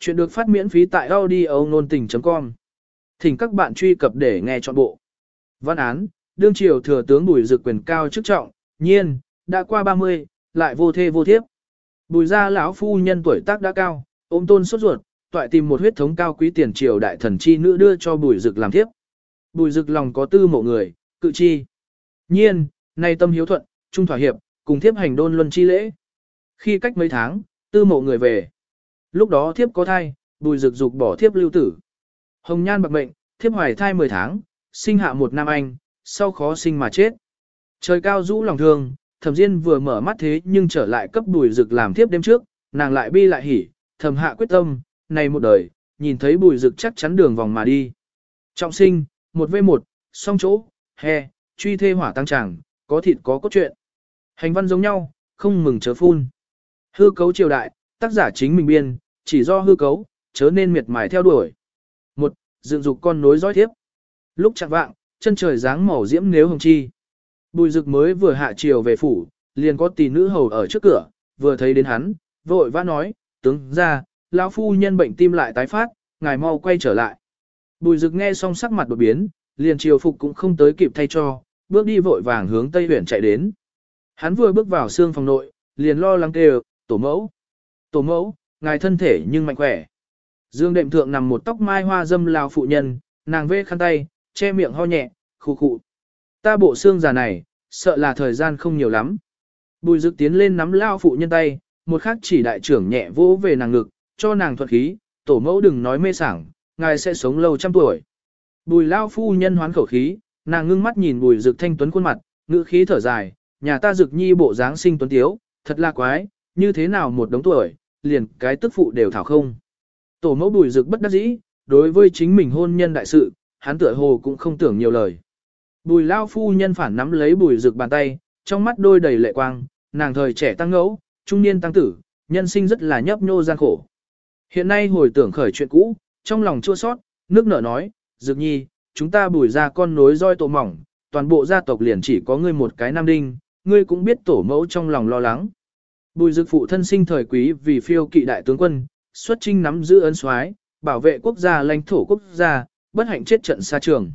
Chuyện được phát miễn phí tại audio nôn tình.com. Thỉnh các bạn truy cập để nghe trọn bộ. Văn án, đương triều thừa tướng Bùi Dực quyền cao chức trọng, nhiên, đã qua 30, lại vô thê vô thiếp. Bùi gia lão phu nhân tuổi tác đã cao, ôm tôn sốt ruột, toại tìm một huyết thống cao quý tiền triều đại thần chi nữ đưa cho Bùi Dực làm thiếp. Bùi Dực lòng có tư mộ người, cự chi. Nhiên, nay tâm hiếu thuận, trung thỏa hiệp, cùng thiếp hành đôn luân chi lễ. Khi cách mấy tháng, tư mộ người về. Lúc đó thiếp có thai, bùi rực dục bỏ thiếp lưu tử. Hồng nhan bạc mệnh, thiếp hoài thai 10 tháng, sinh hạ một nam anh, sau khó sinh mà chết. Trời cao rũ lòng thương, thẩm diên vừa mở mắt thế nhưng trở lại cấp bùi rực làm thiếp đêm trước, nàng lại bi lại hỉ, thầm hạ quyết tâm, này một đời, nhìn thấy bùi rực chắc chắn đường vòng mà đi. Trọng sinh, một v một, song chỗ, he, truy thê hỏa tăng tràng, có thịt có cốt truyện. Hành văn giống nhau, không mừng chớ phun. Hư cấu triều đại, tác giả chính mình biên, chỉ do hư cấu, chớ nên miệt mài theo đuổi. Một, dựng dục con nối dõi thiếp. Lúc chạng vạng, chân trời dáng màu diễm nếu hồng chi. Bùi dực mới vừa hạ triều về phủ, liền có tỷ nữ hầu ở trước cửa, vừa thấy đến hắn, vội vã nói, tướng ra, lão phu nhân bệnh tim lại tái phát, ngài mau quay trở lại. Bùi dực nghe xong sắc mặt đột biến, liền triều phục cũng không tới kịp thay cho, bước đi vội vàng hướng tây huyện chạy đến. Hắn vừa bước vào xương phòng nội, liền lo lắng kêu, tổ mẫu. Tổ mẫu, ngài thân thể nhưng mạnh khỏe. Dương đệm thượng nằm một tóc mai hoa dâm lao phụ nhân, nàng vê khăn tay, che miệng ho nhẹ, khụ khụ. Ta bộ xương già này, sợ là thời gian không nhiều lắm. Bùi dực tiến lên nắm lao phụ nhân tay, một khắc chỉ đại trưởng nhẹ vỗ về nàng ngực, cho nàng thuật khí, tổ mẫu đừng nói mê sảng, ngài sẽ sống lâu trăm tuổi. Bùi lao phu nhân hoán khẩu khí, nàng ngưng mắt nhìn bùi dực thanh tuấn khuôn mặt, ngữ khí thở dài, nhà ta dực nhi bộ dáng sinh tuấn tiếu, thật là quái, như thế nào một đống tuổi, liền cái tức phụ đều thảo không. Tổ mẫu bùi rực bất đắc dĩ, đối với chính mình hôn nhân đại sự, hắn tựa hồ cũng không tưởng nhiều lời. Bùi lao phu nhân phản nắm lấy bùi rực bàn tay, trong mắt đôi đầy lệ quang, nàng thời trẻ tăng ngẫu, trung niên tăng tử, nhân sinh rất là nhấp nhô gian khổ. Hiện nay hồi tưởng khởi chuyện cũ, trong lòng chua sót, nước nở nói, dược nhi, chúng ta bùi ra con nối roi tổ mỏng, toàn bộ gia tộc liền chỉ có ngươi một cái nam đinh, ngươi cũng biết tổ mẫu trong lòng lo lắng. Bùi dực phụ thân sinh thời quý vì phiêu kỵ đại tướng quân, xuất chinh nắm giữ ấn soái, bảo vệ quốc gia lãnh thổ quốc gia, bất hạnh chết trận xa trường.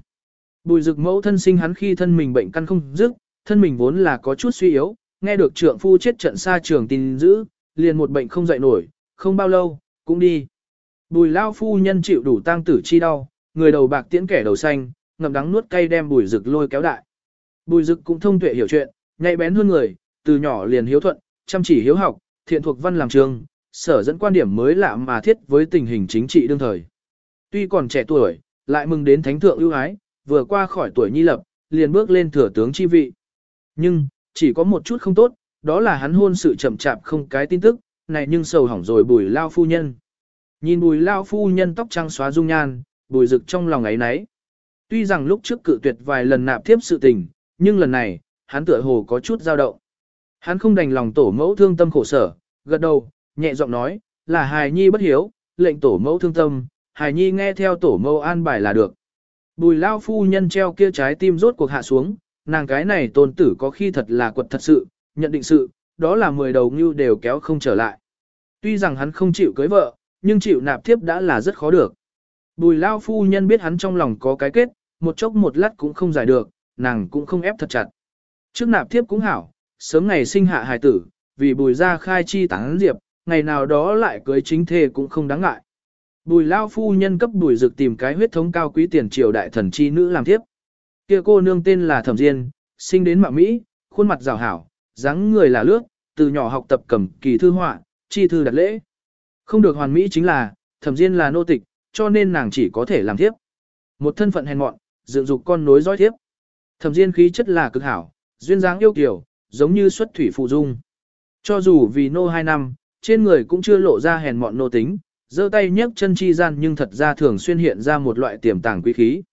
Bùi dực mẫu thân sinh hắn khi thân mình bệnh căn không dứt, thân mình vốn là có chút suy yếu, nghe được trượng phu chết trận xa trường tin dữ, liền một bệnh không dậy nổi, không bao lâu, cũng đi. Bùi lao phu nhân chịu đủ tang tử chi đau, người đầu bạc tiễn kẻ đầu xanh, ngậm đắng nuốt cay đem bùi dực lôi kéo đại. Bùi dực cũng thông tuệ hiểu chuyện, nhạy bén hơn người, từ nhỏ liền hiếu thuận, chăm chỉ hiếu học, thiện thuộc văn làm trường, sở dẫn quan điểm mới lạ mà thiết với tình hình chính trị đương thời. Tuy còn trẻ tuổi, lại mừng đến thánh thượng ưu ái, vừa qua khỏi tuổi nhi lập, liền bước lên thừa tướng chi vị. Nhưng, chỉ có một chút không tốt, đó là hắn hôn sự chậm chạp không cái tin tức, này nhưng sầu hỏng rồi bùi lao phu nhân. Nhìn bùi lao phu nhân tóc trắng xóa dung nhan, bùi rực trong lòng ấy nấy. Tuy rằng lúc trước cự tuyệt vài lần nạp thiếp sự tình, nhưng lần này, hắn tựa hồ có chút dao động. Hắn không đành lòng tổ mẫu thương tâm khổ sở, gật đầu, nhẹ giọng nói, là hài nhi bất hiếu, lệnh tổ mẫu thương tâm, hài nhi nghe theo tổ mẫu an bài là được. Bùi lao phu nhân treo kia trái tim rốt cuộc hạ xuống, nàng cái này tôn tử có khi thật là quật thật sự, nhận định sự, đó là mười đầu ngưu đều kéo không trở lại. Tuy rằng hắn không chịu cưới vợ, nhưng chịu nạp thiếp đã là rất khó được. Bùi lao phu nhân biết hắn trong lòng có cái kết, một chốc một lát cũng không giải được, nàng cũng không ép thật chặt. Trước nạp thiếp cũng hảo, sớm ngày sinh hạ hài tử, vì bùi ra khai chi tán diệp, ngày nào đó lại cưới chính thê cũng không đáng ngại. Bùi lao phu nhân cấp bùi dực tìm cái huyết thống cao quý tiền triều đại thần chi nữ làm thiếp. Kia cô nương tên là Thẩm Diên, sinh đến mạng Mỹ, khuôn mặt rào hảo, dáng người là lướt, từ nhỏ học tập cầm kỳ thư họa, chi thư đặt lễ. Không được hoàn mỹ chính là, Thẩm Diên là nô tịch, cho nên nàng chỉ có thể làm thiếp. Một thân phận hèn mọn, dựng dục con nối dõi thiếp. Thẩm Diên khí chất là cực hảo, duyên dáng yêu kiều, giống như xuất thủy phụ dung. Cho dù vì nô hai năm, trên người cũng chưa lộ ra hèn mọn nô tính, giơ tay nhấc chân chi gian nhưng thật ra thường xuyên hiện ra một loại tiềm tàng quý khí.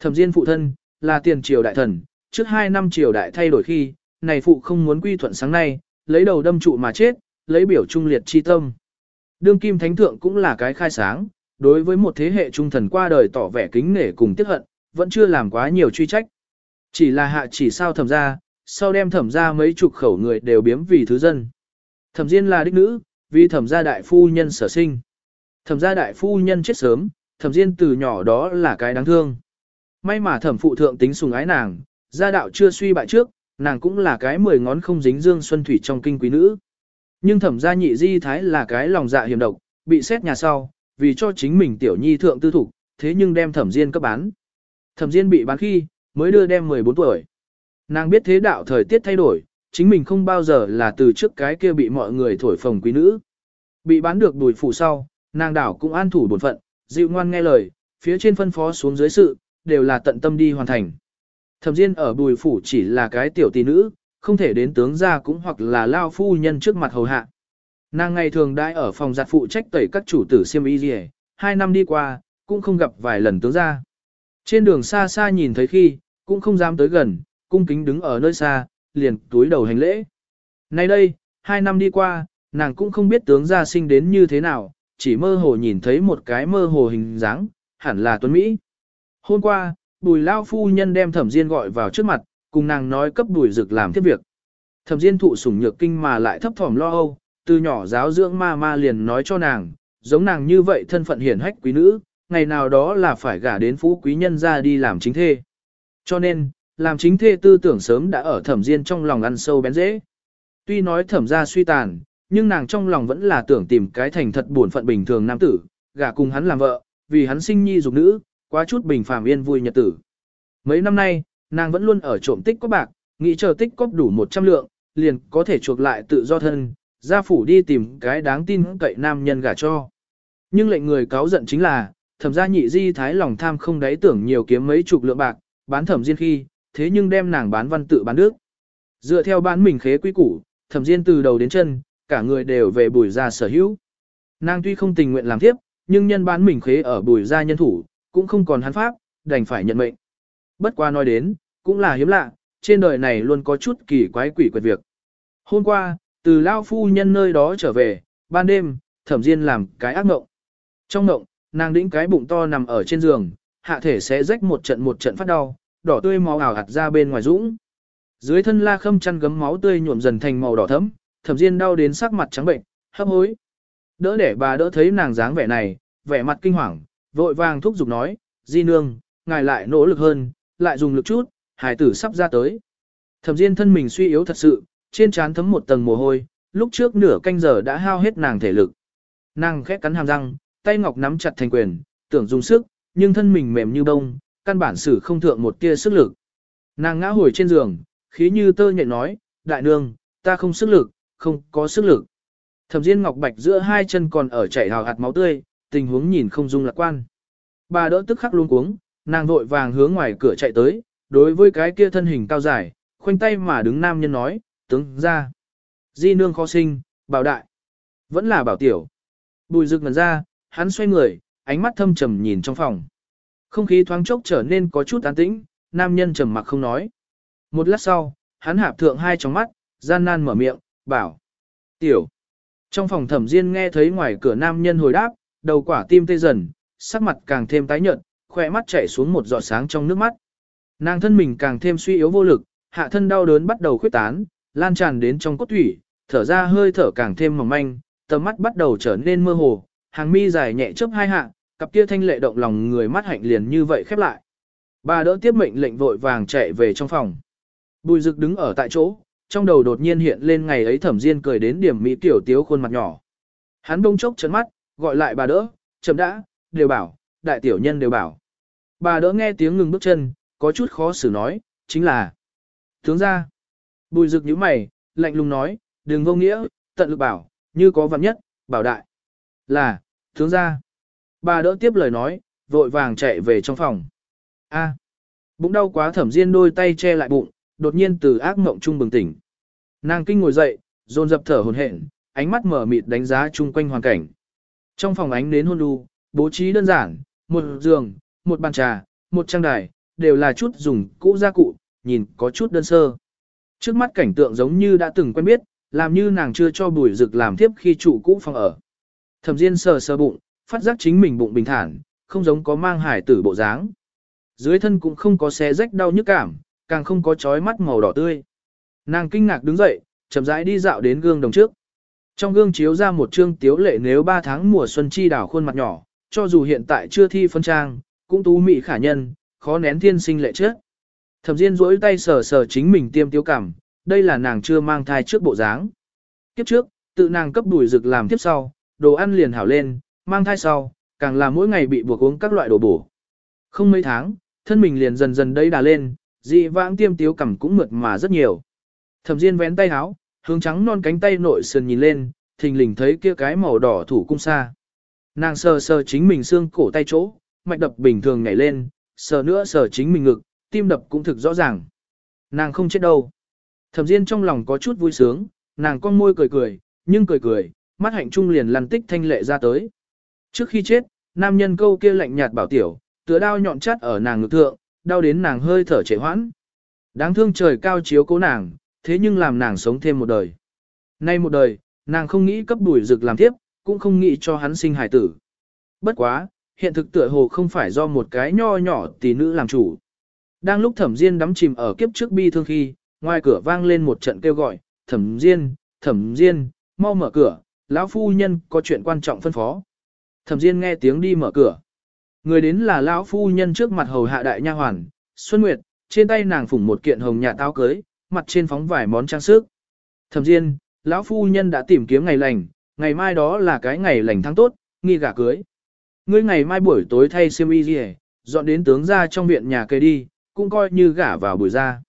Thẩm Diên phụ thân là tiền triều đại thần, trước hai năm triều đại thay đổi khi, này phụ không muốn quy thuận sáng nay, lấy đầu đâm trụ mà chết, lấy biểu trung liệt chi tâm. Đương kim thánh thượng cũng là cái khai sáng, đối với một thế hệ trung thần qua đời tỏ vẻ kính nể cùng tiếc hận, vẫn chưa làm quá nhiều truy trách. Chỉ là hạ chỉ sao thẩm ra, sau đem thẩm ra mấy chục khẩu người đều biếm vì thứ dân. Thẩm Diên là đích nữ, vì thẩm gia đại phu nhân sở sinh. Thẩm gia đại phu nhân chết sớm, thẩm diên từ nhỏ đó là cái đáng thương. May mà thẩm phụ thượng tính sùng ái nàng, gia đạo chưa suy bại trước, nàng cũng là cái mười ngón không dính dương xuân thủy trong kinh quý nữ. Nhưng thẩm gia nhị di thái là cái lòng dạ hiểm độc, bị xét nhà sau, vì cho chính mình tiểu nhi thượng tư thủ, thế nhưng đem thẩm diên cấp bán. Thẩm diên bị bán khi, mới đưa đem 14 tuổi. Nàng biết thế đạo thời tiết thay đổi, chính mình không bao giờ là từ trước cái kia bị mọi người thổi phồng quý nữ. Bị bán được đùi phủ sau, nàng đảo cũng an thủ bổn phận, dịu ngoan nghe lời, phía trên phân phó xuống dưới sự, đều là tận tâm đi hoàn thành. Thẩm Diên ở bùi phủ chỉ là cái tiểu tỷ nữ, không thể đến tướng gia cũng hoặc là lao phu nhân trước mặt hầu hạ. Nàng ngày thường đãi ở phòng giặt phụ trách tẩy các chủ tử siêm y gì hai năm đi qua, cũng không gặp vài lần tướng gia. Trên đường xa xa nhìn thấy khi, cũng không dám tới gần, cung kính đứng ở nơi xa, liền túi đầu hành lễ. Nay đây, hai năm đi qua, nàng cũng không biết tướng gia sinh đến như thế nào, chỉ mơ hồ nhìn thấy một cái mơ hồ hình dáng, hẳn là Tuấn Mỹ. Hôm qua, bùi lao phu nhân đem thẩm diên gọi vào trước mặt, cùng nàng nói cấp bùi rực làm tiếp việc. Thẩm diên thụ sủng nhược kinh mà lại thấp thỏm lo âu, từ nhỏ giáo dưỡng ma ma liền nói cho nàng, giống nàng như vậy thân phận hiển hách quý nữ, ngày nào đó là phải gả đến phú quý nhân ra đi làm chính thê. Cho nên, làm chính thê tư tưởng sớm đã ở thẩm diên trong lòng ăn sâu bén dễ. Tuy nói thẩm gia suy tàn, nhưng nàng trong lòng vẫn là tưởng tìm cái thành thật buồn phận bình thường nam tử, gả cùng hắn làm vợ, vì hắn sinh nhi dục nữ, quá chút bình phàm yên vui nhật tử. Mấy năm nay, nàng vẫn luôn ở trộm tích có bạc, nghĩ chờ tích cóp đủ 100 lượng, liền có thể chuộc lại tự do thân, ra phủ đi tìm cái đáng tin cậy nam nhân gả cho. Nhưng lệnh người cáo giận chính là, thẩm gia nhị di thái lòng tham không đáy tưởng nhiều kiếm mấy chục lượng bạc, bán thẩm diên khi, thế nhưng đem nàng bán văn tự bán nước. Dựa theo bán mình khế quý củ, thẩm diên từ đầu đến chân, cả người đều về bùi gia sở hữu. Nàng tuy không tình nguyện làm tiếp, nhưng nhân bán mình khế ở bùi gia nhân thủ, cũng không còn hắn pháp, đành phải nhận mệnh. Bất qua nói đến, cũng là hiếm lạ, trên đời này luôn có chút kỳ quái quỷ quật việc. Hôm qua, từ lao phu nhân nơi đó trở về, ban đêm, thẩm diên làm cái ác mộng. Trong mộng, nàng đĩnh cái bụng to nằm ở trên giường, hạ thể sẽ rách một trận một trận phát đau, đỏ tươi máu ảo hạt ra bên ngoài dũng. Dưới thân la khâm chăn gấm máu tươi nhuộm dần thành màu đỏ thẫm, thẩm diên đau đến sắc mặt trắng bệnh, hấp hối. Đỡ để bà đỡ thấy nàng dáng vẻ này, vẻ mặt kinh hoàng, vội vàng thúc giục nói, di nương, ngài lại nỗ lực hơn, lại dùng lực chút, hải tử sắp ra tới. Thẩm diên thân mình suy yếu thật sự, trên trán thấm một tầng mồ hôi, lúc trước nửa canh giờ đã hao hết nàng thể lực. Nàng khẽ cắn hàm răng, tay ngọc nắm chặt thành quyền, tưởng dùng sức, nhưng thân mình mềm như bông, căn bản sử không thượng một tia sức lực. Nàng ngã hồi trên giường, khí như tơ nhện nói, đại nương, ta không sức lực, không có sức lực. Thẩm Diên Ngọc Bạch giữa hai chân còn ở chảy hào hạt máu tươi, tình huống nhìn không dung lạc quan. Bà đỡ tức khắc luôn cuống, nàng vội vàng hướng ngoài cửa chạy tới, đối với cái kia thân hình cao dài, khoanh tay mà đứng nam nhân nói, tướng ra. Di nương khó sinh, bảo đại. Vẫn là bảo tiểu. Bùi rực ngần ra, hắn xoay người, ánh mắt thâm trầm nhìn trong phòng. Không khí thoáng chốc trở nên có chút an tĩnh, nam nhân trầm mặc không nói. Một lát sau, hắn hạp thượng hai trong mắt, gian nan mở miệng, bảo. Tiểu. Trong phòng thẩm diên nghe thấy ngoài cửa nam nhân hồi đáp, đầu quả tim tê dần, sắc mặt càng thêm tái nhợt, khỏe mắt chảy xuống một giọt sáng trong nước mắt. Nàng thân mình càng thêm suy yếu vô lực, hạ thân đau đớn bắt đầu khuyết tán, lan tràn đến trong cốt thủy, thở ra hơi thở càng thêm mỏng manh, tầm mắt bắt đầu trở nên mơ hồ, hàng mi dài nhẹ chớp hai hạ, cặp kia thanh lệ động lòng người mắt hạnh liền như vậy khép lại. Bà đỡ tiếp mệnh lệnh vội vàng chạy về trong phòng. Bùi Dực đứng ở tại chỗ, trong đầu đột nhiên hiện lên ngày ấy Thẩm Diên cười đến điểm mỹ tiểu tiếu khuôn mặt nhỏ. Hắn đông chốc chấn mắt, gọi lại bà đỡ, chậm đã, đều bảo, đại tiểu nhân đều bảo. Bà đỡ nghe tiếng ngừng bước chân, có chút khó xử nói, chính là tướng ra. Bùi Dực nhíu mày, lạnh lùng nói, đừng vô nghĩa, tận lực bảo, như có vạn nhất, bảo đại. Là, tướng ra. Bà đỡ tiếp lời nói, vội vàng chạy về trong phòng. A. bụng đau quá thẩm diên đôi tay che lại bụng, đột nhiên từ ác mộng trung bừng tỉnh. Nàng kinh ngồi dậy, dồn dập thở hổn hển, ánh mắt mở mịt đánh giá chung quanh hoàn cảnh. Trong phòng ánh nến hôn đu, bố trí đơn giản, một giường, một bàn trà, một trang đài, đều là chút dùng cũ gia cụ, nhìn có chút đơn sơ. Trước mắt cảnh tượng giống như đã từng quen biết, làm như nàng chưa cho bùi rực làm tiếp khi trụ cũ phòng ở. Thẩm Diên sờ sờ bụng, phát giác chính mình bụng bình thản, không giống có mang hải tử bộ dáng. Dưới thân cũng không có xé rách đau nhức cảm, càng không có chói mắt màu đỏ tươi. Nàng kinh ngạc đứng dậy, chậm rãi đi dạo đến gương đồng trước. Trong gương chiếu ra một trương tiếu lệ nếu 3 tháng mùa xuân chi đảo khuôn mặt nhỏ, cho dù hiện tại chưa thi phân trang, cũng tú mị khả nhân, khó nén thiên sinh lệ trước. Thẩm Diên duỗi tay sờ sờ chính mình tiêm tiêu cảm, đây là nàng chưa mang thai trước bộ dáng. Kiếp trước, tự nàng cấp đùi rực làm tiếp sau, đồ ăn liền hảo lên, mang thai sau, càng là mỗi ngày bị buộc uống các loại đồ bổ. Không mấy tháng, thân mình liền dần dần đầy đà lên, dị vãng tiêm tiếu cẩm cũng mượt mà rất nhiều. Thẩm Diên vén tay áo, hướng trắng non cánh tay nội sườn nhìn lên, thình lình thấy kia cái màu đỏ thủ cung xa. Nàng sờ sờ chính mình xương cổ tay chỗ, mạch đập bình thường nhảy lên, sờ nữa sờ chính mình ngực, tim đập cũng thực rõ ràng. Nàng không chết đâu. Thẩm Diên trong lòng có chút vui sướng, nàng con môi cười cười, nhưng cười cười, mắt hạnh trung liền lăn tích thanh lệ ra tới. Trước khi chết, nam nhân câu kia lạnh nhạt bảo tiểu, tựa đao nhọn chát ở nàng ngực thượng, đau đến nàng hơi thở trệ hoãn. Đáng thương trời cao chiếu cố nàng, thế nhưng làm nàng sống thêm một đời. Nay một đời, nàng không nghĩ cấp đuổi rực làm tiếp, cũng không nghĩ cho hắn sinh hài tử. Bất quá, hiện thực tựa hồ không phải do một cái nho nhỏ tỷ nữ làm chủ. Đang lúc thẩm diên đắm chìm ở kiếp trước bi thương khi, ngoài cửa vang lên một trận kêu gọi, thẩm diên, thẩm diên, mau mở cửa, lão phu nhân có chuyện quan trọng phân phó. Thẩm diên nghe tiếng đi mở cửa. Người đến là lão phu nhân trước mặt hầu hạ đại nha hoàn, Xuân Nguyệt, trên tay nàng phủng một kiện hồng nhà táo cưới, mặt trên phóng vài món trang sức. Thẩm diên, lão phu nhân đã tìm kiếm ngày lành, ngày mai đó là cái ngày lành tháng tốt, nghi gả cưới. Ngươi ngày mai buổi tối thay xiêm y gì, dọn đến tướng ra trong viện nhà cây đi, cũng coi như gả vào buổi ra.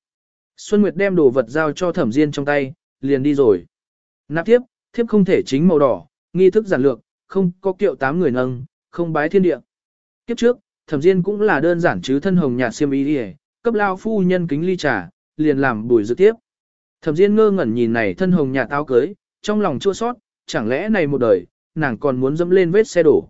Xuân Nguyệt đem đồ vật giao cho thẩm diên trong tay, liền đi rồi. Nạp tiếp, thiếp không thể chính màu đỏ, nghi thức giản lược, không có kiệu tám người nâng, không bái thiên địa. Kiếp trước, thẩm diên cũng là đơn giản chứ thân hồng nhạt xiêm y đi cấp lao phu nhân kính ly trà, liền làm buổi dự tiếp. Thẩm diên ngơ ngẩn nhìn này thân hồng nhạt áo cưới, trong lòng chua sót, chẳng lẽ này một đời, nàng còn muốn dẫm lên vết xe đổ.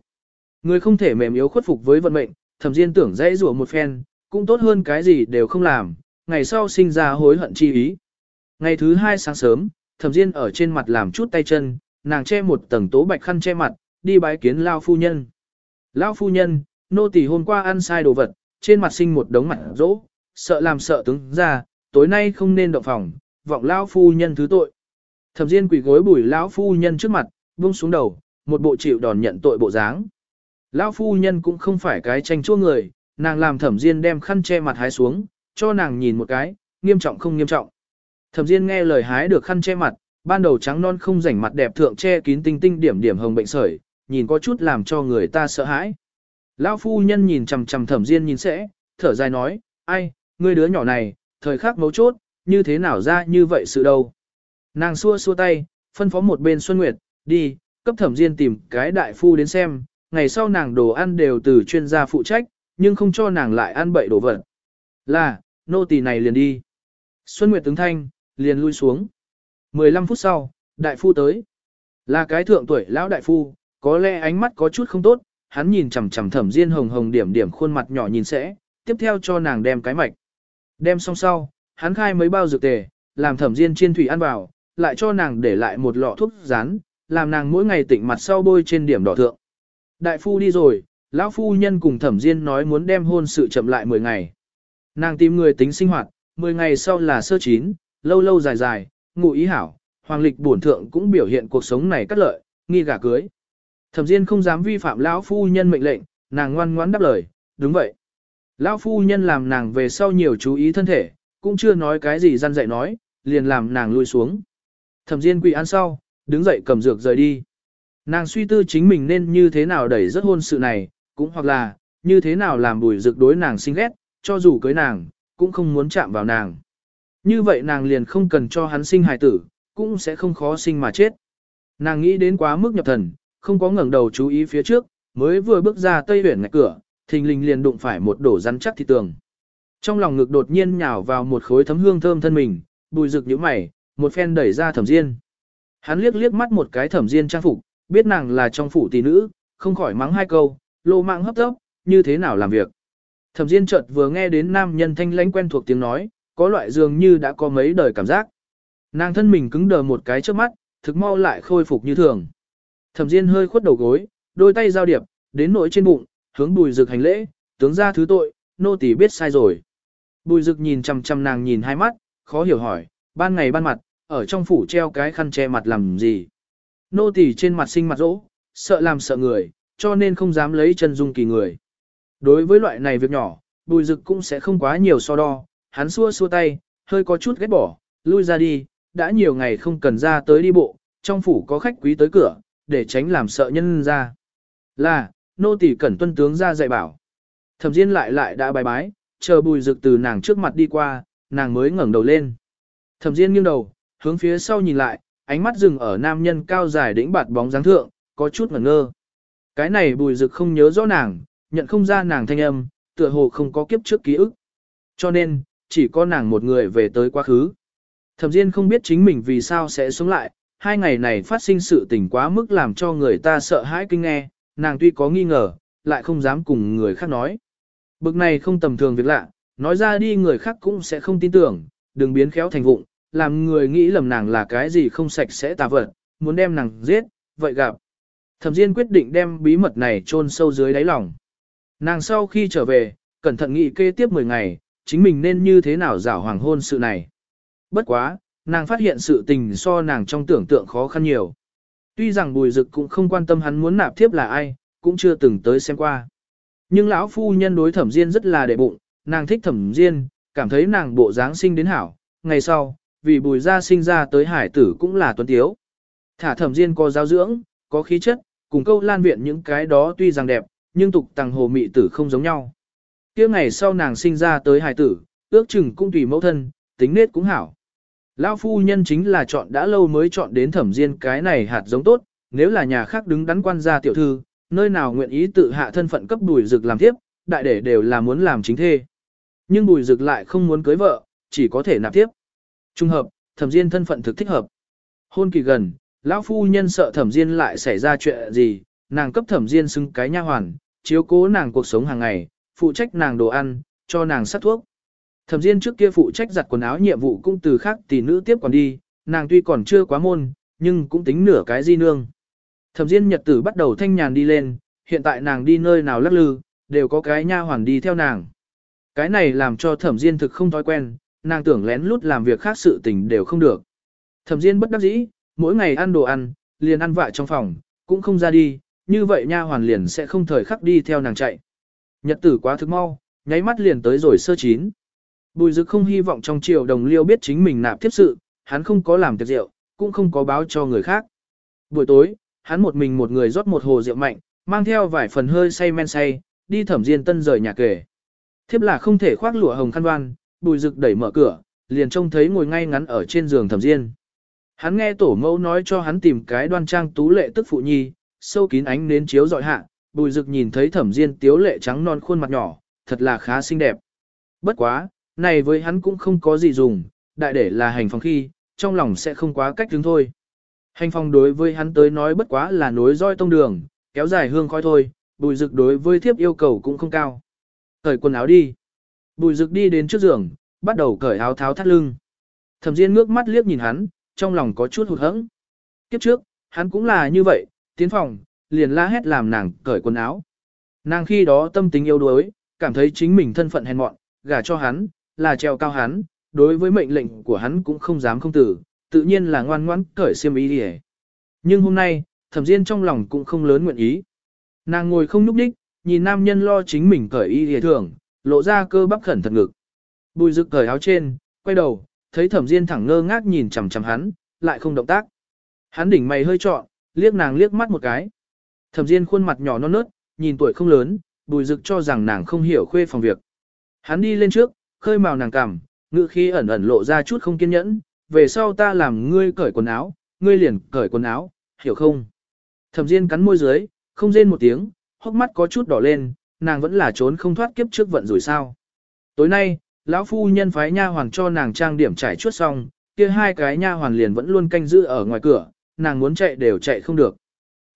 Người không thể mềm yếu khuất phục với vận mệnh, thẩm diên tưởng dễ rủa một phen, cũng tốt hơn cái gì đều không làm, ngày sau sinh ra hối hận chi ý. Ngày thứ hai sáng sớm, thẩm diên ở trên mặt làm chút tay chân, nàng che một tầng tố bạch khăn che mặt, đi bái kiến lao phu nhân. Lao phu nhân, nô tỳ hôm qua ăn sai đồ vật, trên mặt sinh một đống mặt rỗ, sợ làm sợ tướng ra, tối nay không nên động phòng, vọng lao phu nhân thứ tội. Thẩm Diên quỳ gối bùi lão phu nhân trước mặt, buông xuống đầu, một bộ chịu đòn nhận tội bộ dáng. Lão phu nhân cũng không phải cái tranh chua người, nàng làm Thẩm Diên đem khăn che mặt hái xuống, cho nàng nhìn một cái, nghiêm trọng không nghiêm trọng. Thẩm Diên nghe lời hái được khăn che mặt, ban đầu trắng non không rảnh mặt đẹp thượng che kín tinh tinh điểm điểm hồng bệnh sởi, nhìn có chút làm cho người ta sợ hãi. Lão phu nhân nhìn chằm chằm Thẩm Diên nhìn sẽ, thở dài nói, ai, ngươi đứa nhỏ này, thời khắc mấu chốt, như thế nào ra như vậy sự đâu. Nàng xua xua tay, phân phó một bên Xuân Nguyệt, đi, cấp thẩm diên tìm cái đại phu đến xem, ngày sau nàng đồ ăn đều từ chuyên gia phụ trách, nhưng không cho nàng lại ăn bậy đồ vật. Là, nô tỳ này liền đi. Xuân Nguyệt tướng thanh, liền lui xuống. 15 phút sau, đại phu tới. Là cái thượng tuổi lão đại phu, có lẽ ánh mắt có chút không tốt, hắn nhìn chằm chằm thẩm diên hồng hồng điểm điểm khuôn mặt nhỏ nhìn sẽ, tiếp theo cho nàng đem cái mạch. Đem xong sau, hắn khai mấy bao dược tề, làm thẩm diên chiên thủy ăn vào, lại cho nàng để lại một lọ thuốc rán, làm nàng mỗi ngày tỉnh mặt sau bôi trên điểm đỏ thượng. Đại phu đi rồi, lão phu nhân cùng thẩm diên nói muốn đem hôn sự chậm lại 10 ngày. Nàng tìm người tính sinh hoạt, 10 ngày sau là sơ chín, lâu lâu dài dài, ngụ ý hảo, hoàng lịch bổn thượng cũng biểu hiện cuộc sống này cắt lợi, nghi gả cưới. Thẩm diên không dám vi phạm lão phu nhân mệnh lệnh, nàng ngoan ngoãn đáp lời, đúng vậy. Lão phu nhân làm nàng về sau nhiều chú ý thân thể, cũng chưa nói cái gì răn dạy nói, liền làm nàng lui xuống. Thẩm Diên quỳ ăn sau, đứng dậy cầm dược rời đi. Nàng suy tư chính mình nên như thế nào đẩy rất hôn sự này, cũng hoặc là, như thế nào làm bùi dược đối nàng sinh ghét, cho dù cưới nàng, cũng không muốn chạm vào nàng. Như vậy nàng liền không cần cho hắn sinh hài tử, cũng sẽ không khó sinh mà chết. Nàng nghĩ đến quá mức nhập thần, không có ngẩng đầu chú ý phía trước, mới vừa bước ra tây huyển ngạch cửa, thình lình liền đụng phải một đổ rắn chắc thịt tường. Trong lòng ngực đột nhiên nhào vào một khối thấm hương thơm thân mình, bùi rực nhíu mày, một phen đẩy ra thẩm diên. Hắn liếc liếc mắt một cái thẩm diên trang phục, biết nàng là trong phủ tỷ nữ, không khỏi mắng hai câu, lô mạng hấp tấp, như thế nào làm việc. Thẩm diên chợt vừa nghe đến nam nhân thanh lãnh quen thuộc tiếng nói, có loại dường như đã có mấy đời cảm giác. Nàng thân mình cứng đờ một cái trước mắt, thực mau lại khôi phục như thường. Thẩm diên hơi khuất đầu gối, đôi tay giao điệp, đến nỗi trên bụng, hướng bùi rực hành lễ, tướng ra thứ tội, nô tỳ biết sai rồi. Bùi rực nhìn chằm chằm nàng nhìn hai mắt, khó hiểu hỏi, ban ngày ban mặt, ở trong phủ treo cái khăn che mặt làm gì. Nô tỳ trên mặt sinh mặt rỗ, sợ làm sợ người, cho nên không dám lấy chân dung kỳ người. Đối với loại này việc nhỏ, bùi dực cũng sẽ không quá nhiều so đo, hắn xua xua tay, hơi có chút ghét bỏ, lui ra đi, đã nhiều ngày không cần ra tới đi bộ, trong phủ có khách quý tới cửa, để tránh làm sợ nhân ra. Là, nô tỳ cẩn tuân tướng ra dạy bảo. Thẩm Diên lại lại đã bài bái, chờ bùi rực từ nàng trước mặt đi qua, nàng mới ngẩng đầu lên. Thẩm Diên nghiêng đầu, hướng phía sau nhìn lại, ánh mắt dừng ở nam nhân cao dài đĩnh bạt bóng dáng thượng, có chút ngẩn ngơ. Cái này bùi rực không nhớ rõ nàng, nhận không ra nàng thanh âm, tựa hồ không có kiếp trước ký ức. Cho nên, chỉ có nàng một người về tới quá khứ. Thẩm Diên không biết chính mình vì sao sẽ sống lại, hai ngày này phát sinh sự tình quá mức làm cho người ta sợ hãi kinh nghe, nàng tuy có nghi ngờ, lại không dám cùng người khác nói. Bực này không tầm thường việc lạ, nói ra đi người khác cũng sẽ không tin tưởng, đừng biến khéo thành vụng, làm người nghĩ lầm nàng là cái gì không sạch sẽ tà vật, muốn đem nàng giết, vậy gặp. Thẩm Diên quyết định đem bí mật này chôn sâu dưới đáy lòng. Nàng sau khi trở về, cẩn thận nghĩ kế tiếp 10 ngày, chính mình nên như thế nào giảo hoàng hôn sự này. Bất quá, nàng phát hiện sự tình so nàng trong tưởng tượng khó khăn nhiều. Tuy rằng bùi dực cũng không quan tâm hắn muốn nạp thiếp là ai, cũng chưa từng tới xem qua. Nhưng lão phu nhân đối thẩm diên rất là đệ bụng, nàng thích thẩm diên, cảm thấy nàng bộ dáng sinh đến hảo. Ngày sau, vì bùi gia sinh ra tới hải tử cũng là tuấn tiếu. Thả thẩm diên có giáo dưỡng, có khí chất, cùng câu lan viện những cái đó tuy rằng đẹp, nhưng tục tàng hồ mị tử không giống nhau. kia ngày sau nàng sinh ra tới hải tử, ước chừng cũng tùy mẫu thân, tính nết cũng hảo. Lão phu nhân chính là chọn đã lâu mới chọn đến thẩm diên cái này hạt giống tốt, nếu là nhà khác đứng đắn quan gia tiểu thư, nơi nào nguyện ý tự hạ thân phận cấp bùi rực làm tiếp, đại để đều là muốn làm chính thê. Nhưng bùi rực lại không muốn cưới vợ, chỉ có thể nạp tiếp. Trung hợp, thẩm diên thân phận thực thích hợp. Hôn kỳ gần, lão phu nhân sợ thẩm diên lại xảy ra chuyện gì, nàng cấp thẩm diên xưng cái nha hoàn, chiếu cố nàng cuộc sống hàng ngày, phụ trách nàng đồ ăn, cho nàng sát thuốc. Thẩm Diên trước kia phụ trách giặt quần áo nhiệm vụ cũng từ khác tỷ nữ tiếp còn đi, nàng tuy còn chưa quá môn, nhưng cũng tính nửa cái di nương. Thẩm Diên nhật tử bắt đầu thanh nhàn đi lên, hiện tại nàng đi nơi nào lắc lư, đều có cái nha hoàn đi theo nàng. Cái này làm cho Thẩm Diên thực không thói quen, nàng tưởng lén lút làm việc khác sự tình đều không được. Thẩm Diên bất đắc dĩ, mỗi ngày ăn đồ ăn, liền ăn vạ trong phòng, cũng không ra đi, như vậy nha hoàn liền sẽ không thời khắc đi theo nàng chạy. Nhật tử quá thực mau, nháy mắt liền tới rồi sơ chín. Bùi dực không hy vọng trong triều đồng liêu biết chính mình nạp tiếp sự, hắn không có làm tiệc rượu, cũng không có báo cho người khác. Buổi tối, hắn một mình một người rót một hồ rượu mạnh, mang theo vài phần hơi say men say, đi thẩm diên tân rời nhà kể. Thiếp là không thể khoác lụa hồng khăn đoan, bùi dực đẩy mở cửa, liền trông thấy ngồi ngay ngắn ở trên giường thẩm diên. Hắn nghe tổ mẫu nói cho hắn tìm cái đoan trang tú lệ tức phụ nhi, sâu kín ánh nến chiếu dọi hạ, bùi dực nhìn thấy thẩm diên tiếu lệ trắng non khuôn mặt nhỏ, thật là khá xinh đẹp. Bất quá, này với hắn cũng không có gì dùng, đại để là hành phòng khi, trong lòng sẽ không quá cách đứng thôi. Hành phòng đối với hắn tới nói bất quá là nối roi tông đường, kéo dài hương khói thôi, bùi rực đối với thiếp yêu cầu cũng không cao. Cởi quần áo đi. Bùi rực đi đến trước giường, bắt đầu cởi áo tháo thắt lưng. Thẩm Diên ngước mắt liếc nhìn hắn, trong lòng có chút hụt hẫng. Kiếp trước, hắn cũng là như vậy, tiến phòng, liền la hét làm nàng cởi quần áo. Nàng khi đó tâm tính yêu đuối, cảm thấy chính mình thân phận hèn mọn, gả cho hắn, là treo cao hắn, đối với mệnh lệnh của hắn cũng không dám không tử, tự nhiên là ngoan ngoãn cởi xiêm ý đi Nhưng hôm nay, thẩm diên trong lòng cũng không lớn nguyện ý. Nàng ngồi không nhúc đích, nhìn nam nhân lo chính mình cởi y hề thường, lộ ra cơ bắp khẩn thật ngực. Bùi rực cởi áo trên, quay đầu, thấy thẩm diên thẳng ngơ ngác nhìn chằm chằm hắn, lại không động tác. Hắn đỉnh mày hơi trọn, liếc nàng liếc mắt một cái. Thẩm diên khuôn mặt nhỏ non nớt, nhìn tuổi không lớn, bùi rực cho rằng nàng không hiểu khuê phòng việc. Hắn đi lên trước, khơi màu nàng cằm, ngữ khí ẩn ẩn lộ ra chút không kiên nhẫn, về sau ta làm ngươi cởi quần áo, ngươi liền cởi quần áo, hiểu không? Thẩm Diên cắn môi dưới, không rên một tiếng, hốc mắt có chút đỏ lên, nàng vẫn là trốn không thoát kiếp trước vận rồi sao? Tối nay, lão phu nhân phái nha hoàng cho nàng trang điểm trải chuốt xong, kia hai cái nha hoàn liền vẫn luôn canh giữ ở ngoài cửa, nàng muốn chạy đều chạy không được.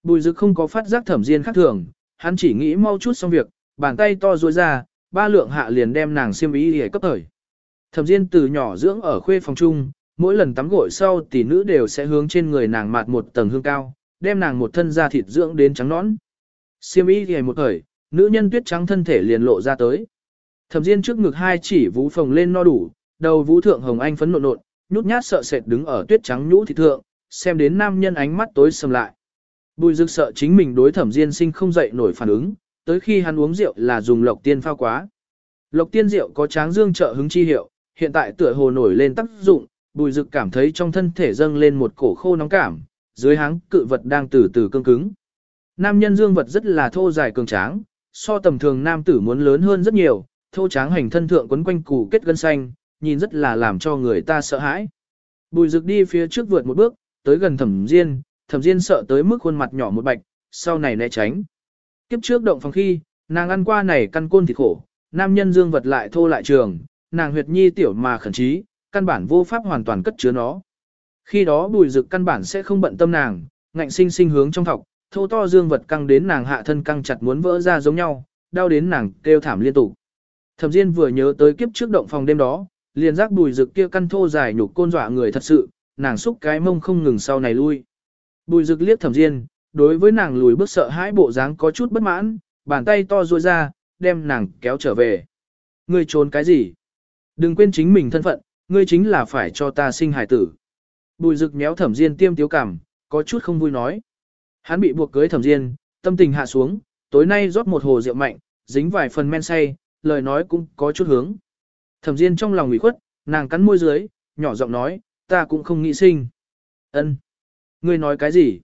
Bùi Dực không có phát giác Thẩm Diên khác thường, hắn chỉ nghĩ mau chút xong việc, bàn tay to duỗi ra, ba lượng hạ liền đem nàng xiêm y để cấp thời. Thẩm Diên từ nhỏ dưỡng ở khuê phòng chung, mỗi lần tắm gội sau tỷ nữ đều sẽ hướng trên người nàng mạt một tầng hương cao, đem nàng một thân da thịt dưỡng đến trắng nõn. Xiêm y thì một thời, nữ nhân tuyết trắng thân thể liền lộ ra tới. Thẩm Diên trước ngực hai chỉ vú phồng lên no đủ, đầu vũ thượng hồng anh phấn nộn nộn, nhút nhát sợ sệt đứng ở tuyết trắng nhũ thịt thượng, xem đến nam nhân ánh mắt tối sầm lại. Bùi dực sợ chính mình đối thẩm diên sinh không dậy nổi phản ứng, tới khi hắn uống rượu là dùng lộc tiên pha quá. Lộc tiên rượu có tráng dương trợ hứng chi hiệu, hiện tại tựa hồ nổi lên tác dụng, bùi dực cảm thấy trong thân thể dâng lên một cổ khô nóng cảm, dưới háng cự vật đang từ từ cương cứng. Nam nhân dương vật rất là thô dài cường tráng, so tầm thường nam tử muốn lớn hơn rất nhiều, thô tráng hành thân thượng quấn quanh củ kết gân xanh, nhìn rất là làm cho người ta sợ hãi. Bùi Dực đi phía trước vượt một bước, tới gần thẩm diên, thẩm diên sợ tới mức khuôn mặt nhỏ một bạch, sau này né tránh. Kiếp trước động phòng khi, nàng ăn qua này căn côn thịt khổ, nam nhân dương vật lại thô lại trường, nàng huyệt nhi tiểu mà khẩn trí, căn bản vô pháp hoàn toàn cất chứa nó. Khi đó bùi dực căn bản sẽ không bận tâm nàng, ngạnh sinh sinh hướng trong thọc, thô to dương vật căng đến nàng hạ thân căng chặt muốn vỡ ra giống nhau, đau đến nàng kêu thảm liên tục. Thẩm Diên vừa nhớ tới kiếp trước động phòng đêm đó, liền giác bùi dực kia căn thô dài nhục côn dọa người thật sự, nàng xúc cái mông không ngừng sau này lui. Bùi dực liếc Thẩm Diên, đối với nàng lùi bước sợ hãi bộ dáng có chút bất mãn, bàn tay to duỗi ra, đem nàng kéo trở về. Ngươi trốn cái gì? Đừng quên chính mình thân phận, ngươi chính là phải cho ta sinh hài tử. Bùi rực méo Thẩm Diên tiêm tiếu cảm, có chút không vui nói. Hắn bị buộc cưới Thẩm Diên, tâm tình hạ xuống, tối nay rót một hồ rượu mạnh, dính vài phần men say, lời nói cũng có chút hướng. Thẩm Diên trong lòng ủy khuất, nàng cắn môi dưới, nhỏ giọng nói, ta cũng không nghĩ sinh. Ân, Ngươi nói cái gì?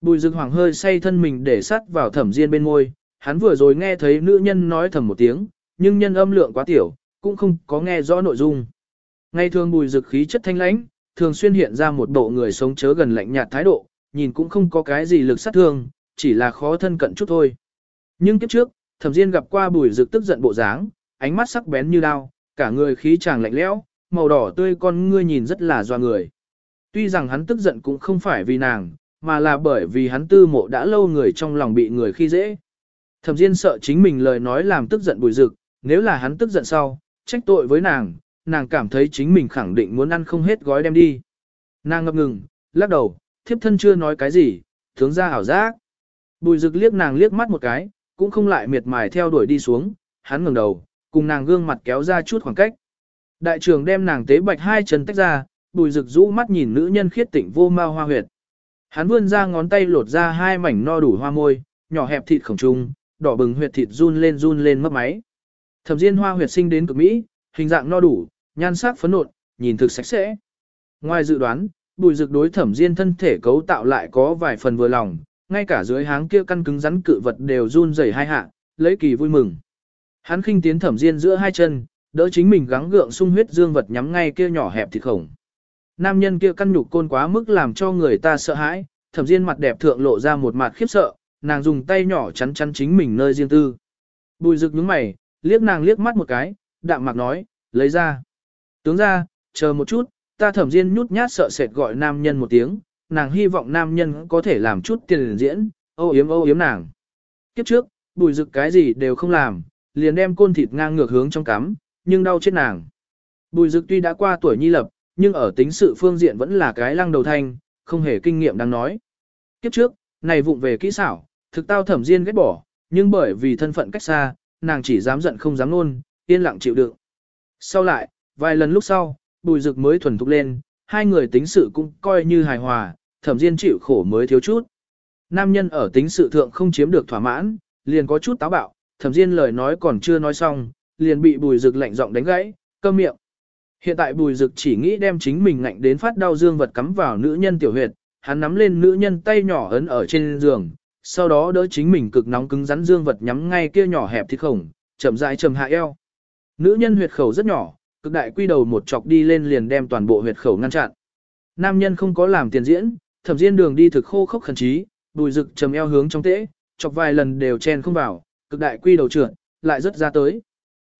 Bùi Dực Hoàng hơi say thân mình để sát vào Thẩm Diên bên môi, hắn vừa rồi nghe thấy nữ nhân nói thầm một tiếng, nhưng nhân âm lượng quá tiểu, cũng không có nghe rõ nội dung. Ngày thường Bùi Dực khí chất thanh lãnh, thường xuyên hiện ra một bộ người sống chớ gần lạnh nhạt thái độ, nhìn cũng không có cái gì lực sát thương, chỉ là khó thân cận chút thôi. Nhưng kiếp trước, thẩm diên gặp qua bùi Dực tức giận bộ dáng, ánh mắt sắc bén như đao, cả người khí chàng lạnh lẽo, màu đỏ tươi con ngươi nhìn rất là doa người. Tuy rằng hắn tức giận cũng không phải vì nàng, mà là bởi vì hắn tư mộ đã lâu người trong lòng bị người khi dễ. Thẩm Diên sợ chính mình lời nói làm tức giận bùi rực, nếu là hắn tức giận sau, trách tội với nàng, nàng cảm thấy chính mình khẳng định muốn ăn không hết gói đem đi. Nàng ngập ngừng, lắc đầu, thiếp thân chưa nói cái gì, tướng ra ảo giác. Bùi rực liếc nàng liếc mắt một cái, cũng không lại miệt mài theo đuổi đi xuống, hắn ngẩng đầu, cùng nàng gương mặt kéo ra chút khoảng cách. Đại trưởng đem nàng tế bạch hai chân tách ra, bùi rực rũ mắt nhìn nữ nhân khiết tịnh vô ma hoa huyệt. Hắn vươn ra ngón tay lột ra hai mảnh no đủ hoa môi, nhỏ hẹp thịt khổng trung, đỏ bừng huyệt thịt run lên run lên mất máy. Thẩm Diên hoa huyệt sinh đến cực mỹ, hình dạng no đủ, nhan sắc phấn nộn, nhìn thực sạch sẽ. Ngoài dự đoán, bùi dược đối Thẩm Diên thân thể cấu tạo lại có vài phần vừa lòng, ngay cả dưới háng kia căn cứng rắn cự vật đều run rẩy hai hạ, lấy kỳ vui mừng. Hắn khinh tiến thẩm diên giữa hai chân, đỡ chính mình gắng gượng sung huyết dương vật nhắm ngay kia nhỏ hẹp thịt khổng. Nam nhân kia căn nhục côn quá mức làm cho người ta sợ hãi, thẩm diên mặt đẹp thượng lộ ra một mặt khiếp sợ, nàng dùng tay nhỏ chắn chắn chính mình nơi riêng tư. Bùi rực nhướng mày, liếc nàng liếc mắt một cái, đạm mạc nói, lấy ra. Tướng ra, chờ một chút, ta thẩm diên nhút nhát sợ sệt gọi nam nhân một tiếng, nàng hy vọng nam nhân có thể làm chút tiền diễn, Ô yếm ô yếm nàng. Kiếp trước, bùi rực cái gì đều không làm, liền đem côn thịt ngang ngược hướng trong cắm, nhưng đau chết nàng. Bùi rực tuy đã qua tuổi nhi lập, nhưng ở tính sự phương diện vẫn là cái lăng đầu thanh, không hề kinh nghiệm đang nói. Kiếp trước, này vụng về kỹ xảo, thực tao thẩm diên ghét bỏ, nhưng bởi vì thân phận cách xa, nàng chỉ dám giận không dám nôn, yên lặng chịu đựng. Sau lại, vài lần lúc sau, bùi rực mới thuần thục lên, hai người tính sự cũng coi như hài hòa, thẩm diên chịu khổ mới thiếu chút. Nam nhân ở tính sự thượng không chiếm được thỏa mãn, liền có chút táo bạo, thẩm diên lời nói còn chưa nói xong, liền bị bùi rực lạnh giọng đánh gãy, câm miệng. Hiện tại bùi rực chỉ nghĩ đem chính mình ngạnh đến phát đau dương vật cắm vào nữ nhân tiểu huyệt, hắn nắm lên nữ nhân tay nhỏ ấn ở trên giường, sau đó đỡ chính mình cực nóng cứng rắn dương vật nhắm ngay kia nhỏ hẹp thịt khổng, chậm rãi chầm hạ eo. Nữ nhân huyệt khẩu rất nhỏ, cực đại quy đầu một chọc đi lên liền đem toàn bộ huyệt khẩu ngăn chặn. Nam nhân không có làm tiền diễn, thẩm diễn đường đi thực khô khốc khẩn trí, bùi rực trầm eo hướng trong tễ, chọc vài lần đều chen không vào, cực đại quy đầu trượt, lại rất ra tới.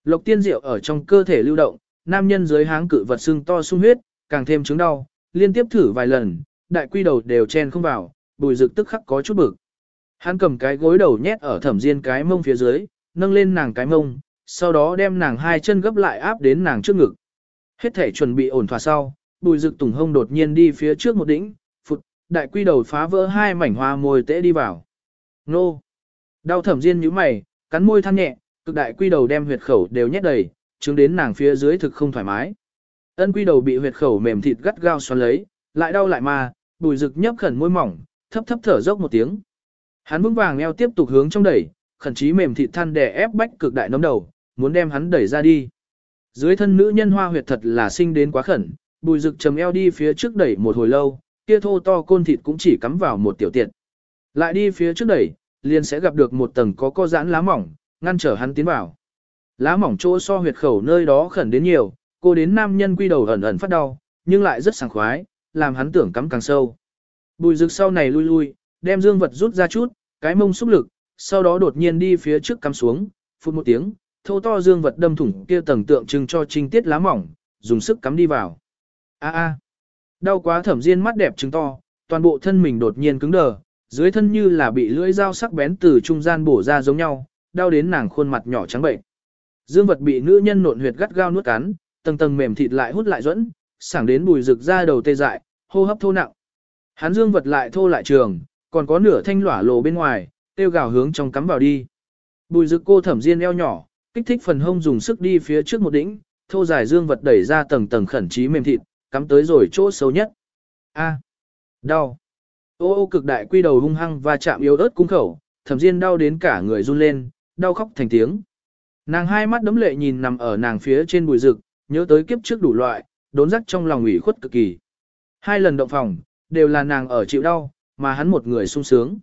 Lộc tiên diệu ở trong cơ thể lưu động, nam nhân dưới háng cự vật xương to sung huyết, càng thêm chứng đau, liên tiếp thử vài lần, đại quy đầu đều chen không vào, bùi rực tức khắc có chút bực. Hắn cầm cái gối đầu nhét ở thẩm diên cái mông phía dưới, nâng lên nàng cái mông, sau đó đem nàng hai chân gấp lại áp đến nàng trước ngực. Hết thể chuẩn bị ổn thỏa sau, bùi rực tùng hông đột nhiên đi phía trước một đỉnh, phụt, đại quy đầu phá vỡ hai mảnh hoa môi tễ đi vào. Nô! Đau thẩm diên như mày, cắn môi than nhẹ, cực đại quy đầu đem huyệt khẩu đều nhét đầy, chứng đến nàng phía dưới thực không thoải mái. Ân quy đầu bị huyệt khẩu mềm thịt gắt gao xoắn lấy, lại đau lại mà, bùi rực nhấp khẩn môi mỏng, thấp thấp thở dốc một tiếng. Hắn vững vàng eo tiếp tục hướng trong đẩy, khẩn chí mềm thịt than đè ép bách cực đại nấm đầu, muốn đem hắn đẩy ra đi. Dưới thân nữ nhân hoa huyệt thật là sinh đến quá khẩn, bùi rực trầm eo đi phía trước đẩy một hồi lâu, kia thô to côn thịt cũng chỉ cắm vào một tiểu tiện. Lại đi phía trước đẩy, liền sẽ gặp được một tầng có co giãn lá mỏng, ngăn trở hắn tiến vào. Lá mỏng chỗ so huyệt khẩu nơi đó khẩn đến nhiều, cô đến nam nhân quy đầu ẩn ẩn phát đau, nhưng lại rất sảng khoái, làm hắn tưởng cắm càng sâu. Bùi rực sau này lui lui, đem dương vật rút ra chút, cái mông xúc lực, sau đó đột nhiên đi phía trước cắm xuống, phút một tiếng, thô to dương vật đâm thủng kia tầng tượng trưng cho trinh tiết lá mỏng, dùng sức cắm đi vào. A a, đau quá thẩm diên mắt đẹp trứng to, toàn bộ thân mình đột nhiên cứng đờ, dưới thân như là bị lưỡi dao sắc bén từ trung gian bổ ra giống nhau, đau đến nàng khuôn mặt nhỏ trắng bệnh. Dương vật bị nữ nhân nộn huyệt gắt gao nuốt cắn, tầng tầng mềm thịt lại hút lại dẫn, sảng đến bùi rực ra đầu tê dại, hô hấp thô nặng. Hắn dương vật lại thô lại trường, còn có nửa thanh lỏa lồ bên ngoài, tiêu gào hướng trong cắm vào đi. Bùi rực cô thẩm diên eo nhỏ, kích thích phần hông dùng sức đi phía trước một đỉnh, thô dài dương vật đẩy ra tầng tầng khẩn trí mềm thịt, cắm tới rồi chỗ sâu nhất. A, đau. Ô ô cực đại quy đầu hung hăng và chạm yếu ớt cung khẩu, thẩm diên đau đến cả người run lên, đau khóc thành tiếng. Nàng hai mắt đấm lệ nhìn nằm ở nàng phía trên bùi rực, nhớ tới kiếp trước đủ loại, đốn rắc trong lòng ủy khuất cực kỳ. Hai lần động phòng, đều là nàng ở chịu đau, mà hắn một người sung sướng.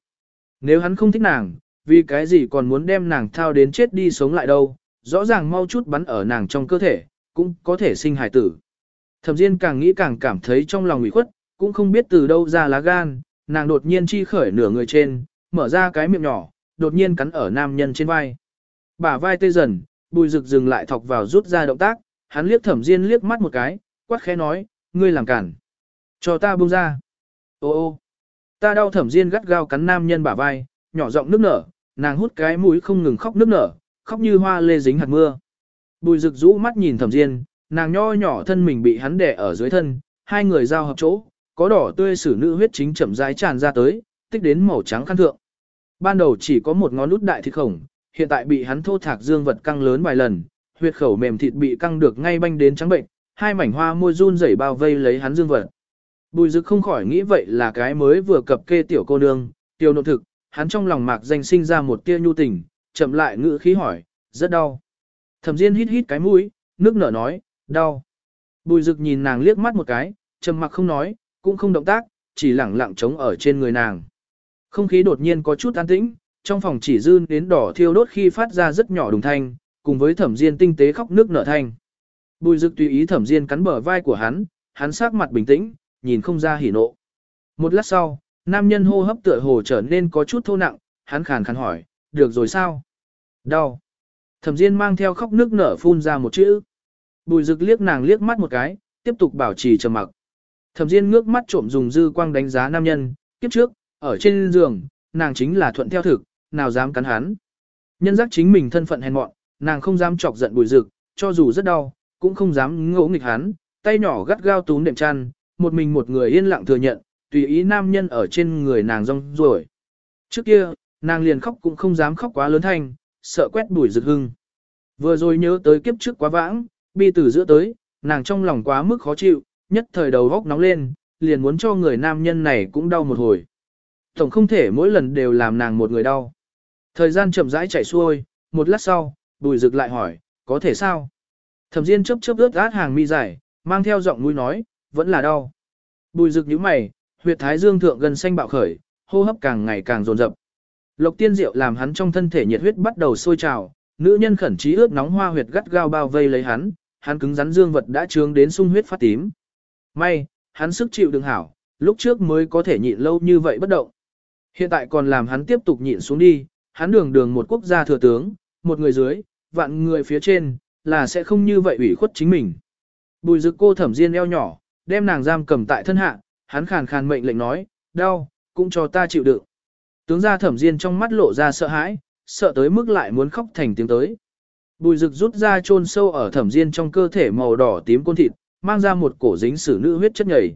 Nếu hắn không thích nàng, vì cái gì còn muốn đem nàng thao đến chết đi sống lại đâu, rõ ràng mau chút bắn ở nàng trong cơ thể, cũng có thể sinh hài tử. Thẩm Diên càng nghĩ càng cảm thấy trong lòng ủy khuất, cũng không biết từ đâu ra lá gan, nàng đột nhiên chi khởi nửa người trên, mở ra cái miệng nhỏ, đột nhiên cắn ở nam nhân trên vai. Bả vai tê dần, bùi rực dừng lại thọc vào rút ra động tác, hắn liếc thẩm diên liếc mắt một cái, quát khẽ nói, ngươi làm cản. Cho ta buông ra. Ô ô, ta đau thẩm diên gắt gao cắn nam nhân bả vai, nhỏ giọng nước nở, nàng hút cái mũi không ngừng khóc nước nở, khóc như hoa lê dính hạt mưa. Bùi rực rũ mắt nhìn thẩm diên, nàng nho nhỏ thân mình bị hắn đè ở dưới thân, hai người giao hợp chỗ, có đỏ tươi sử nữ huyết chính chậm rãi tràn ra tới, tích đến màu trắng khăn thượng. Ban đầu chỉ có một ngón út đại thịt khổng, hiện tại bị hắn thô thạc dương vật căng lớn vài lần, huyệt khẩu mềm thịt bị căng được ngay banh đến trắng bệnh, hai mảnh hoa môi run rẩy bao vây lấy hắn dương vật. Bùi Dực không khỏi nghĩ vậy là cái mới vừa cập kê tiểu cô nương, tiểu nộ thực, hắn trong lòng mạc danh sinh ra một tia nhu tình, chậm lại ngữ khí hỏi, rất đau. Thẩm Diên hít hít cái mũi, nước nở nói, đau. Bùi Dực nhìn nàng liếc mắt một cái, trầm mặc không nói, cũng không động tác, chỉ lẳng lặng chống ở trên người nàng. Không khí đột nhiên có chút an tĩnh, trong phòng chỉ dư đến đỏ thiêu đốt khi phát ra rất nhỏ đùng thanh, cùng với thẩm diên tinh tế khóc nước nở thanh. Bùi dực tùy ý thẩm diên cắn bờ vai của hắn, hắn sắc mặt bình tĩnh, nhìn không ra hỉ nộ. Một lát sau, nam nhân hô hấp tựa hồ trở nên có chút thô nặng, hắn khàn khàn hỏi, được rồi sao? Đau. Thẩm diên mang theo khóc nước nở phun ra một chữ. Bùi dực liếc nàng liếc mắt một cái, tiếp tục bảo trì trầm mặc. Thẩm diên ngước mắt trộm dùng dư quang đánh giá nam nhân, kiếp trước, ở trên giường, nàng chính là thuận theo thực, nào dám cắn hắn. Nhân giác chính mình thân phận hèn mọn, nàng không dám chọc giận bùi rực, cho dù rất đau, cũng không dám ngỗ nghịch hắn, tay nhỏ gắt gao túm đệm chăn, một mình một người yên lặng thừa nhận, tùy ý nam nhân ở trên người nàng rong rồi. Trước kia, nàng liền khóc cũng không dám khóc quá lớn thanh, sợ quét bùi rực hưng. Vừa rồi nhớ tới kiếp trước quá vãng, bi từ giữa tới, nàng trong lòng quá mức khó chịu, nhất thời đầu góc nóng lên, liền muốn cho người nam nhân này cũng đau một hồi. Tổng không thể mỗi lần đều làm nàng một người đau. Thời gian chậm rãi chạy xuôi, một lát sau, bùi rực lại hỏi, có thể sao? Thẩm Diên chớp chớp ướt át hàng mi dài, mang theo giọng mũi nói, vẫn là đau. Bùi rực nhíu mày, huyệt thái dương thượng gần xanh bạo khởi, hô hấp càng ngày càng dồn dập. Lộc tiên diệu làm hắn trong thân thể nhiệt huyết bắt đầu sôi trào, nữ nhân khẩn trí ướt nóng hoa huyệt gắt gao bao vây lấy hắn, hắn cứng rắn dương vật đã trướng đến sung huyết phát tím. May, hắn sức chịu đựng hảo, lúc trước mới có thể nhịn lâu như vậy bất động. Hiện tại còn làm hắn tiếp tục nhịn xuống đi, hắn đường đường một quốc gia thừa tướng, một người dưới, vạn người phía trên, là sẽ không như vậy ủy khuất chính mình. Bùi dực cô thẩm diên eo nhỏ, đem nàng giam cầm tại thân hạ, hắn khàn khàn mệnh lệnh nói, đau, cũng cho ta chịu đựng. Tướng gia thẩm diên trong mắt lộ ra sợ hãi, sợ tới mức lại muốn khóc thành tiếng tới. Bùi dực rút ra chôn sâu ở thẩm diên trong cơ thể màu đỏ tím côn thịt, mang ra một cổ dính sử nữ huyết chất nhầy.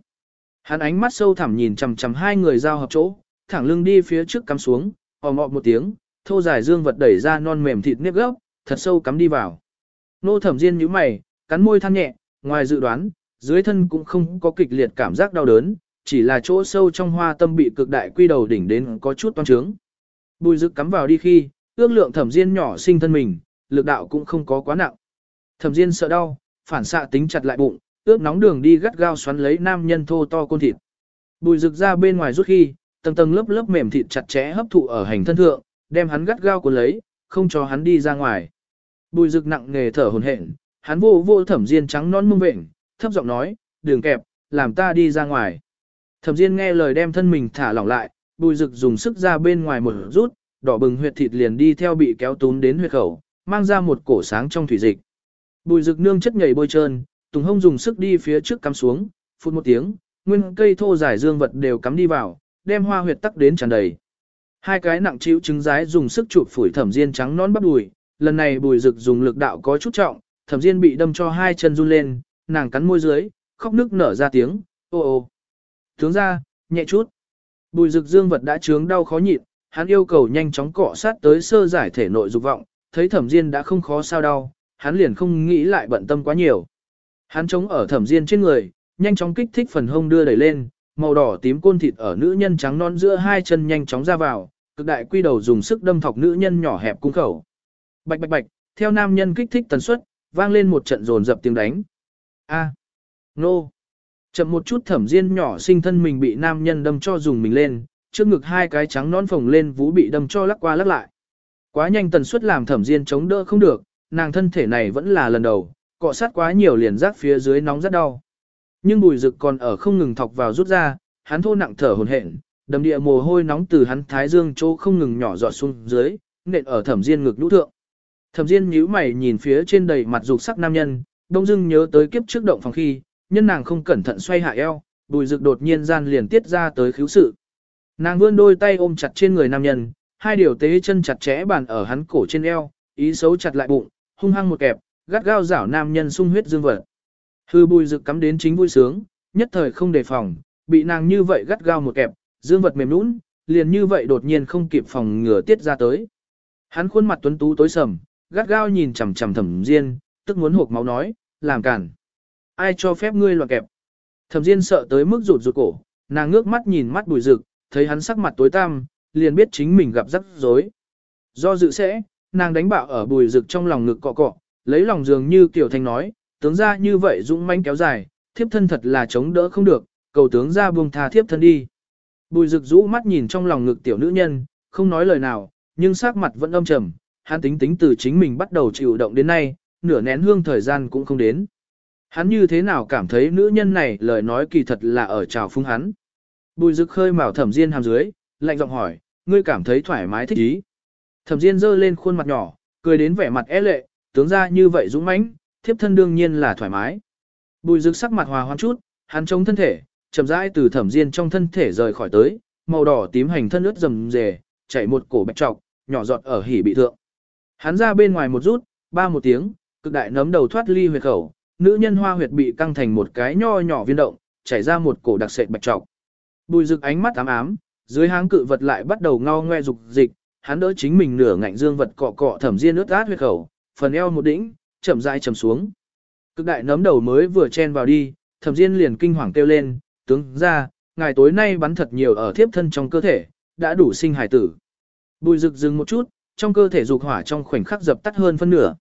Hắn ánh mắt sâu thẳm nhìn chằm chằm hai người giao hợp chỗ, thẳng lưng đi phía trước cắm xuống, ò mọ một tiếng, thô dài dương vật đẩy ra non mềm thịt nếp gốc, thật sâu cắm đi vào. Nô thẩm diên nhíu mày, cắn môi than nhẹ, ngoài dự đoán, dưới thân cũng không có kịch liệt cảm giác đau đớn, chỉ là chỗ sâu trong hoa tâm bị cực đại quy đầu đỉnh đến có chút toan trướng. Bùi dực cắm vào đi khi, ước lượng thẩm diên nhỏ sinh thân mình, lực đạo cũng không có quá nặng. Thẩm diên sợ đau, phản xạ tính chặt lại bụng, ước nóng đường đi gắt gao xoắn lấy nam nhân thô to côn thịt. Bùi rực ra bên ngoài rút khi, tầng tầng lớp lớp mềm thịt chặt chẽ hấp thụ ở hành thân thượng, đem hắn gắt gao cuốn lấy, không cho hắn đi ra ngoài. Bùi rực nặng nghề thở hổn hển, hắn vô vô thẩm diên trắng non mông vệnh, thấp giọng nói, đường kẹp, làm ta đi ra ngoài. Thẩm diên nghe lời đem thân mình thả lỏng lại, bùi rực dùng sức ra bên ngoài một rút, đỏ bừng huyệt thịt liền đi theo bị kéo túm đến huyệt khẩu, mang ra một cổ sáng trong thủy dịch. Bùi rực nương chất nhảy bôi trơn, Tùng Hông dùng sức đi phía trước cắm xuống, phút một tiếng, nguyên cây thô dài dương vật đều cắm đi vào, đem hoa huyệt tắc đến tràn đầy. Hai cái nặng chịu trứng rái dùng sức chụp phủi thẩm diên trắng non bắp đùi, lần này bùi rực dùng lực đạo có chút trọng, thẩm diên bị đâm cho hai chân run lên, nàng cắn môi dưới, khóc nức nở ra tiếng, ô ô. Tướng ra, nhẹ chút. Bùi rực dương vật đã trướng đau khó nhịn, hắn yêu cầu nhanh chóng cọ sát tới sơ giải thể nội dục vọng, thấy thẩm diên đã không khó sao đau, hắn liền không nghĩ lại bận tâm quá nhiều. Hắn chống ở thẩm diên trên người, nhanh chóng kích thích phần hông đưa đẩy lên, màu đỏ tím côn thịt ở nữ nhân trắng non giữa hai chân nhanh chóng ra vào, cực đại quy đầu dùng sức đâm thọc nữ nhân nhỏ hẹp cung khẩu. Bạch bạch bạch, theo nam nhân kích thích tần suất, vang lên một trận rồn dập tiếng đánh. A. Nô. Chậm một chút thẩm diên nhỏ sinh thân mình bị nam nhân đâm cho dùng mình lên, trước ngực hai cái trắng non phồng lên vú bị đâm cho lắc qua lắc lại. Quá nhanh tần suất làm thẩm diên chống đỡ không được, nàng thân thể này vẫn là lần đầu, cọ sát quá nhiều liền rác phía dưới nóng rất đau. Nhưng bùi rực còn ở không ngừng thọc vào rút ra, hắn thô nặng thở hồn hển, đầm địa mồ hôi nóng từ hắn thái dương chỗ không ngừng nhỏ giọt xuống dưới, nện ở thẩm diên ngực nhũ thượng. Thẩm diên nhíu mày nhìn phía trên đầy mặt dục sắc nam nhân, đông dưng nhớ tới kiếp trước động phòng khi, nhân nàng không cẩn thận xoay hạ eo, bùi rực đột nhiên gian liền tiết ra tới khiếu sự. Nàng vươn đôi tay ôm chặt trên người nam nhân, hai điều tế chân chặt chẽ bàn ở hắn cổ trên eo, ý xấu chặt lại bụng, hung hăng một kẹp, gắt gao rảo nam nhân sung huyết dương vật. Hư bùi dự cắm đến chính vui sướng, nhất thời không đề phòng, bị nàng như vậy gắt gao một kẹp, dương vật mềm nũng, liền như vậy đột nhiên không kịp phòng ngừa tiết ra tới. Hắn khuôn mặt tuấn tú tối sầm, gắt gao nhìn chằm chằm thẩm diên, tức muốn hộp máu nói, làm cản. Ai cho phép ngươi loạn kẹp. Thẩm diên sợ tới mức rụt rụt cổ, nàng ngước mắt nhìn mắt bùi rực, thấy hắn sắc mặt tối tăm, liền biết chính mình gặp rắc rối. Do dự sẽ, nàng đánh bạo ở bùi rực trong lòng ngực cọ cọ, lấy lòng dường như tiểu thanh nói, tướng ra như vậy dũng manh kéo dài, thiếp thân thật là chống đỡ không được, cầu tướng ra buông tha thiếp thân đi. Bùi rực rũ mắt nhìn trong lòng ngực tiểu nữ nhân, không nói lời nào, nhưng sắc mặt vẫn âm trầm, hắn tính tính từ chính mình bắt đầu chịu động đến nay, nửa nén hương thời gian cũng không đến. Hắn như thế nào cảm thấy nữ nhân này lời nói kỳ thật là ở trào phung hắn. Bùi rực khơi mào thẩm diên hàm dưới, lạnh giọng hỏi, ngươi cảm thấy thoải mái thích ý. Thẩm diên giơ lên khuôn mặt nhỏ, cười đến vẻ mặt é lệ, tướng ra như vậy dũng mãnh, thiếp thân đương nhiên là thoải mái. Bùi rực sắc mặt hòa hoãn chút, hắn chống thân thể, chậm rãi từ thẩm diên trong thân thể rời khỏi tới, màu đỏ tím hành thân ướt rầm rề, chảy một cổ bạch trọc, nhỏ giọt ở hỉ bị thượng. Hắn ra bên ngoài một rút, ba một tiếng, cực đại nấm đầu thoát ly huyệt khẩu, nữ nhân hoa huyệt bị căng thành một cái nho nhỏ viên động, chảy ra một cổ đặc sệt bạch trọc. Bùi rực ánh mắt ám ám, dưới háng cự vật lại bắt đầu ngao ngoe dục dịch, hắn đỡ chính mình nửa ngạnh dương vật cọ cọ thẩm diên ướt át huyệt khẩu, phần eo một đỉnh, chậm rãi chầm xuống. Cực đại nấm đầu mới vừa chen vào đi, thẩm diên liền kinh hoàng kêu lên, tướng ra, ngài tối nay bắn thật nhiều ở thiếp thân trong cơ thể, đã đủ sinh hài tử. Bùi rực dừng một chút, trong cơ thể dục hỏa trong khoảnh khắc dập tắt hơn phân nửa.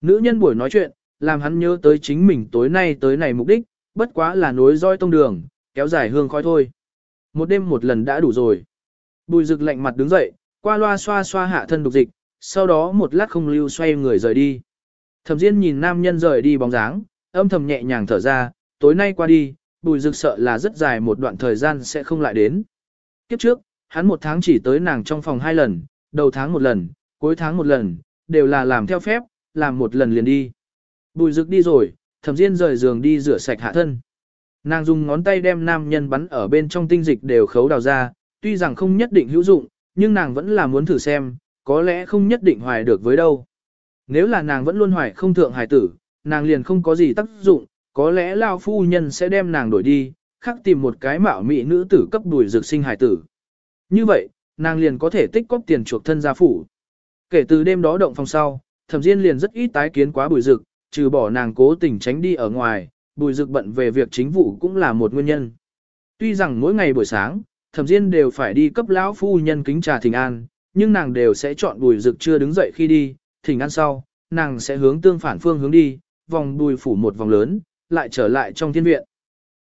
Nữ nhân buổi nói chuyện, làm hắn nhớ tới chính mình tối nay tới này mục đích, bất quá là nối roi tông đường, kéo dài hương khói thôi. Một đêm một lần đã đủ rồi. Bùi rực lạnh mặt đứng dậy, qua loa xoa xoa hạ thân đục dịch, sau đó một lát không lưu xoay người rời đi. Thẩm Diên nhìn nam nhân rời đi bóng dáng, âm thầm nhẹ nhàng thở ra, tối nay qua đi, bùi rực sợ là rất dài một đoạn thời gian sẽ không lại đến. Kiếp trước, hắn một tháng chỉ tới nàng trong phòng hai lần, đầu tháng một lần, cuối tháng một lần, đều là làm theo phép, làm một lần liền đi. Bùi rực đi rồi, thẩm Diên rời giường đi rửa sạch hạ thân. Nàng dùng ngón tay đem nam nhân bắn ở bên trong tinh dịch đều khấu đào ra, tuy rằng không nhất định hữu dụng, nhưng nàng vẫn là muốn thử xem, có lẽ không nhất định hoài được với đâu. Nếu là nàng vẫn luôn hoài không thượng hài tử, nàng liền không có gì tác dụng, có lẽ lao phu nhân sẽ đem nàng đổi đi, khắc tìm một cái mạo mị nữ tử cấp đuổi dược sinh hài tử. Như vậy, nàng liền có thể tích góp tiền chuộc thân gia phủ. Kể từ đêm đó động phòng sau, thẩm diên liền rất ít tái kiến quá bùi dực, trừ bỏ nàng cố tình tránh đi ở ngoài, bùi dực bận về việc chính vụ cũng là một nguyên nhân. Tuy rằng mỗi ngày buổi sáng, thẩm diên đều phải đi cấp lão phu nhân kính trà thỉnh an, nhưng nàng đều sẽ chọn bùi dược chưa đứng dậy khi đi, thỉnh an sau, nàng sẽ hướng tương phản phương hướng đi, vòng đùi phủ một vòng lớn, lại trở lại trong thiên viện.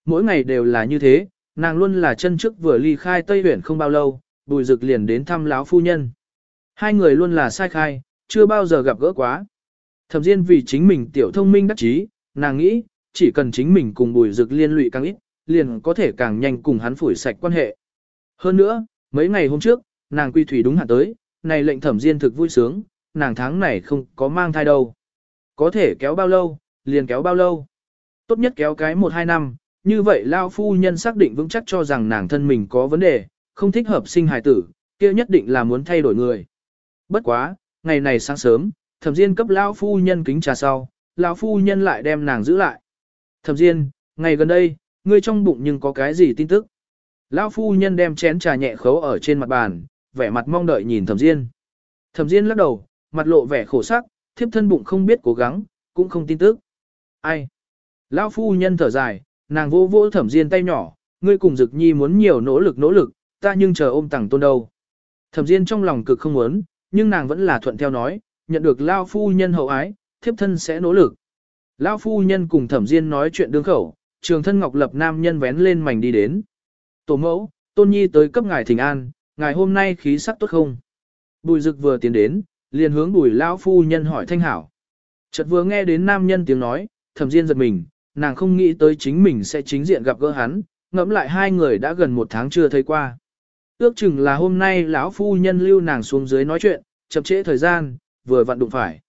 Mỗi ngày đều là như thế, nàng luôn là chân trước vừa ly khai Tây Huyển không bao lâu, bùi rực liền đến thăm lão phu nhân. Hai người luôn là sai khai, chưa bao giờ gặp gỡ quá. Thẩm Diên vì chính mình tiểu thông minh đắc trí, nàng nghĩ, chỉ cần chính mình cùng bùi rực liên lụy càng ít, liền có thể càng nhanh cùng hắn phủi sạch quan hệ. Hơn nữa, mấy ngày hôm trước, nàng quy thủy đúng hạn tới, này lệnh Thẩm Diên thực vui sướng, nàng tháng này không có mang thai đâu. Có thể kéo bao lâu, liền kéo bao lâu. Tốt nhất kéo cái 1-2 năm, như vậy Lao phu nhân xác định vững chắc cho rằng nàng thân mình có vấn đề, không thích hợp sinh hài tử, kia nhất định là muốn thay đổi người. Bất quá, ngày này sáng sớm, thẩm diên cấp lão phu nhân kính trà sau, lão phu nhân lại đem nàng giữ lại. Thẩm diên, ngày gần đây, ngươi trong bụng nhưng có cái gì tin tức? Lão phu nhân đem chén trà nhẹ khấu ở trên mặt bàn, vẻ mặt mong đợi nhìn thẩm diên. Thẩm diên lắc đầu, mặt lộ vẻ khổ sắc, thiếp thân bụng không biết cố gắng, cũng không tin tức. Ai? Lão phu nhân thở dài, nàng vô vô thẩm diên tay nhỏ, ngươi cùng dực nhi muốn nhiều nỗ lực nỗ lực, ta nhưng chờ ôm tặng tôn đâu. Thẩm diên trong lòng cực không muốn, nhưng nàng vẫn là thuận theo nói, nhận được Lao phu nhân hậu ái, thiếp thân sẽ nỗ lực. Lao phu nhân cùng thẩm diên nói chuyện đương khẩu, trường thân ngọc lập nam nhân vén lên mảnh đi đến. Tổ mẫu, tôn nhi tới cấp ngài thỉnh an, ngài hôm nay khí sắc tốt không? Bùi dực vừa tiến đến, liền hướng bùi lão phu nhân hỏi thanh hảo. Chợt vừa nghe đến nam nhân tiếng nói, thẩm diên giật mình, nàng không nghĩ tới chính mình sẽ chính diện gặp gỡ hắn, ngẫm lại hai người đã gần một tháng chưa thấy qua. Ước chừng là hôm nay lão phu nhân lưu nàng xuống dưới nói chuyện, chậm trễ thời gian, vừa vặn đụng phải.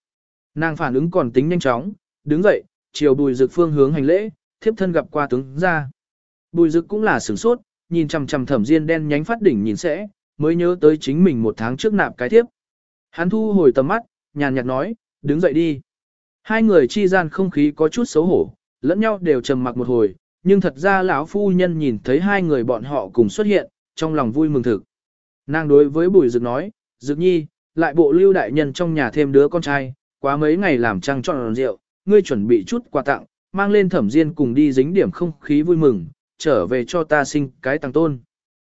Nàng phản ứng còn tính nhanh chóng, đứng dậy, chiều bùi dực phương hướng hành lễ, thiếp thân gặp qua tướng ra. Bùi dực cũng là sửng sốt, nhìn chằm chằm thẩm diên đen nhánh phát đỉnh nhìn sẽ, mới nhớ tới chính mình một tháng trước nạp cái thiếp. Hắn thu hồi tầm mắt, nhàn nhạt nói, đứng dậy đi. Hai người chi gian không khí có chút xấu hổ, lẫn nhau đều trầm mặc một hồi, nhưng thật ra lão phu nhân nhìn thấy hai người bọn họ cùng xuất hiện, trong lòng vui mừng thực. Nàng đối với Bùi Dực nói, Dực nhi, lại bộ lưu đại nhân trong nhà thêm đứa con trai, quá mấy ngày làm trăng trọn rượu, ngươi chuẩn bị chút quà tặng, mang lên thẩm diên cùng đi dính điểm không khí vui mừng, trở về cho ta sinh cái tăng tôn.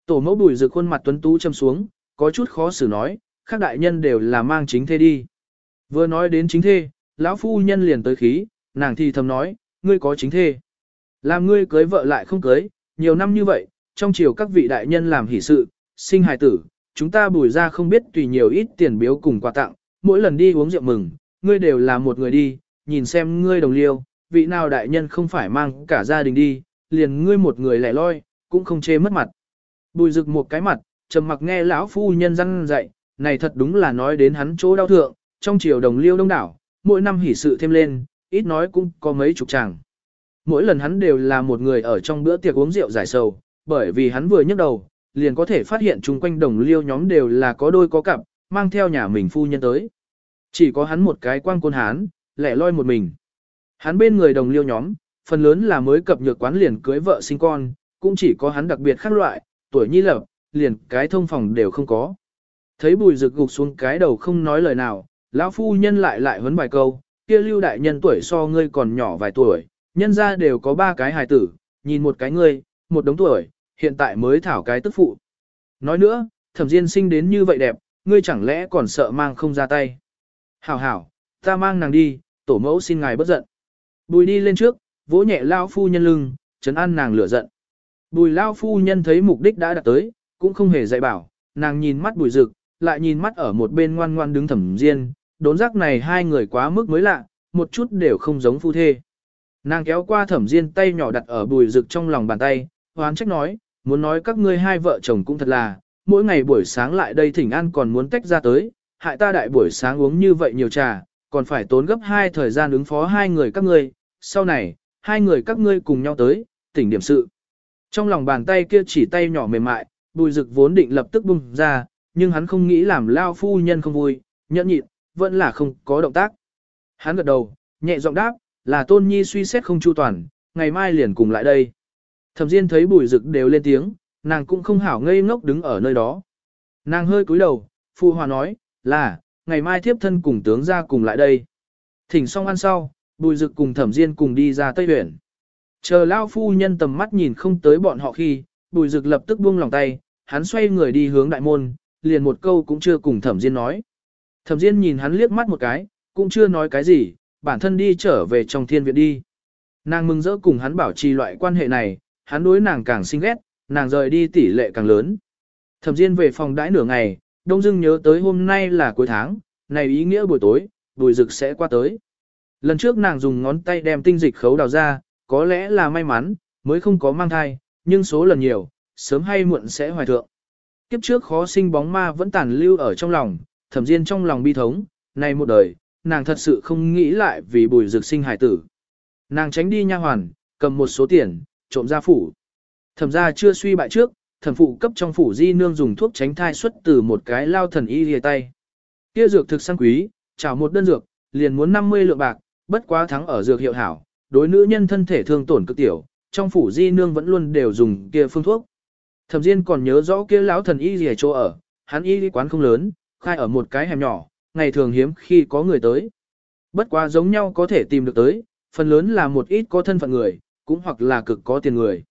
Tổ mẫu Bùi Dực khuôn mặt tuấn tú châm xuống, có chút khó xử nói, các đại nhân đều là mang chính thê đi. Vừa nói đến chính thê, lão phu nhân liền tới khí, nàng thì thầm nói, ngươi có chính thê. Làm ngươi cưới vợ lại không cưới, nhiều năm như vậy, trong chiều các vị đại nhân làm hỷ sự, sinh hài tử, chúng ta bùi ra không biết tùy nhiều ít tiền biếu cùng quà tặng, mỗi lần đi uống rượu mừng, ngươi đều là một người đi, nhìn xem ngươi đồng liêu, vị nào đại nhân không phải mang cả gia đình đi, liền ngươi một người lẻ loi, cũng không chê mất mặt. Bùi rực một cái mặt, trầm mặc nghe lão phu nhân răn dạy, này thật đúng là nói đến hắn chỗ đau thượng, trong chiều đồng liêu đông đảo, mỗi năm hỉ sự thêm lên, ít nói cũng có mấy chục chàng. Mỗi lần hắn đều là một người ở trong bữa tiệc uống rượu giải sầu, bởi vì hắn vừa nhấc đầu, liền có thể phát hiện chung quanh đồng liêu nhóm đều là có đôi có cặp, mang theo nhà mình phu nhân tới. Chỉ có hắn một cái quang côn hán, lẻ loi một mình. Hắn bên người đồng liêu nhóm, phần lớn là mới cập nhược quán liền cưới vợ sinh con, cũng chỉ có hắn đặc biệt khác loại, tuổi nhi lập, liền cái thông phòng đều không có. Thấy bùi rực gục xuống cái đầu không nói lời nào, lão phu nhân lại lại huấn bài câu, kia lưu đại nhân tuổi so ngươi còn nhỏ vài tuổi, nhân ra đều có ba cái hài tử, nhìn một cái ngươi, một đống tuổi, hiện tại mới thảo cái tức phụ. Nói nữa, thẩm diên sinh đến như vậy đẹp, ngươi chẳng lẽ còn sợ mang không ra tay. Hảo hảo, ta mang nàng đi, tổ mẫu xin ngài bất giận. Bùi đi lên trước, vỗ nhẹ lao phu nhân lưng, chấn an nàng lửa giận. Bùi lao phu nhân thấy mục đích đã đạt tới, cũng không hề dạy bảo, nàng nhìn mắt bùi rực, lại nhìn mắt ở một bên ngoan ngoan đứng thẩm diên, đốn giác này hai người quá mức mới lạ, một chút đều không giống phu thê. Nàng kéo qua thẩm diên tay nhỏ đặt ở bùi rực trong lòng bàn tay, hoán trách nói, muốn nói các ngươi hai vợ chồng cũng thật là, mỗi ngày buổi sáng lại đây thỉnh an còn muốn tách ra tới, hại ta đại buổi sáng uống như vậy nhiều trà, còn phải tốn gấp hai thời gian ứng phó hai người các ngươi, sau này, hai người các ngươi cùng nhau tới, tỉnh điểm sự. Trong lòng bàn tay kia chỉ tay nhỏ mềm mại, bùi rực vốn định lập tức bung ra, nhưng hắn không nghĩ làm lao phu nhân không vui, nhẫn nhịn, vẫn là không có động tác. Hắn gật đầu, nhẹ giọng đáp, là tôn nhi suy xét không chu toàn, ngày mai liền cùng lại đây. Thẩm Diên thấy bùi rực đều lên tiếng, nàng cũng không hảo ngây ngốc đứng ở nơi đó. Nàng hơi cúi đầu, Phu Hòa nói, là, ngày mai thiếp thân cùng tướng ra cùng lại đây. Thỉnh xong ăn sau, bùi rực cùng thẩm Diên cùng đi ra Tây Huyển. Chờ Lao Phu Nhân tầm mắt nhìn không tới bọn họ khi, bùi rực lập tức buông lòng tay, hắn xoay người đi hướng đại môn, liền một câu cũng chưa cùng thẩm diên nói. Thẩm diên nhìn hắn liếc mắt một cái, cũng chưa nói cái gì, bản thân đi trở về trong thiên viện đi. Nàng mừng rỡ cùng hắn bảo trì loại quan hệ này, hắn đối nàng càng xinh ghét, nàng rời đi tỷ lệ càng lớn. Thẩm Diên về phòng đãi nửa ngày, đông dưng nhớ tới hôm nay là cuối tháng, này ý nghĩa buổi tối, bùi rực sẽ qua tới. Lần trước nàng dùng ngón tay đem tinh dịch khấu đào ra, có lẽ là may mắn, mới không có mang thai, nhưng số lần nhiều, sớm hay muộn sẽ hoài thượng. Kiếp trước khó sinh bóng ma vẫn tàn lưu ở trong lòng, thẩm diên trong lòng bi thống, này một đời, nàng thật sự không nghĩ lại vì bùi dược sinh hải tử. Nàng tránh đi nha hoàn, cầm một số tiền, trộm ra phủ. Thẩm gia chưa suy bại trước, thẩm phụ cấp trong phủ di nương dùng thuốc tránh thai xuất từ một cái lao thần y lìa tay. Kia dược thực sang quý, chào một đơn dược, liền muốn 50 lượng bạc, bất quá thắng ở dược hiệu hảo, đối nữ nhân thân thể thương tổn cực tiểu, trong phủ di nương vẫn luôn đều dùng kia phương thuốc. Thẩm Diên còn nhớ rõ kia lão thần y lìa chỗ ở, hắn y quán không lớn, khai ở một cái hẻm nhỏ, ngày thường hiếm khi có người tới. Bất quá giống nhau có thể tìm được tới, phần lớn là một ít có thân phận người, cũng hoặc là cực có tiền người.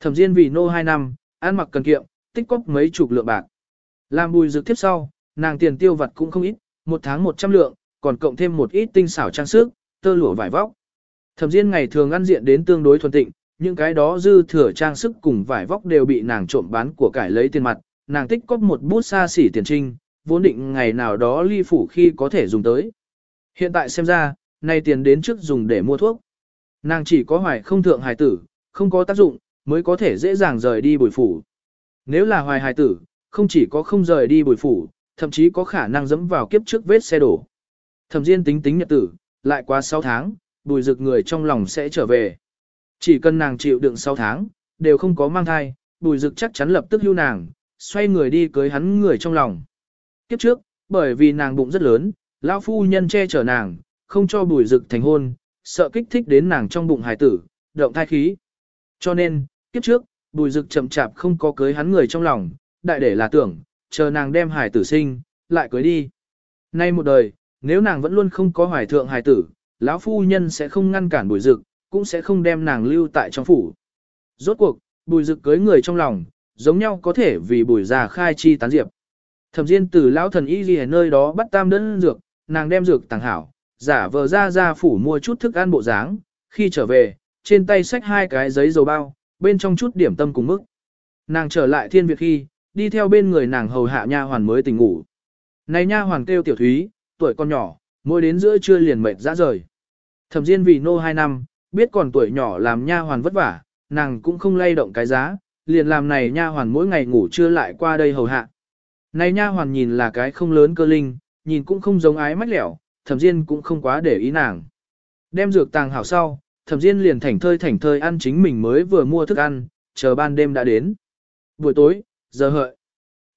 Thẩm Diên vì nô 2 năm, ăn mặc cần kiệm, tích cóp mấy chục lượng bạc. Làm bùi dược tiếp sau, nàng tiền tiêu vặt cũng không ít, một tháng 100 lượng, còn cộng thêm một ít tinh xảo trang sức, tơ lụa vải vóc. Thẩm Diên ngày thường ăn diện đến tương đối thuần tịnh, những cái đó dư thừa trang sức cùng vải vóc đều bị nàng trộm bán của cải lấy tiền mặt, nàng tích cóp một bút xa xỉ tiền trinh, vốn định ngày nào đó ly phủ khi có thể dùng tới. Hiện tại xem ra, nay tiền đến trước dùng để mua thuốc. Nàng chỉ có hoài không thượng hài tử, không có tác dụng, mới có thể dễ dàng rời đi bồi phủ. Nếu là hoài hài tử, không chỉ có không rời đi bồi phủ, thậm chí có khả năng dẫm vào kiếp trước vết xe đổ. Thẩm Diên tính tính nhật tử, lại qua 6 tháng, bùi rực người trong lòng sẽ trở về. Chỉ cần nàng chịu đựng 6 tháng, đều không có mang thai, bùi dực chắc chắn lập tức hưu nàng, xoay người đi cưới hắn người trong lòng. Kiếp trước, bởi vì nàng bụng rất lớn, lão phu nhân che chở nàng, không cho bùi dực thành hôn, sợ kích thích đến nàng trong bụng hài tử, động thai khí. Cho nên, kiếp trước, bùi dực chậm chạp không có cưới hắn người trong lòng, đại để là tưởng, chờ nàng đem hài tử sinh, lại cưới đi. Nay một đời, nếu nàng vẫn luôn không có hoài thượng hài tử, lão phu nhân sẽ không ngăn cản bùi dực cũng sẽ không đem nàng lưu tại trong phủ. Rốt cuộc, bùi dực cưới người trong lòng, giống nhau có thể vì bùi già khai chi tán diệp. Thẩm Diên từ lão thần y gì nơi đó bắt tam đơn dược, nàng đem dược tàng hảo, giả vờ ra ra phủ mua chút thức ăn bộ dáng, khi trở về, trên tay xách hai cái giấy dầu bao, bên trong chút điểm tâm cùng mức. Nàng trở lại thiên việt khi, đi theo bên người nàng hầu hạ nha hoàn mới tỉnh ngủ. Này nha hoàn kêu tiểu thúy, tuổi con nhỏ, mỗi đến giữa trưa liền mệt ra rời. Thẩm Diên vì nô 2 năm, biết còn tuổi nhỏ làm nha hoàn vất vả, nàng cũng không lay động cái giá, liền làm này nha hoàn mỗi ngày ngủ trưa lại qua đây hầu hạ. Này nha hoàn nhìn là cái không lớn cơ linh, nhìn cũng không giống ái mách lẻo, thẩm diên cũng không quá để ý nàng. Đem dược tàng hảo sau, thẩm diên liền thảnh thơi thảnh thơi ăn chính mình mới vừa mua thức ăn, chờ ban đêm đã đến. Buổi tối, giờ hợi.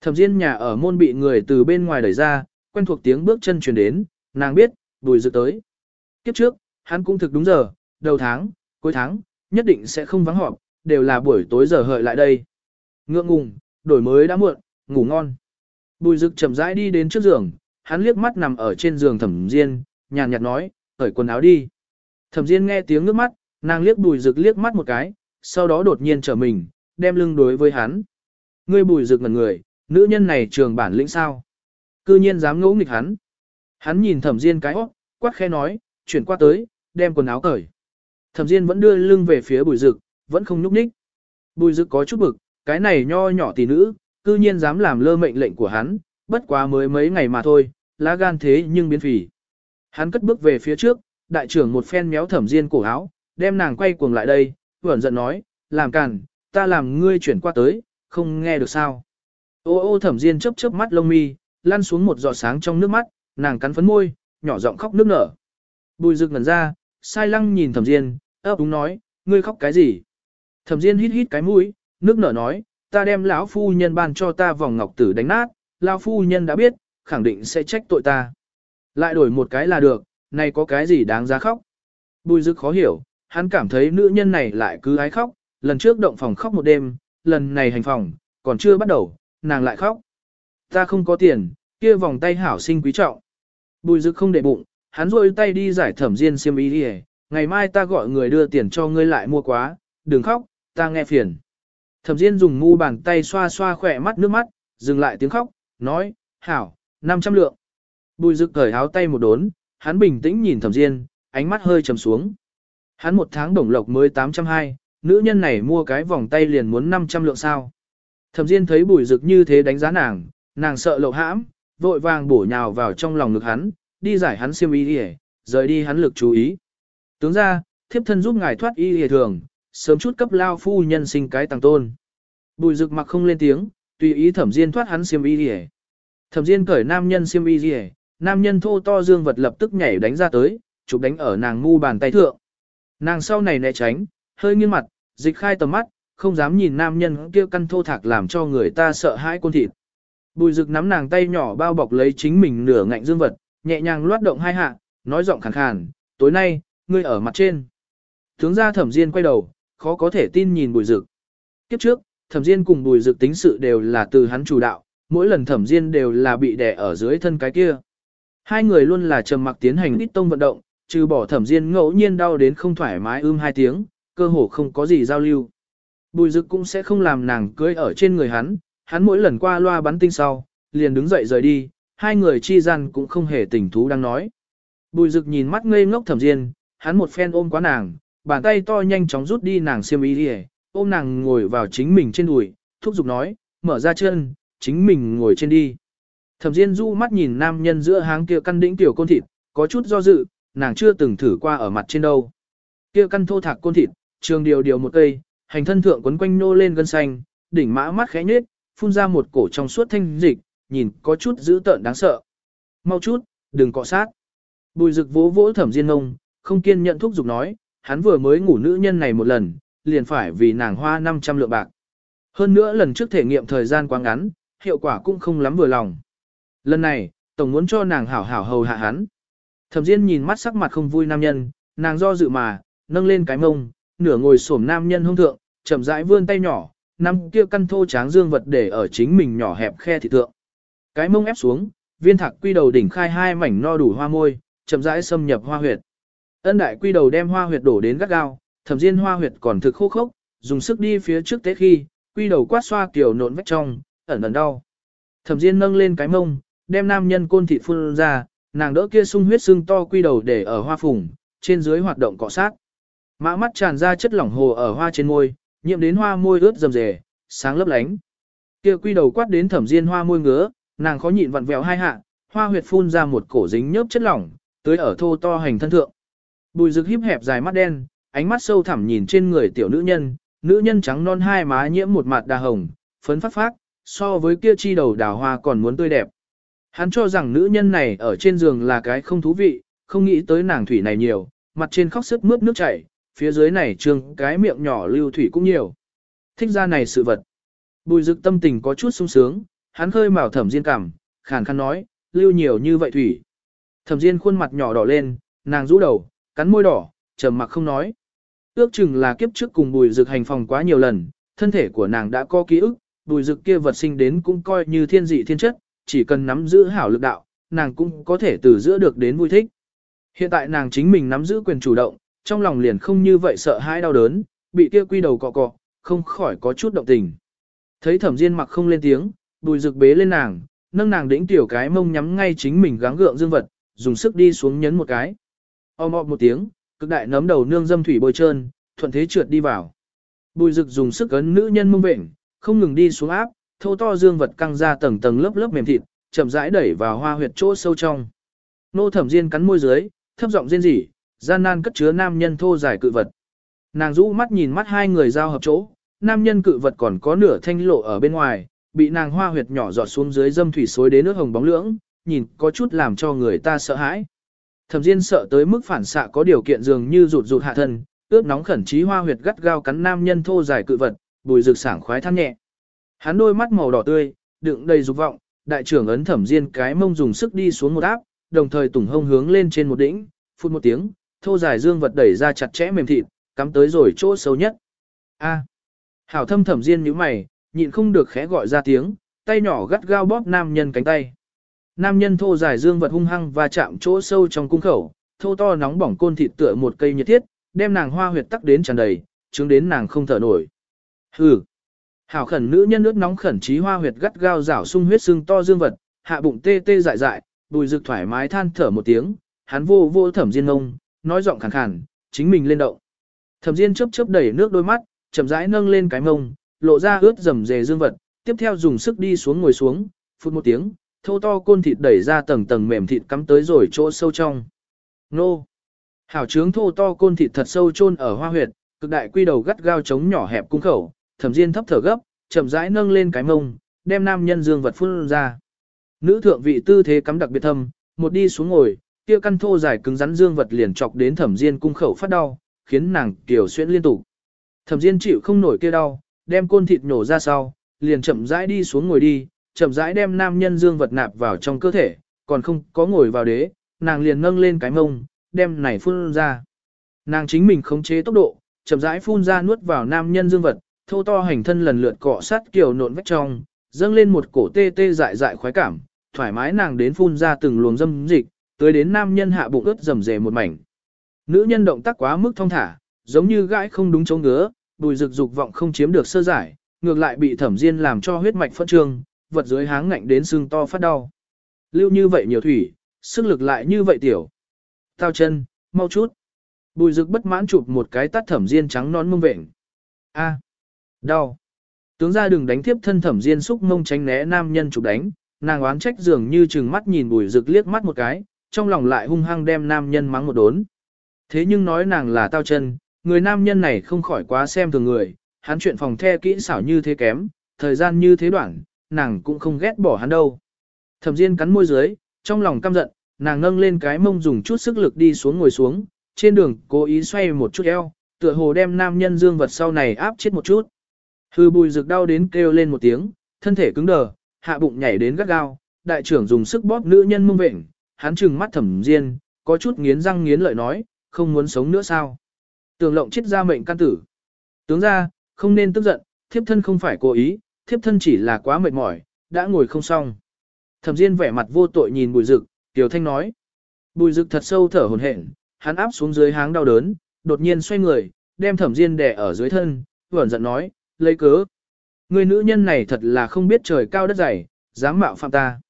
Thẩm diên nhà ở môn bị người từ bên ngoài đẩy ra, quen thuộc tiếng bước chân truyền đến, nàng biết, bùi dự tới. Kiếp trước, hắn cũng thực đúng giờ, đầu tháng, cuối tháng, nhất định sẽ không vắng họp, đều là buổi tối giờ hợi lại đây. Ngượng ngùng, đổi mới đã muộn, ngủ ngon. Bùi rực chậm rãi đi đến trước giường, hắn liếc mắt nằm ở trên giường thẩm diên, nhàn nhạt nói, cởi quần áo đi. Thẩm diên nghe tiếng nước mắt, nàng liếc bùi rực liếc mắt một cái, sau đó đột nhiên trở mình, đem lưng đối với hắn. Ngươi bùi rực ngẩn người, nữ nhân này trường bản lĩnh sao? Cư nhiên dám ngỗ nghịch hắn. Hắn nhìn thẩm diên cái óc, quát khẽ nói, chuyển qua tới, đem quần áo cởi. Thẩm diên vẫn đưa lưng về phía bùi Dực, vẫn không nhúc nhích. Bùi Dực có chút bực, cái này nho nhỏ tỷ nữ, cư nhiên dám làm lơ mệnh lệnh của hắn, bất quá mới mấy ngày mà thôi, lá gan thế nhưng biến phì. Hắn cất bước về phía trước, đại trưởng một phen méo thẩm diên cổ áo, đem nàng quay cuồng lại đây, vẩn giận nói, làm càn, ta làm ngươi chuyển qua tới, không nghe được sao. Ô ô thẩm diên chớp chớp mắt lông mi, lăn xuống một giọt sáng trong nước mắt, nàng cắn phấn môi, nhỏ giọng khóc nước nở. Bùi rực ngẩn ra, sai lăng nhìn thẩm diên, ấp đúng nói, ngươi khóc cái gì? Thẩm diên hít hít cái mũi, nước nở nói, ta đem lão phu nhân ban cho ta vòng ngọc tử đánh nát, lão phu nhân đã biết, khẳng định sẽ trách tội ta. Lại đổi một cái là được, này có cái gì đáng giá khóc. Bùi dực khó hiểu, hắn cảm thấy nữ nhân này lại cứ ái khóc, lần trước động phòng khóc một đêm, lần này hành phòng, còn chưa bắt đầu, nàng lại khóc. Ta không có tiền, kia vòng tay hảo sinh quý trọng. Bùi dực không để bụng, hắn rôi tay đi giải thẩm diên xiêm ý đi ngày mai ta gọi người đưa tiền cho ngươi lại mua quá, đừng khóc, ta nghe phiền. Thẩm Diên dùng mu bàn tay xoa xoa khỏe mắt nước mắt, dừng lại tiếng khóc, nói, hảo, 500 lượng. Bùi rực cởi áo tay một đốn, hắn bình tĩnh nhìn Thẩm Diên, ánh mắt hơi trầm xuống. Hắn một tháng đồng lộc mới 820, nữ nhân này mua cái vòng tay liền muốn 500 lượng sao. Thẩm Diên thấy bùi rực như thế đánh giá nàng, nàng sợ lộ hãm, vội vàng bổ nhào vào trong lòng ngực hắn, đi giải hắn xiêm y đi rời đi hắn lực chú ý. Tướng ra, thiếp thân giúp ngài thoát y hề thường, sớm chút cấp lao phu nhân sinh cái tăng tôn. Bùi rực mặc không lên tiếng, tùy ý thẩm diên thoát hắn xiêm y hề. Thẩm diên cởi nam nhân xiêm y hề, nam nhân thô to dương vật lập tức nhảy đánh ra tới, chụp đánh ở nàng ngu bàn tay thượng. Nàng sau này né tránh, hơi nghiêng mặt, dịch khai tầm mắt, không dám nhìn nam nhân kia căn thô thạc làm cho người ta sợ hãi côn thịt. Bùi rực nắm nàng tay nhỏ bao bọc lấy chính mình nửa ngạnh dương vật, nhẹ nhàng loát động hai hạ, nói giọng khàn khàn, tối nay, ngươi ở mặt trên. Tướng ra thẩm diên quay đầu, khó có thể tin nhìn bùi Dực. Kiếp trước, thẩm diên cùng bùi Dực tính sự đều là từ hắn chủ đạo, mỗi lần thẩm diên đều là bị đè ở dưới thân cái kia. Hai người luôn là trầm mặc tiến hành ít tông vận động, trừ bỏ thẩm diên ngẫu nhiên đau đến không thoải mái ưm hai tiếng, cơ hồ không có gì giao lưu. Bùi Dực cũng sẽ không làm nàng cưới ở trên người hắn, hắn mỗi lần qua loa bắn tinh sau, liền đứng dậy rời đi, hai người chi gian cũng không hề tình thú đang nói. Bùi Dực nhìn mắt ngây ngốc thẩm diên, hắn một phen ôm quá nàng, bàn tay to nhanh chóng rút đi nàng xiêm y đi ôm nàng ngồi vào chính mình trên đùi, thúc giục nói, mở ra chân, chính mình ngồi trên đi. Thẩm Diên du mắt nhìn nam nhân giữa háng kia căn đĩnh tiểu côn thịt, có chút do dự, nàng chưa từng thử qua ở mặt trên đâu. Kia căn thô thạc côn thịt, trường điều điều một cây, hành thân thượng quấn quanh nô lên gân xanh, đỉnh mã mắt khẽ nhếch, phun ra một cổ trong suốt thanh dịch, nhìn có chút dữ tợn đáng sợ. Mau chút, đừng cọ sát. Bùi rực vỗ vỗ thẩm diên ngông, không kiên nhận thúc giục nói, hắn vừa mới ngủ nữ nhân này một lần, liền phải vì nàng hoa 500 lượng bạc. Hơn nữa lần trước thể nghiệm thời gian quá ngắn, hiệu quả cũng không lắm vừa lòng. Lần này, tổng muốn cho nàng hảo hảo hầu hạ hắn. Thẩm Diên nhìn mắt sắc mặt không vui nam nhân, nàng do dự mà, nâng lên cái mông, nửa ngồi xổm nam nhân hung thượng, chậm rãi vươn tay nhỏ, năm kia căn thô tráng dương vật để ở chính mình nhỏ hẹp khe thị thượng. Cái mông ép xuống, viên thạc quy đầu đỉnh khai hai mảnh no đủ hoa môi, chậm rãi xâm nhập hoa huyệt. Ân đại quy đầu đem hoa huyệt đổ đến gắt gao, thẩm diên hoa huyệt còn thực khô khốc, dùng sức đi phía trước tế khi, quy đầu quát xoa kiểu nộn vách trong, ẩn ẩn đau. Thẩm diên nâng lên cái mông, đem nam nhân côn thị phun ra, nàng đỡ kia sung huyết sưng to quy đầu để ở hoa phùng, trên dưới hoạt động cọ sát. Mã mắt tràn ra chất lỏng hồ ở hoa trên môi, nhiễm đến hoa môi ướt rầm rề, sáng lấp lánh. Kia quy đầu quát đến thẩm diên hoa môi ngứa, nàng khó nhịn vặn vẹo hai hạ, hoa huyệt phun ra một cổ dính nhớp chất lỏng, tới ở thô to hành thân thượng. Bùi rực híp hẹp dài mắt đen, ánh mắt sâu thẳm nhìn trên người tiểu nữ nhân, nữ nhân trắng non hai má nhiễm một mặt đà hồng, phấn phát phát, so với kia chi đầu đào hoa còn muốn tươi đẹp. Hắn cho rằng nữ nhân này ở trên giường là cái không thú vị, không nghĩ tới nàng thủy này nhiều, mặt trên khóc sức mướt nước chảy, phía dưới này trương cái miệng nhỏ lưu thủy cũng nhiều. Thích ra này sự vật. Bùi dực tâm tình có chút sung sướng, hắn khơi mào thẩm diên cảm, khàn khàn nói, lưu nhiều như vậy thủy. Thẩm diên khuôn mặt nhỏ đỏ lên, nàng rũ đầu, cắn môi đỏ, trầm mặc không nói. Ước chừng là kiếp trước cùng bùi dực hành phòng quá nhiều lần, thân thể của nàng đã có ký ức, bùi dực kia vật sinh đến cũng coi như thiên dị thiên chất, chỉ cần nắm giữ hảo lực đạo, nàng cũng có thể từ giữa được đến vui thích. Hiện tại nàng chính mình nắm giữ quyền chủ động, trong lòng liền không như vậy sợ hãi đau đớn, bị kia quy đầu cọ cọ, không khỏi có chút động tình. Thấy thẩm diên mặc không lên tiếng, bùi rực bế lên nàng, nâng nàng đĩnh tiểu cái mông nhắm ngay chính mình gắng gượng dương vật, dùng sức đi xuống nhấn một cái. Om om một tiếng, cực đại nấm đầu nương dâm thủy bôi trơn, thuận thế trượt đi vào. Bùi dực dùng sức ấn nữ nhân mông vẹn, không ngừng đi xuống áp, thô to dương vật căng ra tầng tầng lớp lớp mềm thịt, chậm rãi đẩy vào hoa huyệt chỗ sâu trong. Nô thẩm diên cắn môi dưới, thấp giọng rên rỉ, gian nan cất chứa nam nhân thô dài cự vật. Nàng rũ mắt nhìn mắt hai người giao hợp chỗ, nam nhân cự vật còn có nửa thanh lộ ở bên ngoài, bị nàng hoa huyệt nhỏ giọt xuống dưới dâm thủy xối đến nước hồng bóng lưỡng, nhìn có chút làm cho người ta sợ hãi. Thẩm Diên sợ tới mức phản xạ có điều kiện dường như rụt rụt hạ thân, ướp nóng khẩn trí hoa huyệt gắt gao cắn nam nhân thô dài cự vật, bùi rực sảng khoái than nhẹ. Hắn đôi mắt màu đỏ tươi, đựng đầy dục vọng, đại trưởng ấn Thẩm Diên cái mông dùng sức đi xuống một áp, đồng thời tùng hông hướng lên trên một đỉnh, phun một tiếng, thô dài dương vật đẩy ra chặt chẽ mềm thịt, cắm tới rồi chỗ sâu nhất. A. Hảo thâm Thẩm Diên nhíu mày, nhịn không được khẽ gọi ra tiếng, tay nhỏ gắt gao bóp nam nhân cánh tay. Nam nhân thô dài dương vật hung hăng và chạm chỗ sâu trong cung khẩu, thô to nóng bỏng côn thịt tựa một cây nhiệt thiết, đem nàng hoa huyệt tắc đến tràn đầy, chứng đến nàng không thở nổi. Hừ. Hảo khẩn nữ nhân nước nóng khẩn trí hoa huyệt gắt gao rảo sung huyết sưng to dương vật, hạ bụng tê tê dại dại, bùi rực thoải mái than thở một tiếng, hắn vô vô thẩm diên ngông, nói giọng khàn khàn, chính mình lên động. Thẩm diên chớp chớp đẩy nước đôi mắt, chậm rãi nâng lên cái mông, lộ ra ướt rầm rề dương vật, tiếp theo dùng sức đi xuống ngồi xuống, phút một tiếng, thô to côn thịt đẩy ra tầng tầng mềm thịt cắm tới rồi chỗ sâu trong. Nô! Hảo trướng thô to côn thịt thật sâu chôn ở hoa huyệt, cực đại quy đầu gắt gao chống nhỏ hẹp cung khẩu, thẩm diên thấp thở gấp, chậm rãi nâng lên cái mông, đem nam nhân dương vật phun ra. Nữ thượng vị tư thế cắm đặc biệt thâm, một đi xuống ngồi, kia căn thô dài cứng rắn dương vật liền chọc đến thẩm diên cung khẩu phát đau, khiến nàng kiều xuyên liên tục. Thẩm diên chịu không nổi kia đau, đem côn thịt nhổ ra sau, liền chậm rãi đi xuống ngồi đi, chậm rãi đem nam nhân dương vật nạp vào trong cơ thể, còn không có ngồi vào đế, nàng liền nâng lên cái mông, đem này phun ra. Nàng chính mình khống chế tốc độ, chậm rãi phun ra nuốt vào nam nhân dương vật, thô to hành thân lần lượt cọ sát kiểu nộn vách trong, dâng lên một cổ tê tê dại dại khoái cảm, thoải mái nàng đến phun ra từng luồng dâm dịch, tới đến nam nhân hạ bụng ướt rầm rề một mảnh. Nữ nhân động tác quá mức thông thả, giống như gãi không đúng chỗ ngứa, bùi rực dục vọng không chiếm được sơ giải, ngược lại bị thẩm diên làm cho huyết mạch phân trương, vật dưới háng ngạnh đến xương to phát đau. Lưu như vậy nhiều thủy, sức lực lại như vậy tiểu. Tao chân, mau chút. Bùi rực bất mãn chụp một cái tắt thẩm diên trắng nón mông vệnh. A, đau. Tướng ra đừng đánh tiếp thân thẩm diên xúc mông tránh né nam nhân chụp đánh, nàng oán trách dường như chừng mắt nhìn bùi rực liếc mắt một cái, trong lòng lại hung hăng đem nam nhân mắng một đốn. Thế nhưng nói nàng là tao chân, người nam nhân này không khỏi quá xem thường người, hắn chuyện phòng the kỹ xảo như thế kém, thời gian như thế đoạn, nàng cũng không ghét bỏ hắn đâu. Thẩm Diên cắn môi dưới, trong lòng căm giận, nàng nâng lên cái mông dùng chút sức lực đi xuống ngồi xuống, trên đường cố ý xoay một chút eo, tựa hồ đem nam nhân dương vật sau này áp chết một chút. Hư bùi rực đau đến kêu lên một tiếng, thân thể cứng đờ, hạ bụng nhảy đến gắt gao, đại trưởng dùng sức bóp nữ nhân mông vệnh, hắn trừng mắt thẩm diên, có chút nghiến răng nghiến lợi nói, không muốn sống nữa sao. Tường lộng chết ra mệnh can tử. Tướng ra, không nên tức giận, thiếp thân không phải cố ý, thiếp thân chỉ là quá mệt mỏi, đã ngồi không xong. Thẩm Diên vẻ mặt vô tội nhìn Bùi Dực, Tiểu Thanh nói. Bùi Dực thật sâu thở hổn hển, hắn áp xuống dưới háng đau đớn, đột nhiên xoay người, đem Thẩm Diên đè ở dưới thân, vẩn giận nói, lấy cớ. Người nữ nhân này thật là không biết trời cao đất dày, dám mạo phạm ta.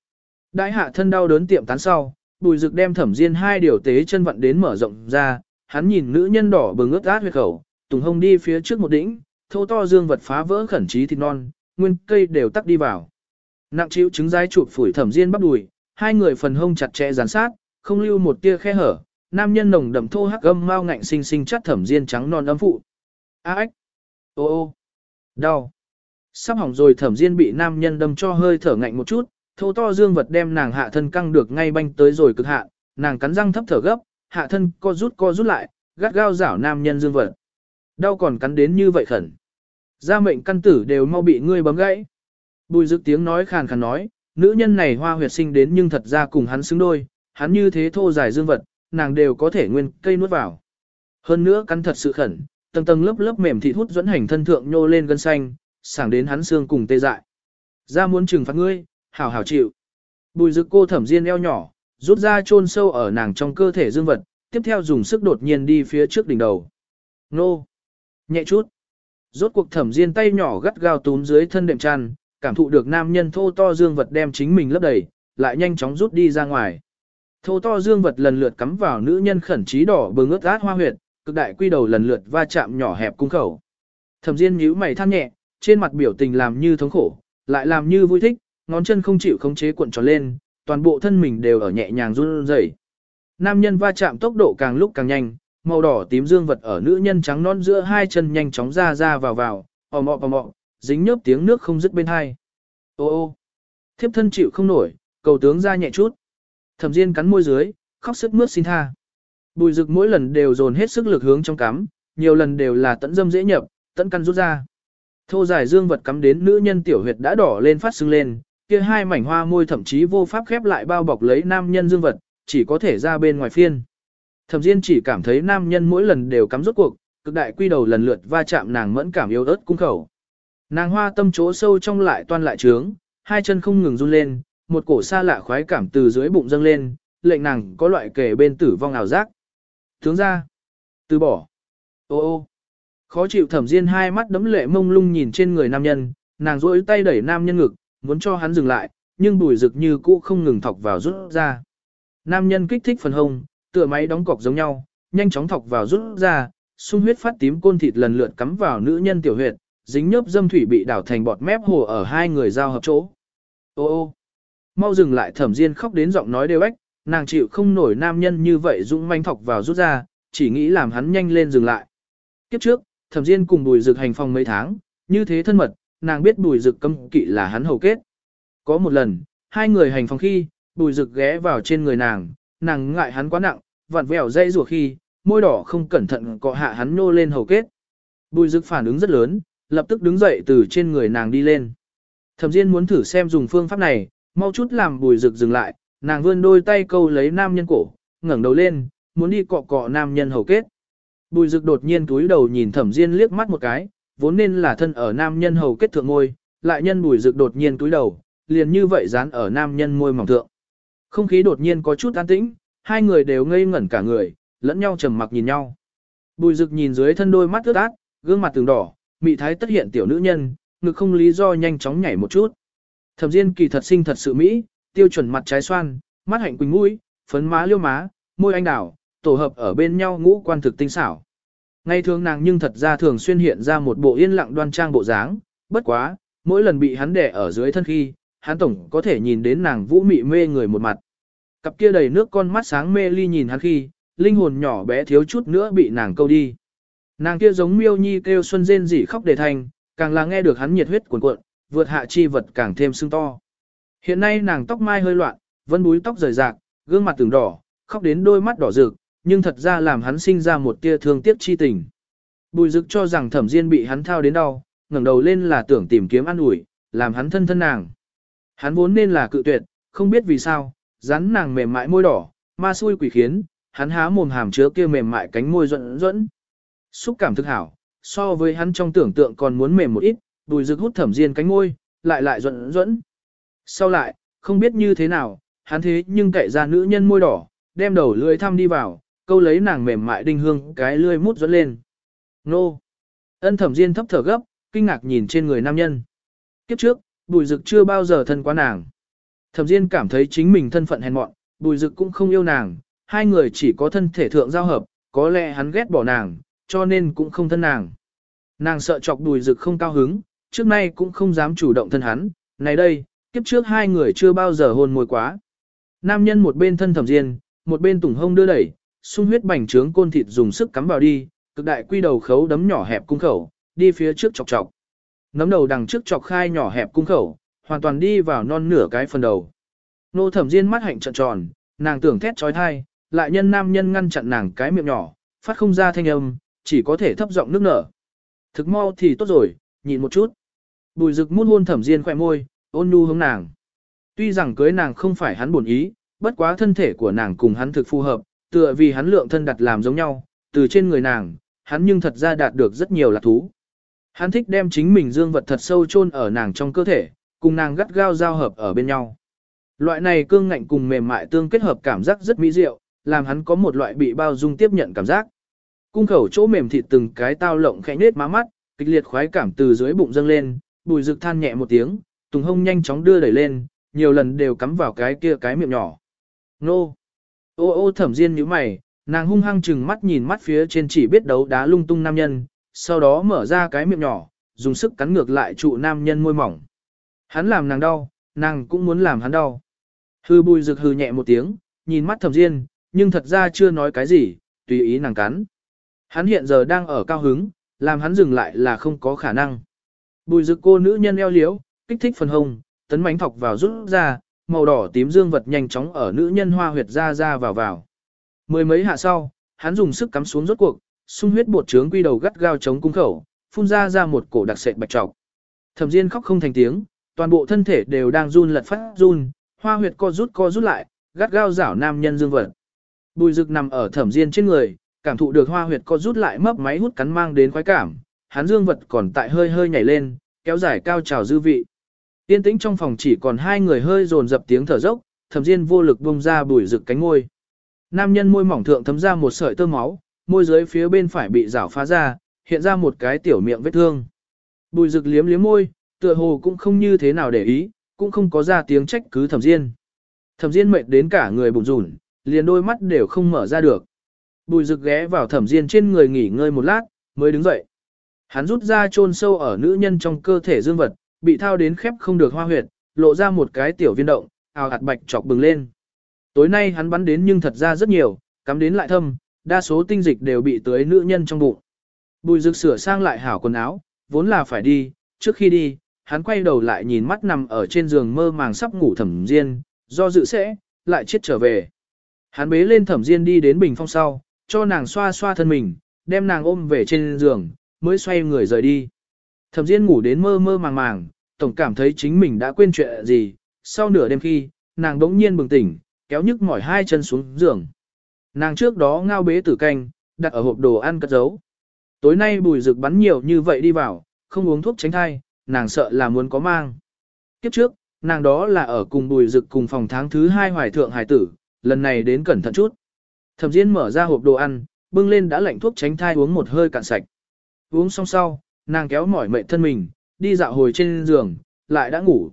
Đại hạ thân đau đớn tiệm tán sau, Bùi Dực đem Thẩm Diên hai điều tế chân vận đến mở rộng ra, hắn nhìn nữ nhân đỏ bừng ướt át huyệt khẩu, tùng hông đi phía trước một đỉnh, thô to dương vật phá vỡ khẩn trí thịt non, nguyên cây đều tắc đi vào. Nặng chịu trứng dai chụp phủi thẩm diên bắp đùi, hai người phần hông chặt chẽ gián sát, không lưu một tia khe hở, nam nhân nồng đậm thô hắc âm mau ngạnh sinh sinh chắt thẩm diên trắng non âm phụ. A ếch! Ô ô! Đau! Sắp hỏng rồi thẩm diên bị nam nhân đâm cho hơi thở ngạnh một chút, thô to dương vật đem nàng hạ thân căng được ngay banh tới rồi cực hạ, nàng cắn răng thấp thở gấp, hạ thân co rút co rút lại, gắt gao rảo nam nhân dương vật. Đau còn cắn đến như vậy khẩn. Gia mệnh căn tử đều mau bị ngươi bấm gãy. Bùi dực tiếng nói khàn khàn nói, nữ nhân này hoa huyệt sinh đến nhưng thật ra cùng hắn xứng đôi, hắn như thế thô dài dương vật, nàng đều có thể nguyên cây nuốt vào. Hơn nữa cắn thật sự khẩn, tầng tầng lớp lớp mềm thịt hút dẫn hành thân thượng nhô lên gân xanh, sảng đến hắn xương cùng tê dại. Ra muốn trừng phạt ngươi, hảo hảo chịu. Bùi dực cô thẩm diên eo nhỏ, rút ra chôn sâu ở nàng trong cơ thể dương vật, tiếp theo dùng sức đột nhiên đi phía trước đỉnh đầu. Nô! Nhẹ chút! Rốt cuộc thẩm diên tay nhỏ gắt gao túm dưới thân đệm chăn, cảm thụ được nam nhân thô to dương vật đem chính mình lấp đầy, lại nhanh chóng rút đi ra ngoài. Thô to dương vật lần lượt cắm vào nữ nhân khẩn trí đỏ bừng ướt át hoa huyệt, cực đại quy đầu lần lượt va chạm nhỏ hẹp cung khẩu. Thẩm Diên nhíu mày than nhẹ, trên mặt biểu tình làm như thống khổ, lại làm như vui thích, ngón chân không chịu khống chế cuộn tròn lên, toàn bộ thân mình đều ở nhẹ nhàng run rẩy. Nam nhân va chạm tốc độ càng lúc càng nhanh, màu đỏ tím dương vật ở nữ nhân trắng non giữa hai chân nhanh chóng ra ra vào vào, ò mọ ò mọ, dính nhớp tiếng nước không dứt bên hai. Ô ô, thiếp thân chịu không nổi, cầu tướng ra nhẹ chút. Thẩm Diên cắn môi dưới, khóc sức mướt xin tha. Bùi rực mỗi lần đều dồn hết sức lực hướng trong cắm, nhiều lần đều là tận dâm dễ nhập, tận căn rút ra. Thô dài dương vật cắm đến nữ nhân tiểu huyệt đã đỏ lên phát sưng lên, kia hai mảnh hoa môi thậm chí vô pháp khép lại bao bọc lấy nam nhân dương vật, chỉ có thể ra bên ngoài phiên. Thẩm Diên chỉ cảm thấy nam nhân mỗi lần đều cắm rốt cuộc, cực đại quy đầu lần lượt va chạm nàng mẫn cảm yếu ớt cung khẩu. Nàng hoa tâm chỗ sâu trong lại toan lại trướng, hai chân không ngừng run lên, một cổ xa lạ khoái cảm từ dưới bụng dâng lên, lệnh nàng có loại kể bên tử vong ảo giác. Tướng ra, từ bỏ. Ô ô, khó chịu thẩm diên hai mắt đấm lệ mông lung nhìn trên người nam nhân, nàng rỗi tay đẩy nam nhân ngực, muốn cho hắn dừng lại, nhưng bùi rực như cũ không ngừng thọc vào rút ra. Nam nhân kích thích phần hông, tựa máy đóng cọc giống nhau, nhanh chóng thọc vào rút ra, sung huyết phát tím côn thịt lần lượt cắm vào nữ nhân tiểu huyệt, dính nhớp dâm thủy bị đảo thành bọt mép hồ ở hai người giao hợp chỗ. Ô ô, mau dừng lại thẩm diên khóc đến giọng nói đều ếch, nàng chịu không nổi nam nhân như vậy dũng manh thọc vào rút ra, chỉ nghĩ làm hắn nhanh lên dừng lại. Kiếp trước, thẩm diên cùng bùi rực hành phòng mấy tháng, như thế thân mật, nàng biết bùi rực cấm kỵ là hắn hầu kết. Có một lần, hai người hành phòng khi, bùi rực ghé vào trên người nàng, nàng ngại hắn quá nặng, vặn vẹo dây rùa khi, môi đỏ không cẩn thận cọ hạ hắn nô lên hầu kết. Bùi dực phản ứng rất lớn, lập tức đứng dậy từ trên người nàng đi lên. Thẩm Diên muốn thử xem dùng phương pháp này, mau chút làm bùi dực dừng lại, nàng vươn đôi tay câu lấy nam nhân cổ, ngẩng đầu lên, muốn đi cọ cọ nam nhân hầu kết. Bùi dực đột nhiên túi đầu nhìn thẩm Diên liếc mắt một cái, vốn nên là thân ở nam nhân hầu kết thượng ngôi, lại nhân bùi dực đột nhiên túi đầu, liền như vậy dán ở nam nhân môi mỏng thượng. Không khí đột nhiên có chút an tĩnh, hai người đều ngây ngẩn cả người, lẫn nhau trầm mặc nhìn nhau. Bùi Dực nhìn dưới thân đôi mắt ướt át, gương mặt từng đỏ, mị thái tất hiện tiểu nữ nhân, ngực không lý do nhanh chóng nhảy một chút. Thẩm Diên kỳ thật sinh thật sự mỹ, tiêu chuẩn mặt trái xoan, mắt hạnh quỳnh mũi, phấn má liêu má, môi anh đào, tổ hợp ở bên nhau ngũ quan thực tinh xảo. Ngày thường nàng nhưng thật ra thường xuyên hiện ra một bộ yên lặng đoan trang bộ dáng, bất quá, mỗi lần bị hắn đè ở dưới thân khi, hắn tổng có thể nhìn đến nàng vũ mị mê người một mặt. Cặp kia đầy nước con mắt sáng mê ly nhìn hắn khi, linh hồn nhỏ bé thiếu chút nữa bị nàng câu đi. Nàng kia giống miêu nhi kêu xuân rên rỉ khóc đề thành, càng là nghe được hắn nhiệt huyết cuồn cuộn, vượt hạ chi vật càng thêm sưng to. Hiện nay nàng tóc mai hơi loạn, vân búi tóc rời rạc, gương mặt từng đỏ, khóc đến đôi mắt đỏ rực, nhưng thật ra làm hắn sinh ra một tia thương tiếc chi tình. Bùi dực cho rằng thẩm diên bị hắn thao đến đau, ngẩng đầu lên là tưởng tìm kiếm an ủi, làm hắn thân thân nàng. Hắn vốn nên là cự tuyệt, không biết vì sao, rắn nàng mềm mại môi đỏ, ma xui quỷ khiến, hắn há mồm hàm chứa kia mềm mại cánh môi duẫn duẫn. Xúc cảm thực hảo, so với hắn trong tưởng tượng còn muốn mềm một ít, đùi rực hút thẩm diên cánh môi, lại lại duẫn duẫn. Sau lại, không biết như thế nào, hắn thế nhưng cậy ra nữ nhân môi đỏ, đem đầu lưỡi thăm đi vào, câu lấy nàng mềm mại đinh hương cái lưỡi mút dẫn lên. Nô! Ân thẩm diên thấp thở gấp, kinh ngạc nhìn trên người nam nhân. Kiếp trước, bùi rực chưa bao giờ thân quá nàng. Thẩm diên cảm thấy chính mình thân phận hèn mọn, bùi Dực cũng không yêu nàng, hai người chỉ có thân thể thượng giao hợp, có lẽ hắn ghét bỏ nàng, cho nên cũng không thân nàng. Nàng sợ chọc đùi Dực không cao hứng, trước nay cũng không dám chủ động thân hắn, này đây, kiếp trước hai người chưa bao giờ hôn môi quá. Nam nhân một bên thân thẩm diên, một bên tủng hông đưa đẩy, sung huyết bành trướng côn thịt dùng sức cắm vào đi, cực đại quy đầu khấu đấm nhỏ hẹp cung khẩu, đi phía trước chọc chọc. Nấm đầu đằng trước chọc khai nhỏ hẹp cung khẩu, hoàn toàn đi vào non nửa cái phần đầu. Nô thẩm diên mắt hạnh trợn tròn, nàng tưởng thét trói thai, lại nhân nam nhân ngăn chặn nàng cái miệng nhỏ, phát không ra thanh âm, chỉ có thể thấp giọng nước nở. Thực mau thì tốt rồi, nhịn một chút. Bùi rực muôn hôn thẩm diên khỏe môi, ôn nhu hướng nàng. Tuy rằng cưới nàng không phải hắn buồn ý, bất quá thân thể của nàng cùng hắn thực phù hợp, tựa vì hắn lượng thân đặt làm giống nhau, từ trên người nàng, hắn nhưng thật ra đạt được rất nhiều lạc thú. Hắn thích đem chính mình dương vật thật sâu chôn ở nàng trong cơ thể, cùng nàng gắt gao giao hợp ở bên nhau. Loại này cương ngạnh cùng mềm mại tương kết hợp cảm giác rất mỹ diệu, làm hắn có một loại bị bao dung tiếp nhận cảm giác. Cung khẩu chỗ mềm thịt từng cái tao lộng khẽ nết má mắt, kịch liệt khoái cảm từ dưới bụng dâng lên, bùi rực than nhẹ một tiếng, tùng hông nhanh chóng đưa đẩy lên, nhiều lần đều cắm vào cái kia cái miệng nhỏ. Nô! Ô ô thẩm diên như mày, nàng hung hăng chừng mắt nhìn mắt phía trên chỉ biết đấu đá lung tung nam nhân, sau đó mở ra cái miệng nhỏ, dùng sức cắn ngược lại trụ nam nhân môi mỏng. Hắn làm nàng đau, nàng cũng muốn làm hắn đau. Hư bùi rực hư nhẹ một tiếng, nhìn mắt thẩm diên, nhưng thật ra chưa nói cái gì, tùy ý nàng cắn. Hắn hiện giờ đang ở cao hứng, làm hắn dừng lại là không có khả năng. Bùi rực cô nữ nhân eo liếu, kích thích phần hông, tấn mánh thọc vào rút ra, màu đỏ tím dương vật nhanh chóng ở nữ nhân hoa huyệt ra ra vào vào. Mười mấy hạ sau, hắn dùng sức cắm xuống rốt cuộc, sung huyết bột trướng quy đầu gắt gao chống cung khẩu, phun ra ra một cổ đặc sệt bạch trọc. Thẩm Diên khóc không thành tiếng, toàn bộ thân thể đều đang run lật phát run, hoa huyệt co rút co rút lại, gắt gao rảo nam nhân dương vật. Bùi Dực nằm ở Thẩm Diên trên người, cảm thụ được hoa huyệt co rút lại mấp máy hút cắn mang đến khoái cảm, hắn dương vật còn tại hơi hơi nhảy lên, kéo dài cao trào dư vị. Tiên tĩnh trong phòng chỉ còn hai người hơi dồn dập tiếng thở dốc, thẩm diên vô lực bông ra bùi rực cánh môi. Nam nhân môi mỏng thượng thấm ra một sợi tơ máu, môi dưới phía bên phải bị rảo phá ra, hiện ra một cái tiểu miệng vết thương. Bùi rực liếm liếm môi, tựa hồ cũng không như thế nào để ý, cũng không có ra tiếng trách cứ thẩm diên. Thẩm diên mệt đến cả người bụng rủn, liền đôi mắt đều không mở ra được. Bùi rực ghé vào thẩm diên trên người nghỉ ngơi một lát, mới đứng dậy. Hắn rút ra chôn sâu ở nữ nhân trong cơ thể dương vật, bị thao đến khép không được hoa huyệt, lộ ra một cái tiểu viên động, ào hạt bạch chọc bừng lên. Tối nay hắn bắn đến nhưng thật ra rất nhiều, cắm đến lại thâm, đa số tinh dịch đều bị tưới nữ nhân trong bụng. Bùi rực sửa sang lại hảo quần áo, vốn là phải đi, trước khi đi, hắn quay đầu lại nhìn mắt nằm ở trên giường mơ màng sắp ngủ thẩm diên, do dự sẽ, lại chết trở về. Hắn bế lên thẩm diên đi đến bình phong sau, cho nàng xoa xoa thân mình, đem nàng ôm về trên giường, mới xoay người rời đi. Thẩm diên ngủ đến mơ mơ màng màng, tổng cảm thấy chính mình đã quên chuyện gì, sau nửa đêm khi, nàng đống nhiên bừng tỉnh, kéo nhức mỏi hai chân xuống giường. Nàng trước đó ngao bế tử canh, đặt ở hộp đồ ăn cất giấu. Tối nay bùi rực bắn nhiều như vậy đi vào, không uống thuốc tránh thai, nàng sợ là muốn có mang. Kiếp trước, nàng đó là ở cùng bùi rực cùng phòng tháng thứ hai hoài thượng hải tử, lần này đến cẩn thận chút. Thẩm Diên mở ra hộp đồ ăn, bưng lên đã lạnh thuốc tránh thai uống một hơi cạn sạch. Uống xong sau, nàng kéo mỏi mệt thân mình, đi dạo hồi trên giường, lại đã ngủ.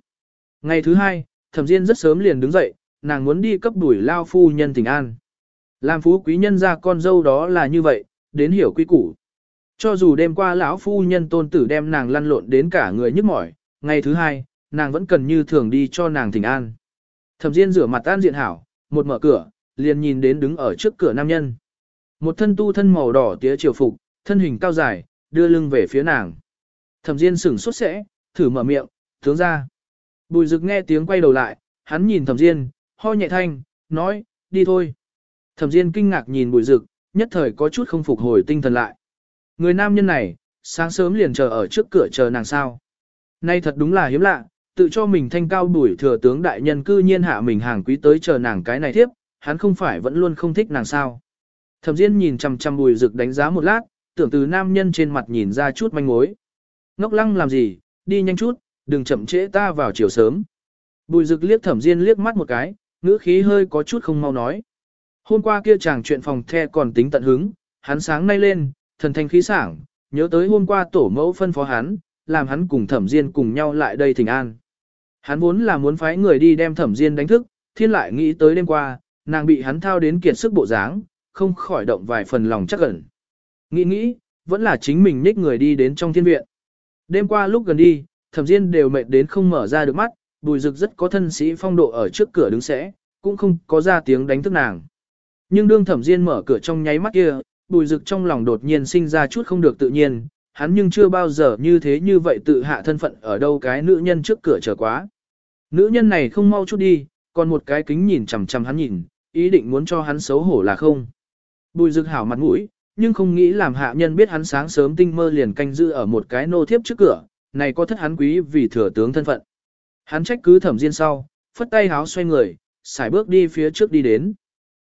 Ngày thứ hai, Thẩm Diên rất sớm liền đứng dậy, nàng muốn đi cấp đuổi lao phu nhân tình an. Làm phú quý nhân ra con dâu đó là như vậy, đến hiểu quy củ. Cho dù đêm qua lão phu nhân tôn tử đem nàng lăn lộn đến cả người nhức mỏi, ngày thứ hai, nàng vẫn cần như thường đi cho nàng thỉnh an. Thẩm Diên rửa mặt an diện hảo, một mở cửa, liền nhìn đến đứng ở trước cửa nam nhân. Một thân tu thân màu đỏ tía triều phục, thân hình cao dài, đưa lưng về phía nàng. Thẩm Diên sửng sốt sẽ, thử mở miệng, tướng ra. Bùi Dực nghe tiếng quay đầu lại, hắn nhìn Thẩm Diên, ho nhẹ thanh, nói, đi thôi. Thẩm Diên kinh ngạc nhìn Bùi Dực, nhất thời có chút không phục hồi tinh thần lại. Người nam nhân này, sáng sớm liền chờ ở trước cửa chờ nàng sao. Nay thật đúng là hiếm lạ, tự cho mình thanh cao đuổi thừa tướng đại nhân cư nhiên hạ mình hàng quý tới chờ nàng cái này thiếp, hắn không phải vẫn luôn không thích nàng sao. Thẩm Diên nhìn chằm chằm Bùi Dực đánh giá một lát, tưởng từ nam nhân trên mặt nhìn ra chút manh mối. Ngốc lăng làm gì, đi nhanh chút, đừng chậm trễ ta vào chiều sớm. Bùi Dực liếc Thẩm Diên liếc mắt một cái, ngữ khí hơi có chút không mau nói. Hôm qua kia chàng chuyện phòng the còn tính tận hứng, hắn sáng nay lên, thần thanh khí sảng, nhớ tới hôm qua tổ mẫu phân phó hắn, làm hắn cùng thẩm diên cùng nhau lại đây thỉnh an. Hắn vốn là muốn phái người đi đem thẩm diên đánh thức, thiên lại nghĩ tới đêm qua, nàng bị hắn thao đến kiệt sức bộ dáng, không khỏi động vài phần lòng chắc ẩn. Nghĩ nghĩ, vẫn là chính mình nhích người đi đến trong thiên viện. Đêm qua lúc gần đi, thẩm diên đều mệt đến không mở ra được mắt, bùi rực rất có thân sĩ phong độ ở trước cửa đứng sẽ, cũng không có ra tiếng đánh thức nàng. Nhưng đương thẩm diên mở cửa trong nháy mắt kia, bùi rực trong lòng đột nhiên sinh ra chút không được tự nhiên, hắn nhưng chưa bao giờ như thế như vậy tự hạ thân phận ở đâu cái nữ nhân trước cửa chờ quá. Nữ nhân này không mau chút đi, còn một cái kính nhìn chằm chằm hắn nhìn, ý định muốn cho hắn xấu hổ là không. Bùi rực hảo mặt mũi, nhưng không nghĩ làm hạ nhân biết hắn sáng sớm tinh mơ liền canh giữ ở một cái nô thiếp trước cửa, này có thất hắn quý vì thừa tướng thân phận. Hắn trách cứ thẩm diên sau, phất tay háo xoay người, xài bước đi phía trước đi đến.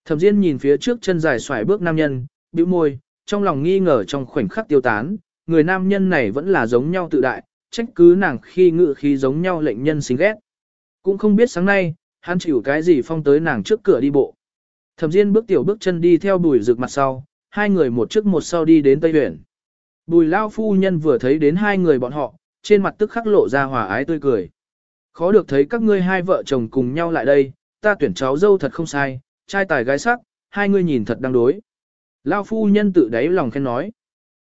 Thẩm diên nhìn phía trước chân dài xoài bước nam nhân, bĩu môi, trong lòng nghi ngờ trong khoảnh khắc tiêu tán, người nam nhân này vẫn là giống nhau tự đại, trách cứ nàng khi ngự khi giống nhau lệnh nhân xinh ghét. Cũng không biết sáng nay, hắn chịu cái gì phong tới nàng trước cửa đi bộ. Thẩm Diên bước tiểu bước chân đi theo bùi rực mặt sau, hai người một trước một sau đi đến Tây Huyền. Bùi lao phu nhân vừa thấy đến hai người bọn họ, trên mặt tức khắc lộ ra hòa ái tươi cười. Khó được thấy các ngươi hai vợ chồng cùng nhau lại đây, ta tuyển cháu dâu thật không sai, trai tài gái sắc, hai ngươi nhìn thật đang đối. Lao phu nhân tự đáy lòng khen nói.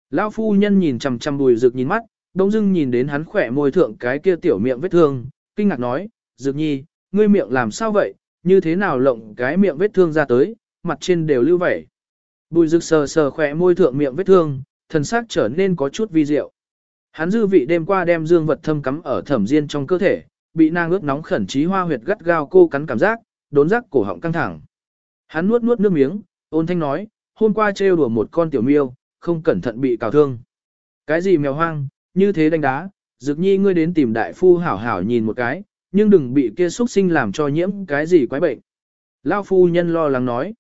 Lao phu nhân nhìn chằm chằm bùi rực nhìn mắt, đông dưng nhìn đến hắn khỏe môi thượng cái kia tiểu miệng vết thương, kinh ngạc nói, dực nhi, ngươi miệng làm sao vậy, như thế nào lộng cái miệng vết thương ra tới, mặt trên đều lưu vẩy. Bùi rực sờ sờ khỏe môi thượng miệng vết thương, thần sắc trở nên có chút vi diệu. Hắn dư vị đêm qua đem dương vật thâm cắm ở thẩm diên trong cơ thể, bị nàng ướt nóng khẩn trí hoa huyệt gắt gao cô cắn cảm giác, đốn giác cổ họng căng thẳng. Hắn nuốt nuốt nước miếng, ôn thanh nói, hôm qua trêu đùa một con tiểu miêu, không cẩn thận bị cào thương. Cái gì mèo hoang, như thế đánh đá, dực nhi ngươi đến tìm đại phu hảo hảo nhìn một cái, nhưng đừng bị kia xuất sinh làm cho nhiễm cái gì quái bệnh. Lao phu nhân lo lắng nói.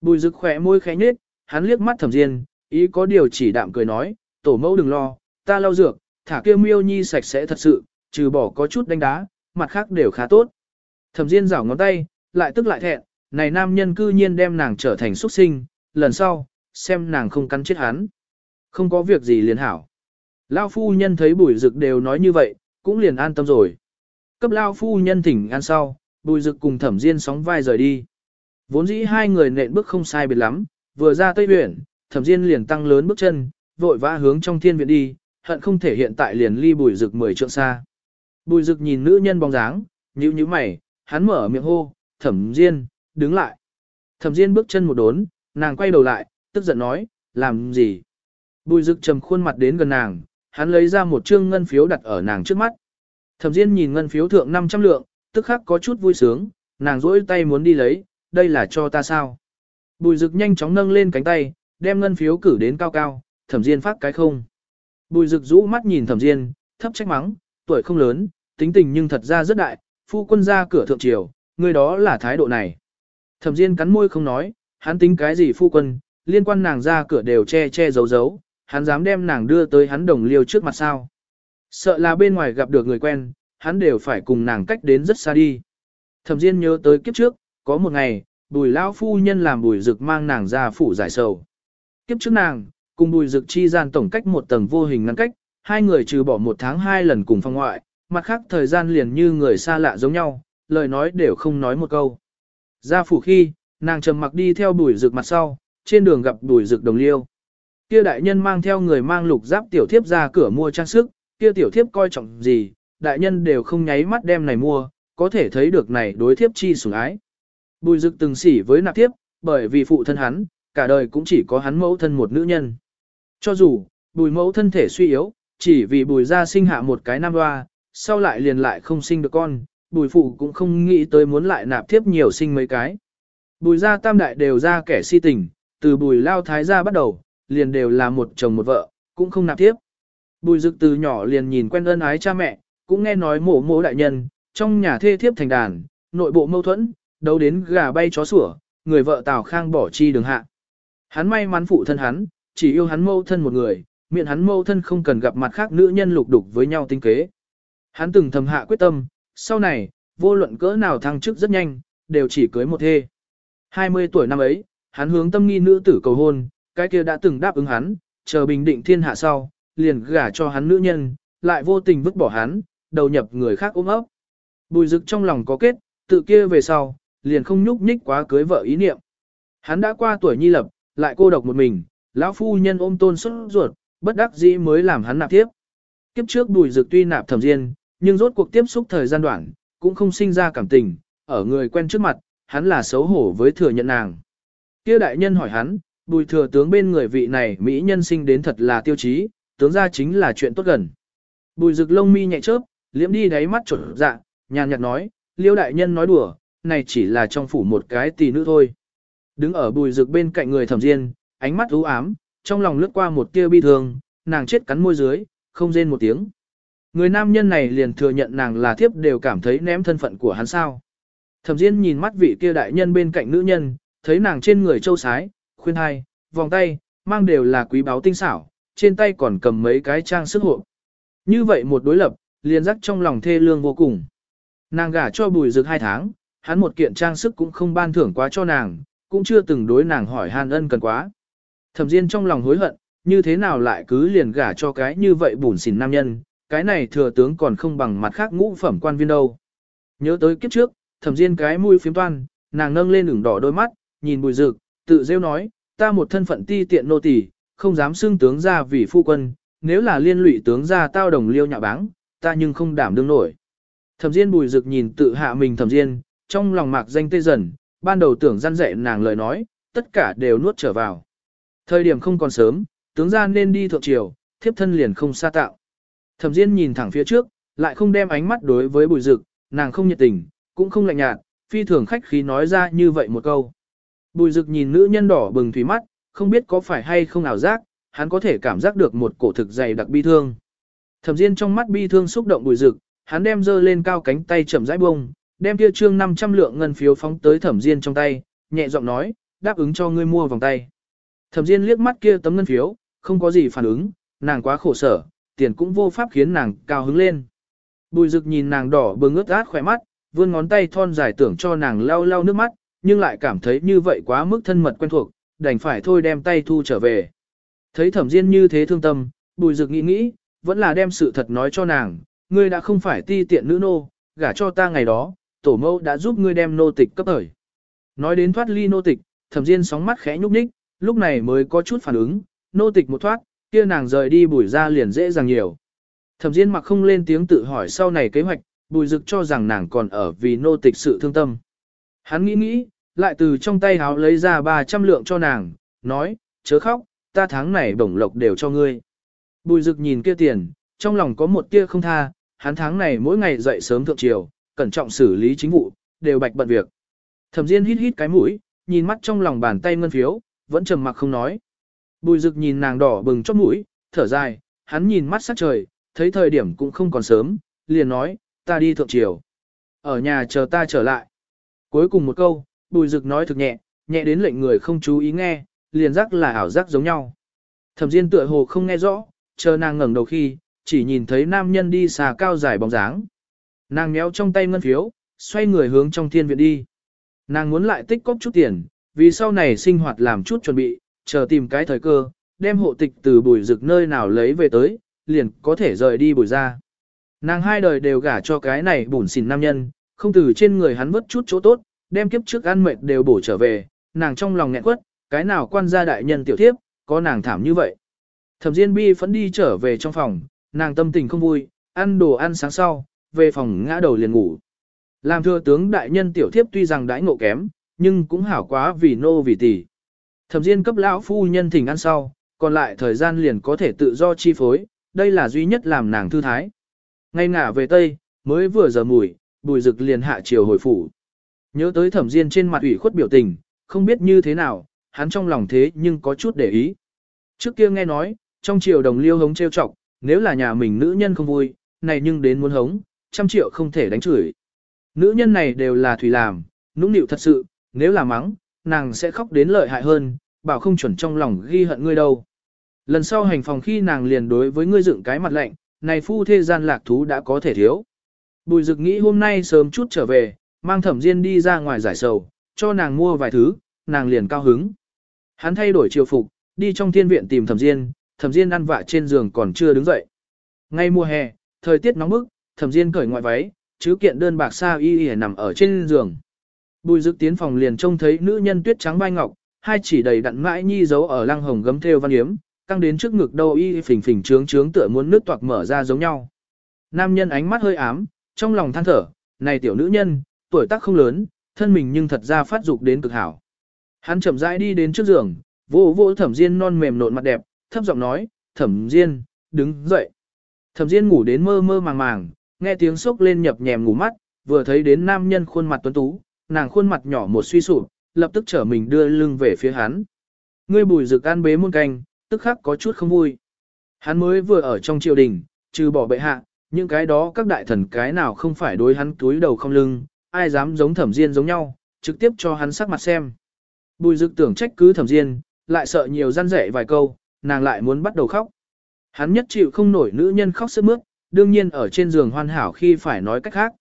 Bùi rực khỏe môi khẽ nhếch, hắn liếc mắt thẩm diên, ý có điều chỉ đạm cười nói, tổ mẫu đừng lo, ta lau dược, thả kia miêu nhi sạch sẽ thật sự, trừ bỏ có chút đánh đá, mặt khác đều khá tốt. Thẩm diên rảo ngón tay, lại tức lại thẹn, này nam nhân cư nhiên đem nàng trở thành xuất sinh, lần sau, xem nàng không cắn chết hắn. Không có việc gì liền hảo. Lao phu nhân thấy bùi rực đều nói như vậy, cũng liền an tâm rồi. Cấp lao phu nhân thỉnh ăn sau, bùi rực cùng thẩm diên sóng vai rời đi. Vốn dĩ hai người nện bước không sai biệt lắm, vừa ra Tây viện thẩm diên liền tăng lớn bước chân, vội vã hướng trong thiên viện đi, hận không thể hiện tại liền ly bùi rực mười trượng xa. Bùi rực nhìn nữ nhân bóng dáng, nhíu nhíu mày, hắn mở miệng hô, thẩm diên, đứng lại. Thẩm diên bước chân một đốn, nàng quay đầu lại, tức giận nói, làm gì? Bùi rực trầm khuôn mặt đến gần nàng, hắn lấy ra một trương ngân phiếu đặt ở nàng trước mắt. Thẩm diên nhìn ngân phiếu thượng 500 lượng, tức khắc có chút vui sướng, nàng rỗi tay muốn đi lấy, đây là cho ta sao? Bùi rực nhanh chóng nâng lên cánh tay, đem ngân phiếu cử đến cao cao, thẩm diên phát cái không. Bùi rực rũ mắt nhìn thẩm diên, thấp trách mắng, tuổi không lớn, tính tình nhưng thật ra rất đại, phu quân ra cửa thượng triều, người đó là thái độ này. Thẩm diên cắn môi không nói, hắn tính cái gì phu quân, liên quan nàng ra cửa đều che che giấu giấu, hắn dám đem nàng đưa tới hắn đồng liêu trước mặt sao. Sợ là bên ngoài gặp được người quen, hắn đều phải cùng nàng cách đến rất xa đi. Thẩm Diên nhớ tới kiếp trước, có một ngày, bùi lão phu nhân làm bùi rực mang nàng ra phủ giải sầu. Kiếp trước nàng, cùng bùi rực chi gian tổng cách một tầng vô hình ngăn cách, hai người trừ bỏ một tháng hai lần cùng phong ngoại, mặt khác thời gian liền như người xa lạ giống nhau, lời nói đều không nói một câu. Ra phủ khi, nàng trầm mặc đi theo bùi rực mặt sau, trên đường gặp bùi rực đồng liêu. Kia đại nhân mang theo người mang lục giáp tiểu thiếp ra cửa mua trang sức, kia tiểu thiếp coi trọng gì, đại nhân đều không nháy mắt đem này mua, có thể thấy được này đối thiếp chi sủng ái. Bùi rực từng xỉ với nạp thiếp, bởi vì phụ thân hắn, cả đời cũng chỉ có hắn mẫu thân một nữ nhân. Cho dù, bùi mẫu thân thể suy yếu, chỉ vì bùi ra sinh hạ một cái nam hoa, sau lại liền lại không sinh được con, bùi phụ cũng không nghĩ tới muốn lại nạp thiếp nhiều sinh mấy cái. Bùi gia tam đại đều ra kẻ si tình, từ bùi lao thái gia bắt đầu, liền đều là một chồng một vợ, cũng không nạp tiếp. Bùi dực từ nhỏ liền nhìn quen ân ái cha mẹ, cũng nghe nói mổ mổ đại nhân, trong nhà thê thiếp thành đàn, nội bộ mâu thuẫn, đấu đến gà bay chó sủa, người vợ Tào Khang bỏ chi đường hạ. Hắn may mắn phụ thân hắn, chỉ yêu hắn mâu thân một người, miệng hắn mâu thân không cần gặp mặt khác nữ nhân lục đục với nhau tinh kế. Hắn từng thầm hạ quyết tâm, sau này, vô luận cỡ nào thăng chức rất nhanh, đều chỉ cưới một thê. 20 tuổi năm ấy, hắn hướng tâm nghi nữ tử cầu hôn, cái kia đã từng đáp ứng hắn, chờ bình định thiên hạ sau, liền gả cho hắn nữ nhân, lại vô tình vứt bỏ hắn, đầu nhập người khác ôm ấp. Bùi rực trong lòng có kết, tự kia về sau, liền không nhúc nhích quá cưới vợ ý niệm. Hắn đã qua tuổi nhi lập, lại cô độc một mình, lão phu nhân ôm tôn xuất ruột, bất đắc dĩ mới làm hắn nạp tiếp. Kiếp trước bùi rực tuy nạp thẩm diên, nhưng rốt cuộc tiếp xúc thời gian đoạn, cũng không sinh ra cảm tình, ở người quen trước mặt, hắn là xấu hổ với thừa nhận nàng. Kia đại nhân hỏi hắn, bùi thừa tướng bên người vị này Mỹ nhân sinh đến thật là tiêu chí, tướng ra chính là chuyện tốt gần. Bùi rực lông mi nhẹ chớp, liễm đi đáy mắt trộn dạ, nhàn nhạt nói, liêu đại nhân nói đùa, này chỉ là trong phủ một cái tỷ nữ thôi. Đứng ở bùi rực bên cạnh người thẩm diên, ánh mắt u ám, trong lòng lướt qua một tia bi thương, nàng chết cắn môi dưới, không rên một tiếng. Người nam nhân này liền thừa nhận nàng là thiếp đều cảm thấy ném thân phận của hắn sao. Thẩm Diên nhìn mắt vị kia đại nhân bên cạnh nữ nhân, thấy nàng trên người châu sái, khuyên hai, vòng tay, mang đều là quý báu tinh xảo, trên tay còn cầm mấy cái trang sức hộ. Như vậy một đối lập, liền rắc trong lòng thê lương vô cùng. Nàng gả cho bùi rực hai tháng, hắn một kiện trang sức cũng không ban thưởng quá cho nàng, cũng chưa từng đối nàng hỏi han ân cần quá. Thẩm Diên trong lòng hối hận, như thế nào lại cứ liền gả cho cái như vậy bùn xỉn nam nhân, cái này thừa tướng còn không bằng mặt khác ngũ phẩm quan viên đâu. Nhớ tới kiếp trước, Thẩm Diên cái mũi phiếm toan, nàng nâng lên ửng đỏ đôi mắt, nhìn bùi rực, tự rêu nói, ta một thân phận ti tiện nô tỳ, không dám xưng tướng ra vì phu quân, nếu là liên lụy tướng ra tao đồng liêu nhạ báng, ta nhưng không đảm đương nổi. Thẩm Diên bùi rực nhìn tự hạ mình Thẩm Diên, trong lòng mạc danh tê dần, ban đầu tưởng gian dạy nàng lời nói, tất cả đều nuốt trở vào. Thời điểm không còn sớm, tướng ra nên đi thượng triều, thiếp thân liền không xa tạo. Thẩm Diên nhìn thẳng phía trước, lại không đem ánh mắt đối với bùi Dực, nàng không nhiệt tình, cũng không lạnh nhạt, phi thường khách khí nói ra như vậy một câu. Bùi rực nhìn nữ nhân đỏ bừng thủy mắt, không biết có phải hay không ảo giác, hắn có thể cảm giác được một cổ thực dày đặc bi thương. Thẩm Diên trong mắt bi thương xúc động bùi rực, hắn đem giơ lên cao cánh tay chậm rãi bông, đem kia trương 500 lượng ngân phiếu phóng tới Thẩm Diên trong tay, nhẹ giọng nói, đáp ứng cho ngươi mua vòng tay. Thẩm Diên liếc mắt kia tấm ngân phiếu, không có gì phản ứng, nàng quá khổ sở, tiền cũng vô pháp khiến nàng cao hứng lên. Bùi rực nhìn nàng đỏ bừng ướt át khỏe mắt, vươn ngón tay thon dài tưởng cho nàng lau lau nước mắt, nhưng lại cảm thấy như vậy quá mức thân mật quen thuộc, đành phải thôi đem tay thu trở về. Thấy thẩm diên như thế thương tâm, bùi rực nghĩ nghĩ, vẫn là đem sự thật nói cho nàng, ngươi đã không phải ti tiện nữ nô, gả cho ta ngày đó, tổ mẫu đã giúp ngươi đem nô tịch cấp thời. Nói đến thoát ly nô tịch, thẩm diên sóng mắt khẽ nhúc nhích, lúc này mới có chút phản ứng, nô tịch một thoát, kia nàng rời đi bùi ra liền dễ dàng nhiều. Thẩm diên mặc không lên tiếng tự hỏi sau này kế hoạch, bùi dực cho rằng nàng còn ở vì nô tịch sự thương tâm. Hắn nghĩ nghĩ, lại từ trong tay háo lấy ra 300 lượng cho nàng, nói, chớ khóc, ta tháng này bổng lộc đều cho ngươi. Bùi dực nhìn kia tiền, trong lòng có một tia không tha, hắn tháng này mỗi ngày dậy sớm thượng chiều, cẩn trọng xử lý chính vụ, đều bạch bận việc. Thẩm Diên hít hít cái mũi, nhìn mắt trong lòng bàn tay ngân phiếu, vẫn trầm mặc không nói. Bùi Dực nhìn nàng đỏ bừng chóp mũi, thở dài, hắn nhìn mắt sát trời, thấy thời điểm cũng không còn sớm, liền nói, ta đi thượng chiều. Ở nhà chờ ta trở lại. Cuối cùng một câu, Bùi Dực nói thực nhẹ, nhẹ đến lệnh người không chú ý nghe, liền giác là ảo giác giống nhau. Thẩm Diên tựa hồ không nghe rõ, chờ nàng ngẩng đầu khi, chỉ nhìn thấy nam nhân đi xà cao dài bóng dáng. Nàng méo trong tay ngân phiếu, xoay người hướng trong thiên viện đi. Nàng muốn lại tích cóp chút tiền, vì sau này sinh hoạt làm chút chuẩn bị, chờ tìm cái thời cơ, đem hộ tịch từ bùi rực nơi nào lấy về tới, liền có thể rời đi bùi ra. Nàng hai đời đều gả cho cái này bùn xỉn nam nhân, không từ trên người hắn vớt chút chỗ tốt, đem kiếp trước ăn mệt đều bổ trở về, nàng trong lòng nghẹn quất, cái nào quan gia đại nhân tiểu thiếp, có nàng thảm như vậy. Thẩm Diên Bi phấn đi trở về trong phòng, nàng tâm tình không vui, ăn đồ ăn sáng sau, về phòng ngã đầu liền ngủ. Làm thừa tướng đại nhân tiểu thiếp tuy rằng đãi ngộ kém, nhưng cũng hảo quá vì nô vì tỷ. Thẩm Diên cấp lão phu nhân thỉnh ăn sau, còn lại thời gian liền có thể tự do chi phối, đây là duy nhất làm nàng thư thái. Ngay ngả về Tây, mới vừa giờ mùi, bùi rực liền hạ chiều hồi phủ. Nhớ tới thẩm Diên trên mặt ủy khuất biểu tình, không biết như thế nào, hắn trong lòng thế nhưng có chút để ý. Trước kia nghe nói, trong triều đồng liêu hống trêu chọc, nếu là nhà mình nữ nhân không vui, này nhưng đến muốn hống, trăm triệu không thể đánh chửi. Nữ nhân này đều là thủy làm, nũng nịu thật sự, nếu là mắng, nàng sẽ khóc đến lợi hại hơn, bảo không chuẩn trong lòng ghi hận ngươi đâu. Lần sau hành phòng khi nàng liền đối với ngươi dựng cái mặt lạnh, này phu thế gian lạc thú đã có thể thiếu. Bùi dực nghĩ hôm nay sớm chút trở về, mang thẩm diên đi ra ngoài giải sầu, cho nàng mua vài thứ, nàng liền cao hứng. Hắn thay đổi triều phục, đi trong thiên viện tìm thẩm diên, thẩm diên ăn vạ trên giường còn chưa đứng dậy. Ngay mùa hè, thời tiết nóng bức, thẩm diên cởi ngoại váy, chứ kiện đơn bạc sa y y nằm ở trên giường. Bùi dực tiến phòng liền trông thấy nữ nhân tuyết trắng vai ngọc, hai chỉ đầy đặn mãi nhi giấu ở lăng hồng gấm thêu văn yếm, căng đến trước ngực đâu y phình phình trướng trướng tựa muốn nước toạc mở ra giống nhau. Nam nhân ánh mắt hơi ám, trong lòng than thở, này tiểu nữ nhân, tuổi tác không lớn, thân mình nhưng thật ra phát dục đến cực hảo. Hắn chậm rãi đi đến trước giường, vỗ vỗ thẩm diên non mềm nộn mặt đẹp, thấp giọng nói, thẩm diên, đứng dậy. Thẩm diên ngủ đến mơ mơ màng màng, nghe tiếng sốc lên nhập nhèm ngủ mắt, vừa thấy đến nam nhân khuôn mặt tuấn tú, nàng khuôn mặt nhỏ một suy sụp, lập tức trở mình đưa lưng về phía hắn. Ngươi bùi rực ăn bế muôn canh, tức khắc có chút không vui. Hắn mới vừa ở trong triều đình, trừ bỏ bệ hạ, những cái đó các đại thần cái nào không phải đối hắn túi đầu không lưng, ai dám giống thẩm diên giống nhau, trực tiếp cho hắn sắc mặt xem. Bùi dực tưởng trách cứ thẩm diên, lại sợ nhiều gian rẻ vài câu, nàng lại muốn bắt đầu khóc. Hắn nhất chịu không nổi nữ nhân khóc sức mướt, đương nhiên ở trên giường hoàn hảo khi phải nói cách khác.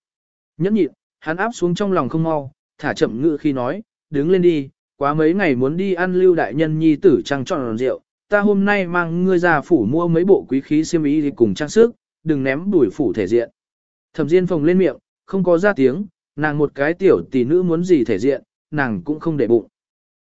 Nhẫn nhịn, hắn áp xuống trong lòng không mau, thả chậm ngự khi nói, đứng lên đi, quá mấy ngày muốn đi ăn lưu đại nhân nhi tử trăng tròn rượu, ta hôm nay mang ngươi ra phủ mua mấy bộ quý khí xiêm y cùng trang sức, đừng ném đuổi phủ thể diện. Thẩm Diên phồng lên miệng, không có ra tiếng, nàng một cái tiểu tỷ nữ muốn gì thể diện, nàng cũng không để bụng.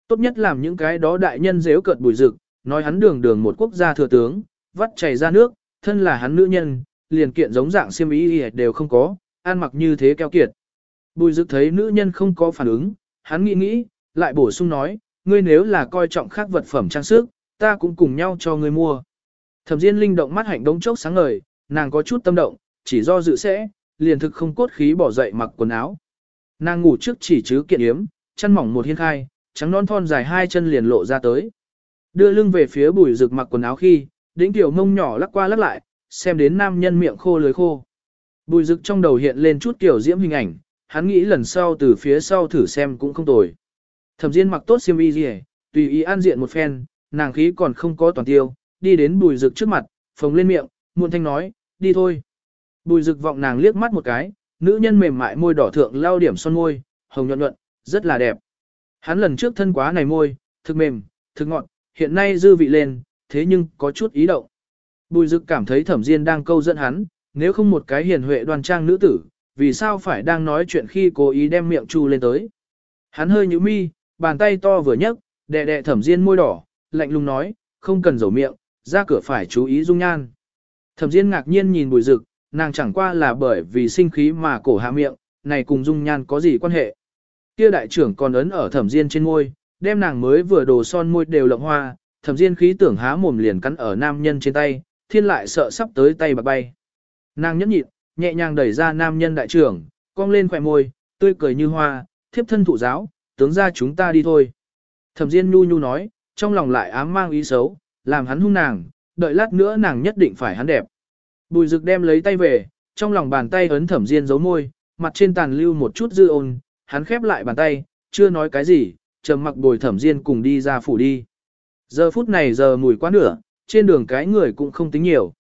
Tốt nhất làm những cái đó đại nhân dếu cợt bùi rực, nói hắn đường đường một quốc gia thừa tướng, vắt chảy ra nước, thân là hắn nữ nhân, liền kiện giống dạng xiêm y đều không có, ăn mặc như thế keo kiệt. Bùi dực thấy nữ nhân không có phản ứng, hắn nghĩ nghĩ, lại bổ sung nói, ngươi nếu là coi trọng khác vật phẩm trang sức, ta cũng cùng nhau cho ngươi mua. Thẩm Diên linh động mắt hạnh đống chốc sáng ngời, nàng có chút tâm động, chỉ do dự sẽ, liền thực không cốt khí bỏ dậy mặc quần áo. Nàng ngủ trước chỉ chứ kiện yếm, chân mỏng một hiên khai, trắng non thon dài hai chân liền lộ ra tới. Đưa lưng về phía bùi rực mặc quần áo khi, đỉnh tiểu mông nhỏ lắc qua lắc lại, xem đến nam nhân miệng khô lưới khô. Bùi rực trong đầu hiện lên chút kiểu diễm hình ảnh, hắn nghĩ lần sau từ phía sau thử xem cũng không tồi. Thẩm Diên mặc tốt xiêm y gì, tùy ý an diện một phen, nàng khí còn không có toàn tiêu, đi đến bùi rực trước mặt, phồng lên miệng, muôn thanh nói, đi thôi. Bùi rực vọng nàng liếc mắt một cái, nữ nhân mềm mại môi đỏ thượng lao điểm son môi, hồng nhuận nhuận, rất là đẹp. Hắn lần trước thân quá này môi, thực mềm, thực ngọn, hiện nay dư vị lên, thế nhưng có chút ý động. Bùi rực cảm thấy thẩm Diên đang câu dẫn hắn, Nếu không một cái hiền huệ đoan trang nữ tử, vì sao phải đang nói chuyện khi cố ý đem miệng chu lên tới. Hắn hơi nhíu mi, bàn tay to vừa nhấc, đè đè thẩm diên môi đỏ, lạnh lùng nói, không cần dầu miệng, ra cửa phải chú ý dung nhan. Thẩm diên ngạc nhiên nhìn bùi Dực, nàng chẳng qua là bởi vì sinh khí mà cổ hạ miệng, này cùng dung nhan có gì quan hệ. Kia đại trưởng còn ấn ở thẩm diên trên môi, đem nàng mới vừa đồ son môi đều lộng hoa, thẩm diên khí tưởng há mồm liền cắn ở nam nhân trên tay, thiên lại sợ sắp tới tay bạc bay. Nàng nhẫn nhịn, nhẹ nhàng đẩy ra nam nhân đại trưởng, cong lên khỏe môi, tươi cười như hoa, thiếp thân thụ giáo, tướng ra chúng ta đi thôi. Thẩm Diên nhu nhu nói, trong lòng lại ám mang ý xấu, làm hắn hung nàng, đợi lát nữa nàng nhất định phải hắn đẹp. Bùi rực đem lấy tay về, trong lòng bàn tay ấn Thẩm Diên giấu môi, mặt trên tàn lưu một chút dư ôn, hắn khép lại bàn tay, chưa nói cái gì, trầm mặc bồi Thẩm Diên cùng đi ra phủ đi. Giờ phút này giờ mùi quá nửa, trên đường cái người cũng không tính nhiều.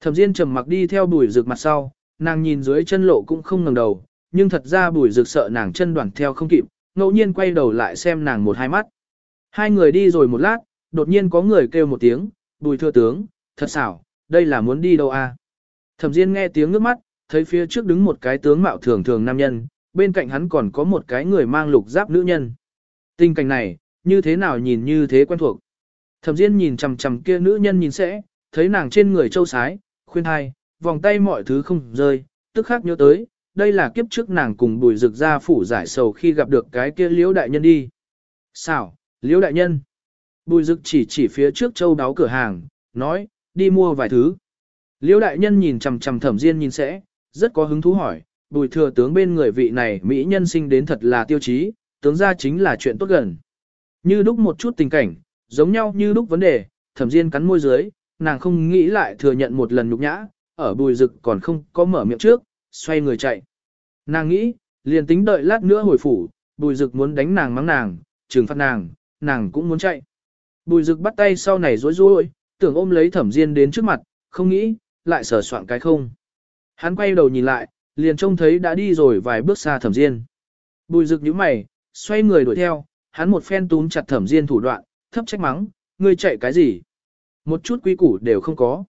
Thẩm Diên trầm mặc đi theo bùi rực mặt sau, nàng nhìn dưới chân lộ cũng không ngẩng đầu, nhưng thật ra bùi rực sợ nàng chân đoàn theo không kịp, ngẫu nhiên quay đầu lại xem nàng một hai mắt. Hai người đi rồi một lát, đột nhiên có người kêu một tiếng, bùi thưa tướng, thật xảo, đây là muốn đi đâu à? Thẩm Diên nghe tiếng nước mắt, thấy phía trước đứng một cái tướng mạo thường thường nam nhân, bên cạnh hắn còn có một cái người mang lục giáp nữ nhân. Tình cảnh này, như thế nào nhìn như thế quen thuộc. Thẩm Diên nhìn chằm chằm kia nữ nhân nhìn sẽ, thấy nàng trên người châu sái, khuyên hai, vòng tay mọi thứ không rơi, tức khắc nhớ tới, đây là kiếp trước nàng cùng bùi rực ra phủ giải sầu khi gặp được cái kia liễu đại nhân đi. Sao, liễu đại nhân? Bùi Dực chỉ chỉ phía trước châu đáo cửa hàng, nói, đi mua vài thứ. Liễu đại nhân nhìn chằm chằm thẩm diên nhìn sẽ, rất có hứng thú hỏi, bùi thừa tướng bên người vị này Mỹ nhân sinh đến thật là tiêu chí, tướng ra chính là chuyện tốt gần. Như đúc một chút tình cảnh, giống nhau như đúc vấn đề, thẩm diên cắn môi dưới, nàng không nghĩ lại thừa nhận một lần nhục nhã, ở bùi rực còn không có mở miệng trước, xoay người chạy. Nàng nghĩ, liền tính đợi lát nữa hồi phủ, bùi rực muốn đánh nàng mắng nàng, trừng phạt nàng, nàng cũng muốn chạy. Bùi rực bắt tay sau này rối rối, tưởng ôm lấy thẩm diên đến trước mặt, không nghĩ, lại sờ soạn cái không. Hắn quay đầu nhìn lại, liền trông thấy đã đi rồi vài bước xa thẩm diên. Bùi rực nhíu mày, xoay người đuổi theo, hắn một phen túm chặt thẩm diên thủ đoạn, thấp trách mắng, ngươi chạy cái gì? Một chút quy củ đều không có.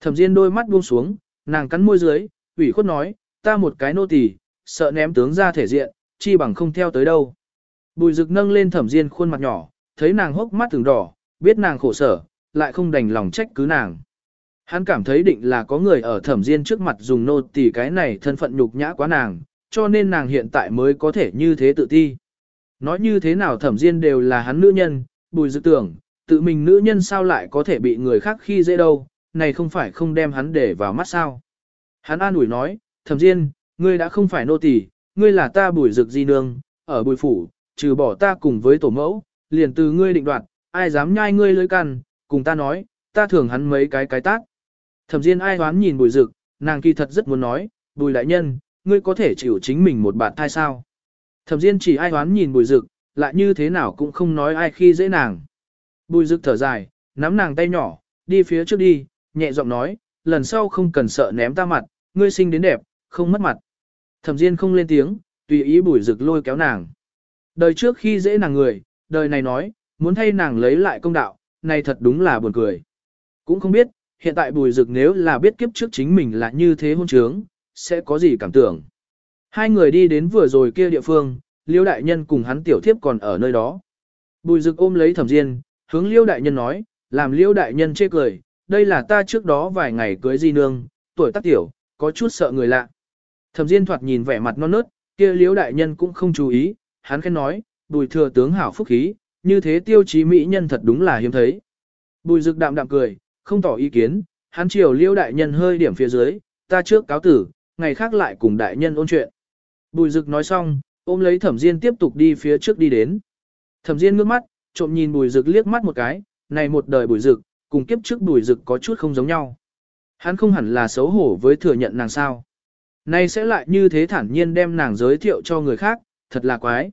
Thẩm Diên đôi mắt buông xuống, nàng cắn môi dưới, ủy khuất nói, ta một cái nô tỳ, sợ ném tướng ra thể diện, chi bằng không theo tới đâu. Bùi Dực nâng lên Thẩm Diên khuôn mặt nhỏ, thấy nàng hốc mắt từng đỏ, biết nàng khổ sở, lại không đành lòng trách cứ nàng. Hắn cảm thấy định là có người ở Thẩm Diên trước mặt dùng nô tỳ cái này thân phận nhục nhã quá nàng, cho nên nàng hiện tại mới có thể như thế tự ti. Nói như thế nào Thẩm Diên đều là hắn nữ nhân, Bùi Dực tưởng, tự mình nữ nhân sao lại có thể bị người khác khi dễ đâu, này không phải không đem hắn để vào mắt sao. Hắn an ủi nói, thẩm diên, ngươi đã không phải nô tỳ, ngươi là ta bùi Dực di nương, ở bùi phủ, trừ bỏ ta cùng với tổ mẫu, liền từ ngươi định đoạt, ai dám nhai ngươi lưới căn, cùng ta nói, ta thưởng hắn mấy cái cái tác. Thẩm diên ai đoán nhìn bùi rực, nàng kỳ thật rất muốn nói, bùi đại nhân, ngươi có thể chịu chính mình một bạn thai sao. Thẩm diên chỉ ai đoán nhìn bùi rực, lại như thế nào cũng không nói ai khi dễ nàng. Bùi rực thở dài, nắm nàng tay nhỏ, đi phía trước đi, nhẹ giọng nói, lần sau không cần sợ ném ta mặt, ngươi sinh đến đẹp, không mất mặt. Thẩm Diên không lên tiếng, tùy ý bùi rực lôi kéo nàng. Đời trước khi dễ nàng người, đời này nói, muốn thay nàng lấy lại công đạo, này thật đúng là buồn cười. Cũng không biết, hiện tại bùi rực nếu là biết kiếp trước chính mình là như thế hôn trướng, sẽ có gì cảm tưởng. Hai người đi đến vừa rồi kia địa phương, liêu đại nhân cùng hắn tiểu thiếp còn ở nơi đó. Bùi rực ôm lấy thẩm diên, hướng liêu đại nhân nói, làm liêu đại nhân chê cười, đây là ta trước đó vài ngày cưới di nương, tuổi tác tiểu, có chút sợ người lạ. Thẩm Diên thoạt nhìn vẻ mặt non nớt, kia liêu đại nhân cũng không chú ý, hắn khen nói, bùi thừa tướng hảo phúc khí, như thế tiêu chí mỹ nhân thật đúng là hiếm thấy. Bùi rực đạm đạm cười, không tỏ ý kiến, hắn chiều liễu đại nhân hơi điểm phía dưới, ta trước cáo tử, ngày khác lại cùng đại nhân ôn chuyện. Bùi rực nói xong, ôm lấy thẩm Diên tiếp tục đi phía trước đi đến. Thẩm Diên ngước mắt, trộm nhìn bùi rực liếc mắt một cái, này một đời bùi rực, cùng kiếp trước bùi rực có chút không giống nhau. Hắn không hẳn là xấu hổ với thừa nhận nàng sao. Nay sẽ lại như thế thản nhiên đem nàng giới thiệu cho người khác, thật là quái.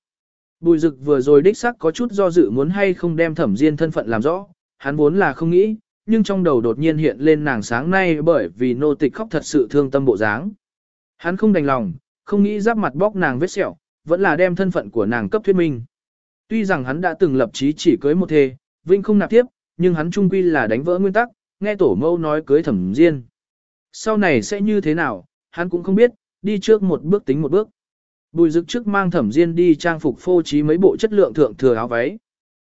Bùi Dực vừa rồi đích xác có chút do dự muốn hay không đem thẩm diên thân phận làm rõ, hắn vốn là không nghĩ, nhưng trong đầu đột nhiên hiện lên nàng sáng nay bởi vì nô tịch khóc thật sự thương tâm bộ dáng. Hắn không đành lòng, không nghĩ giáp mặt bóc nàng vết sẹo, vẫn là đem thân phận của nàng cấp thuyết minh. Tuy rằng hắn đã từng lập chí chỉ cưới một thê, vinh không nạp tiếp, nhưng hắn trung quy là đánh vỡ nguyên tắc, nghe tổ mâu nói cưới thẩm diên. Sau này sẽ như thế nào, hắn cũng không biết, đi trước một bước tính một bước. Bùi dực trước mang thẩm diên đi trang phục phô trí mấy bộ chất lượng thượng thừa áo váy.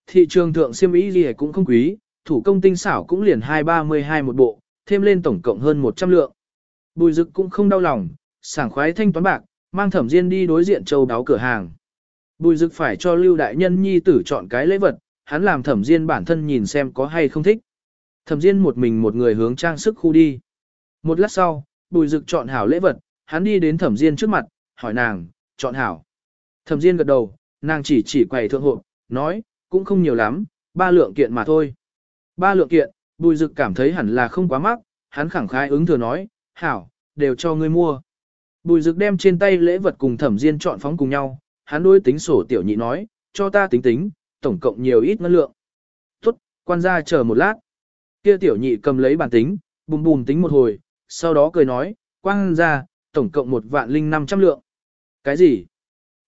Thị trường thượng siêm ý gì cũng không quý, thủ công tinh xảo cũng liền 232 một bộ, thêm lên tổng cộng hơn 100 lượng. Bùi dực cũng không đau lòng, sảng khoái thanh toán bạc, mang thẩm diên đi đối diện châu đáo cửa hàng. Bùi dực phải cho lưu đại nhân nhi tử chọn cái lễ vật, hắn làm thẩm diên bản thân nhìn xem có hay không thích. Thẩm diên một mình một người hướng trang sức khu đi. Một lát sau, bùi dực chọn hảo lễ vật, hắn đi đến thẩm diên trước mặt, hỏi nàng, chọn hảo. Thẩm diên gật đầu, nàng chỉ chỉ quầy thượng hộp, nói, cũng không nhiều lắm, ba lượng kiện mà thôi. Ba lượng kiện, bùi dực cảm thấy hẳn là không quá mắc, hắn khẳng khái ứng thừa nói, hảo, đều cho ngươi mua. Bùi dực đem trên tay lễ vật cùng thẩm diên chọn phóng cùng nhau, hắn đối tính sổ tiểu nhị nói, cho ta tính tính, tổng cộng nhiều ít ngân lượng. Tốt, quan gia chờ một lát. Kia tiểu nhị cầm lấy bản tính, bùm bùm tính một hồi, sau đó cười nói, quan gia, tổng cộng một vạn linh năm trăm lượng. Cái gì?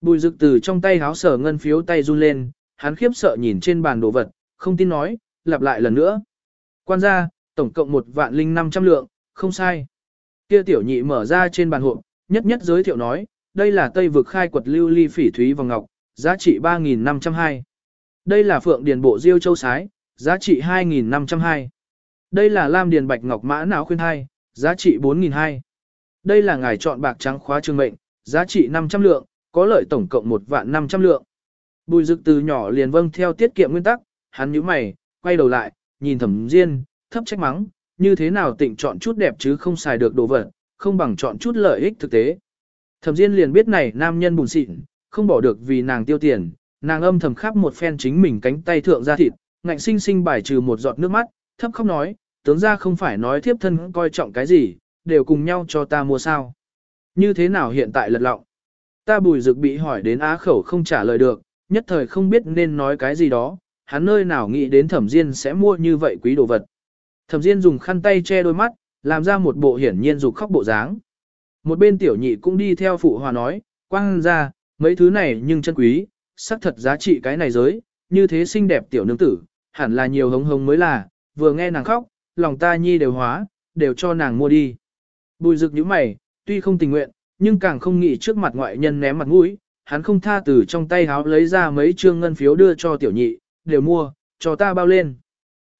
Bùi dực từ trong tay háo sở ngân phiếu tay run lên, hắn khiếp sợ nhìn trên bàn đồ vật, không tin nói, lặp lại lần nữa. Quan gia, tổng cộng một vạn linh năm trăm lượng, không sai. Kia tiểu nhị mở ra trên bàn hộp, nhất nhất giới thiệu nói, đây là Tây vực khai quật lưu ly phỉ thúy và ngọc, giá trị 3.502. Đây là phượng điền bộ diêu châu sái, giá trị 2.502. Đây là lam điền bạch ngọc mã não khuyên hai, giá trị 4.200. Đây là ngài chọn bạc trắng khóa trương mệnh, giá trị 500 lượng, có lợi tổng cộng 1 vạn 500 lượng. Bùi dực từ nhỏ liền vâng theo tiết kiệm nguyên tắc, hắn nhíu mày, quay đầu lại, nhìn thẩm diên, thấp trách mắng, như thế nào tịnh chọn chút đẹp chứ không xài được đồ vật, không bằng chọn chút lợi ích thực tế. Thẩm Diên liền biết này nam nhân bùn xịn, không bỏ được vì nàng tiêu tiền, nàng âm thầm khắp một phen chính mình cánh tay thượng ra thịt, ngạnh sinh sinh bài trừ một giọt nước mắt, thấp khóc nói, tướng ra không phải nói thiếp thân coi trọng cái gì, đều cùng nhau cho ta mua sao. Như thế nào hiện tại lật lọng? Ta bùi rực bị hỏi đến á khẩu không trả lời được, nhất thời không biết nên nói cái gì đó, hắn nơi nào nghĩ đến thẩm diên sẽ mua như vậy quý đồ vật. Thẩm diên dùng khăn tay che đôi mắt, làm ra một bộ hiển nhiên dục khóc bộ dáng. Một bên tiểu nhị cũng đi theo phụ hòa nói, quang ra, mấy thứ này nhưng chân quý, xác thật giá trị cái này giới, như thế xinh đẹp tiểu nương tử, hẳn là nhiều hống hống mới là, vừa nghe nàng khóc, lòng ta nhi đều hóa, đều cho nàng mua đi. Bùi rực như mày, tuy không tình nguyện, nhưng càng không nghĩ trước mặt ngoại nhân ném mặt mũi, hắn không tha từ trong tay háo lấy ra mấy trương ngân phiếu đưa cho tiểu nhị, đều mua, cho ta bao lên.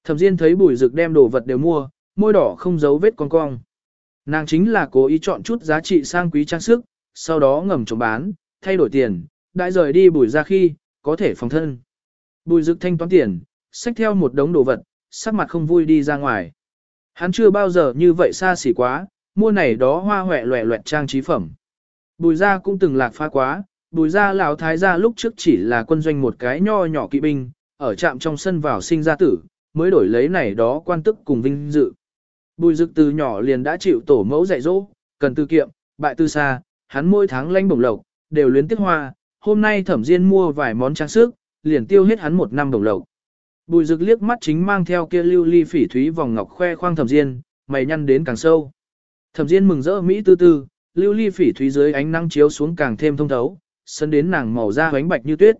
Thẩm Diên thấy bùi rực đem đồ vật đều mua, môi đỏ không giấu vết con cong. Nàng chính là cố ý chọn chút giá trị sang quý trang sức, sau đó ngầm chống bán, thay đổi tiền, đại rời đi bùi ra khi, có thể phòng thân. Bùi rực thanh toán tiền, xách theo một đống đồ vật, sắc mặt không vui đi ra ngoài. Hắn chưa bao giờ như vậy xa xỉ quá, mua này đó hoa hoẹ loẹ loẹt trang trí phẩm. Bùi gia cũng từng lạc pha quá, bùi gia lão thái gia lúc trước chỉ là quân doanh một cái nho nhỏ kỵ binh, ở trạm trong sân vào sinh ra tử, mới đổi lấy này đó quan tức cùng vinh dự. Bùi dực từ nhỏ liền đã chịu tổ mẫu dạy dỗ, cần tư kiệm, bại tư xa, hắn mỗi tháng lanh bổng lộc, đều luyến tiếc hoa, hôm nay thẩm diên mua vài món trang sức, liền tiêu hết hắn một năm bổng lộc. Bùi dực liếc mắt chính mang theo kia lưu ly phỉ thúy vòng ngọc khoe khoang thẩm diên, mày nhăn đến càng sâu. Thẩm diên mừng rỡ Mỹ tư tư, lưu ly phỉ thúy dưới ánh nắng chiếu xuống càng thêm thông thấu, sân đến nàng màu da bánh bạch như tuyết.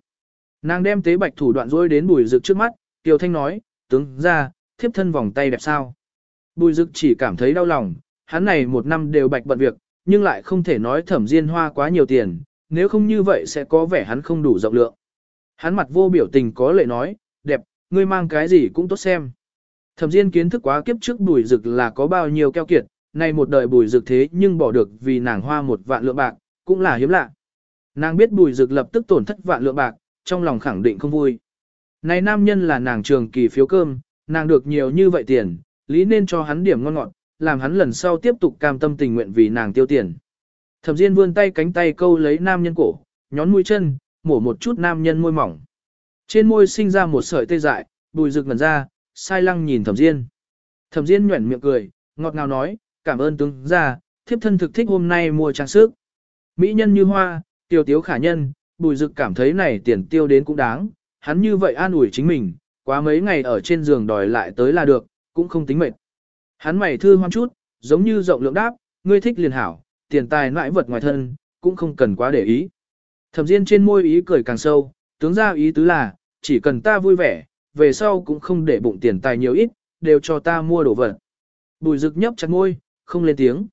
Nàng đem tế bạch thủ đoạn rối đến bùi rực trước mắt, Tiêu Thanh nói, tướng ra, thiếp thân vòng tay đẹp sao. Bùi rực chỉ cảm thấy đau lòng, hắn này một năm đều bạch bận việc, nhưng lại không thể nói thẩm diên hoa quá nhiều tiền, nếu không như vậy sẽ có vẻ hắn không đủ rộng lượng. Hắn mặt vô biểu tình có lệ nói, đẹp, ngươi mang cái gì cũng tốt xem. Thẩm diên kiến thức quá kiếp trước bùi rực là có bao nhiêu keo kiệt, này một đời bùi dược thế nhưng bỏ được vì nàng hoa một vạn lượng bạc, cũng là hiếm lạ. Nàng biết bùi dược lập tức tổn thất vạn lượng bạc, trong lòng khẳng định không vui. Này nam nhân là nàng trường kỳ phiếu cơm, nàng được nhiều như vậy tiền, lý nên cho hắn điểm ngon ngọt, làm hắn lần sau tiếp tục cam tâm tình nguyện vì nàng tiêu tiền. Thẩm Diên vươn tay cánh tay câu lấy nam nhân cổ, nhón mũi chân, mổ một chút nam nhân môi mỏng. Trên môi sinh ra một sợi tê dại, bùi rực ngẩn ra, sai lăng nhìn Thẩm Diên. Thẩm Diên nhuẩn miệng cười, ngọt ngào nói, cảm ơn tướng gia, thiếp thân thực thích hôm nay mua trang sức. Mỹ nhân như hoa, tiêu tiếu khả nhân, bùi dực cảm thấy này tiền tiêu đến cũng đáng, hắn như vậy an ủi chính mình, quá mấy ngày ở trên giường đòi lại tới là được, cũng không tính mệt. Hắn mày thư hoang chút, giống như rộng lượng đáp, ngươi thích liền hảo, tiền tài nãi vật ngoài thân, cũng không cần quá để ý. Thẩm Diên trên môi ý cười càng sâu, tướng ra ý tứ là, chỉ cần ta vui vẻ, về sau cũng không để bụng tiền tài nhiều ít, đều cho ta mua đồ vật. Bùi rực nhấp chặt môi, không lên tiếng.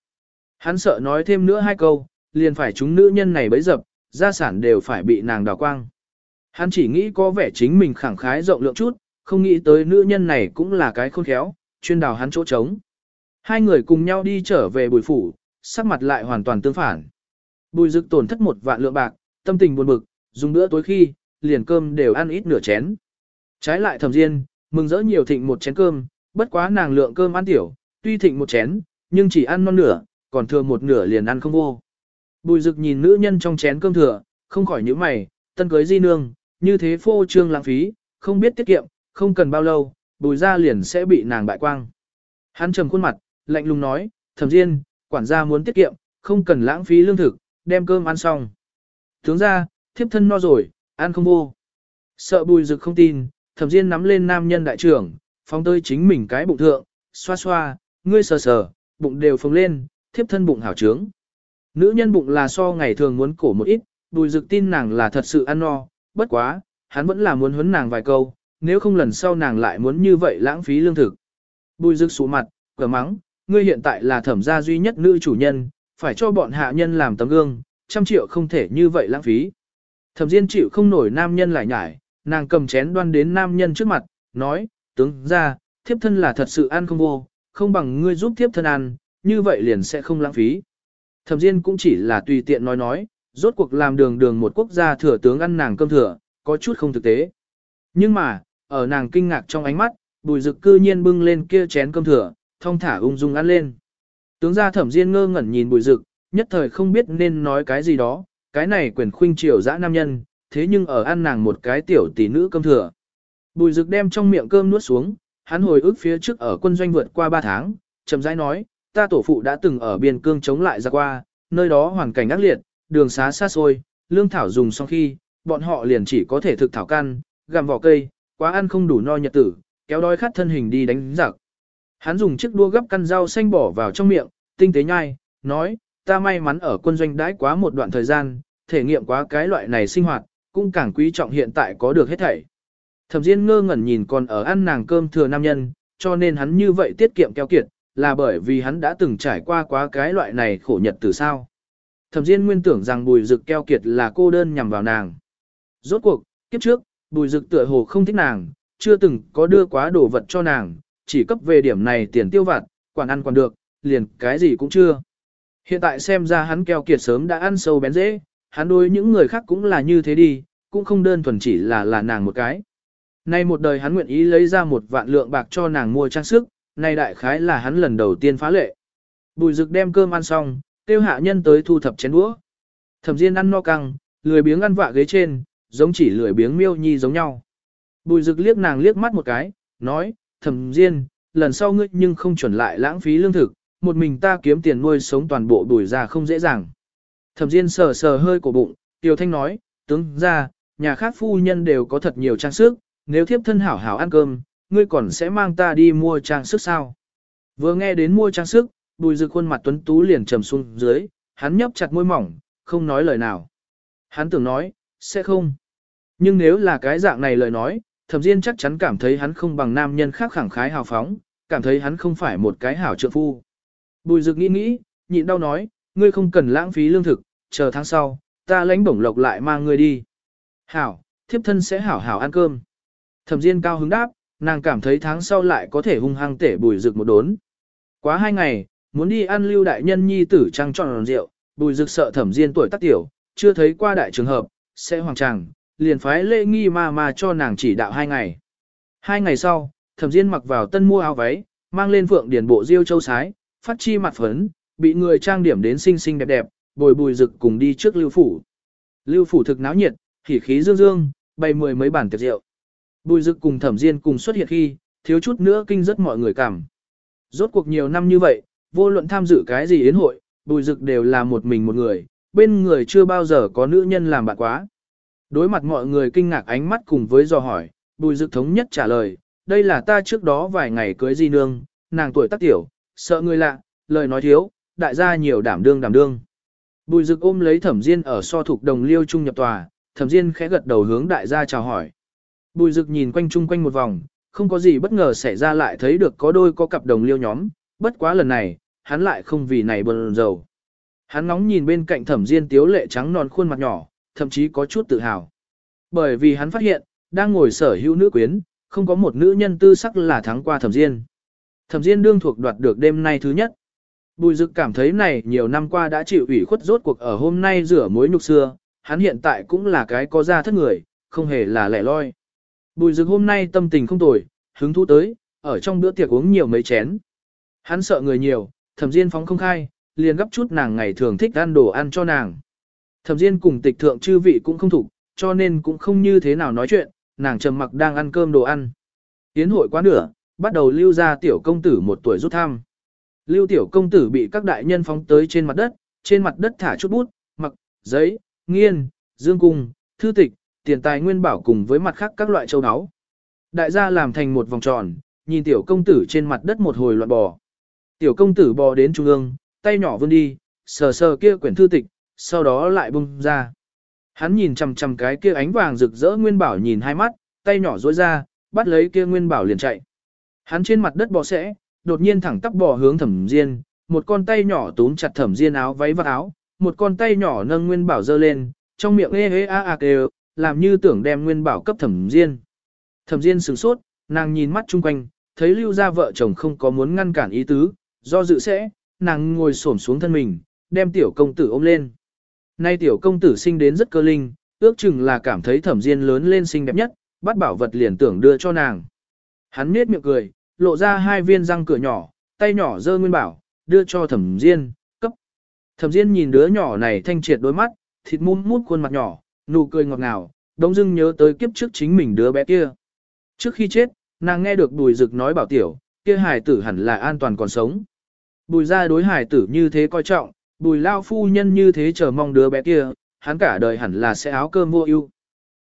Hắn sợ nói thêm nữa hai câu, liền phải chúng nữ nhân này bấy dập, gia sản đều phải bị nàng đào quang. Hắn chỉ nghĩ có vẻ chính mình khẳng khái rộng lượng chút, không nghĩ tới nữ nhân này cũng là cái khôn khéo, chuyên đào hắn chỗ trống. Hai người cùng nhau đi trở về bùi phủ, sắc mặt lại hoàn toàn tương phản. Bùi dực tổn thất một vạn lượng bạc, tâm tình buồn bực, dùng bữa tối khi, liền cơm đều ăn ít nửa chén. Trái lại thầm riêng, mừng rỡ nhiều thịnh một chén cơm, bất quá nàng lượng cơm ăn tiểu, tuy thịnh một chén, nhưng chỉ ăn non nửa, còn thừa một nửa liền ăn không vô. Bùi dực nhìn nữ nhân trong chén cơm thừa, không khỏi nhíu mày, tân cưới di nương, như thế phô trương lãng phí, không biết tiết kiệm, không cần bao lâu, bùi ra liền sẽ bị nàng bại quang. Hắn trầm khuôn mặt, lạnh lùng nói, thẩm diên, quản gia muốn tiết kiệm, không cần lãng phí lương thực, đem cơm ăn xong. Tướng ra, thiếp thân no rồi, ăn không vô. Sợ bùi rực không tin, thẩm diên nắm lên nam nhân đại trưởng, phóng tơi chính mình cái bụng thượng, xoa xoa, ngươi sờ sờ, bụng đều phồng lên, thiếp thân bụng hảo trướng. Nữ nhân bụng là so ngày thường muốn cổ một ít, bùi dực tin nàng là thật sự ăn no, bất quá, hắn vẫn là muốn huấn nàng vài câu, nếu không lần sau nàng lại muốn như vậy lãng phí lương thực. Bùi dực sụ mặt, cờ mắng, ngươi hiện tại là thẩm gia duy nhất nữ chủ nhân, phải cho bọn hạ nhân làm tấm gương, trăm triệu không thể như vậy lãng phí. Thẩm Diên chịu không nổi nam nhân lại nhải, nàng cầm chén đoan đến nam nhân trước mặt, nói, tướng ra, thiếp thân là thật sự ăn không vô, không bằng ngươi giúp thiếp thân ăn, như vậy liền sẽ không lãng phí. Thẩm Diên cũng chỉ là tùy tiện nói nói, rốt cuộc làm đường đường một quốc gia thừa tướng ăn nàng cơm thừa, có chút không thực tế. Nhưng mà, ở nàng kinh ngạc trong ánh mắt, bùi rực cư nhiên bưng lên kia chén cơm thừa, thong thả ung dung ăn lên. Tướng gia thẩm diên ngơ ngẩn nhìn bùi rực, nhất thời không biết nên nói cái gì đó, cái này quyền khuynh triều dã nam nhân, thế nhưng ở ăn nàng một cái tiểu tỷ nữ cơm thừa. Bùi rực đem trong miệng cơm nuốt xuống, hắn hồi ức phía trước ở quân doanh vượt qua 3 tháng, chậm rãi nói, ta tổ phụ đã từng ở biên cương chống lại ra qua, nơi đó hoàn cảnh ác liệt, đường xá xa xôi, lương thảo dùng xong khi, bọn họ liền chỉ có thể thực thảo căn, gặm vỏ cây, quá ăn không đủ no nhật tử, kéo đói khát thân hình đi đánh giặc. Hắn dùng chiếc đua gấp căn rau xanh bỏ vào trong miệng, tinh tế nhai, nói, ta may mắn ở quân doanh đãi quá một đoạn thời gian, thể nghiệm quá cái loại này sinh hoạt, cũng càng quý trọng hiện tại có được hết thảy. Thẩm Diên ngơ ngẩn nhìn còn ở ăn nàng cơm thừa nam nhân, cho nên hắn như vậy tiết kiệm keo kiệt, là bởi vì hắn đã từng trải qua quá cái loại này khổ nhật từ sao. Thẩm Diên nguyên tưởng rằng bùi rực keo kiệt là cô đơn nhằm vào nàng. Rốt cuộc, kiếp trước, bùi rực tựa hồ không thích nàng, chưa từng có đưa quá đồ vật cho nàng, chỉ cấp về điểm này tiền tiêu vặt, quản ăn quản được, liền cái gì cũng chưa. Hiện tại xem ra hắn keo kiệt sớm đã ăn sâu bén dễ, hắn đối những người khác cũng là như thế đi, cũng không đơn thuần chỉ là là nàng một cái. Nay một đời hắn nguyện ý lấy ra một vạn lượng bạc cho nàng mua trang sức, nay đại khái là hắn lần đầu tiên phá lệ. Bùi rực đem cơm ăn xong, tiêu hạ nhân tới thu thập chén đũa. Thẩm Diên ăn no căng, lười biếng ăn vạ ghế trên, giống chỉ lười biếng miêu nhi giống nhau. Bùi rực liếc nàng liếc mắt một cái, nói, Thẩm Diên, lần sau ngươi nhưng không chuẩn lại lãng phí lương thực, một mình ta kiếm tiền nuôi sống toàn bộ bùi ra không dễ dàng. Thẩm Diên sờ sờ hơi cổ bụng, Tiêu Thanh nói, tướng ra, nhà khác phu nhân đều có thật nhiều trang sức, nếu thiếp thân hảo hảo ăn cơm, ngươi còn sẽ mang ta đi mua trang sức sao? Vừa nghe đến mua trang sức, bùi dực khuôn mặt tuấn tú liền trầm xuống dưới, hắn nhấp chặt môi mỏng, không nói lời nào. Hắn tưởng nói, sẽ không. Nhưng nếu là cái dạng này lời nói, thẩm diên chắc chắn cảm thấy hắn không bằng nam nhân khác khẳng khái hào phóng, cảm thấy hắn không phải một cái hảo trượng phu. Bùi dực nghĩ nghĩ, nhịn đau nói, ngươi không cần lãng phí lương thực, chờ tháng sau, ta lãnh bổng lộc lại mang ngươi đi. Hảo, thiếp thân sẽ hảo hảo ăn cơm. Thẩm Diên cao hứng đáp, nàng cảm thấy tháng sau lại có thể hung hăng tể bùi rực một đốn. Quá hai ngày, muốn đi ăn lưu đại nhân nhi tử trăng tròn rượu, bùi rực sợ Thẩm Diên tuổi tác tiểu, chưa thấy qua đại trường hợp, sẽ hoàng tràng, liền phái lễ nghi mà mà cho nàng chỉ đạo hai ngày. Hai ngày sau, Thẩm Diên mặc vào tân mua áo váy, mang lên phượng điển bộ diêu châu sái, phát chi mặt phấn, bị người trang điểm đến xinh xinh đẹp đẹp, bồi bùi rực cùng đi trước lưu phủ. Lưu phủ thực náo nhiệt, khí khí dương dương, bày mười mấy bản tiệc rượu. Bùi Dực cùng thẩm diên cùng xuất hiện khi, thiếu chút nữa kinh rất mọi người cảm. Rốt cuộc nhiều năm như vậy, vô luận tham dự cái gì yến hội, bùi Dực đều là một mình một người, bên người chưa bao giờ có nữ nhân làm bạn quá. Đối mặt mọi người kinh ngạc ánh mắt cùng với dò hỏi, bùi Dực thống nhất trả lời, đây là ta trước đó vài ngày cưới di nương, nàng tuổi tác tiểu, sợ người lạ, lời nói thiếu, đại gia nhiều đảm đương đảm đương. Bùi Dực ôm lấy thẩm diên ở so thuộc đồng liêu trung nhập tòa, thẩm diên khẽ gật đầu hướng đại gia chào hỏi. Bùi rực nhìn quanh chung quanh một vòng, không có gì bất ngờ xảy ra lại thấy được có đôi có cặp đồng liêu nhóm, bất quá lần này, hắn lại không vì này bần dầu. Hắn ngóng nhìn bên cạnh thẩm diên tiếu lệ trắng non khuôn mặt nhỏ, thậm chí có chút tự hào. Bởi vì hắn phát hiện, đang ngồi sở hữu nữ quyến, không có một nữ nhân tư sắc là thắng qua thẩm diên. Thẩm diên đương thuộc đoạt được đêm nay thứ nhất. Bùi dực cảm thấy này nhiều năm qua đã chịu ủy khuất rốt cuộc ở hôm nay rửa mối nhục xưa, hắn hiện tại cũng là cái có da thất người, không hề là lẻ loi. Bùi dực hôm nay tâm tình không tồi, hứng thú tới, ở trong bữa tiệc uống nhiều mấy chén. Hắn sợ người nhiều, thẩm diên phóng không khai, liền gấp chút nàng ngày thường thích ăn đồ ăn cho nàng. Thẩm diên cùng tịch thượng chư vị cũng không thủ, cho nên cũng không như thế nào nói chuyện, nàng trầm mặc đang ăn cơm đồ ăn. Yến hội quá nửa, bắt đầu lưu ra tiểu công tử một tuổi rút thăm. Lưu tiểu công tử bị các đại nhân phóng tới trên mặt đất, trên mặt đất thả chút bút, mặc, giấy, nghiên, dương cung, thư tịch, tiền tài nguyên bảo cùng với mặt khác các loại châu áo. Đại gia làm thành một vòng tròn, nhìn tiểu công tử trên mặt đất một hồi loạn bò. Tiểu công tử bò đến trung ương, tay nhỏ vươn đi, sờ sờ kia quyển thư tịch, sau đó lại bung ra. Hắn nhìn chằm chằm cái kia ánh vàng rực rỡ nguyên bảo nhìn hai mắt, tay nhỏ duỗi ra, bắt lấy kia nguyên bảo liền chạy. Hắn trên mặt đất bò sẽ, đột nhiên thẳng tắp bò hướng thẩm diên, một con tay nhỏ túm chặt thẩm diên áo váy và áo, một con tay nhỏ nâng nguyên bảo dơ lên, trong miệng ê ê a a kêu, làm như tưởng đem nguyên bảo cấp thẩm diên. Thẩm diên sửng sốt, nàng nhìn mắt chung quanh, thấy lưu gia vợ chồng không có muốn ngăn cản ý tứ, do dự sẽ, nàng ngồi xổm xuống thân mình, đem tiểu công tử ôm lên. Nay tiểu công tử sinh đến rất cơ linh, ước chừng là cảm thấy thẩm diên lớn lên xinh đẹp nhất, bắt bảo vật liền tưởng đưa cho nàng. Hắn nết miệng cười, lộ ra hai viên răng cửa nhỏ, tay nhỏ dơ nguyên bảo, đưa cho thẩm diên, cấp. Thẩm diên nhìn đứa nhỏ này thanh triệt đôi mắt, thịt mum mút khuôn mặt nhỏ, nụ cười ngọt ngào, đông dưng nhớ tới kiếp trước chính mình đứa bé kia. Trước khi chết, nàng nghe được bùi rực nói bảo tiểu, kia Hải tử hẳn là an toàn còn sống. Bùi ra đối Hải tử như thế coi trọng, bùi lao phu nhân như thế chờ mong đứa bé kia, hắn cả đời hẳn là sẽ áo cơm vô ưu.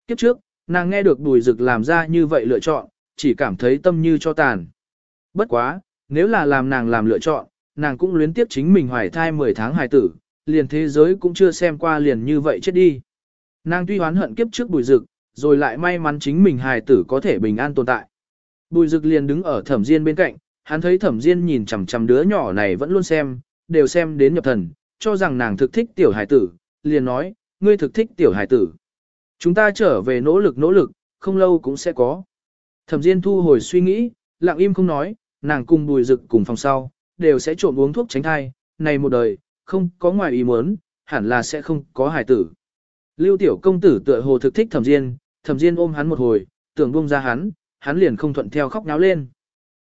Kiếp trước, nàng nghe được bùi rực làm ra như vậy lựa chọn, chỉ cảm thấy tâm như cho tàn. Bất quá, nếu là làm nàng làm lựa chọn, nàng cũng luyến tiếp chính mình hoài thai 10 tháng hài tử, liền thế giới cũng chưa xem qua liền như vậy chết đi. Nàng tuy hoán hận kiếp trước bùi Dực, rồi lại may mắn chính mình hài tử có thể bình an tồn tại. Bùi Dực liền đứng ở thẩm diên bên cạnh, hắn thấy thẩm diên nhìn chằm chằm đứa nhỏ này vẫn luôn xem, đều xem đến nhập thần, cho rằng nàng thực thích tiểu hài tử, liền nói, ngươi thực thích tiểu hài tử. Chúng ta trở về nỗ lực nỗ lực, không lâu cũng sẽ có. Thẩm diên thu hồi suy nghĩ, lặng im không nói, nàng cùng bùi Dực cùng phòng sau, đều sẽ trộm uống thuốc tránh thai, này một đời, không có ngoài ý muốn, hẳn là sẽ không có hài tử. Lưu tiểu công tử tựa hồ thực thích thẩm diên, thẩm diên ôm hắn một hồi, tưởng buông ra hắn, hắn liền không thuận theo khóc náo lên.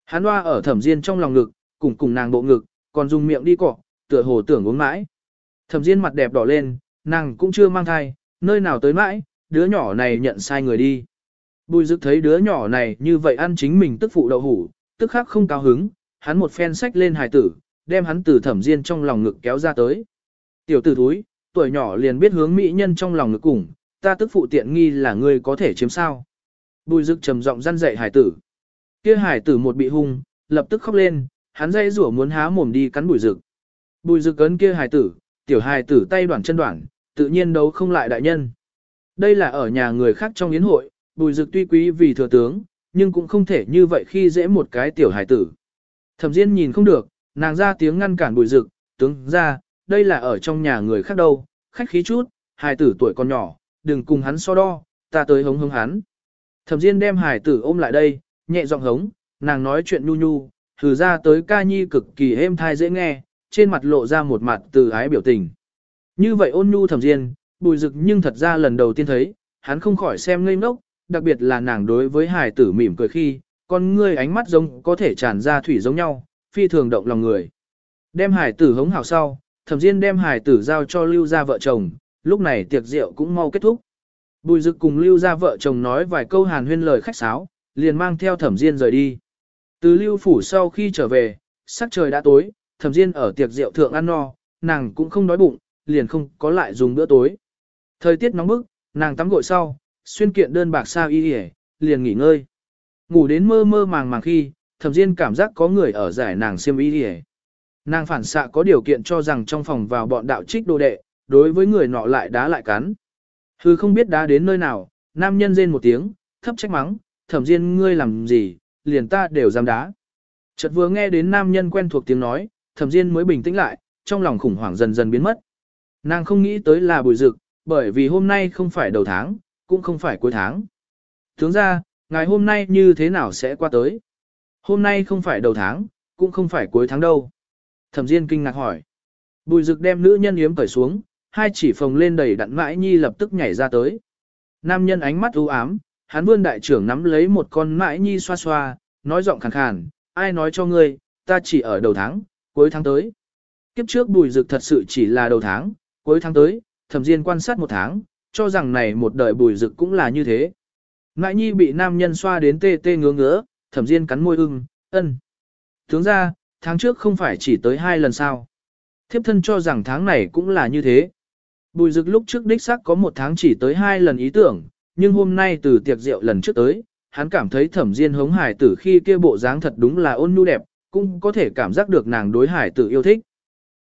Hắn hoa ở thẩm diên trong lòng ngực, cùng cùng nàng bộ ngực, còn dùng miệng đi cọ, tựa hồ tưởng uống mãi. Thẩm diên mặt đẹp đỏ lên, nàng cũng chưa mang thai, nơi nào tới mãi, đứa nhỏ này nhận sai người đi. Bùi dực thấy đứa nhỏ này như vậy ăn chính mình tức phụ đậu hủ, tức khắc không cao hứng, hắn một phen sách lên hài tử, đem hắn từ thẩm diên trong lòng ngực kéo ra tới. Tiểu tử thúi, tuổi nhỏ liền biết hướng mỹ nhân trong lòng ngực cùng, ta tức phụ tiện nghi là ngươi có thể chiếm sao. Bùi dực trầm giọng răn dạy hải tử. Kia hải tử một bị hung, lập tức khóc lên, hắn dây rủa muốn há mồm đi cắn bùi dực. Bùi dực cấn kia hải tử, tiểu hải tử tay đoạn chân đoạn, tự nhiên đấu không lại đại nhân. Đây là ở nhà người khác trong yến hội, bùi dực tuy quý vì thừa tướng, nhưng cũng không thể như vậy khi dễ một cái tiểu hải tử. Thẩm Diên nhìn không được, nàng ra tiếng ngăn cản bùi dực, tướng ra, đây là ở trong nhà người khác đâu, khách khí chút, hải tử tuổi còn nhỏ, đừng cùng hắn so đo, ta tới hống hống hắn. Thẩm Diên đem hải tử ôm lại đây, nhẹ giọng hống, nàng nói chuyện nhu nhu, thử ra tới ca nhi cực kỳ êm thai dễ nghe, trên mặt lộ ra một mặt từ ái biểu tình. Như vậy ôn nhu Thẩm Diên, bùi dực nhưng thật ra lần đầu tiên thấy, hắn không khỏi xem ngây ngốc, đặc biệt là nàng đối với hải tử mỉm cười khi, con ngươi ánh mắt giống có thể tràn ra thủy giống nhau, phi thường động lòng người. Đem hải tử hống hào sau, thẩm diên đem hải tử giao cho lưu gia vợ chồng, lúc này tiệc rượu cũng mau kết thúc. Bùi dực cùng lưu gia vợ chồng nói vài câu hàn huyên lời khách sáo, liền mang theo thẩm diên rời đi. Từ lưu phủ sau khi trở về, sắc trời đã tối, thẩm diên ở tiệc rượu thượng ăn no, nàng cũng không đói bụng, liền không có lại dùng bữa tối. Thời tiết nóng bức, nàng tắm gội sau, xuyên kiện đơn bạc sao y yể, liền nghỉ ngơi. Ngủ đến mơ mơ màng màng khi, thẩm diên cảm giác có người ở giải nàng xiêm y yể. Nàng phản xạ có điều kiện cho rằng trong phòng vào bọn đạo trích đồ đệ, đối với người nọ lại đá lại cắn. Hư không biết đá đến nơi nào, nam nhân rên một tiếng, thấp trách mắng, thẩm diên ngươi làm gì, liền ta đều dám đá. Chợt vừa nghe đến nam nhân quen thuộc tiếng nói, thẩm diên mới bình tĩnh lại, trong lòng khủng hoảng dần dần biến mất. Nàng không nghĩ tới là bùi dực, bởi vì hôm nay không phải đầu tháng, cũng không phải cuối tháng. Tướng ra, ngày hôm nay như thế nào sẽ qua tới? Hôm nay không phải đầu tháng, cũng không phải cuối tháng đâu. Thẩm Diên kinh ngạc hỏi. Bùi Dực đem nữ nhân yếm cởi xuống, hai chỉ phồng lên đầy đặn mãi nhi lập tức nhảy ra tới. Nam nhân ánh mắt u ám, hắn vươn đại trưởng nắm lấy một con mãi nhi xoa xoa, nói giọng khàn khàn, ai nói cho ngươi, ta chỉ ở đầu tháng, cuối tháng tới. Kiếp trước bùi Dực thật sự chỉ là đầu tháng, cuối tháng tới, thẩm diên quan sát một tháng, cho rằng này một đời bùi Dực cũng là như thế. Mãi nhi bị nam nhân xoa đến tê tê ngứa ngứa, thẩm diên cắn môi ưng, ân. Tướng ra, tháng trước không phải chỉ tới hai lần sao. Thiếp thân cho rằng tháng này cũng là như thế. Bùi rực lúc trước đích xác có một tháng chỉ tới hai lần ý tưởng, nhưng hôm nay từ tiệc rượu lần trước tới, hắn cảm thấy thẩm diên hống hải tử khi kia bộ dáng thật đúng là ôn nhu đẹp, cũng có thể cảm giác được nàng đối hải tử yêu thích.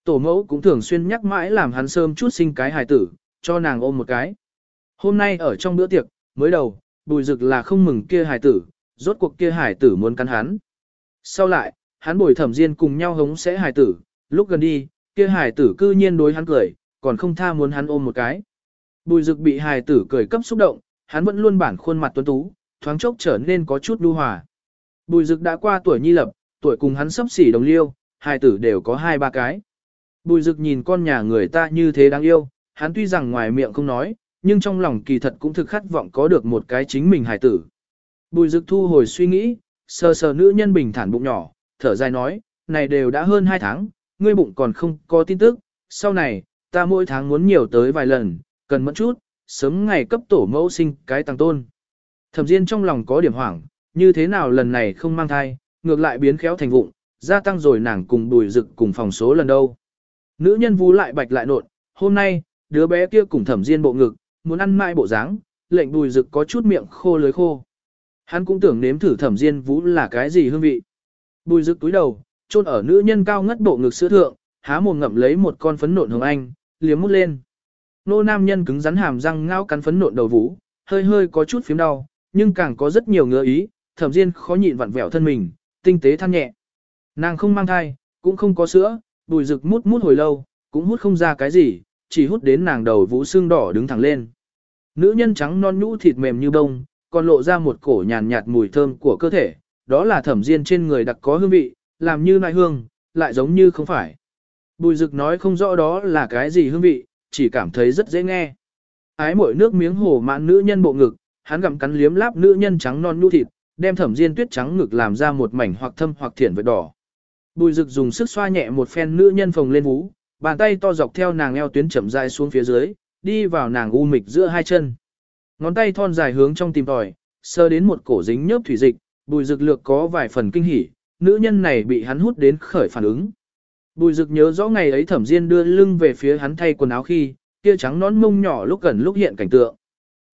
Tổ mẫu cũng thường xuyên nhắc mãi làm hắn sớm chút sinh cái hải tử, cho nàng ôm một cái. Hôm nay ở trong bữa tiệc, mới đầu, bùi rực là không mừng kia hải tử, rốt cuộc kia hải tử muốn cắn hắn. Sau lại, hắn bồi thẩm diên cùng nhau hống sẽ hải tử, lúc gần đi, kia hải tử cư nhiên đối hắn cười, còn không tha muốn hắn ôm một cái. Bùi rực bị hải tử cười cấp xúc động, hắn vẫn luôn bản khuôn mặt tuấn tú, thoáng chốc trở nên có chút đu hòa. Bùi rực đã qua tuổi nhi lập, tuổi cùng hắn sấp xỉ đồng liêu, hải tử đều có hai ba cái. Bùi rực nhìn con nhà người ta như thế đáng yêu, hắn tuy rằng ngoài miệng không nói, nhưng trong lòng kỳ thật cũng thực khát vọng có được một cái chính mình hải tử. Bùi rực thu hồi suy nghĩ, sờ sờ nữ nhân bình thản bụng nhỏ, thở dài nói, này đều đã hơn 2 tháng, ngươi bụng còn không có tin tức, sau này, ta mỗi tháng muốn nhiều tới vài lần, cần mẫn chút, sớm ngày cấp tổ mẫu sinh cái tăng tôn. Thẩm Diên trong lòng có điểm hoảng, như thế nào lần này không mang thai, ngược lại biến khéo thành vụng, gia tăng rồi nàng cùng đùi rực cùng phòng số lần đâu. Nữ nhân vú lại bạch lại nộn, hôm nay, đứa bé kia cùng thẩm Diên bộ ngực, muốn ăn mãi bộ dáng, lệnh đùi rực có chút miệng khô lưới khô. Hắn cũng tưởng nếm thử thẩm Diên vú là cái gì hương vị. Bùi rực túi đầu, chôn ở nữ nhân cao ngất bộ ngực sữa thượng, há mồm ngậm lấy một con phấn nộn hồng anh, liếm mút lên. Nô nam nhân cứng rắn hàm răng ngao cắn phấn nộn đầu vũ, hơi hơi có chút phím đau, nhưng càng có rất nhiều ngứa ý, thẩm diên khó nhịn vặn vẹo thân mình, tinh tế than nhẹ. Nàng không mang thai, cũng không có sữa, bùi rực mút mút hồi lâu, cũng hút không ra cái gì, chỉ hút đến nàng đầu vũ xương đỏ đứng thẳng lên. Nữ nhân trắng non nhũ thịt mềm như bông, còn lộ ra một cổ nhàn nhạt mùi thơm của cơ thể, đó là thẩm diên trên người đặc có hương vị, làm như nại hương, lại giống như không phải. Bùi rực nói không rõ đó là cái gì hương vị, chỉ cảm thấy rất dễ nghe. Ái mỗi nước miếng hồ mạn nữ nhân bộ ngực, hắn gặm cắn liếm láp nữ nhân trắng non nhu thịt, đem thẩm diên tuyết trắng ngực làm ra một mảnh hoặc thâm hoặc thiển vệt đỏ. Bùi rực dùng sức xoa nhẹ một phen nữ nhân phồng lên vú, bàn tay to dọc theo nàng eo tuyến chậm dài xuống phía dưới, đi vào nàng u mịch giữa hai chân. Ngón tay thon dài hướng trong tìm tòi, sơ đến một cổ dính nhớp thủy dịch, bùi Dực lược có vài phần kinh hỉ, nữ nhân này bị hắn hút đến khởi phản ứng. Bùi Dực nhớ rõ ngày ấy thẩm diên đưa lưng về phía hắn thay quần áo khi, kia trắng nón mông nhỏ lúc gần lúc hiện cảnh tượng.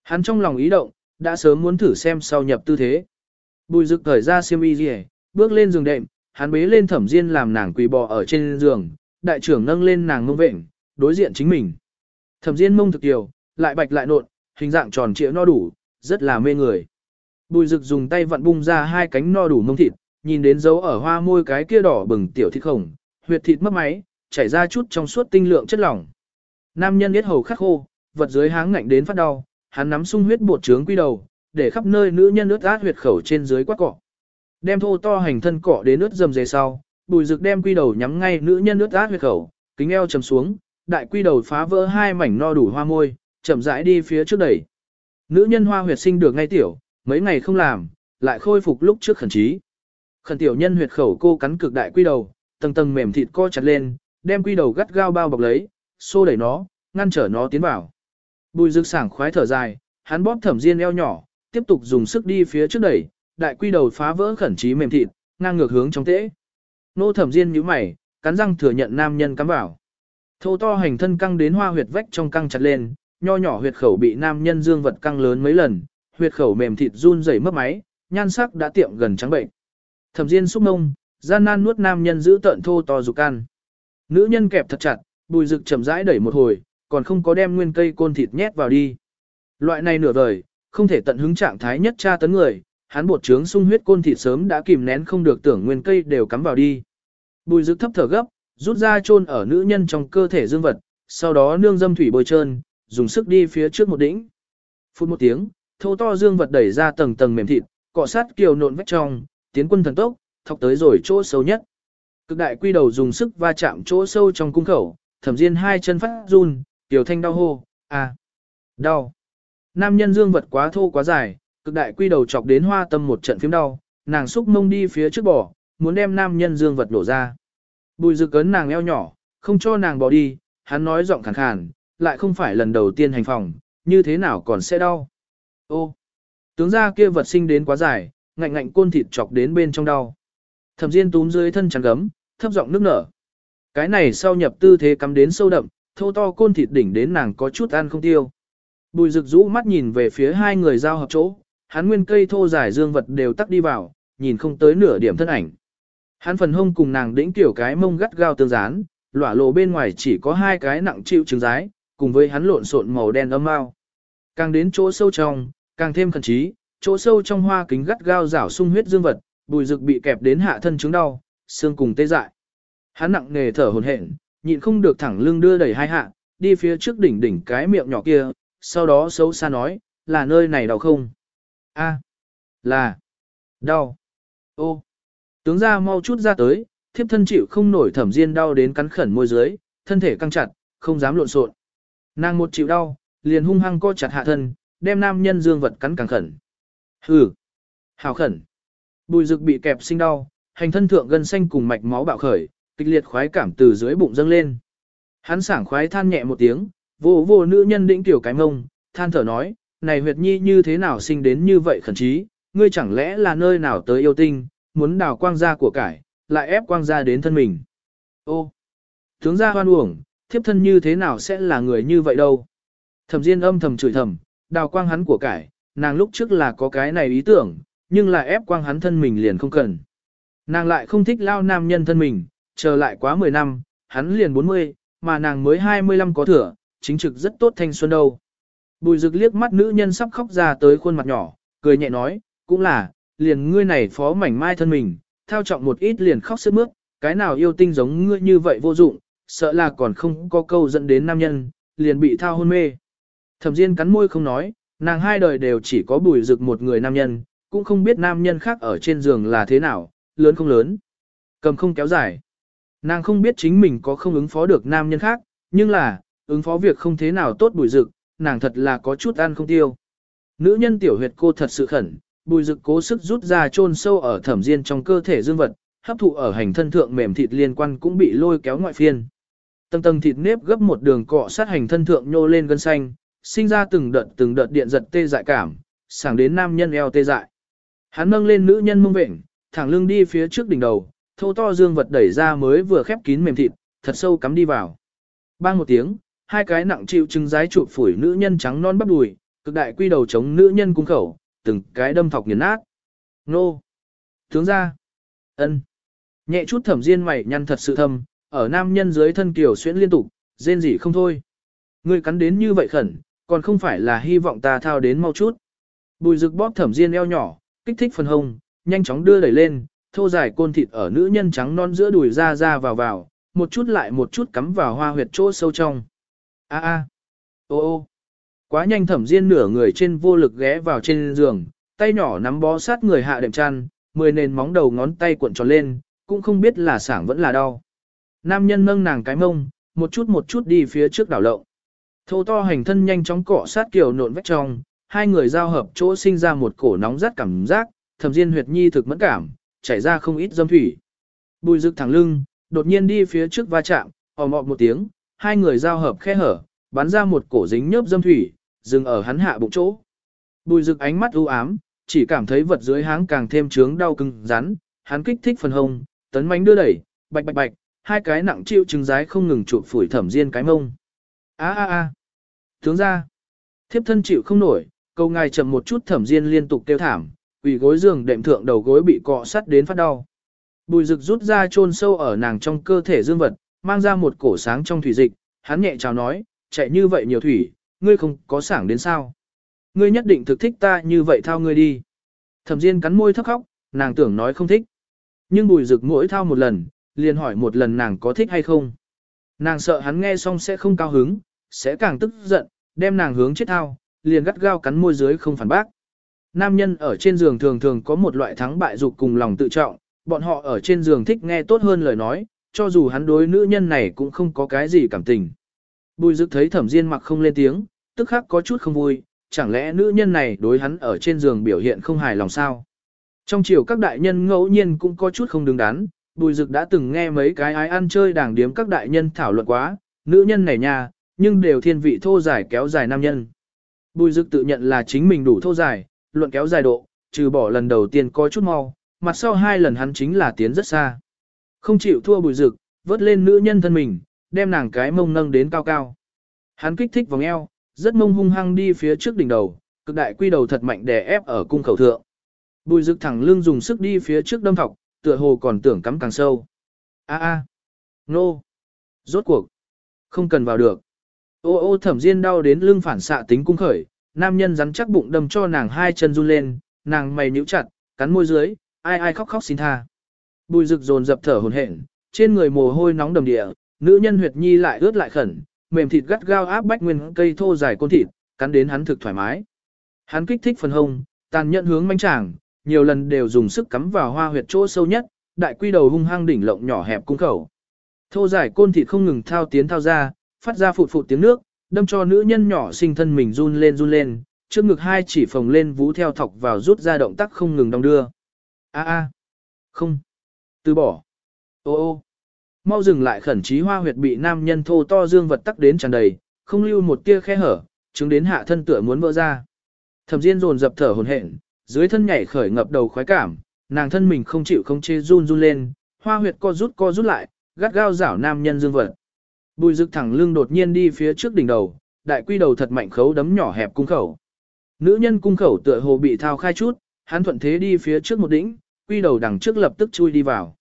Hắn trong lòng ý động, đã sớm muốn thử xem sau nhập tư thế. Bùi Dực thở ra xiêm y rìa, bước lên giường đệm, hắn bế lên thẩm diên làm nàng quỳ bò ở trên giường, đại trưởng nâng lên nàng mông vẹn đối diện chính mình. Thẩm diên mông thực tiểu, lại bạch lại nộn, hình dạng tròn trịa no đủ, rất là mê người. Bùi rực dùng tay vặn bung ra hai cánh no đủ mông thịt, nhìn đến dấu ở hoa môi cái kia đỏ bừng tiểu thịt khổng, huyệt thịt mất máy, chảy ra chút trong suốt tinh lượng chất lỏng. Nam nhân biết hầu khắc khô, vật dưới háng ngạnh đến phát đau, hắn nắm sung huyết bột trướng quy đầu, để khắp nơi nữ nhân ướt át huyệt khẩu trên dưới quát cỏ, Đem thô to hành thân cỏ đến ướt dầm dề sau, bùi rực đem quy đầu nhắm ngay nữ nhân ướt át huyệt khẩu, kính eo chầm xuống, đại quy đầu phá vỡ hai mảnh no đủ hoa môi, chậm rãi đi phía trước đẩy. Nữ nhân hoa huyệt sinh được ngay tiểu, mấy ngày không làm, lại khôi phục lúc trước khẩn trí. Khẩn tiểu nhân huyệt khẩu cô cắn cực đại quy đầu, tầng tầng mềm thịt co chặt lên, đem quy đầu gắt gao bao bọc lấy, xô đẩy nó, ngăn trở nó tiến vào. Bùi Dực sảng khoái thở dài, hắn bóp thẩm diên eo nhỏ, tiếp tục dùng sức đi phía trước đẩy, đại quy đầu phá vỡ khẩn trí mềm thịt, ngang ngược hướng trong tễ. Nô thẩm diên nhíu mày, cắn răng thừa nhận nam nhân cắm vào. Thô to hành thân căng đến hoa huyệt vách trong căng chặt lên, nho nhỏ huyệt khẩu bị nam nhân dương vật căng lớn mấy lần, huyệt khẩu mềm thịt run rẩy mất máy, nhan sắc đã tiệm gần trắng bệnh. Thẩm Diên xúc nông, gian nan nuốt nam nhân giữ tận thô to dục can. Nữ nhân kẹp thật chặt, bùi rực chậm rãi đẩy một hồi, còn không có đem nguyên cây côn thịt nhét vào đi. Loại này nửa vời, không thể tận hứng trạng thái nhất tra tấn người, hắn bột trướng sung huyết côn thịt sớm đã kìm nén không được tưởng nguyên cây đều cắm vào đi. Bùi rực thấp thở gấp, rút ra chôn ở nữ nhân trong cơ thể dương vật, sau đó nương dâm thủy bôi trơn, dùng sức đi phía trước một đỉnh. Phút một tiếng, thô to dương vật đẩy ra tầng tầng mềm thịt, cọ sát kiều nộn vách trong, tiến quân thần tốc, thọc tới rồi chỗ sâu nhất. Cực đại quy đầu dùng sức va chạm chỗ sâu trong cung khẩu, thẩm diên hai chân phát run, tiểu thanh đau hô, à, đau. Nam nhân dương vật quá thô quá dài, cực đại quy đầu chọc đến hoa tâm một trận phím đau, nàng xúc mông đi phía trước bỏ, muốn đem nam nhân dương vật đổ ra. Bùi dự cấn nàng eo nhỏ, không cho nàng bỏ đi, hắn nói giọng khàn khàn, lại không phải lần đầu tiên hành phòng, như thế nào còn sẽ đau. Ô, tướng ra kia vật sinh đến quá dài, ngạnh ngạnh côn thịt chọc đến bên trong đau. Thẩm Diên túm dưới thân chắn gấm, thấp giọng nước nở. Cái này sau nhập tư thế cắm đến sâu đậm, thô to côn thịt đỉnh đến nàng có chút ăn không tiêu. Bùi rực rũ mắt nhìn về phía hai người giao hợp chỗ, hắn nguyên cây thô dài dương vật đều tắc đi vào, nhìn không tới nửa điểm thân ảnh. Hắn phần hông cùng nàng đĩnh tiểu cái mông gắt gao tương dán, lỏa lộ bên ngoài chỉ có hai cái nặng chịu trứng rái, cùng với hắn lộn xộn màu đen âm mau. Càng đến chỗ sâu trong, càng thêm khẩn trí, chỗ sâu trong hoa kính gắt gao rảo sung huyết dương vật, bùi rực bị kẹp đến hạ thân chứng đau, xương cùng tê dại. Hắn nặng nề thở hổn hển, nhịn không được thẳng lưng đưa đẩy hai hạ, đi phía trước đỉnh đỉnh cái miệng nhỏ kia, sau đó xấu xa nói, là nơi này đau không? A, là, đau. Ô, tướng ra mau chút ra tới, thiếp thân chịu không nổi thẩm diên đau đến cắn khẩn môi dưới, thân thể căng chặt, không dám lộn xộn. Nàng một chịu đau, liền hung hăng co chặt hạ thân, đem nam nhân dương vật cắn càng khẩn. Hừ, hào khẩn. Bùi rực bị kẹp sinh đau, hành thân thượng gân xanh cùng mạch máu bạo khởi, kịch liệt khoái cảm từ dưới bụng dâng lên. Hắn sảng khoái than nhẹ một tiếng, vô vô nữ nhân đĩnh tiểu cái mông, than thở nói, này huyệt nhi như thế nào sinh đến như vậy khẩn trí, ngươi chẳng lẽ là nơi nào tới yêu tinh, muốn đào quang gia của cải, lại ép quang gia đến thân mình. Ô, tướng gia hoan uổng, thiếp thân như thế nào sẽ là người như vậy đâu. Thẩm Diên âm thầm chửi thầm, đào quang hắn của cải, nàng lúc trước là có cái này ý tưởng, nhưng là ép quang hắn thân mình liền không cần. Nàng lại không thích lao nam nhân thân mình, chờ lại quá 10 năm, hắn liền 40, mà nàng mới 25 có thừa, chính trực rất tốt thanh xuân đâu. Bùi rực liếc mắt nữ nhân sắp khóc ra tới khuôn mặt nhỏ, cười nhẹ nói, cũng là, liền ngươi này phó mảnh mai thân mình, thao trọng một ít liền khóc sức mướt, cái nào yêu tinh giống ngươi như vậy vô dụng, sợ là còn không có câu dẫn đến nam nhân, liền bị thao hôn mê. Thẩm Diên cắn môi không nói, nàng hai đời đều chỉ có bùi rực một người nam nhân, cũng không biết nam nhân khác ở trên giường là thế nào, lớn không lớn, cầm không kéo dài. Nàng không biết chính mình có không ứng phó được nam nhân khác, nhưng là, ứng phó việc không thế nào tốt bùi rực, nàng thật là có chút ăn không tiêu. Nữ nhân tiểu huyệt cô thật sự khẩn, bùi rực cố sức rút ra chôn sâu ở thẩm diên trong cơ thể dương vật, hấp thụ ở hành thân thượng mềm thịt liên quan cũng bị lôi kéo ngoại phiên. Tầng tầng thịt nếp gấp một đường cọ sát hành thân thượng nhô lên gân xanh, sinh ra từng đợt từng đợt điện giật tê dại cảm, sảng đến nam nhân eo tê dại. Hắn nâng lên nữ nhân mông vệnh, thẳng lưng đi phía trước đỉnh đầu, thô to dương vật đẩy ra mới vừa khép kín mềm thịt, thật sâu cắm đi vào. Bang một tiếng, hai cái nặng chịu trứng giái chụp phủi nữ nhân trắng non bắp đùi, cực đại quy đầu chống nữ nhân cung khẩu, từng cái đâm thọc nghiền nát. Nô! Tướng ra! ân Nhẹ chút thẩm diên mày nhăn thật sự thâm, ở nam nhân dưới thân kiều xuyễn liên tục, rên rỉ không thôi. Ngươi cắn đến như vậy khẩn, còn không phải là hy vọng ta thao đến mau chút. Bùi rực bóp thẩm diên eo nhỏ, kích thích phần hông, nhanh chóng đưa đẩy lên, thô dài côn thịt ở nữ nhân trắng non giữa đùi ra ra vào vào, một chút lại một chút cắm vào hoa huyệt chỗ sâu trong. A a, ô ô, quá nhanh thẩm diên nửa người trên vô lực ghé vào trên giường, tay nhỏ nắm bó sát người hạ đệm chăn, mười nền móng đầu ngón tay cuộn tròn lên, cũng không biết là sảng vẫn là đau. Nam nhân nâng nàng cái mông, một chút một chút đi phía trước đảo lộng. Thô to hành thân nhanh chóng cọ sát kiểu nộn vách trong, hai người giao hợp chỗ sinh ra một cổ nóng rát cảm giác, thẩm diên huyệt nhi thực mẫn cảm, chảy ra không ít dâm thủy. Bùi rực thẳng lưng, đột nhiên đi phía trước va chạm, ò mọ một tiếng, hai người giao hợp khe hở, bắn ra một cổ dính nhớp dâm thủy, dừng ở hắn hạ bụng chỗ. Bùi rực ánh mắt u ám, chỉ cảm thấy vật dưới háng càng thêm trướng đau cứng rắn, hắn kích thích phần hông, tấn mánh đưa đẩy, bạch bạch bạch, hai cái nặng chịu trứng rái không ngừng chụp phủi thẩm diên cái mông. A a a. Tướng ra. Thiếp thân chịu không nổi, câu ngài chậm một chút thẩm diên liên tục kêu thảm, quỳ gối giường đệm thượng đầu gối bị cọ sắt đến phát đau. Bùi rực rút ra chôn sâu ở nàng trong cơ thể dương vật, mang ra một cổ sáng trong thủy dịch, hắn nhẹ chào nói, chạy như vậy nhiều thủy, ngươi không có sảng đến sao. Ngươi nhất định thực thích ta như vậy thao ngươi đi. Thẩm Diên cắn môi thấp khóc, nàng tưởng nói không thích. Nhưng bùi rực mỗi thao một lần, liền hỏi một lần nàng có thích hay không. Nàng sợ hắn nghe xong sẽ không cao hứng, sẽ càng tức giận, đem nàng hướng chết thao, liền gắt gao cắn môi dưới không phản bác. Nam nhân ở trên giường thường thường có một loại thắng bại dục cùng lòng tự trọng, bọn họ ở trên giường thích nghe tốt hơn lời nói, cho dù hắn đối nữ nhân này cũng không có cái gì cảm tình. Bùi dực thấy thẩm diên mặc không lên tiếng, tức khắc có chút không vui, chẳng lẽ nữ nhân này đối hắn ở trên giường biểu hiện không hài lòng sao? Trong chiều các đại nhân ngẫu nhiên cũng có chút không đứng đắn, bùi dực đã từng nghe mấy cái ái ăn chơi đảng điếm các đại nhân thảo luận quá, nữ nhân này nha, nhưng đều thiên vị thô dài kéo dài nam nhân. Bùi dực tự nhận là chính mình đủ thô dài, luận kéo dài độ, trừ bỏ lần đầu tiên có chút mau, mặt sau hai lần hắn chính là tiến rất xa. Không chịu thua bùi dực, vớt lên nữ nhân thân mình, đem nàng cái mông nâng đến cao cao. Hắn kích thích vòng eo, rất mông hung hăng đi phía trước đỉnh đầu, cực đại quy đầu thật mạnh đè ép ở cung khẩu thượng. Bùi dực thẳng lưng dùng sức đi phía trước đâm thọc, tựa hồ còn tưởng cắm càng sâu. A a, nô, rốt cuộc, không cần vào được. Ô ô thẩm diên đau đến lưng phản xạ tính cung khởi, nam nhân rắn chắc bụng đâm cho nàng hai chân run lên, nàng mày nhíu chặt, cắn môi dưới, ai ai khóc khóc xin tha. Bùi rực dồn dập thở hổn hển, trên người mồ hôi nóng đầm địa, nữ nhân huyệt nhi lại ướt lại khẩn, mềm thịt gắt gao áp bách nguyên cây thô dài côn thịt, cắn đến hắn thực thoải mái. Hắn kích thích phần hông, tàn nhẫn hướng manh chàng, nhiều lần đều dùng sức cắm vào hoa huyệt chỗ sâu nhất, đại quy đầu hung hăng đỉnh lộng nhỏ hẹp cung khẩu. Thô dài côn thịt không ngừng thao tiến thao ra, phát ra phụt phụt tiếng nước, đâm cho nữ nhân nhỏ sinh thân mình run lên run lên, trước ngực hai chỉ phồng lên vú theo thọc vào rút ra động tác không ngừng đong đưa. A a, không, từ bỏ, ô ô, mau dừng lại khẩn trí hoa huyệt bị nam nhân thô to dương vật tắc đến tràn đầy, không lưu một tia khe hở, chứng đến hạ thân tựa muốn vỡ ra. Thẩm Diên dồn dập thở hổn hển, dưới thân nhảy khởi ngập đầu khoái cảm, nàng thân mình không chịu không chê run run lên, hoa huyệt co rút co rút lại, gắt gao rảo nam nhân dương vật. Bùi rực thẳng lưng đột nhiên đi phía trước đỉnh đầu, đại quy đầu thật mạnh khấu đấm nhỏ hẹp cung khẩu. Nữ nhân cung khẩu tựa hồ bị thao khai chút, hắn thuận thế đi phía trước một đỉnh, quy đầu đằng trước lập tức chui đi vào.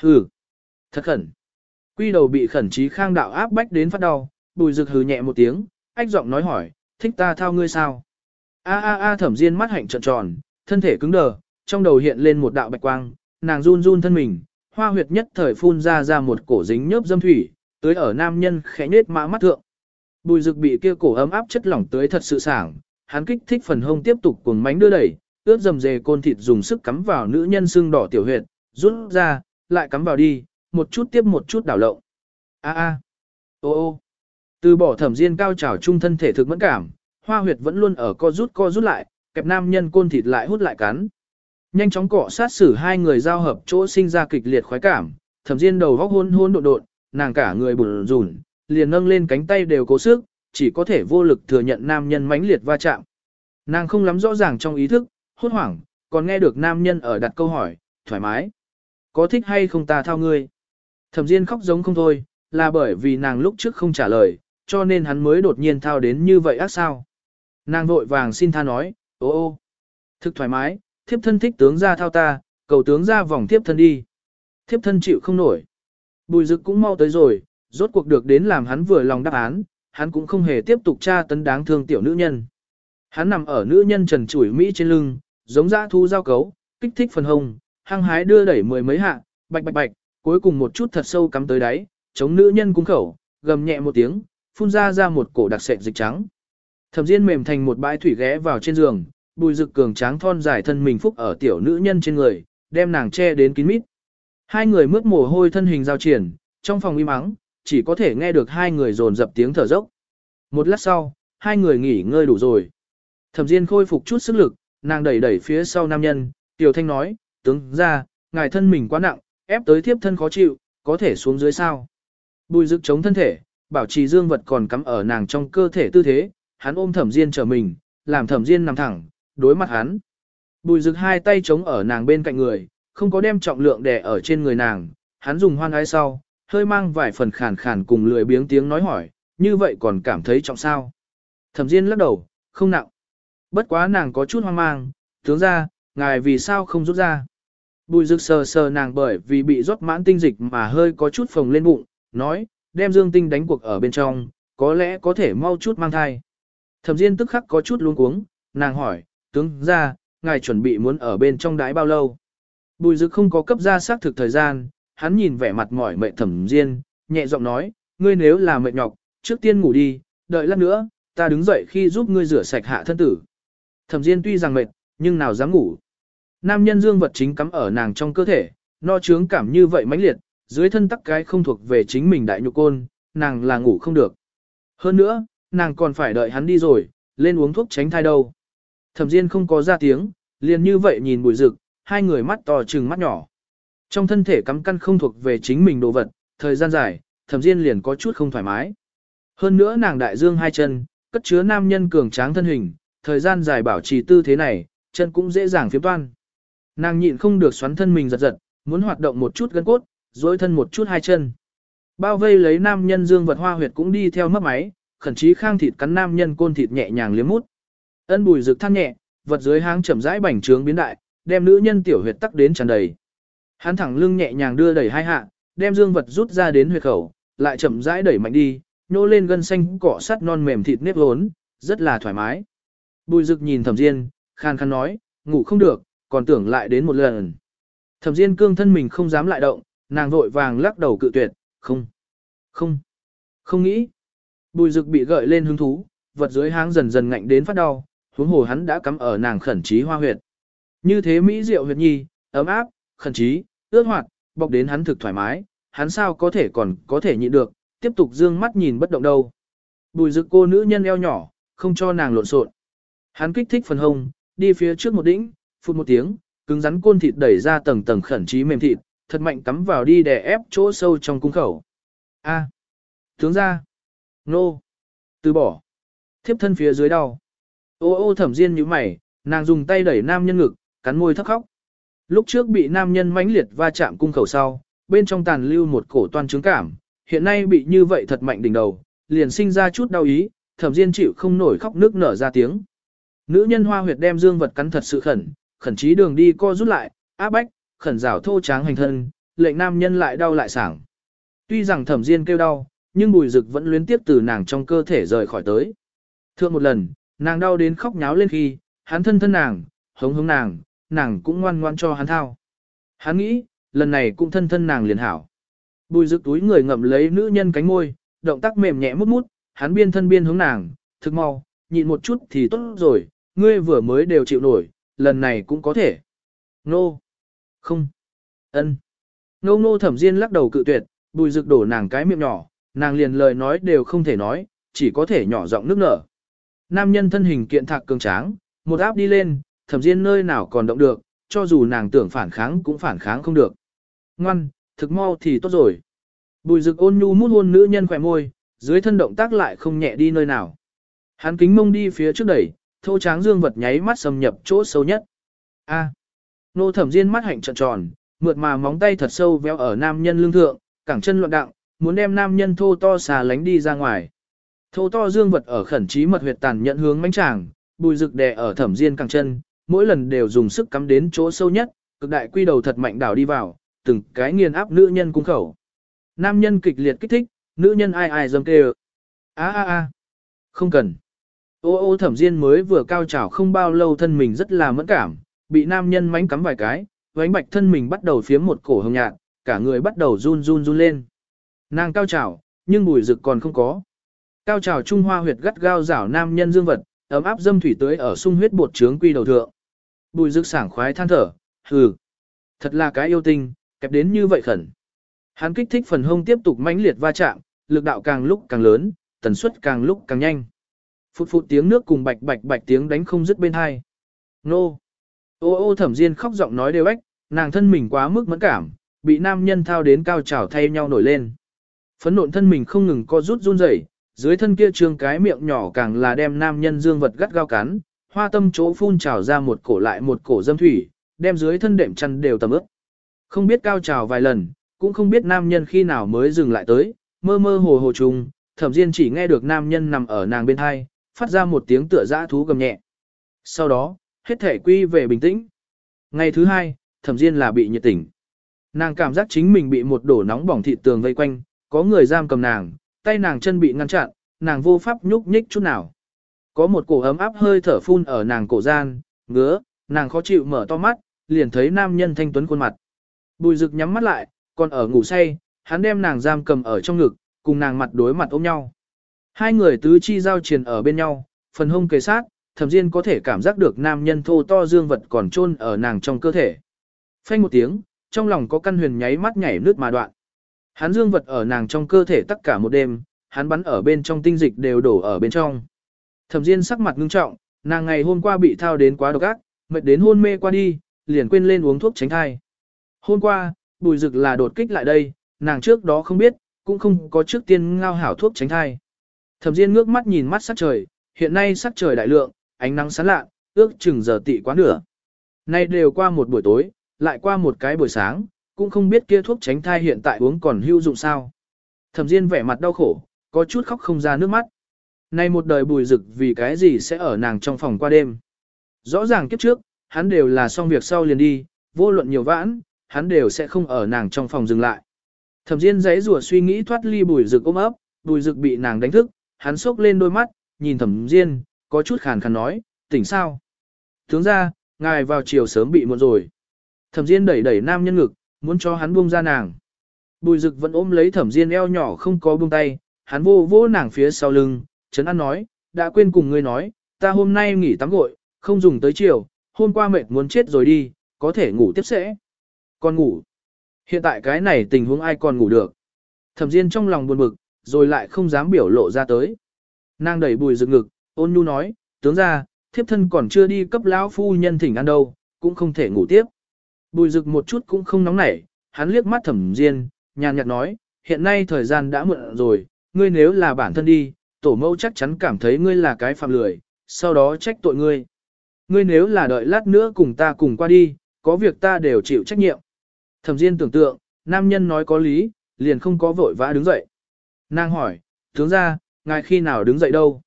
Hừ, thật khẩn. Quy đầu bị khẩn trí khang đạo áp bách đến phát đau, bùi rực hừ nhẹ một tiếng, ách giọng nói hỏi, thích ta thao ngươi sao? A a a thẩm diên mắt hạnh trợn tròn, thân thể cứng đờ, trong đầu hiện lên một đạo bạch quang, nàng run run thân mình, hoa huyệt nhất thời phun ra ra một cổ dính nhớp dâm thủy, tới ở nam nhân khẽ nết mã mắt thượng. Bùi rực bị kia cổ ấm áp chất lỏng tới thật sự sảng, hắn kích thích phần hông tiếp tục cuồng mánh đưa đẩy, ướt dầm dề côn thịt dùng sức cắm vào nữ nhân xương đỏ tiểu huyệt, rút ra, lại cắm vào đi, một chút tiếp một chút đảo lộn. A a, ô ô, từ bỏ thẩm diên cao trào trung thân thể thực mẫn cảm, hoa huyệt vẫn luôn ở co rút co rút lại, kẹp nam nhân côn thịt lại hút lại cắn. Nhanh chóng cọ sát xử hai người giao hợp chỗ sinh ra kịch liệt khoái cảm, thẩm diên đầu góc hôn hôn độn độn, nàng cả người bùn rùn, liền nâng lên cánh tay đều cố sức, chỉ có thể vô lực thừa nhận nam nhân mãnh liệt va chạm. Nàng không lắm rõ ràng trong ý thức, hốt hoảng, còn nghe được nam nhân ở đặt câu hỏi, thoải mái. Có thích hay không ta thao ngươi? Thẩm Diên khóc giống không thôi, là bởi vì nàng lúc trước không trả lời, cho nên hắn mới đột nhiên thao đến như vậy ác sao. Nàng vội vàng xin tha nói, ô ô, thực thoải mái, thiếp thân thích tướng ra thao ta, cầu tướng ra vòng thiếp thân đi. Thiếp thân chịu không nổi. Bùi dực cũng mau tới rồi, rốt cuộc được đến làm hắn vừa lòng đáp án, hắn cũng không hề tiếp tục tra tấn đáng thương tiểu nữ nhân. Hắn nằm ở nữ nhân trần trụi Mỹ trên lưng, giống dã thu giao cấu, kích thích phần hông, hăng hái đưa đẩy mười mấy hạ, bạch bạch bạch, cuối cùng một chút thật sâu cắm tới đáy, chống nữ nhân cung khẩu, gầm nhẹ một tiếng, phun ra ra một cổ đặc sệt dịch trắng. Thẩm Diên mềm thành một bãi thủy ghé vào trên giường, bùi rực cường tráng thon dài thân mình phúc ở tiểu nữ nhân trên người, đem nàng che đến kín mít. Hai người mướt mồ hôi thân hình giao triển, trong phòng im mắng, chỉ có thể nghe được hai người dồn dập tiếng thở dốc. Một lát sau, hai người nghỉ ngơi đủ rồi. Thẩm Diên khôi phục chút sức lực, nàng đẩy đẩy phía sau nam nhân, Tiểu Thanh nói, tướng ra, ngài thân mình quá nặng, ép tới thiếp thân khó chịu, có thể xuống dưới sao. Bùi Dực chống thân thể, bảo trì dương vật còn cắm ở nàng trong cơ thể tư thế, hắn ôm thẩm diên trở mình, làm thẩm diên nằm thẳng, đối mặt hắn. Bùi Dực hai tay chống ở nàng bên cạnh người, không có đem trọng lượng đè ở trên người nàng, hắn dùng hoan ái sau, hơi mang vài phần khàn khàn cùng lười biếng tiếng nói hỏi, như vậy còn cảm thấy trọng sao. Thẩm diên lắc đầu, không nặng. Bất quá nàng có chút hoang mang, tướng ra, ngài vì sao không rút ra. Bùi rực sờ sờ nàng bởi vì bị rót mãn tinh dịch mà hơi có chút phồng lên bụng, nói, đem dương tinh đánh cuộc ở bên trong, có lẽ có thể mau chút mang thai. Thẩm Diên tức khắc có chút luống cuống, nàng hỏi, tướng ra, ngài chuẩn bị muốn ở bên trong đái bao lâu? Bùi dực không có cấp ra xác thực thời gian, hắn nhìn vẻ mặt mỏi mệt thẩm diên, nhẹ giọng nói, ngươi nếu là mệt nhọc, trước tiên ngủ đi, đợi lát nữa, ta đứng dậy khi giúp ngươi rửa sạch hạ thân tử. Thẩm diên tuy rằng mệt, nhưng nào dám ngủ. Nam nhân dương vật chính cắm ở nàng trong cơ thể, no chướng cảm như vậy mãnh liệt, dưới thân tắc cái không thuộc về chính mình đại nhục côn, nàng là ngủ không được. Hơn nữa, nàng còn phải đợi hắn đi rồi, lên uống thuốc tránh thai đâu. Thẩm Diên không có ra tiếng, liền như vậy nhìn bùi Dực hai người mắt to trừng mắt nhỏ. Trong thân thể cắm căn không thuộc về chính mình đồ vật, thời gian dài, Thẩm Diên liền có chút không thoải mái. Hơn nữa nàng đại dương hai chân, cất chứa nam nhân cường tráng thân hình, thời gian dài bảo trì tư thế này, chân cũng dễ dàng phiếm toan. Nàng nhịn không được xoắn thân mình giật giật, muốn hoạt động một chút gân cốt, dối thân một chút hai chân. Bao vây lấy nam nhân dương vật hoa huyệt cũng đi theo mất máy, khẩn chí khang thịt cắn nam nhân côn thịt nhẹ nhàng liếm mút. Ân bùi rực than nhẹ, vật dưới háng chậm rãi bành trướng biến đại, đem nữ nhân tiểu huyệt tắc đến tràn đầy. Hắn thẳng lưng nhẹ nhàng đưa đẩy hai hạ, đem dương vật rút ra đến huyệt khẩu, lại chậm rãi đẩy mạnh đi, nhô lên gân xanh cọ sắt non mềm thịt nếp hốn, rất là thoải mái. Bùi Dực nhìn thẩm diên, khan khan nói, ngủ không được, còn tưởng lại đến một lần. Thẩm diên cương thân mình không dám lại động, nàng vội vàng lắc đầu cự tuyệt, không, không, không nghĩ. Bùi Dực bị gợi lên hứng thú, vật dưới háng dần dần ngạnh đến phát đau, huống hồ hắn đã cắm ở nàng khẩn trí hoa huyệt. Như thế mỹ diệu huyệt nhi, ấm áp, khẩn trí, ướt hoạt, bọc đến hắn thực thoải mái, hắn sao có thể còn có thể nhịn được, tiếp tục dương mắt nhìn bất động đâu. Bùi rực cô nữ nhân eo nhỏ, không cho nàng lộn xộn. Hắn kích thích phần hông, đi phía trước một đỉnh, phút một tiếng, cứng rắn côn thịt đẩy ra tầng tầng khẩn trí mềm thịt, thật mạnh cắm vào đi để ép chỗ sâu trong cung khẩu. A. À. Tướng ra. Nô. Từ bỏ. Thiếp thân phía dưới đau. Ô ô thẩm diên như mày, nàng dùng tay đẩy nam nhân ngực, cắn môi thấp khóc. Lúc trước bị nam nhân mãnh liệt va chạm cung khẩu sau, bên trong tàn lưu một cổ toan trứng cảm, hiện nay bị như vậy thật mạnh đỉnh đầu, liền sinh ra chút đau ý, thẩm diên chịu không nổi khóc nước nở ra tiếng. Nữ nhân hoa huyệt đem dương vật cắn thật sự khẩn, khẩn trí đường đi co rút lại, áp bách, khẩn rảo thô tráng hành thân, lệnh nam nhân lại đau lại sảng. Tuy rằng thẩm diên kêu đau, nhưng bùi rực vẫn luyến tiếp từ nàng trong cơ thể rời khỏi tới. Thượng một lần, nàng đau đến khóc nháo lên khi, hắn thân thân nàng, hống hống nàng, nàng cũng ngoan ngoan cho hắn thao. Hắn nghĩ, lần này cũng thân thân nàng liền hảo. Bùi rực túi người ngậm lấy nữ nhân cánh môi, động tác mềm nhẹ mút mút, hắn biên thân biên hướng nàng, thực mau, nhịn một chút thì tốt rồi, ngươi vừa mới đều chịu nổi, lần này cũng có thể. Nô. Không. ân. Nô nô thẩm diên lắc đầu cự tuyệt, bùi rực đổ nàng cái miệng nhỏ, nàng liền lời nói đều không thể nói, chỉ có thể nhỏ giọng nước nở. Nam nhân thân hình kiện thạc cường tráng, một áp đi lên, thẩm diên nơi nào còn động được, cho dù nàng tưởng phản kháng cũng phản kháng không được. Ngoan, thực mau thì tốt rồi. Bùi rực ôn nhu mút hôn nữ nhân khỏe môi, dưới thân động tác lại không nhẹ đi nơi nào. Hắn kính mông đi phía trước đẩy, thô tráng dương vật nháy mắt xâm nhập chỗ sâu nhất. A. Nô thẩm diên mắt hạnh trợn tròn, mượt mà móng tay thật sâu véo ở nam nhân lưng thượng, cẳng chân loạn đặng, muốn đem nam nhân thô to xà lánh đi ra ngoài. Thô to dương vật ở khẩn trí mật huyệt tàn nhận hướng mánh tràng, bùi rực đè ở thẩm diên cẳng chân, mỗi lần đều dùng sức cắm đến chỗ sâu nhất, cực đại quy đầu thật mạnh đảo đi vào, từng cái nghiền áp nữ nhân cung khẩu. Nam nhân kịch liệt kích thích, nữ nhân ai ai dâm kêu. a a a không cần. Ô ô thẩm diên mới vừa cao trào không bao lâu thân mình rất là mẫn cảm, bị nam nhân mánh cắm vài cái, vánh bạch thân mình bắt đầu phiếm một cổ hồng nhạt, cả người bắt đầu run run run lên. Nàng cao trào, nhưng mùi rực còn không có. Cao trào trung hoa huyệt gắt gao rảo nam nhân dương vật, ấm áp dâm thủy tưới ở sung huyết bột trướng quy đầu thượng. Bùi dực sảng khoái than thở, hừ. Thật là cái yêu tinh, kẹp đến như vậy khẩn. Hắn kích thích phần hông tiếp tục mãnh liệt va chạm, lực đạo càng lúc càng lớn, tần suất càng lúc càng nhanh. Phụt phụt tiếng nước cùng bạch bạch bạch tiếng đánh không dứt bên hai. Nô! Ô ô thẩm diên khóc giọng nói đều ếch, nàng thân mình quá mức mẫn cảm, bị nam nhân thao đến cao trào thay nhau nổi lên. Phấn nộn thân mình không ngừng co rút run rẩy, dưới thân kia trương cái miệng nhỏ càng là đem nam nhân dương vật gắt gao cắn, hoa tâm chỗ phun trào ra một cổ lại một cổ dâm thủy, đem dưới thân đệm chăn đều tầm ướp. Không biết cao trào vài lần, cũng không biết nam nhân khi nào mới dừng lại tới, mơ mơ hồ hồ trùng, thẩm diên chỉ nghe được nam nhân nằm ở nàng bên hai, phát ra một tiếng tựa dã thú gầm nhẹ. Sau đó, hết thể quy về bình tĩnh. Ngày thứ hai, thẩm diên là bị nhiệt tỉnh. Nàng cảm giác chính mình bị một đổ nóng bỏng thịt tường vây quanh, có người giam cầm nàng, tay nàng chân bị ngăn chặn, nàng vô pháp nhúc nhích chút nào. Có một cổ ấm áp hơi thở phun ở nàng cổ gian, ngứa, nàng khó chịu mở to mắt, liền thấy nam nhân thanh tuấn khuôn mặt. Bùi rực nhắm mắt lại, Còn ở ngủ say, hắn đem nàng giam cầm ở trong ngực, cùng nàng mặt đối mặt ôm nhau. Hai người tứ chi giao triền ở bên nhau, phần hông kề sát, thẩm diên có thể cảm giác được nam nhân thô to dương vật còn chôn ở nàng trong cơ thể. Phanh một tiếng, trong lòng có căn huyền nháy mắt nhảy nước mà đoạn. Hắn dương vật ở nàng trong cơ thể tất cả một đêm, hắn bắn ở bên trong tinh dịch đều đổ ở bên trong. Thẩm Diên sắc mặt ngưng trọng, nàng ngày hôm qua bị thao đến quá độc ác, mệt đến hôn mê qua đi, liền quên lên uống thuốc tránh thai. Hôm qua, Bùi Dực là đột kích lại đây, nàng trước đó không biết, cũng không có trước tiên ngao hảo thuốc tránh thai. Thẩm Diên ngước mắt nhìn mắt sắc trời, hiện nay sắc trời đại lượng, ánh nắng sáng lạ, ước chừng giờ tị quá nửa. Nay đều qua một buổi tối, lại qua một cái buổi sáng, cũng không biết kia thuốc tránh thai hiện tại uống còn hữu dụng sao. Thẩm Diên vẻ mặt đau khổ, có chút khóc không ra nước mắt. Nay một đời bùi rực vì cái gì sẽ ở nàng trong phòng qua đêm. Rõ ràng kiếp trước, hắn đều là xong việc sau liền đi, vô luận nhiều vãn, hắn đều sẽ không ở nàng trong phòng dừng lại. Thẩm Diên giấy rùa suy nghĩ thoát ly bùi rực ôm ấp, bùi rực bị nàng đánh thức, hắn sốc lên đôi mắt, nhìn Thẩm Diên, có chút khàn khàn nói, tỉnh sao? Tướng ra, ngài vào chiều sớm bị muộn rồi. Thẩm Diên đẩy đẩy nam nhân ngực, muốn cho hắn buông ra nàng. Bùi Dực vẫn ôm lấy Thẩm Diên eo nhỏ không có buông tay, hắn vô vô nàng phía sau lưng, Trấn An nói, đã quên cùng ngươi nói, ta hôm nay nghỉ tắm gội, không dùng tới chiều, hôm qua mệt muốn chết rồi đi, có thể ngủ tiếp sẽ. Con ngủ. Hiện tại cái này tình huống ai còn ngủ được. Thẩm Diên trong lòng buồn bực, rồi lại không dám biểu lộ ra tới. Nàng đẩy bùi Dực ngực, ôn nhu nói, tướng ra, thiếp thân còn chưa đi cấp lão phu nhân thỉnh ăn đâu, cũng không thể ngủ tiếp. Bùi rực một chút cũng không nóng nảy, hắn liếc mắt thẩm diên, nhàn nhạt nói, hiện nay thời gian đã muộn rồi, ngươi nếu là bản thân đi, tổ mẫu chắc chắn cảm thấy ngươi là cái phạm lười, sau đó trách tội ngươi. Ngươi nếu là đợi lát nữa cùng ta cùng qua đi, có việc ta đều chịu trách nhiệm. Thẩm diên tưởng tượng, nam nhân nói có lý, liền không có vội vã đứng dậy. Nàng hỏi, tướng ra, ngài khi nào đứng dậy đâu?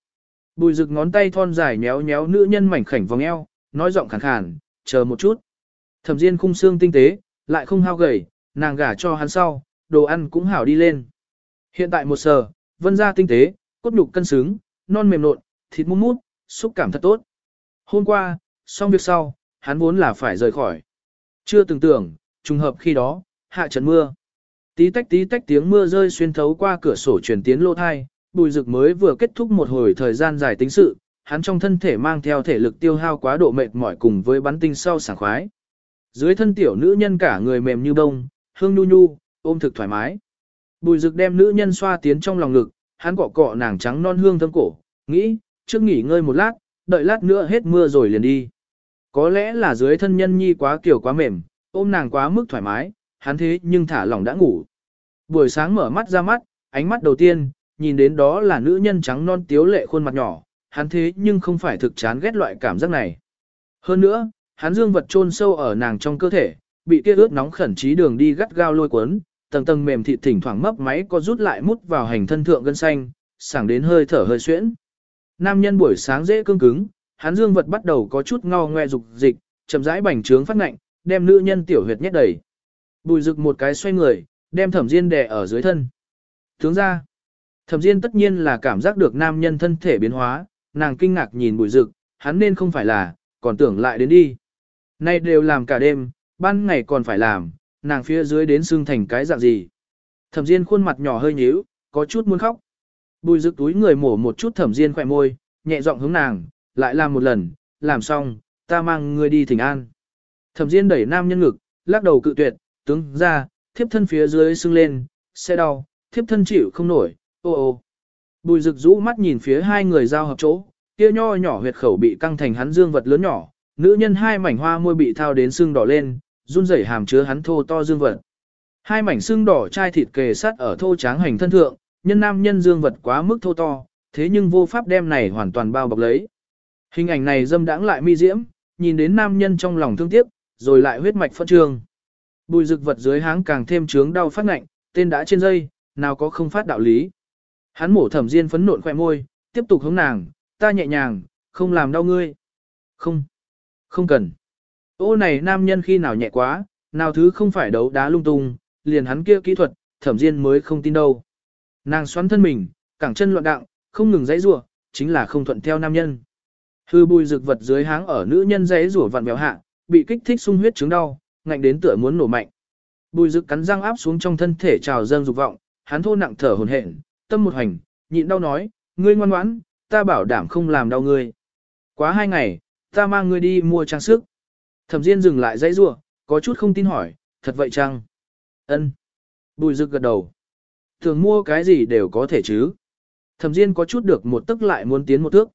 Bùi rực ngón tay thon dài nhéo nhéo nữ nhân mảnh khảnh vòng eo, nói giọng khàn khàn, chờ một chút. Thẩm Diên khung xương tinh tế, lại không hao gầy, nàng gả cho hắn sau, đồ ăn cũng hảo đi lên. Hiện tại một sờ, vân ra tinh tế, cốt nhục cân xứng, non mềm nộn, thịt mút mút, xúc cảm thật tốt. Hôm qua, xong việc sau, hắn vốn là phải rời khỏi. Chưa từng tưởng, trùng hợp khi đó, hạ trận mưa. Tí tách tí tách tiếng mưa rơi xuyên thấu qua cửa sổ truyền tiến lô thai, bùi rực mới vừa kết thúc một hồi thời gian dài tính sự, hắn trong thân thể mang theo thể lực tiêu hao quá độ mệt mỏi cùng với bắn tinh sau sảng khoái. Dưới thân tiểu nữ nhân cả người mềm như bông, hương nhu nhu, ôm thực thoải mái. Bùi rực đem nữ nhân xoa tiến trong lòng ngực, hắn cọ cọ nàng trắng non hương thơm cổ, nghĩ, trước nghỉ ngơi một lát, đợi lát nữa hết mưa rồi liền đi. Có lẽ là dưới thân nhân nhi quá kiểu quá mềm, ôm nàng quá mức thoải mái, hắn thế nhưng thả lỏng đã ngủ. Buổi sáng mở mắt ra mắt, ánh mắt đầu tiên, nhìn đến đó là nữ nhân trắng non tiếu lệ khuôn mặt nhỏ, hắn thế nhưng không phải thực chán ghét loại cảm giác này. Hơn nữa, hắn dương vật chôn sâu ở nàng trong cơ thể, bị kia ướt nóng khẩn trí đường đi gắt gao lôi cuốn, tầng tầng mềm thịt thỉnh thoảng mấp máy có rút lại mút vào hành thân thượng gân xanh, sảng đến hơi thở hơi xuyễn. Nam nhân buổi sáng dễ cương cứng, hắn dương vật bắt đầu có chút ngao ngoe dục dịch, chậm rãi bành trướng phát ngạnh, đem nữ nhân tiểu huyệt nhét đầy. Bùi rực một cái xoay người, đem thẩm diên đè ở dưới thân. Tướng ra, thẩm diên tất nhiên là cảm giác được nam nhân thân thể biến hóa, nàng kinh ngạc nhìn bùi rực, hắn nên không phải là, còn tưởng lại đến đi. Nay đều làm cả đêm, ban ngày còn phải làm, nàng phía dưới đến xương thành cái dạng gì. Thẩm Diên khuôn mặt nhỏ hơi nhíu, có chút muốn khóc. Bùi Dực túi người mổ một chút Thẩm Diên khỏe môi, nhẹ giọng hướng nàng, lại làm một lần, làm xong, ta mang ngươi đi thỉnh an. Thẩm Diên đẩy nam nhân ngực, lắc đầu cự tuyệt, tướng ra, thiếp thân phía dưới sưng lên, sẽ đau, thiếp thân chịu không nổi, ô ô. Bùi Dực rũ mắt nhìn phía hai người giao hợp chỗ, kia nho nhỏ huyệt khẩu bị căng thành hắn dương vật lớn nhỏ, nữ nhân hai mảnh hoa môi bị thao đến sưng đỏ lên, run rẩy hàm chứa hắn thô to dương vật. Hai mảnh xương đỏ chai thịt kề sát ở thô tráng hành thân thượng, nhân nam nhân dương vật quá mức thô to, thế nhưng vô pháp đem này hoàn toàn bao bọc lấy. Hình ảnh này dâm đãng lại mi diễm, nhìn đến nam nhân trong lòng thương tiếc, rồi lại huyết mạch phân trường. Bùi rực vật dưới háng càng thêm trướng đau phát ngạnh, tên đã trên dây, nào có không phát đạo lý. Hắn mổ thẩm diên phấn nộn khỏe môi, tiếp tục hướng nàng, ta nhẹ nhàng, không làm đau ngươi. Không, không cần. Ô này nam nhân khi nào nhẹ quá, nào thứ không phải đấu đá lung tung, liền hắn kia kỹ thuật, thẩm diên mới không tin đâu. Nàng xoắn thân mình, cẳng chân loạn đặng, không ngừng dãy rủa, chính là không thuận theo nam nhân. Hư bùi rực vật dưới háng ở nữ nhân dãy rủa vặn béo hạ, bị kích thích sung huyết chứng đau, ngạnh đến tựa muốn nổ mạnh. Bùi dược cắn răng áp xuống trong thân thể trào dâng dục vọng, hắn thô nặng thở hổn hển, tâm một hành, nhịn đau nói, ngươi ngoan ngoãn, ta bảo đảm không làm đau ngươi. Quá hai ngày, ta mang ngươi đi mua trang sức. Thẩm Diên dừng lại dãy rủa, có chút không tin hỏi, thật vậy chăng? Ân. Bùi Dực gật đầu. Thường mua cái gì đều có thể chứ. Thẩm Diên có chút được một tức lại muốn tiến một thước.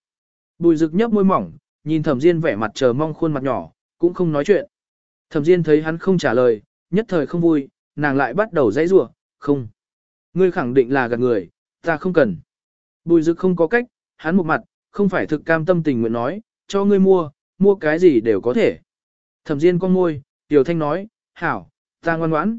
Bùi Dực nhấp môi mỏng, nhìn Thẩm Diên vẻ mặt chờ mong khuôn mặt nhỏ, cũng không nói chuyện. Thẩm Diên thấy hắn không trả lời, nhất thời không vui, nàng lại bắt đầu dãy rủa, "Không, ngươi khẳng định là gạt người, ta không cần." Bùi Dực không có cách, hắn một mặt, không phải thực cam tâm tình nguyện nói, "Cho ngươi mua, mua cái gì đều có thể." Thẩm Diên con môi, Tiểu Thanh nói, "Hảo, ta ngoan ngoãn."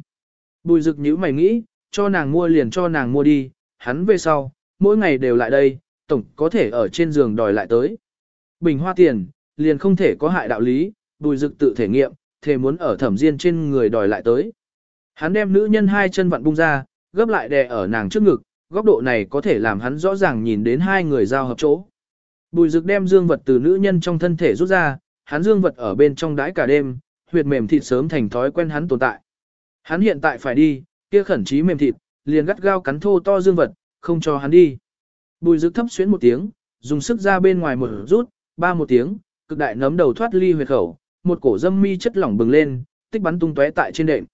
Bùi Dực nhíu mày nghĩ, cho nàng mua liền cho nàng mua đi, hắn về sau, mỗi ngày đều lại đây, tổng có thể ở trên giường đòi lại tới. Bình hoa tiền, liền không thể có hại đạo lý, bùi dực tự thể nghiệm, thề muốn ở thẩm diên trên người đòi lại tới. Hắn đem nữ nhân hai chân vặn bung ra, gấp lại đè ở nàng trước ngực, góc độ này có thể làm hắn rõ ràng nhìn đến hai người giao hợp chỗ. Bùi dực đem dương vật từ nữ nhân trong thân thể rút ra, hắn dương vật ở bên trong đái cả đêm, huyệt mềm thịt sớm thành thói quen hắn tồn tại. Hắn hiện tại phải đi, kia khẩn trí mềm thịt, liền gắt gao cắn thô to dương vật, không cho hắn đi. Bùi dực thấp xuyến một tiếng, dùng sức ra bên ngoài một rút, ba một tiếng, cực đại nấm đầu thoát ly huyệt khẩu, một cổ dâm mi chất lỏng bừng lên, tích bắn tung tóe tại trên đệm.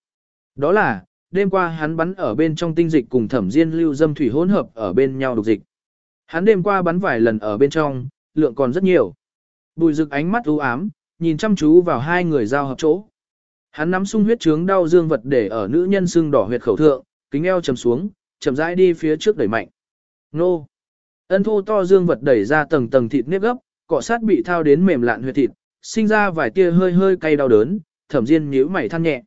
Đó là, đêm qua hắn bắn ở bên trong tinh dịch cùng thẩm diên lưu dâm thủy hỗn hợp ở bên nhau đục dịch. Hắn đêm qua bắn vài lần ở bên trong, lượng còn rất nhiều. Bùi rực ánh mắt u ám, nhìn chăm chú vào hai người giao hợp chỗ. Hắn nắm sung huyết trướng đau dương vật để ở nữ nhân xương đỏ huyệt khẩu thượng, kính eo chầm xuống, chậm rãi đi phía trước đẩy mạnh. Nô! Ân thô to dương vật đẩy ra tầng tầng thịt nếp gấp, cọ sát bị thao đến mềm lạn huyệt thịt, sinh ra vài tia hơi hơi cay đau đớn, thẩm diên nhíu mày than nhẹ.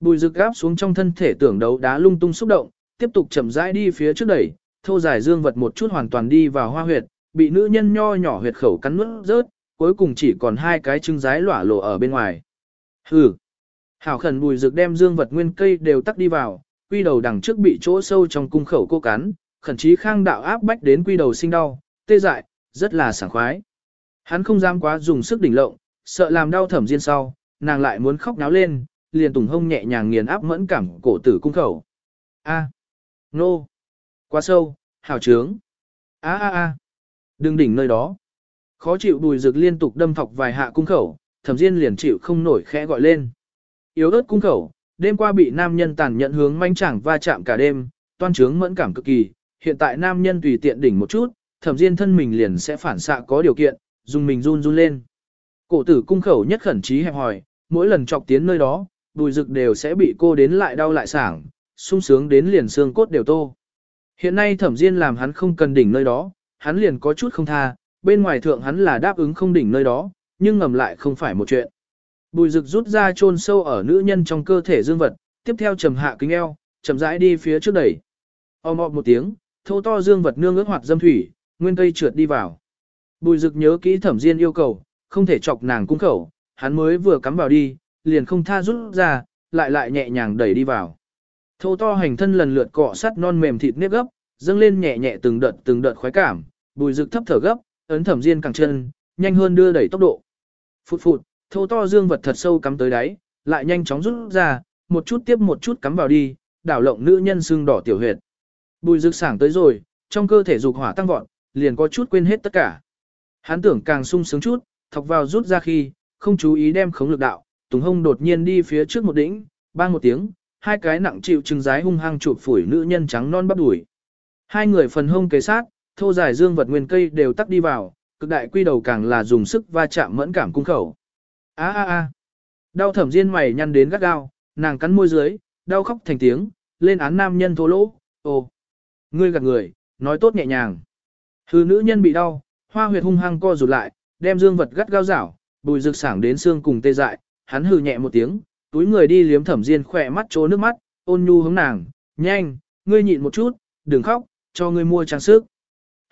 Bùi rực gáp xuống trong thân thể tưởng đấu đá lung tung xúc động, tiếp tục chậm rãi đi phía trước đẩy, thô dài dương vật một chút hoàn toàn đi vào hoa huyệt, bị nữ nhân nho nhỏ huyệt khẩu cắn nuốt rớt, cuối cùng chỉ còn hai cái trứng rái lỏa lộ ở bên ngoài. Hừ. Hảo khẩn bùi dược đem dương vật nguyên cây đều tắc đi vào, quy đầu đằng trước bị chỗ sâu trong cung khẩu cô cắn, khẩn chí khang đạo áp bách đến quy đầu sinh đau, tê dại, rất là sảng khoái. Hắn không dám quá dùng sức đỉnh lộng, sợ làm đau thẩm diên sau, nàng lại muốn khóc náo lên, liền tùng hông nhẹ nhàng nghiền áp mẫn cảm cổ tử cung khẩu. A. Nô. Quá sâu, hảo trướng. A a a. Đừng đỉnh nơi đó. Khó chịu bùi rực liên tục đâm thọc vài hạ cung khẩu, thẩm diên liền chịu không nổi khẽ gọi lên. Yếu ớt cung khẩu, đêm qua bị nam nhân tàn nhẫn hướng manh chẳng va chạm cả đêm, toan trướng mẫn cảm cực kỳ, hiện tại nam nhân tùy tiện đỉnh một chút, thẩm diên thân mình liền sẽ phản xạ có điều kiện, dùng mình run run lên. Cổ tử cung khẩu nhất khẩn trí hẹp hỏi, mỗi lần chọc tiến nơi đó, bùi rực đều sẽ bị cô đến lại đau lại sảng, sung sướng đến liền xương cốt đều tô. Hiện nay thẩm diên làm hắn không cần đỉnh nơi đó, hắn liền có chút không tha, bên ngoài thượng hắn là đáp ứng không đỉnh nơi đó, nhưng ngầm lại không phải một chuyện. Bùi rực rút ra chôn sâu ở nữ nhân trong cơ thể dương vật, tiếp theo trầm hạ kính eo, chậm rãi đi phía trước đẩy. Ôm ọp một tiếng, thô to dương vật nương ước hoạt dâm thủy, nguyên cây trượt đi vào. Bùi rực nhớ kỹ thẩm diên yêu cầu, không thể chọc nàng cung khẩu, hắn mới vừa cắm vào đi, liền không tha rút ra, lại lại nhẹ nhàng đẩy đi vào. Thô to hành thân lần lượt cọ sắt non mềm thịt nếp gấp, dâng lên nhẹ nhẹ từng đợt từng đợt khoái cảm, bùi rực thấp thở gấp, ấn thẩm diên càng chân, nhanh hơn đưa đẩy tốc độ. Phụt phụt, thô to dương vật thật sâu cắm tới đáy, lại nhanh chóng rút ra, một chút tiếp một chút cắm vào đi, đảo lộng nữ nhân xương đỏ tiểu huyệt. Bùi rực sảng tới rồi, trong cơ thể dục hỏa tăng vọt, liền có chút quên hết tất cả. Hắn tưởng càng sung sướng chút, thọc vào rút ra khi, không chú ý đem khống lực đạo, Tùng Hông đột nhiên đi phía trước một đỉnh, bang một tiếng, hai cái nặng chịu trừng giái hung hăng chụp phủi nữ nhân trắng non bắp đuổi. Hai người phần hông kế sát, thô dài dương vật nguyên cây đều tắc đi vào, cực đại quy đầu càng là dùng sức va chạm mẫn cảm cung khẩu. A a a. Đau thẩm diên mày nhăn đến gắt gao, nàng cắn môi dưới, đau khóc thành tiếng, lên án nam nhân thô lỗ, ồ. Ngươi gạt người, nói tốt nhẹ nhàng. Hư nữ nhân bị đau, hoa huyệt hung hăng co rụt lại, đem dương vật gắt gao rảo, bùi rực sảng đến xương cùng tê dại, hắn hừ nhẹ một tiếng, túi người đi liếm thẩm diên khỏe mắt trố nước mắt, ôn nhu hướng nàng, nhanh, ngươi nhịn một chút, đừng khóc, cho ngươi mua trang sức.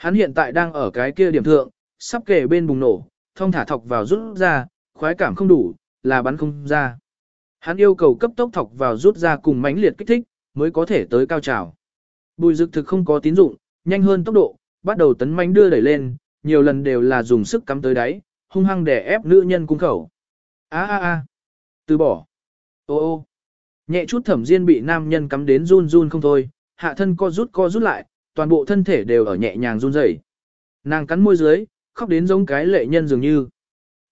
Hắn hiện tại đang ở cái kia điểm thượng, sắp kể bên bùng nổ, thông thả thọc vào rút ra, khoái cảm không đủ, là bắn không ra. Hắn yêu cầu cấp tốc thọc vào rút ra cùng mãnh liệt kích thích, mới có thể tới cao trào. Bùi dực thực không có tín dụng, nhanh hơn tốc độ, bắt đầu tấn mãnh đưa đẩy lên, nhiều lần đều là dùng sức cắm tới đáy, hung hăng đè ép nữ nhân cung khẩu. A a a, từ bỏ. Ô ô, Nhẹ chút thẩm diên bị nam nhân cắm đến run run không thôi, hạ thân co rút co rút lại, toàn bộ thân thể đều ở nhẹ nhàng run rẩy. Nàng cắn môi dưới, khóc đến giống cái lệ nhân dường như.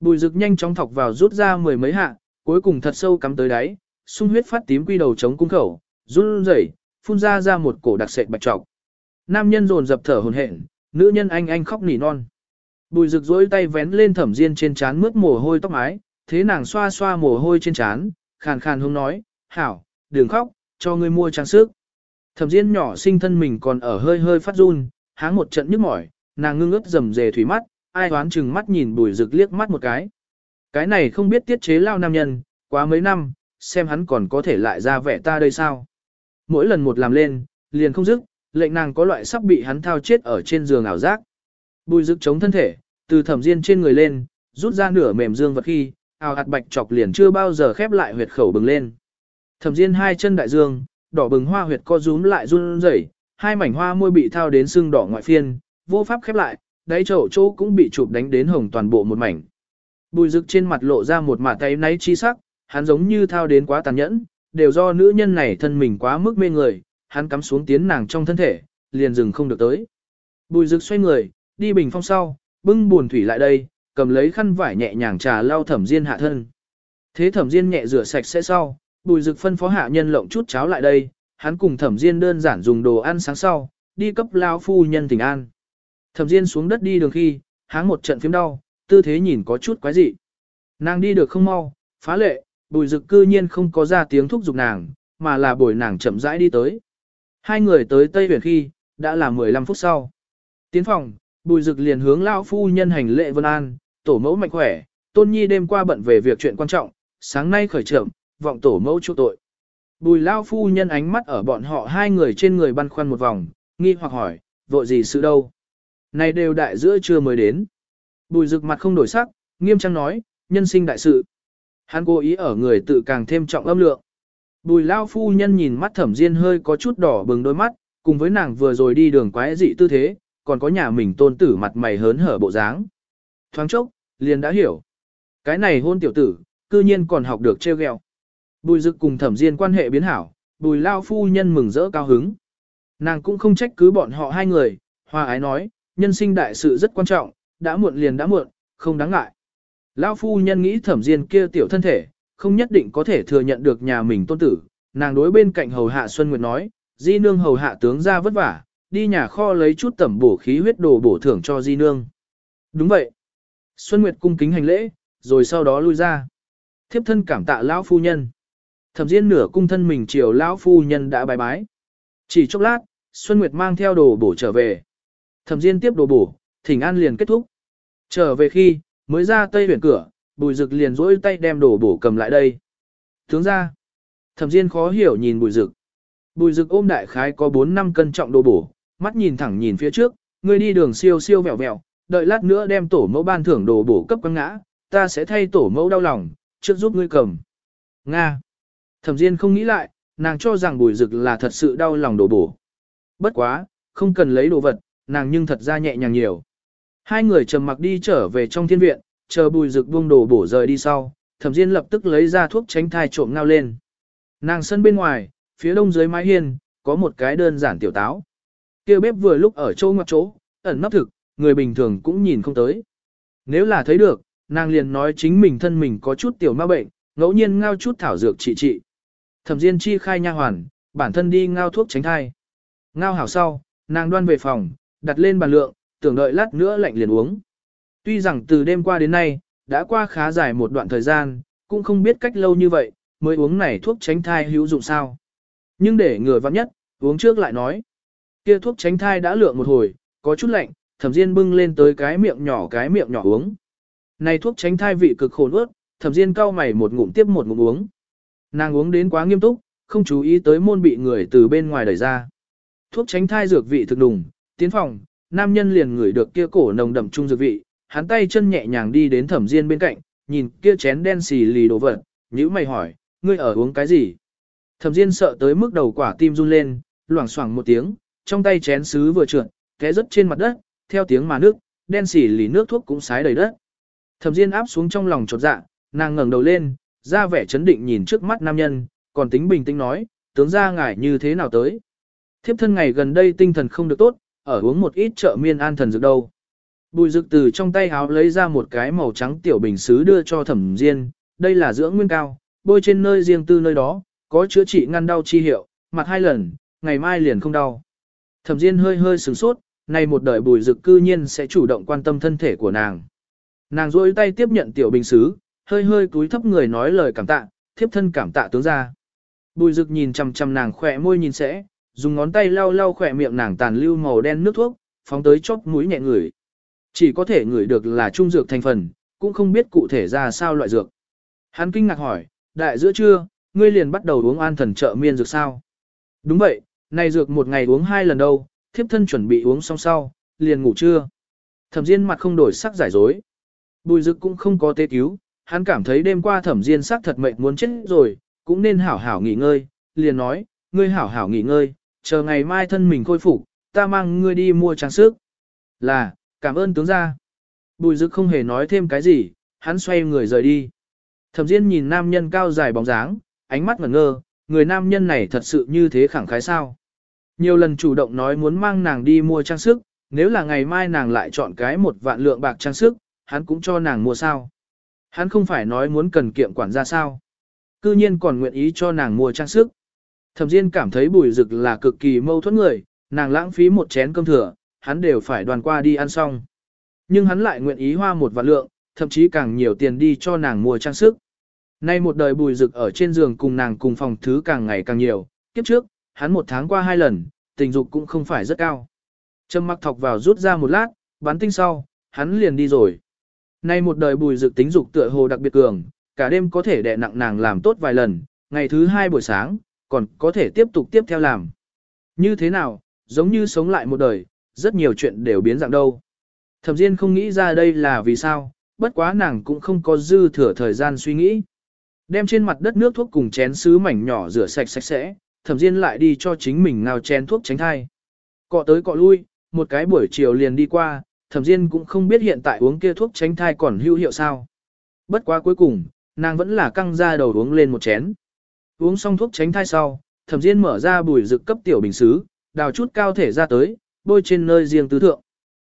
Bùi rực nhanh chóng thọc vào rút ra mười mấy hạ, cuối cùng thật sâu cắm tới đáy, sung huyết phát tím quy đầu chống cung khẩu, run rẩy, phun ra ra một cổ đặc sệt bạch trọc. Nam nhân dồn dập thở hổn hển, nữ nhân anh anh khóc nỉ non. Bùi rực rối tay vén lên thẩm diên trên trán mướt mồ hôi tóc mái, thế nàng xoa xoa mồ hôi trên trán, khàn khàn hông nói, hảo, đừng khóc, cho ngươi mua trang sức. Thẩm diên nhỏ sinh thân mình còn ở hơi hơi phát run, háng một trận nhức mỏi, nàng ngưng ướt rầm rề thủy mắt, ai đoán chừng mắt nhìn bùi rực liếc mắt một cái. Cái này không biết tiết chế lao nam nhân, quá mấy năm, xem hắn còn có thể lại ra vẻ ta đây sao. Mỗi lần một làm lên, liền không dứt, lệnh nàng có loại sắp bị hắn thao chết ở trên giường ảo giác. Bùi rực chống thân thể, từ thẩm diên trên người lên, rút ra nửa mềm dương vật khi, ào hạt bạch chọc liền chưa bao giờ khép lại huyệt khẩu bừng lên. Thẩm diên hai chân đại dương, đỏ bừng hoa huyệt co rúm lại run rẩy, hai mảnh hoa môi bị thao đến sưng đỏ ngoại phiên, vô pháp khép lại, đáy chậu chỗ cũng bị chụp đánh đến hồng toàn bộ một mảnh. Bùi rực trên mặt lộ ra một mả tay náy chi sắc, hắn giống như thao đến quá tàn nhẫn, đều do nữ nhân này thân mình quá mức mê người, hắn cắm xuống tiến nàng trong thân thể, liền dừng không được tới. Bùi rực xoay người, đi bình phong sau, bưng buồn thủy lại đây, cầm lấy khăn vải nhẹ nhàng trà lau thẩm diên hạ thân. Thế thẩm diên nhẹ rửa sạch sẽ sau, bùi Dực phân phó hạ nhân lộng chút cháo lại đây, hắn cùng thẩm diên đơn giản dùng đồ ăn sáng sau, đi cấp lão phu nhân tỉnh an. Thẩm diên xuống đất đi đường khi, háng một trận phím đau, tư thế nhìn có chút quái dị. Nàng đi được không mau, phá lệ, bùi Dực cư nhiên không có ra tiếng thúc giục nàng, mà là bồi nàng chậm rãi đi tới. Hai người tới Tây Huyền khi, đã là 15 phút sau. Tiến phòng, bùi Dực liền hướng lão phu nhân hành lễ vân an, tổ mẫu mạnh khỏe, tôn nhi đêm qua bận về việc chuyện quan trọng, sáng nay khởi trưởng, vọng tổ mẫu chu tội. Bùi lao phu nhân ánh mắt ở bọn họ hai người trên người băn khoăn một vòng, nghi hoặc hỏi, vội gì sự đâu. Này đều đại giữa trưa mới đến. Bùi rực mặt không đổi sắc, nghiêm trang nói, nhân sinh đại sự. Hắn cố ý ở người tự càng thêm trọng âm lượng. Bùi lao phu nhân nhìn mắt thẩm diên hơi có chút đỏ bừng đôi mắt, cùng với nàng vừa rồi đi đường quái dị tư thế, còn có nhà mình tôn tử mặt mày hớn hở bộ dáng. Thoáng chốc, liền đã hiểu. Cái này hôn tiểu tử, cư nhiên còn học được treo ghẹo. Bùi dực cùng thẩm diên quan hệ biến hảo, bùi lao phu nhân mừng rỡ cao hứng. Nàng cũng không trách cứ bọn họ hai người, hoa ái nói, nhân sinh đại sự rất quan trọng, đã muộn liền đã muộn, không đáng ngại. Lao phu nhân nghĩ thẩm diên kia tiểu thân thể, không nhất định có thể thừa nhận được nhà mình tôn tử, nàng đối bên cạnh hầu hạ Xuân Nguyệt nói, di nương hầu hạ tướng ra vất vả, đi nhà kho lấy chút tẩm bổ khí huyết đồ bổ thưởng cho di nương. Đúng vậy. Xuân Nguyệt cung kính hành lễ, rồi sau đó lui ra. Thiếp thân cảm tạ lão phu nhân. Thẩm Diên nửa cung thân mình chiều lão phu nhân đã bài bái. Chỉ chốc lát, Xuân Nguyệt mang theo đồ bổ trở về. Thẩm Diên tiếp đồ bổ, thỉnh an liền kết thúc. Trở về khi, mới ra tây huyền cửa, bùi rực liền rỗi tay đem đồ bổ cầm lại đây. Tướng ra, thẩm Diên khó hiểu nhìn bùi rực. Bùi rực ôm đại khái có 4 năm cân trọng đồ bổ, mắt nhìn thẳng nhìn phía trước, người đi đường siêu siêu vẹo vẹo, đợi lát nữa đem tổ mẫu ban thưởng đồ bổ cấp quăng ngã, ta sẽ thay tổ mẫu đau lòng, trước giúp ngươi cầm. Nga. Thẩm Diên không nghĩ lại, nàng cho rằng bùi rực là thật sự đau lòng đổ bổ. Bất quá, không cần lấy đồ vật, nàng nhưng thật ra nhẹ nhàng nhiều. Hai người trầm mặc đi trở về trong thiên viện, chờ bùi rực buông đồ bổ rời đi sau, thẩm Diên lập tức lấy ra thuốc tránh thai trộm ngao lên. Nàng sân bên ngoài, phía đông dưới mái hiên, có một cái đơn giản tiểu táo. kia bếp vừa lúc ở chỗ ngoặc chỗ, ẩn nấp thực, người bình thường cũng nhìn không tới. Nếu là thấy được, nàng liền nói chính mình thân mình có chút tiểu ma bệnh, ngẫu nhiên ngao chút thảo dược trị trị. Thẩm Diên chi khai nha hoàn, bản thân đi ngao thuốc tránh thai. Ngao hảo sau, nàng đoan về phòng, đặt lên bàn lượng, tưởng đợi lát nữa lạnh liền uống. Tuy rằng từ đêm qua đến nay, đã qua khá dài một đoạn thời gian, cũng không biết cách lâu như vậy, mới uống này thuốc tránh thai hữu dụng sao. Nhưng để người vắng nhất, uống trước lại nói. Kia thuốc tránh thai đã lượng một hồi, có chút lạnh, thẩm diên bưng lên tới cái miệng nhỏ cái miệng nhỏ uống. Này thuốc tránh thai vị cực khổ nuốt, thẩm diên cau mày một ngụm tiếp một ngụm uống. Nàng uống đến quá nghiêm túc, không chú ý tới môn bị người từ bên ngoài đẩy ra. Thuốc tránh thai dược vị thực đùng, tiến phòng, nam nhân liền ngửi được kia cổ nồng đậm trung dược vị, hắn tay chân nhẹ nhàng đi đến thẩm diên bên cạnh, nhìn kia chén đen xì lì đồ vật, nhữ mày hỏi, ngươi ở uống cái gì? Thẩm diên sợ tới mức đầu quả tim run lên, loảng xoảng một tiếng, trong tay chén sứ vừa trượt, té rớt trên mặt đất, theo tiếng mà nước, đen xì lì nước thuốc cũng sái đầy đất. Thẩm diên áp xuống trong lòng chột dạ, nàng ngẩng đầu lên, ra vẻ chấn định nhìn trước mắt nam nhân, còn tính bình tĩnh nói, tướng ra ngài như thế nào tới. Thiếp thân ngày gần đây tinh thần không được tốt, ở uống một ít trợ miên an thần dược đâu. Bùi dực từ trong tay háo lấy ra một cái màu trắng tiểu bình xứ đưa cho thẩm diên, đây là dưỡng nguyên cao, bôi trên nơi riêng tư nơi đó, có chữa trị ngăn đau chi hiệu, mặt hai lần, ngày mai liền không đau. Thẩm diên hơi hơi sửng sốt, nay một đời bùi dực cư nhiên sẽ chủ động quan tâm thân thể của nàng. Nàng rôi tay tiếp nhận tiểu bình xứ, hơi hơi cúi thấp người nói lời cảm tạ, thiếp thân cảm tạ tướng ra. Bùi dực nhìn chằm chằm nàng khỏe môi nhìn sẽ, dùng ngón tay lau lau khỏe miệng nàng tàn lưu màu đen nước thuốc, phóng tới chóp mũi nhẹ ngửi. Chỉ có thể ngửi được là trung dược thành phần, cũng không biết cụ thể ra sao loại dược. Hắn kinh ngạc hỏi, đại giữa trưa, ngươi liền bắt đầu uống an thần trợ miên dược sao? Đúng vậy, này dược một ngày uống hai lần đâu, thiếp thân chuẩn bị uống xong sau, liền ngủ trưa. Thẩm Diên mặt không đổi sắc giải dối. Bùi dực cũng không có tê cứu, hắn cảm thấy đêm qua Thẩm Diên sắc thật mệnh muốn chết rồi, cũng nên hảo hảo nghỉ ngơi, liền nói, ngươi hảo hảo nghỉ ngơi, chờ ngày mai thân mình khôi phục, ta mang ngươi đi mua trang sức. Là, cảm ơn tướng gia. Bùi dực không hề nói thêm cái gì, hắn xoay người rời đi. Thẩm Diên nhìn nam nhân cao dài bóng dáng, ánh mắt ngẩn ngơ, người nam nhân này thật sự như thế khẳng khái sao. Nhiều lần chủ động nói muốn mang nàng đi mua trang sức, nếu là ngày mai nàng lại chọn cái một vạn lượng bạc trang sức, hắn cũng cho nàng mua sao. Hắn không phải nói muốn cần kiệm quản gia sao. Cư nhiên còn nguyện ý cho nàng mua trang sức. Thẩm Diên cảm thấy bùi rực là cực kỳ mâu thuẫn người, nàng lãng phí một chén cơm thừa, hắn đều phải đoàn qua đi ăn xong. Nhưng hắn lại nguyện ý hoa một vạn lượng, thậm chí càng nhiều tiền đi cho nàng mua trang sức. Nay một đời bùi rực ở trên giường cùng nàng cùng phòng thứ càng ngày càng nhiều, kiếp trước, hắn một tháng qua hai lần, tình dục cũng không phải rất cao. Trâm mặc thọc vào rút ra một lát, bắn tinh sau, hắn liền đi rồi. Nay một đời bùi dực tính dục tựa hồ đặc biệt cường, cả đêm có thể đè nặng nàng làm tốt vài lần, ngày thứ hai buổi sáng, còn có thể tiếp tục tiếp theo làm. Như thế nào, giống như sống lại một đời, rất nhiều chuyện đều biến dạng đâu. Thẩm Diên không nghĩ ra đây là vì sao, bất quá nàng cũng không có dư thừa thời gian suy nghĩ. Đem trên mặt đất nước thuốc cùng chén sứ mảnh nhỏ rửa sạch sạch sẽ, thẩm diên lại đi cho chính mình ngao chén thuốc tránh thai. Cọ tới cọ lui, một cái buổi chiều liền đi qua, thẩm diên cũng không biết hiện tại uống kia thuốc tránh thai còn hữu hiệu sao. Bất quá cuối cùng, nàng vẫn là căng ra đầu uống lên một chén. Uống xong thuốc tránh thai sau, thẩm diên mở ra bùi rực cấp tiểu bình xứ, đào chút cao thể ra tới, bôi trên nơi riêng tứ thượng.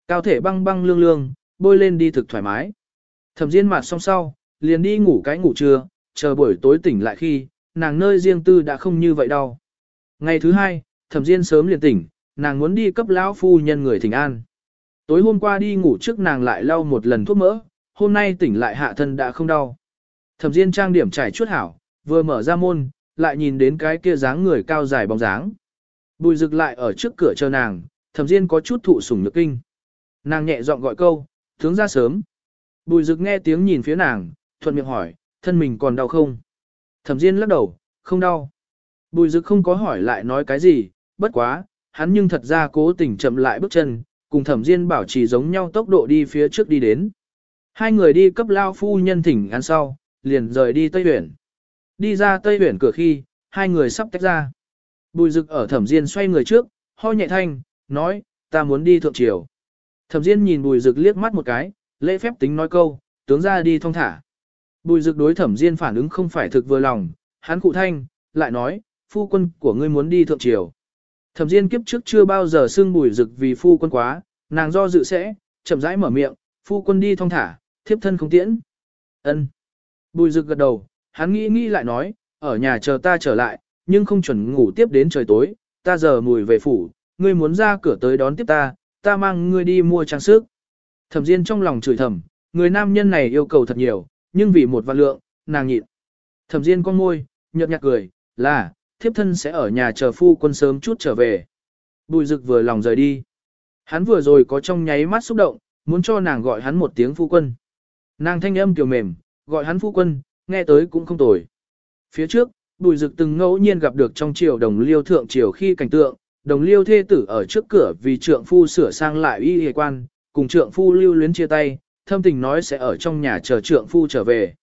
Cao thể băng băng lương lương, bôi lên đi thực thoải mái. Thẩm diên mặt xong sau, liền đi ngủ cái ngủ trưa, chờ buổi tối tỉnh lại khi, nàng nơi riêng tư đã không như vậy đâu. Ngày thứ hai, thẩm diên sớm liền tỉnh, nàng muốn đi cấp lão phu nhân người thỉnh an. Tối hôm qua đi ngủ trước nàng lại lau một lần thuốc mỡ, hôm nay tỉnh lại hạ thân đã không đau. Thẩm diên trang điểm trải chuốt hảo, vừa mở ra môn, lại nhìn đến cái kia dáng người cao dài bóng dáng. Bùi rực lại ở trước cửa chờ nàng, thẩm diên có chút thụ sủng nhược kinh. Nàng nhẹ giọng gọi câu, tướng ra sớm. Bùi rực nghe tiếng nhìn phía nàng, thuận miệng hỏi, thân mình còn đau không? Thẩm Diên lắc đầu, không đau. Bùi Dực không có hỏi lại nói cái gì, bất quá, hắn nhưng thật ra cố tình chậm lại bước chân, cùng Thẩm Diên bảo trì giống nhau tốc độ đi phía trước đi đến. Hai người đi cấp lao phu nhân thỉnh ăn sau, liền rời đi Tây Huyển. Đi ra Tây Huyển cửa khi, hai người sắp tách ra. Bùi Dực ở Thẩm Diên xoay người trước, ho nhẹ thanh, nói, ta muốn đi thượng triều. Thẩm Diên nhìn Bùi Dực liếc mắt một cái, lễ phép tính nói câu, tướng ra đi thong thả. Bùi dực đối thẩm diên phản ứng không phải thực vừa lòng, hắn cụ thanh, lại nói, phu quân của ngươi muốn đi thượng triều. Thẩm diên kiếp trước chưa bao giờ xưng bùi dực vì phu quân quá, nàng do dự sẽ, chậm rãi mở miệng, phu quân đi thong thả, thiếp thân không tiễn. ân Bùi dực gật đầu, hắn nghĩ nghĩ lại nói, ở nhà chờ ta trở lại, nhưng không chuẩn ngủ tiếp đến trời tối, ta giờ mùi về phủ, ngươi muốn ra cửa tới đón tiếp ta, ta mang ngươi đi mua trang sức. Thẩm Diên trong lòng chửi thầm, người nam nhân này yêu cầu thật nhiều, nhưng vì một vạn lượng, nàng nhịn. Thẩm Diên con môi, nhợt nhạt cười, là, thiếp thân sẽ ở nhà chờ phu quân sớm chút trở về. Bùi rực vừa lòng rời đi. Hắn vừa rồi có trong nháy mắt xúc động, muốn cho nàng gọi hắn một tiếng phu quân. Nàng thanh âm kiều mềm, gọi hắn phu quân, nghe tới cũng không tồi. Phía trước, bùi rực từng ngẫu nhiên gặp được trong triều đồng liêu thượng triều khi cảnh tượng, đồng liêu thê tử ở trước cửa vì trượng phu sửa sang lại y hề quan, cùng trượng phu lưu luyến chia tay, thâm tình nói sẽ ở trong nhà chờ trượng phu trở về.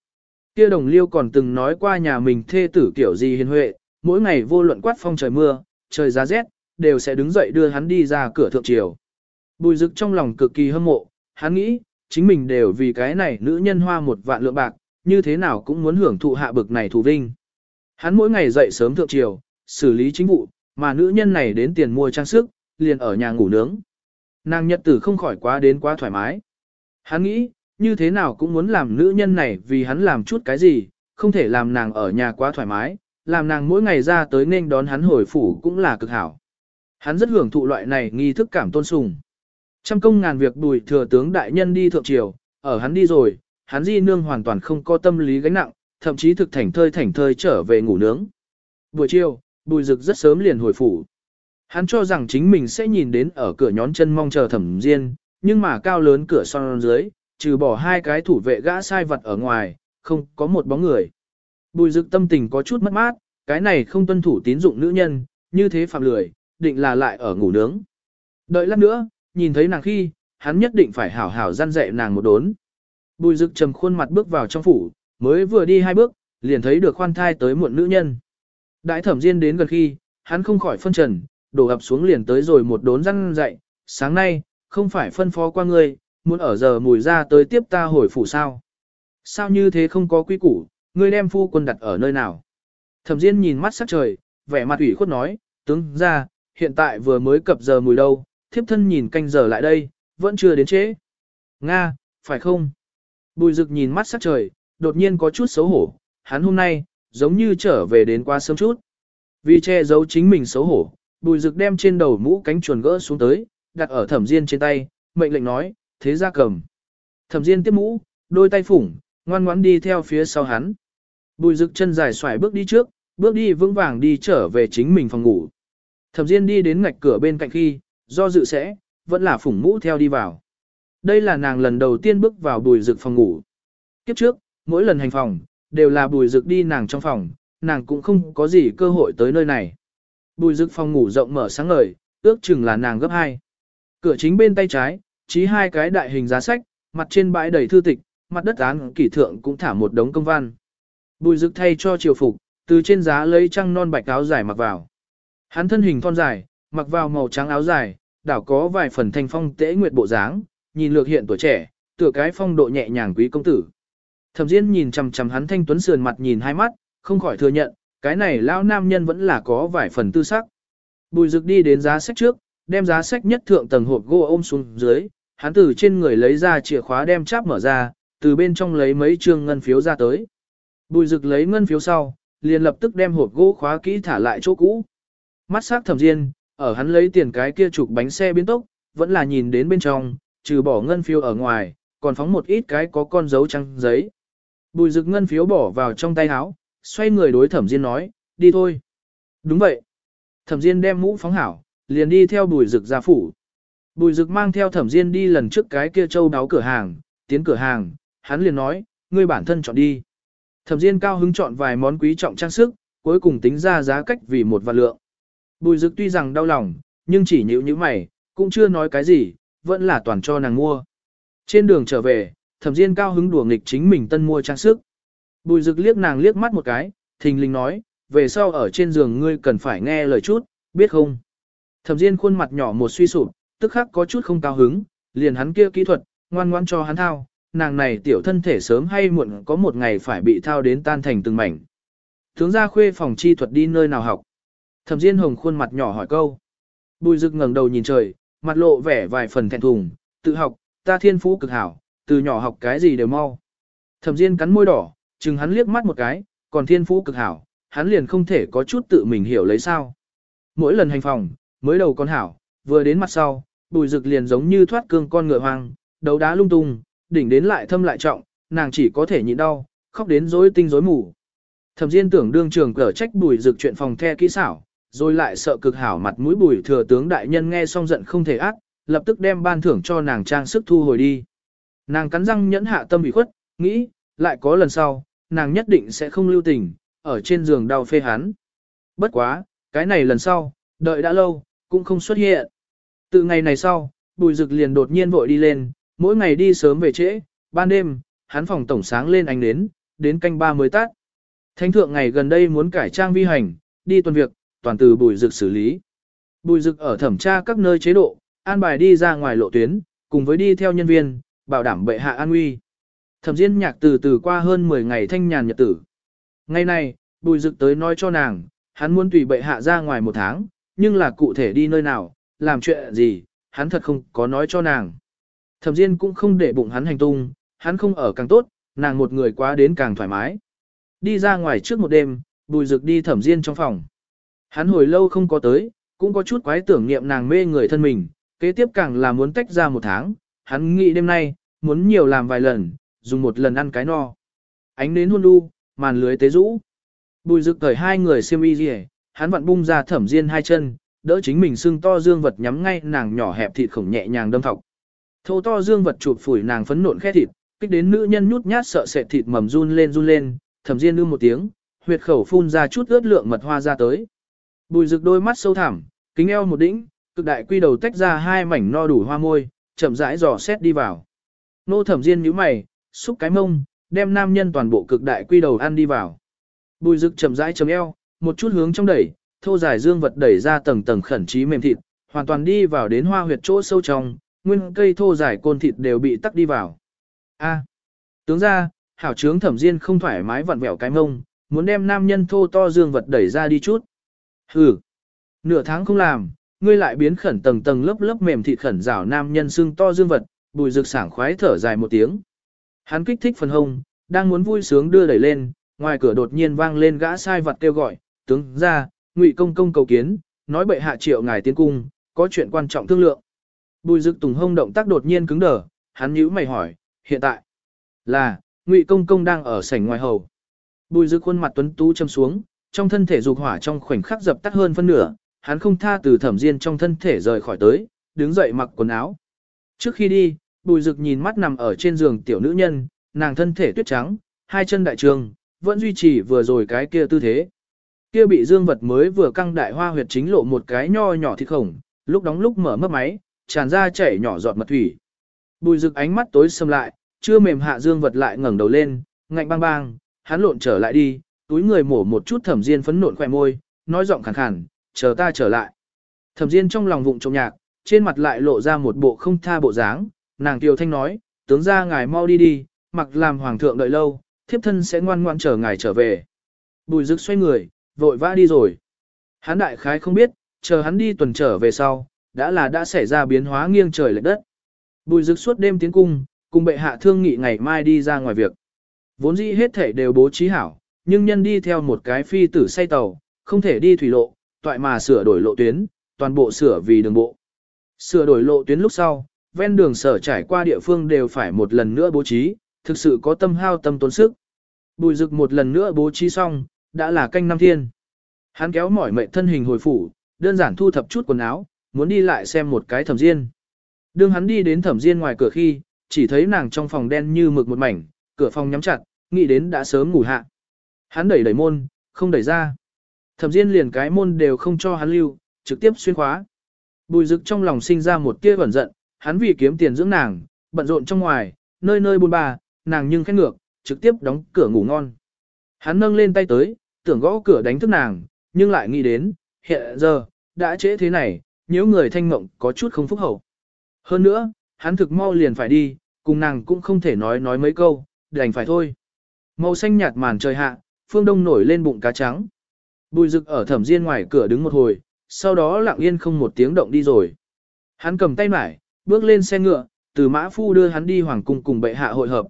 Kia đồng liêu còn từng nói qua nhà mình thê tử kiểu gì hiền huệ, mỗi ngày vô luận quát phong trời mưa, trời giá rét, đều sẽ đứng dậy đưa hắn đi ra cửa thượng triều. Bùi dực trong lòng cực kỳ hâm mộ, hắn nghĩ, chính mình đều vì cái này nữ nhân hoa một vạn lượng bạc, như thế nào cũng muốn hưởng thụ hạ bực này thủ vinh. Hắn mỗi ngày dậy sớm thượng triều, xử lý chính vụ, mà nữ nhân này đến tiền mua trang sức, liền ở nhà ngủ nướng. Nàng nhật tử không khỏi quá đến quá thoải mái. Hắn nghĩ, như thế nào cũng muốn làm nữ nhân này vì hắn làm chút cái gì, không thể làm nàng ở nhà quá thoải mái, làm nàng mỗi ngày ra tới nên đón hắn hồi phủ cũng là cực hảo. Hắn rất hưởng thụ loại này nghi thức cảm tôn sùng. Trăm công ngàn việc đùi thừa tướng đại nhân đi thượng triều, ở hắn đi rồi, hắn di nương hoàn toàn không có tâm lý gánh nặng, thậm chí thực thảnh thơi thảnh thơi trở về ngủ nướng. Buổi chiều, bùi rực rất sớm liền hồi phủ. Hắn cho rằng chính mình sẽ nhìn đến ở cửa nhón chân mong chờ thẩm diên, nhưng mà cao lớn cửa son dưới, trừ bỏ hai cái thủ vệ gã sai vật ở ngoài, không có một bóng người. Bùi Dực tâm tình có chút mất mát, cái này không tuân thủ tín dụng nữ nhân, như thế phạm lười, định là lại ở ngủ nướng. Đợi lát nữa, nhìn thấy nàng khi, hắn nhất định phải hảo hảo gian dạy nàng một đốn. Bùi Dực trầm khuôn mặt bước vào trong phủ, mới vừa đi hai bước, liền thấy được khoan thai tới muộn nữ nhân. Đại thẩm diên đến gần khi, hắn không khỏi phân trần, đổ ập xuống liền tới rồi một đốn răn dạy, sáng nay, không phải phân phó qua ngươi, muốn ở giờ mùi ra tới tiếp ta hồi phủ sao. Sao như thế không có quy củ, ngươi đem phu quân đặt ở nơi nào. Thẩm Diên nhìn mắt sắc trời, vẻ mặt ủy khuất nói, tướng ra, hiện tại vừa mới cập giờ mùi đâu, thiếp thân nhìn canh giờ lại đây, vẫn chưa đến trễ. Nga, phải không? Bùi rực nhìn mắt sắc trời, đột nhiên có chút xấu hổ, hắn hôm nay, giống như trở về đến qua sớm chút. Vì che giấu chính mình xấu hổ, bùi rực đem trên đầu mũ cánh chuồn gỡ xuống tới, đặt ở thẩm diên trên tay, mệnh lệnh nói, thế ra cầm. Thẩm diên tiếp mũ, đôi tay phủng, ngoan ngoãn đi theo phía sau hắn. Bùi rực chân dài xoài bước đi trước, bước đi vững vàng đi trở về chính mình phòng ngủ. Thẩm Diên đi đến ngạch cửa bên cạnh khi, do dự sẽ, vẫn là phủng mũ theo đi vào. Đây là nàng lần đầu tiên bước vào bùi rực phòng ngủ. Kiếp trước, mỗi lần hành phòng, đều là bùi rực đi nàng trong phòng, nàng cũng không có gì cơ hội tới nơi này. Bùi rực phòng ngủ rộng mở sáng ngời, ước chừng là nàng gấp hai. Cửa chính bên tay trái, trí hai cái đại hình giá sách, mặt trên bãi đầy thư tịch, mặt đất án kỷ thượng cũng thả một đống công văn. Bùi dực thay cho triều phục, từ trên giá lấy trăng non bạch áo dài mặc vào. Hắn thân hình thon dài, mặc vào màu trắng áo dài, đảo có vài phần thanh phong tễ nguyệt bộ dáng, nhìn lược hiện tuổi trẻ, tựa cái phong độ nhẹ nhàng quý công tử. Thẩm Diên nhìn chằm chằm hắn thanh tuấn sườn mặt nhìn hai mắt, không khỏi thừa nhận, cái này lão nam nhân vẫn là có vài phần tư sắc. Bùi Dực đi đến giá sách trước, đem giá sách nhất thượng tầng hộp gỗ ôm xuống dưới, hắn từ trên người lấy ra chìa khóa đem cháp mở ra, từ bên trong lấy mấy trương ngân phiếu ra tới. Bùi Dực lấy ngân phiếu sau, liền lập tức đem hộp gỗ khóa kỹ thả lại chỗ cũ. Mắt sắc thẩm diên, ở hắn lấy tiền cái kia chụp bánh xe biến tốc, vẫn là nhìn đến bên trong, trừ bỏ ngân phiếu ở ngoài, còn phóng một ít cái có con dấu trắng giấy. Bùi rực ngân phiếu bỏ vào trong tay áo, xoay người đối thẩm diên nói, đi thôi. Đúng vậy. Thẩm diên đem mũ phóng hảo, liền đi theo bùi rực ra phủ. Bùi rực mang theo thẩm diên đi lần trước cái kia châu đáo cửa hàng, tiến cửa hàng, hắn liền nói, ngươi bản thân chọn đi. Thẩm Diên cao hứng chọn vài món quý trọng trang sức, cuối cùng tính ra giá cách vì một vạn lượng. Bùi Dực tuy rằng đau lòng, nhưng chỉ nhíu nhíu mày, cũng chưa nói cái gì, vẫn là toàn cho nàng mua. Trên đường trở về, Thẩm Diên cao hứng đùa nghịch chính mình tân mua trang sức. Bùi Dực liếc nàng liếc mắt một cái, thình lình nói, về sau ở trên giường ngươi cần phải nghe lời chút, biết không? Thẩm Diên khuôn mặt nhỏ một suy sụp, tức khắc có chút không cao hứng, liền hắn kia kỹ thuật, ngoan ngoãn cho hắn thao, nàng này tiểu thân thể sớm hay muộn có một ngày phải bị thao đến tan thành từng mảnh. Tướng gia khuê phòng chi thuật đi nơi nào học. Thẩm Diên Hồng khuôn mặt nhỏ hỏi câu. Bùi Dực ngẩng đầu nhìn trời, mặt lộ vẻ vài phần thẹn thùng, tự học, ta thiên phú cực hảo, từ nhỏ học cái gì đều mau. Thẩm Diên cắn môi đỏ, chừng hắn liếc mắt một cái, còn thiên phú cực hảo, hắn liền không thể có chút tự mình hiểu lấy sao. Mỗi lần hành phòng, mới đầu con hảo, vừa đến mặt sau, bùi Dực liền giống như thoát cương con ngựa hoang, đấu đá lung tung, đỉnh đến lại thâm lại trọng, nàng chỉ có thể nhịn đau, khóc đến rối tinh rối mù. Thẩm Diên tưởng đương trường cở trách bùi dực chuyện phòng the kỹ xảo, rồi lại sợ cực hảo mặt mũi bùi thừa tướng đại nhân nghe xong giận không thể ác, lập tức đem ban thưởng cho nàng trang sức thu hồi đi. Nàng cắn răng nhẫn hạ tâm bị khuất, nghĩ, lại có lần sau, nàng nhất định sẽ không lưu tình, ở trên giường đau phê hắn. Bất quá, cái này lần sau, đợi đã lâu, cũng không xuất hiện. Từ ngày này sau, bùi dực liền đột nhiên vội đi lên, mỗi ngày đi sớm về trễ, ban đêm, hắn phòng tổng sáng lên ánh nến, đến canh ba mới tắt. Thánh thượng ngày gần đây muốn cải trang vi hành, đi tuần việc, toàn từ bùi dực xử lý. Bùi dực ở thẩm tra các nơi chế độ, an bài đi ra ngoài lộ tuyến, cùng với đi theo nhân viên, bảo đảm bệ hạ an nguy. Thẩm Diên Nhạc từ từ qua hơn 10 ngày thanh nhàn nhật tử. Ngày này, bùi dực tới nói cho nàng, hắn muốn tùy bệ hạ ra ngoài một tháng, nhưng là cụ thể đi nơi nào, làm chuyện gì, hắn thật không có nói cho nàng. Thẩm Diên cũng không để bụng hắn hành tung, hắn không ở càng tốt, nàng một người quá đến càng thoải mái. Đi ra ngoài trước một đêm, bùi Dực đi thẩm Diên trong phòng. Hắn hồi lâu không có tới, cũng có chút quái tưởng niệm nàng mê người thân mình, kế tiếp càng là muốn tách ra một tháng, hắn nghĩ đêm nay, muốn nhiều làm vài lần, dùng một lần ăn cái no. Ánh đến hôn đu, màn lưới tế rũ. Bùi Dực cởi hai người xiêm y rìa, hắn vặn bung ra thẩm Diên hai chân, đỡ chính mình sưng to dương vật nhắm ngay nàng nhỏ hẹp thịt khổng nhẹ nhàng đâm thọc. Thô to dương vật chụp phủi nàng phấn nộn khét thịt, kích đến nữ nhân nhút nhát sợ sệt thịt mầm run lên run lên, thẩm diên ư một tiếng, huyệt khẩu phun ra chút ướt lượng mật hoa ra tới. Bùi rực đôi mắt sâu thẳm, kính eo một đỉnh, cực đại quy đầu tách ra hai mảnh no đủ hoa môi, chậm rãi dò xét đi vào. Nô thẩm diên nhíu mày, xúc cái mông, đem nam nhân toàn bộ cực đại quy đầu ăn đi vào. Bùi rực chậm rãi chấm eo, một chút hướng trong đẩy, thô dài dương vật đẩy ra tầng tầng khẩn trí mềm thịt, hoàn toàn đi vào đến hoa huyệt chỗ sâu trong, nguyên cây thô dài côn thịt đều bị tắc đi vào. A. À, tướng ra, hảo trướng thẩm diên không thoải mái vặn vẹo cái mông, muốn đem nam nhân thô to dương vật đẩy ra đi chút. Hừ. Nửa tháng không làm, ngươi lại biến khẩn tầng tầng lớp lớp mềm thịt khẩn rảo nam nhân xương to dương vật, bùi rực sảng khoái thở dài một tiếng. Hắn kích thích phần hông, đang muốn vui sướng đưa đẩy lên, ngoài cửa đột nhiên vang lên gã sai vật kêu gọi, tướng ra, ngụy công công cầu kiến, nói bệ hạ triệu ngài tiến cung, có chuyện quan trọng thương lượng. Bùi Dực Tùng hông động tác đột nhiên cứng đờ, hắn nhíu mày hỏi, hiện tại là Ngụy Công Công đang ở sảnh ngoài hầu. Bùi Dực khuôn mặt tuấn tú châm xuống, trong thân thể dục hỏa trong khoảnh khắc dập tắt hơn phân nửa, hắn không tha từ Thẩm Diên trong thân thể rời khỏi tới, đứng dậy mặc quần áo. Trước khi đi, Bùi Dực nhìn mắt nằm ở trên giường tiểu nữ nhân, nàng thân thể tuyết trắng, hai chân đại trường, vẫn duy trì vừa rồi cái kia tư thế. Kia bị dương vật mới vừa căng đại hoa huyệt chính lộ một cái nho nhỏ thịt khổng, lúc đóng lúc mở mất máy, tràn ra chảy nhỏ giọt mật thủy. Bùi rực ánh mắt tối sầm lại, chưa mềm hạ dương vật lại ngẩng đầu lên, ngạnh bang bang, hắn lộn trở lại đi, túi người mổ một chút thẩm diên phấn nộn khỏe môi, nói giọng khàn khàn, chờ ta trở lại. Thẩm diên trong lòng vụng trông nhạc, trên mặt lại lộ ra một bộ không tha bộ dáng, nàng kiều thanh nói, tướng ra ngài mau đi đi, mặc làm hoàng thượng đợi lâu, thiếp thân sẽ ngoan ngoan chờ ngài trở về. Bùi rực xoay người, vội vã đi rồi. Hắn đại khái không biết, chờ hắn đi tuần trở về sau, đã là đã xảy ra biến hóa nghiêng trời lệch đất. Bùi dực suốt đêm tiến cung, cùng bệ hạ thương nghị ngày mai đi ra ngoài việc. Vốn dĩ hết thể đều bố trí hảo, nhưng nhân đi theo một cái phi tử say tàu, không thể đi thủy lộ, toại mà sửa đổi lộ tuyến, toàn bộ sửa vì đường bộ. Sửa đổi lộ tuyến lúc sau, ven đường sở trải qua địa phương đều phải một lần nữa bố trí, thực sự có tâm hao tâm tốn sức. Bùi dực một lần nữa bố trí xong, đã là canh năm thiên. Hắn kéo mỏi mệt thân hình hồi phủ, đơn giản thu thập chút quần áo, muốn đi lại xem một cái thẩm diên. Đương hắn đi đến thẩm diên ngoài cửa khi, chỉ thấy nàng trong phòng đen như mực một mảnh, cửa phòng nhắm chặt, nghĩ đến đã sớm ngủ hạ. Hắn đẩy đẩy môn, không đẩy ra. Thẩm diên liền cái môn đều không cho hắn lưu, trực tiếp xuyên khóa. Bùi rực trong lòng sinh ra một tia bẩn giận, hắn vì kiếm tiền dưỡng nàng, bận rộn trong ngoài, nơi nơi buôn ba, nàng nhưng khét ngược, trực tiếp đóng cửa ngủ ngon. Hắn nâng lên tay tới, tưởng gõ cửa đánh thức nàng, nhưng lại nghĩ đến, hiện giờ, đã trễ thế này, nếu người thanh ngộng có chút không phúc hậu. Hơn nữa, hắn thực mau liền phải đi, cùng nàng cũng không thể nói nói mấy câu, đành phải thôi. Màu xanh nhạt màn trời hạ, phương đông nổi lên bụng cá trắng. Bùi rực ở thẩm diên ngoài cửa đứng một hồi, sau đó lặng yên không một tiếng động đi rồi. Hắn cầm tay mải, bước lên xe ngựa, từ mã phu đưa hắn đi hoàng cung cùng bệ hạ hội hợp.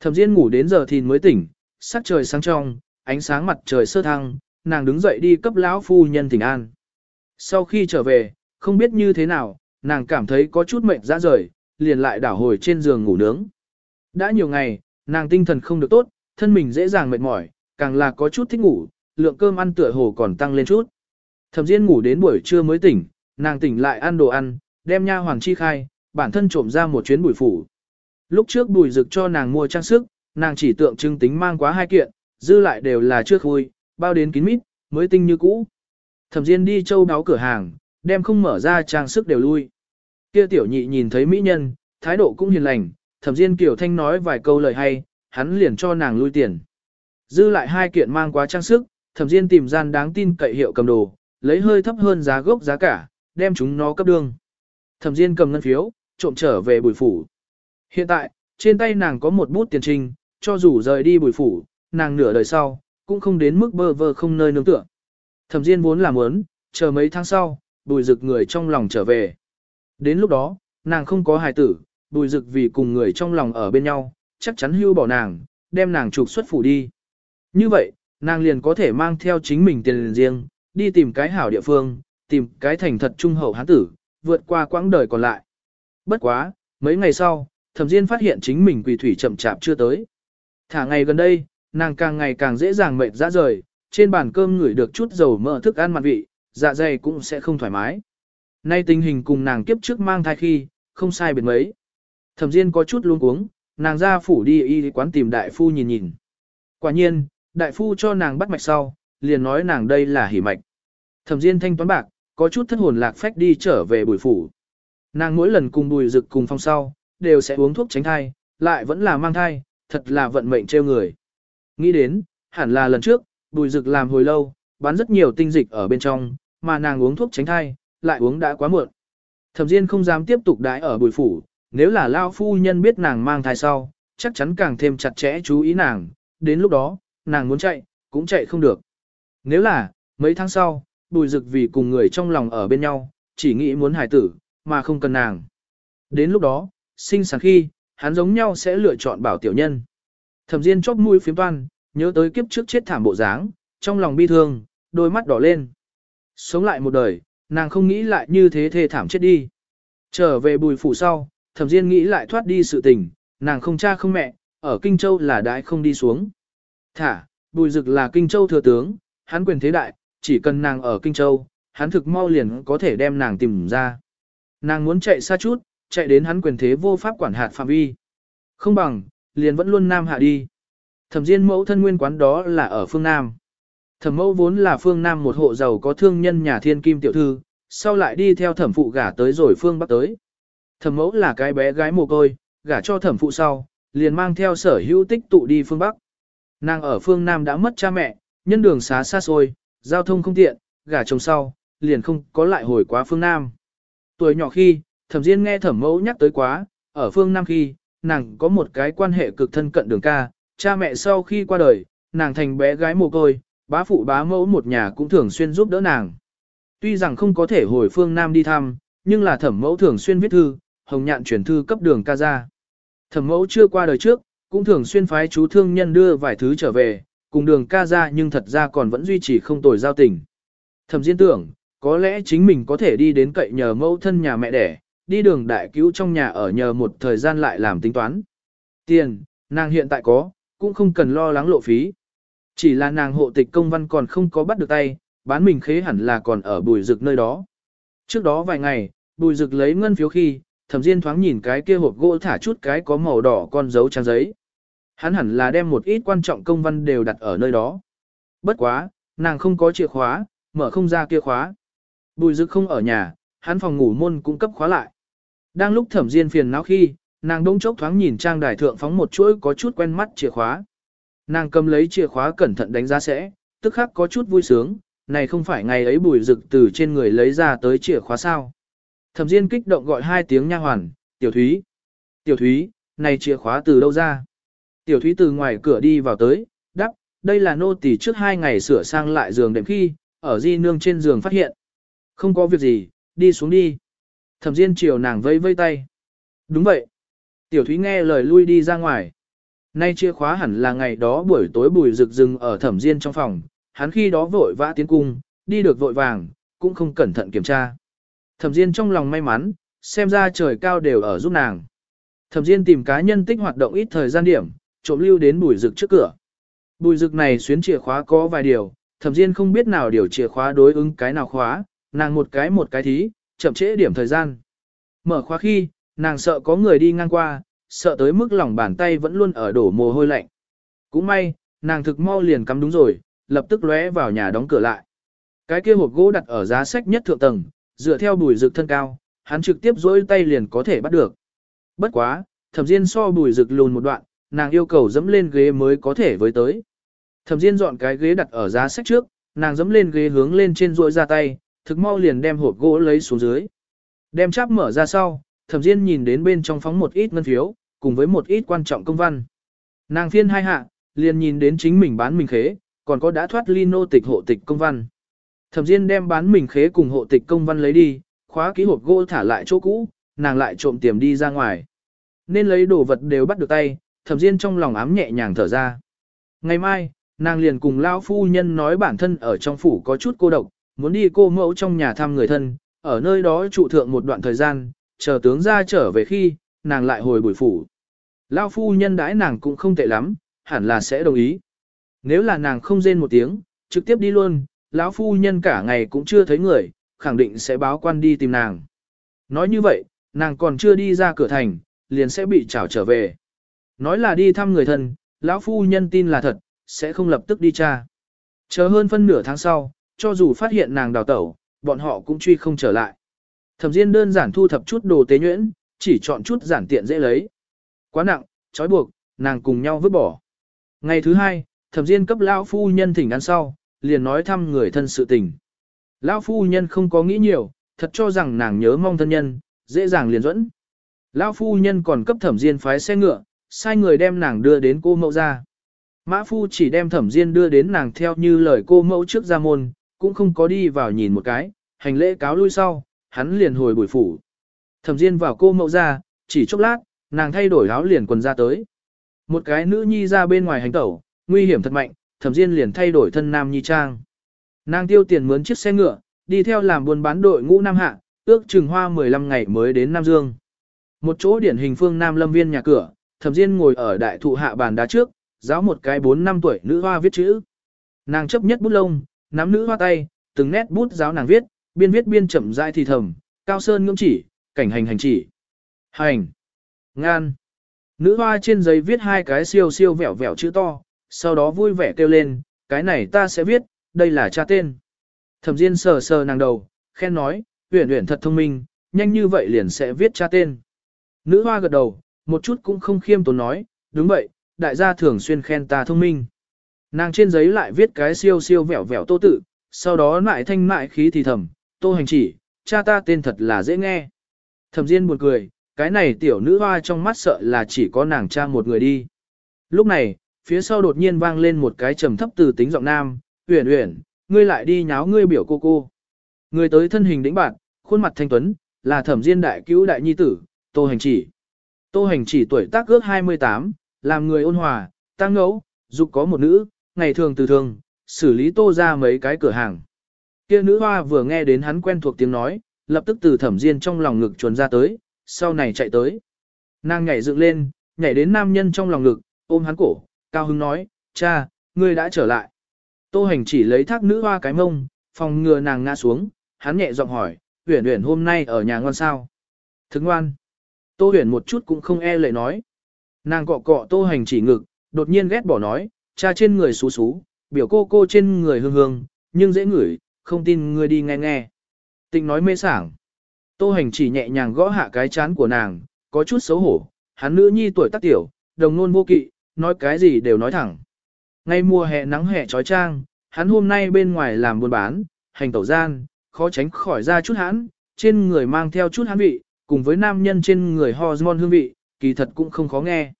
Thẩm diên ngủ đến giờ thì mới tỉnh, sắc trời sáng trong, ánh sáng mặt trời sơ thăng, nàng đứng dậy đi cấp lão phu nhân thỉnh an. Sau khi trở về, không biết như thế nào, nàng cảm thấy có chút mệt ra rời, liền lại đảo hồi trên giường ngủ nướng. Đã nhiều ngày, nàng tinh thần không được tốt, thân mình dễ dàng mệt mỏi, càng là có chút thích ngủ, lượng cơm ăn tựa hồ còn tăng lên chút. Thẩm Diên ngủ đến buổi trưa mới tỉnh, nàng tỉnh lại ăn đồ ăn, đem nha hoàng chi khai, bản thân trộm ra một chuyến bùi phủ. Lúc trước bùi rực cho nàng mua trang sức, nàng chỉ tượng trưng tính mang quá hai kiện, dư lại đều là trước vui, bao đến kín mít, mới tinh như cũ. Thẩm Diên đi châu đáo cửa hàng, đem không mở ra trang sức đều lui. Kia tiểu nhị nhìn thấy mỹ nhân, thái độ cũng hiền lành, Thẩm Diên Kiều Thanh nói vài câu lời hay, hắn liền cho nàng lui tiền. Dư lại hai kiện mang quá trang sức, Thẩm Diên tìm gian đáng tin cậy hiệu cầm đồ, lấy hơi thấp hơn giá gốc giá cả, đem chúng nó cấp đương. Thẩm Diên cầm ngân phiếu, trộm trở về bùi phủ. Hiện tại, trên tay nàng có một bút tiền trinh, cho dù rời đi bùi phủ, nàng nửa đời sau, cũng không đến mức bơ vơ không nơi nương tựa. Thẩm Diên vốn là muốn, chờ mấy tháng sau, bùi rực người trong lòng trở về. Đến lúc đó, nàng không có hài tử, bùi rực vì cùng người trong lòng ở bên nhau, chắc chắn hưu bỏ nàng, đem nàng trục xuất phủ đi. Như vậy, nàng liền có thể mang theo chính mình tiền riêng, đi tìm cái hảo địa phương, tìm cái thành thật trung hậu hán tử, vượt qua quãng đời còn lại. Bất quá, mấy ngày sau, thẩm diên phát hiện chính mình quỳ thủy chậm chạp chưa tới. Thả ngày gần đây, nàng càng ngày càng dễ dàng mệt ra rời, trên bàn cơm ngửi được chút dầu mỡ thức ăn mặn vị, dạ dày cũng sẽ không thoải mái. Nay tình hình cùng nàng kiếp trước mang thai khi, không sai biệt mấy. Thẩm Diên có chút luống cuống, nàng ra phủ đi y quán tìm đại phu nhìn nhìn. Quả nhiên, đại phu cho nàng bắt mạch sau, liền nói nàng đây là hỉ mạch. Thẩm Diên thanh toán bạc, có chút thất hồn lạc phách đi trở về bùi phủ. Nàng mỗi lần cùng bùi rực cùng phong sau, đều sẽ uống thuốc tránh thai, lại vẫn là mang thai, thật là vận mệnh trêu người. Nghĩ đến, hẳn là lần trước, bùi rực làm hồi lâu, bán rất nhiều tinh dịch ở bên trong, mà nàng uống thuốc tránh thai, lại uống đã quá muộn. Thẩm Diên không dám tiếp tục đái ở bùi phủ, nếu là lao phu nhân biết nàng mang thai sau, chắc chắn càng thêm chặt chẽ chú ý nàng, đến lúc đó, nàng muốn chạy, cũng chạy không được. Nếu là, mấy tháng sau, bùi rực vì cùng người trong lòng ở bên nhau, chỉ nghĩ muốn hài tử, mà không cần nàng. Đến lúc đó, sinh sản khi, hắn giống nhau sẽ lựa chọn bảo tiểu nhân. Thẩm Diên chóp mũi phiếm toan, nhớ tới kiếp trước chết thảm bộ dáng, trong lòng bi thương, đôi mắt đỏ lên. Sống lại một đời, nàng không nghĩ lại như thế thê thảm chết đi. Trở về bùi phủ sau, thẩm diên nghĩ lại thoát đi sự tình, nàng không cha không mẹ, ở Kinh Châu là đại không đi xuống. Thả, bùi dực là Kinh Châu thừa tướng, hắn quyền thế đại, chỉ cần nàng ở Kinh Châu, hắn thực mau liền có thể đem nàng tìm ra. Nàng muốn chạy xa chút, chạy đến hắn quyền thế vô pháp quản hạt phạm vi. Không bằng, liền vẫn luôn nam hạ đi. Thẩm Diên mẫu thân nguyên quán đó là ở phương Nam. Thẩm mẫu vốn là phương Nam một hộ giàu có thương nhân nhà thiên kim tiểu thư, sau lại đi theo thẩm phụ gả tới rồi phương Bắc tới. Thẩm mẫu là cái bé gái mồ côi, gả cho thẩm phụ sau, liền mang theo sở hữu tích tụ đi phương Bắc. Nàng ở phương Nam đã mất cha mẹ, nhân đường xá xa xôi, giao thông không tiện, gả chồng sau, liền không có lại hồi quá phương Nam. Tuổi nhỏ khi, thẩm Diên nghe thẩm mẫu nhắc tới quá, ở phương Nam khi, nàng có một cái quan hệ cực thân cận đường ca, cha mẹ sau khi qua đời, nàng thành bé gái mồ côi, bá phụ bá mẫu một nhà cũng thường xuyên giúp đỡ nàng. Tuy rằng không có thể hồi phương Nam đi thăm, nhưng là thẩm mẫu thường xuyên viết thư, hồng nhạn chuyển thư cấp đường ca ra. Thẩm mẫu chưa qua đời trước, cũng thường xuyên phái chú thương nhân đưa vài thứ trở về, cùng đường ca ra nhưng thật ra còn vẫn duy trì không tồi giao tình. Thẩm diễn tưởng, có lẽ chính mình có thể đi đến cậy nhờ mẫu thân nhà mẹ đẻ, đi đường đại cứu trong nhà ở nhờ một thời gian lại làm tính toán. Tiền, nàng hiện tại có, cũng không cần lo lắng lộ phí. Chỉ là nàng hộ tịch công văn còn không có bắt được tay, bán mình khế hẳn là còn ở bùi rực nơi đó. Trước đó vài ngày, bùi rực lấy ngân phiếu khi, thẩm diên thoáng nhìn cái kia hộp gỗ thả chút cái có màu đỏ con dấu trang giấy. Hắn hẳn là đem một ít quan trọng công văn đều đặt ở nơi đó. Bất quá, nàng không có chìa khóa, mở không ra kia khóa. Bùi rực không ở nhà, hắn phòng ngủ môn cũng cấp khóa lại. Đang lúc thẩm diên phiền não khi, nàng đông chốc thoáng nhìn trang đài thượng phóng một chuỗi có chút quen mắt chìa khóa. Nàng cầm lấy chìa khóa cẩn thận đánh giá sẽ, tức khắc có chút vui sướng, này không phải ngày ấy bùi rực từ trên người lấy ra tới chìa khóa sao. Thẩm Diên kích động gọi hai tiếng nha hoàn, tiểu thúy. Tiểu thúy, này chìa khóa từ đâu ra? Tiểu thúy từ ngoài cửa đi vào tới, đắp, đây là nô tỳ trước hai ngày sửa sang lại giường đệm khi, ở di nương trên giường phát hiện. Không có việc gì, đi xuống đi. Thẩm Diên chiều nàng vây vây tay. Đúng vậy. Tiểu thúy nghe lời lui đi ra ngoài. Nay chìa khóa hẳn là ngày đó buổi tối bùi rực rừng ở thẩm diên trong phòng, hắn khi đó vội vã tiến cung, đi được vội vàng, cũng không cẩn thận kiểm tra. Thẩm Diên trong lòng may mắn, xem ra trời cao đều ở giúp nàng. Thẩm Diên tìm cá nhân tích hoạt động ít thời gian điểm, trộm lưu đến bùi rực trước cửa. Bùi rực này xuyến chìa khóa có vài điều, Thẩm Diên không biết nào điều chìa khóa đối ứng cái nào khóa, nàng một cái một cái thí, chậm trễ điểm thời gian. Mở khóa khi, nàng sợ có người đi ngang qua, sợ tới mức lòng bàn tay vẫn luôn ở đổ mồ hôi lạnh. Cũng may, nàng thực mau liền cắm đúng rồi, lập tức lóe vào nhà đóng cửa lại. Cái kia hộp gỗ đặt ở giá sách nhất thượng tầng, dựa theo bùi rực thân cao, hắn trực tiếp dối tay liền có thể bắt được. Bất quá, thẩm diên so bùi rực lùn một đoạn, nàng yêu cầu dẫm lên ghế mới có thể với tới. Thẩm diên dọn cái ghế đặt ở giá sách trước, nàng dẫm lên ghế hướng lên trên rỗi ra tay, thực mau liền đem hộp gỗ lấy xuống dưới. Đem cháp mở ra sau, thẩm diên nhìn đến bên trong phóng một ít ngân phiếu, cùng với một ít quan trọng công văn. Nàng phiên hai hạ, liền nhìn đến chính mình bán mình khế, còn có đã thoát ly nô tịch hộ tịch công văn. Thẩm Diên đem bán mình khế cùng hộ tịch công văn lấy đi, khóa ký hộp gỗ thả lại chỗ cũ, nàng lại trộm tiềm đi ra ngoài. Nên lấy đồ vật đều bắt được tay, Thẩm Diên trong lòng ám nhẹ nhàng thở ra. Ngày mai, nàng liền cùng lão phu nhân nói bản thân ở trong phủ có chút cô độc, muốn đi cô mẫu trong nhà thăm người thân, ở nơi đó trụ thượng một đoạn thời gian, chờ tướng ra trở về khi, nàng lại hồi bùi phủ. Lão phu nhân đãi nàng cũng không tệ lắm, hẳn là sẽ đồng ý. Nếu là nàng không rên một tiếng, trực tiếp đi luôn, lão phu nhân cả ngày cũng chưa thấy người, khẳng định sẽ báo quan đi tìm nàng. Nói như vậy, nàng còn chưa đi ra cửa thành, liền sẽ bị trảo trở về. Nói là đi thăm người thân, lão phu nhân tin là thật, sẽ không lập tức đi tra. Chờ hơn phân nửa tháng sau, cho dù phát hiện nàng đào tẩu, bọn họ cũng truy không trở lại. Thẩm Diên đơn giản thu thập chút đồ tế nhuyễn, chỉ chọn chút giản tiện dễ lấy. Quá nặng, trói buộc, nàng cùng nhau vứt bỏ. Ngày thứ hai, Thẩm Diên cấp lão phu nhân thỉnh ăn sau, liền nói thăm người thân sự tình. Lão phu nhân không có nghĩ nhiều, thật cho rằng nàng nhớ mong thân nhân, dễ dàng liền dẫn. Lão phu nhân còn cấp Thẩm Diên phái xe ngựa, sai người đem nàng đưa đến cô mẫu ra. Mã phu chỉ đem Thẩm Diên đưa đến nàng theo như lời cô mẫu trước ra môn, cũng không có đi vào nhìn một cái, hành lễ cáo lui sau, hắn liền hồi bùi phủ. Thẩm Diên vào cô mẫu ra, chỉ chốc lát, nàng thay đổi áo liền quần ra tới. Một cái nữ nhi ra bên ngoài hành tẩu, nguy hiểm thật mạnh, Thẩm Diên liền thay đổi thân nam nhi trang. Nàng tiêu tiền mướn chiếc xe ngựa, đi theo làm buôn bán đội ngũ Nam Hạ, ước chừng hoa 15 ngày mới đến Nam Dương. Một chỗ điển hình phương Nam Lâm Viên nhà cửa, Thẩm Diên ngồi ở đại thụ hạ bàn đá trước, giáo một cái 4 năm tuổi nữ hoa viết chữ. Nàng chấp nhất bút lông, nắm nữ hoa tay, từng nét bút giáo nàng viết, biên viết biên chậm rãi thì thầm, cao sơn ngưỡng chỉ, cảnh hành hành chỉ. Hành. Ngan. Nữ hoa trên giấy viết hai cái siêu siêu vẹo vẹo chữ to, sau đó vui vẻ kêu lên, cái này ta sẽ viết, đây là cha tên. Thẩm Diên sờ sờ nàng đầu, khen nói, uyển uyển thật thông minh, nhanh như vậy liền sẽ viết cha tên. Nữ hoa gật đầu, một chút cũng không khiêm tốn nói, đúng vậy, đại gia thường xuyên khen ta thông minh. Nàng trên giấy lại viết cái siêu siêu vẹo vẹo tô tự, sau đó lại thanh mại khí thì thầm, tô hành chỉ, cha ta tên thật là dễ nghe. Thẩm Diên buồn cười, cái này tiểu nữ hoa trong mắt sợ là chỉ có nàng cha một người đi. Lúc này, phía sau đột nhiên vang lên một cái trầm thấp từ tính giọng nam, uyển uyển, ngươi lại đi nháo ngươi biểu cô cô. Người tới thân hình đĩnh bạn, khuôn mặt thanh tuấn, là thẩm diên đại cứu đại nhi tử, tô hành chỉ. Tô hành chỉ tuổi tác ước 28, làm người ôn hòa, tăng ngẫu, dục có một nữ, ngày thường từ thường, xử lý tô ra mấy cái cửa hàng. Kia nữ hoa vừa nghe đến hắn quen thuộc tiếng nói, lập tức từ thẩm diên trong lòng ngực chuồn ra tới, sau này chạy tới. Nàng nhảy dựng lên, nhảy đến nam nhân trong lòng ngực, ôm hắn cổ, cao hứng nói, cha, ngươi đã trở lại. Tô hành chỉ lấy thác nữ hoa cái mông, phòng ngừa nàng ngã xuống, hắn nhẹ giọng hỏi, Huyền Huyền hôm nay ở nhà ngoan sao? Thức ngoan. Tô Huyền một chút cũng không e lệ nói. Nàng cọ cọ Tô hành chỉ ngực, đột nhiên ghét bỏ nói, cha trên người xú xú, biểu cô cô trên người hương hương, nhưng dễ ngửi, không tin ngươi đi nghe nghe. Tịnh nói mê sảng. Tô hành chỉ nhẹ nhàng gõ hạ cái chán của nàng, có chút xấu hổ, hắn nữ nhi tuổi tác tiểu, đồng nôn vô kỵ, nói cái gì đều nói thẳng. Ngay mùa hè nắng hè trói trang, hắn hôm nay bên ngoài làm buôn bán, hành tẩu gian, khó tránh khỏi ra chút hãn, trên người mang theo chút hãn vị, cùng với nam nhân trên người hormone hương vị, kỳ thật cũng không khó nghe.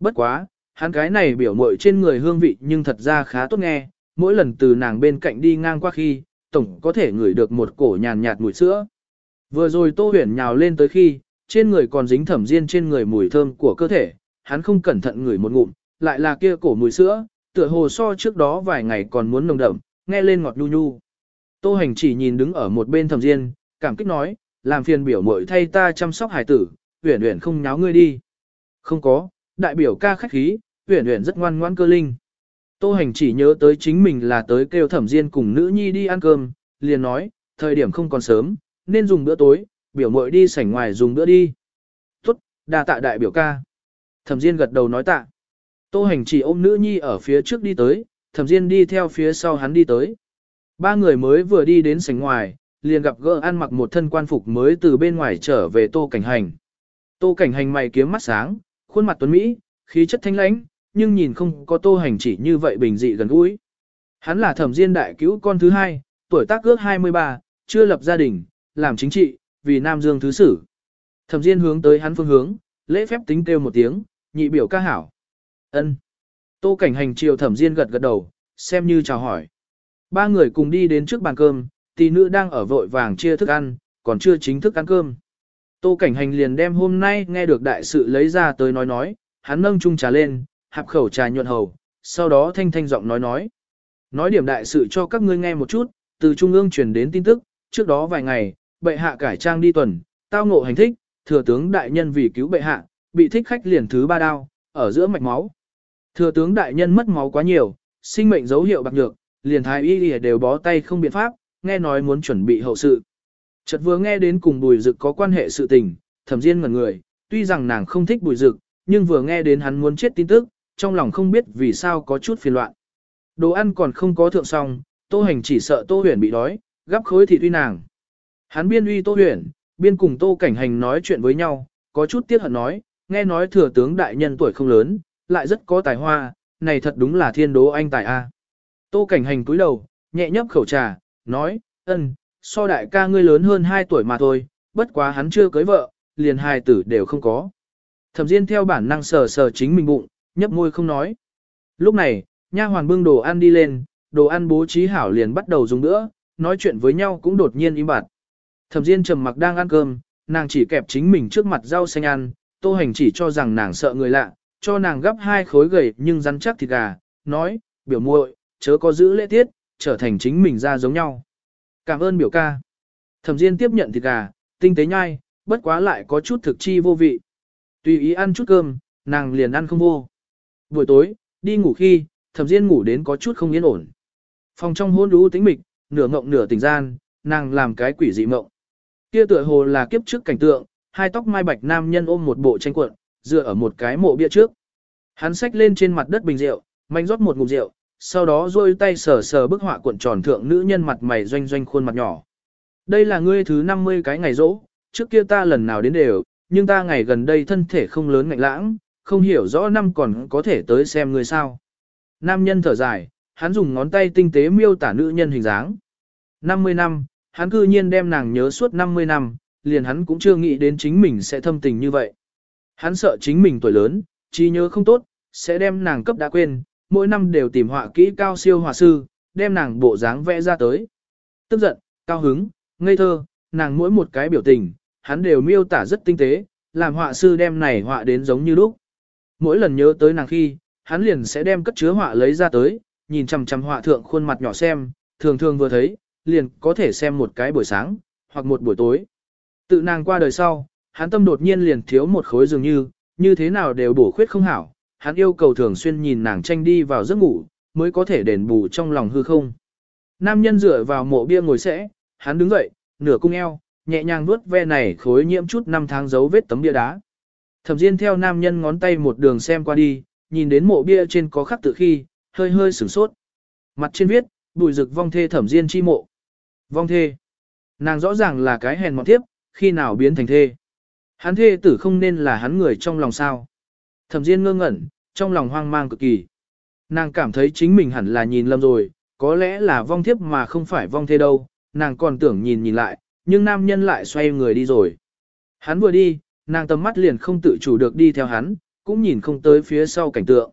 Bất quá, hắn cái này biểu mội trên người hương vị nhưng thật ra khá tốt nghe, mỗi lần từ nàng bên cạnh đi ngang qua khi, tổng có thể ngửi được một cổ nhàn nhạt mùi sữa. Vừa rồi Tô Huyền nhào lên tới khi, trên người còn dính thẩm diên trên người mùi thơm của cơ thể, hắn không cẩn thận ngửi một ngụm, lại là kia cổ mùi sữa, tựa hồ so trước đó vài ngày còn muốn nồng đậm, nghe lên ngọt nhu nhu. Tô hành chỉ nhìn đứng ở một bên thẩm diên, cảm kích nói, làm phiền biểu muội thay ta chăm sóc hải tử, huyền huyền không nháo ngươi đi. Không có, đại biểu ca khách khí, huyền huyền rất ngoan ngoãn cơ linh. Tô hành chỉ nhớ tới chính mình là tới kêu thẩm diên cùng nữ nhi đi ăn cơm, liền nói, thời điểm không còn sớm, nên dùng bữa tối, biểu Mội đi sảnh ngoài dùng bữa đi. Tốt, đa tạ đại biểu ca. Thẩm diên gật đầu nói tạ. Tô hành chỉ ôm nữ nhi ở phía trước đi tới, thẩm diên đi theo phía sau hắn đi tới. Ba người mới vừa đi đến sảnh ngoài, liền gặp gỡ ăn mặc một thân quan phục mới từ bên ngoài trở về tô cảnh hành. Tô cảnh hành mày kiếm mắt sáng, khuôn mặt tuấn Mỹ, khí chất thanh lãnh, nhưng nhìn không có tô hành chỉ như vậy bình dị gần gũi. Hắn là thẩm diên đại cứu con thứ hai, tuổi tác ước 23, chưa lập gia đình, làm chính trị, vì Nam Dương thứ sử. Thẩm diên hướng tới hắn phương hướng, lễ phép tính kêu một tiếng, nhị biểu ca hảo. ân Tô cảnh hành chiều thẩm diên gật gật đầu, xem như chào hỏi. Ba người cùng đi đến trước bàn cơm, tỷ nữ đang ở vội vàng chia thức ăn, còn chưa chính thức ăn cơm. Tô Cảnh Hành liền đem hôm nay nghe được đại sự lấy ra tới nói nói, hắn nâng chung trà lên, hạp khẩu trà nhuận hầu, sau đó thanh thanh giọng nói nói. Nói điểm đại sự cho các ngươi nghe một chút, từ Trung ương truyền đến tin tức, trước đó vài ngày, bệ hạ cải trang đi tuần, tao ngộ hành thích, thừa tướng đại nhân vì cứu bệ hạ, bị thích khách liền thứ ba đao, ở giữa mạch máu. Thừa tướng đại nhân mất máu quá nhiều, sinh mệnh dấu hiệu bạc nhược, liền thái y đều bó tay không biện pháp, nghe nói muốn chuẩn bị hậu sự. Chợt vừa nghe đến cùng bùi dực có quan hệ sự tình, thẩm diên ngẩn người, tuy rằng nàng không thích bùi dực, nhưng vừa nghe đến hắn muốn chết tin tức, trong lòng không biết vì sao có chút phiền loạn. Đồ ăn còn không có thượng xong, tô hành chỉ sợ tô huyền bị đói, gắp khối thịt uy nàng. Hắn biên uy tô huyền, biên cùng tô cảnh hành nói chuyện với nhau, có chút tiếc hận nói, nghe nói thừa tướng đại nhân tuổi không lớn, lại rất có tài hoa, này thật đúng là thiên đố anh tài a. Tô cảnh hành cúi đầu, nhẹ nhấp khẩu trà, nói, ân, so đại ca ngươi lớn hơn 2 tuổi mà thôi, bất quá hắn chưa cưới vợ, liền hài tử đều không có. Thẩm Diên theo bản năng sờ sờ chính mình bụng, nhấp môi không nói. Lúc này, nha hoàn bưng đồ ăn đi lên, đồ ăn bố trí hảo liền bắt đầu dùng nữa, nói chuyện với nhau cũng đột nhiên im bặt. Thẩm Diên trầm mặc đang ăn cơm, nàng chỉ kẹp chính mình trước mặt rau xanh ăn, Tô Hành chỉ cho rằng nàng sợ người lạ, cho nàng gấp hai khối gầy nhưng rắn chắc thịt gà, nói, biểu muội, chớ có giữ lễ tiết, trở thành chính mình ra giống nhau. Cảm ơn biểu ca. Thẩm Diên tiếp nhận thịt gà, tinh tế nhai, bất quá lại có chút thực chi vô vị. Tùy ý ăn chút cơm, nàng liền ăn không vô. Buổi tối, đi ngủ khi, Thẩm Diên ngủ đến có chút không yên ổn. Phòng trong hôn đú tĩnh mịch, nửa ngộng nửa tỉnh gian, nàng làm cái quỷ dị mộng. Kia tựa hồ là kiếp trước cảnh tượng, hai tóc mai bạch nam nhân ôm một bộ tranh cuộn, dựa ở một cái mộ bia trước. Hắn xách lên trên mặt đất bình rượu, manh rót một ngụm rượu, sau đó rôi tay sờ sờ bức họa cuộn tròn thượng nữ nhân mặt mày doanh doanh khuôn mặt nhỏ. Đây là ngươi thứ 50 cái ngày rỗ, trước kia ta lần nào đến đều, nhưng ta ngày gần đây thân thể không lớn ngạnh lãng, không hiểu rõ năm còn có thể tới xem người sao. Nam nhân thở dài, hắn dùng ngón tay tinh tế miêu tả nữ nhân hình dáng. 50 năm, hắn cư nhiên đem nàng nhớ suốt 50 năm, liền hắn cũng chưa nghĩ đến chính mình sẽ thâm tình như vậy. Hắn sợ chính mình tuổi lớn, trí nhớ không tốt, sẽ đem nàng cấp đã quên, mỗi năm đều tìm họa kỹ cao siêu họa sư, đem nàng bộ dáng vẽ ra tới. Tức giận, cao hứng, ngây thơ, nàng mỗi một cái biểu tình, hắn đều miêu tả rất tinh tế, làm họa sư đem này họa đến giống như lúc. Mỗi lần nhớ tới nàng khi, hắn liền sẽ đem cất chứa họa lấy ra tới, nhìn chằm chằm họa thượng khuôn mặt nhỏ xem, thường thường vừa thấy, liền có thể xem một cái buổi sáng, hoặc một buổi tối. Tự nàng qua đời sau, hắn tâm đột nhiên liền thiếu một khối dường như, như thế nào đều bổ khuyết không hảo, hắn yêu cầu thường xuyên nhìn nàng tranh đi vào giấc ngủ, mới có thể đền bù trong lòng hư không. Nam nhân dựa vào mộ bia ngồi sẽ, hắn đứng dậy, nửa cung eo, nhẹ nhàng vuốt ve này khối nhiễm chút năm tháng dấu vết tấm bia đá. Thẩm Diên theo nam nhân ngón tay một đường xem qua đi, nhìn đến mộ bia trên có khắc tự khi, hơi hơi sửng sốt. Mặt trên viết, bùi rực vong thê Thẩm Diên chi mộ. Vong thê. Nàng rõ ràng là cái hèn mọn tiếp, khi nào biến thành thê. Hắn thê tử không nên là hắn người trong lòng sao. Thẩm Diên ngơ ngẩn, trong lòng hoang mang cực kỳ. Nàng cảm thấy chính mình hẳn là nhìn lầm rồi, có lẽ là vong thiếp mà không phải vong thê đâu, nàng còn tưởng nhìn nhìn lại, nhưng nam nhân lại xoay người đi rồi. Hắn vừa đi, nàng tầm mắt liền không tự chủ được đi theo hắn, cũng nhìn không tới phía sau cảnh tượng.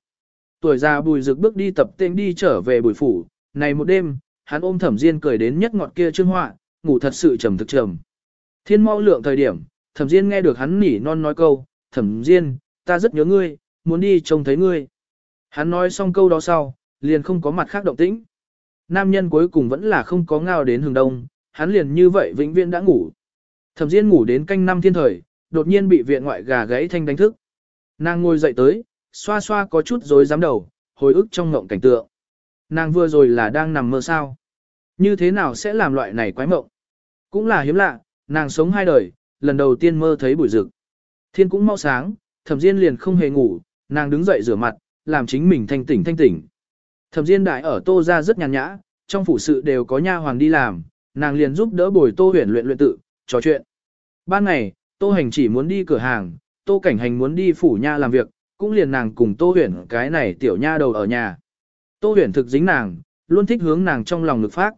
Tuổi già bùi rực bước đi tập tên đi trở về bùi phủ, này một đêm, hắn ôm thẩm diên cười đến nhất ngọt kia trương họa, ngủ thật sự trầm thực trầm. Thiên mau lượng thời điểm, thẩm diên nghe được hắn nỉ non nói câu, thẩm diên, ta rất nhớ ngươi, muốn đi trông thấy ngươi. Hắn nói xong câu đó sau, liền không có mặt khác động tĩnh. Nam nhân cuối cùng vẫn là không có ngao đến hừng đông, hắn liền như vậy vĩnh viễn đã ngủ. Thẩm Diên ngủ đến canh năm thiên thời, đột nhiên bị viện ngoại gà gãy thanh đánh thức. Nàng ngồi dậy tới, xoa xoa có chút rối rắm đầu, hồi ức trong ngộng cảnh tượng. Nàng vừa rồi là đang nằm mơ sao? Như thế nào sẽ làm loại này quái mộng? Cũng là hiếm lạ, nàng sống hai đời, lần đầu tiên mơ thấy buổi rực. Thiên cũng mau sáng, Thẩm Diên liền không hề ngủ, nàng đứng dậy rửa mặt, làm chính mình thanh tỉnh thanh tỉnh. Thẩm Diên đại ở Tô gia rất nhàn nhã, trong phủ sự đều có nha hoàng đi làm, nàng liền giúp đỡ bồi Tô Huyền luyện luyện tự, trò chuyện. Ban ngày, Tô Hành chỉ muốn đi cửa hàng, Tô Cảnh Hành muốn đi phủ nha làm việc, cũng liền nàng cùng Tô Huyền cái này tiểu nha đầu ở nhà. Tô Huyền thực dính nàng, luôn thích hướng nàng trong lòng lực phát.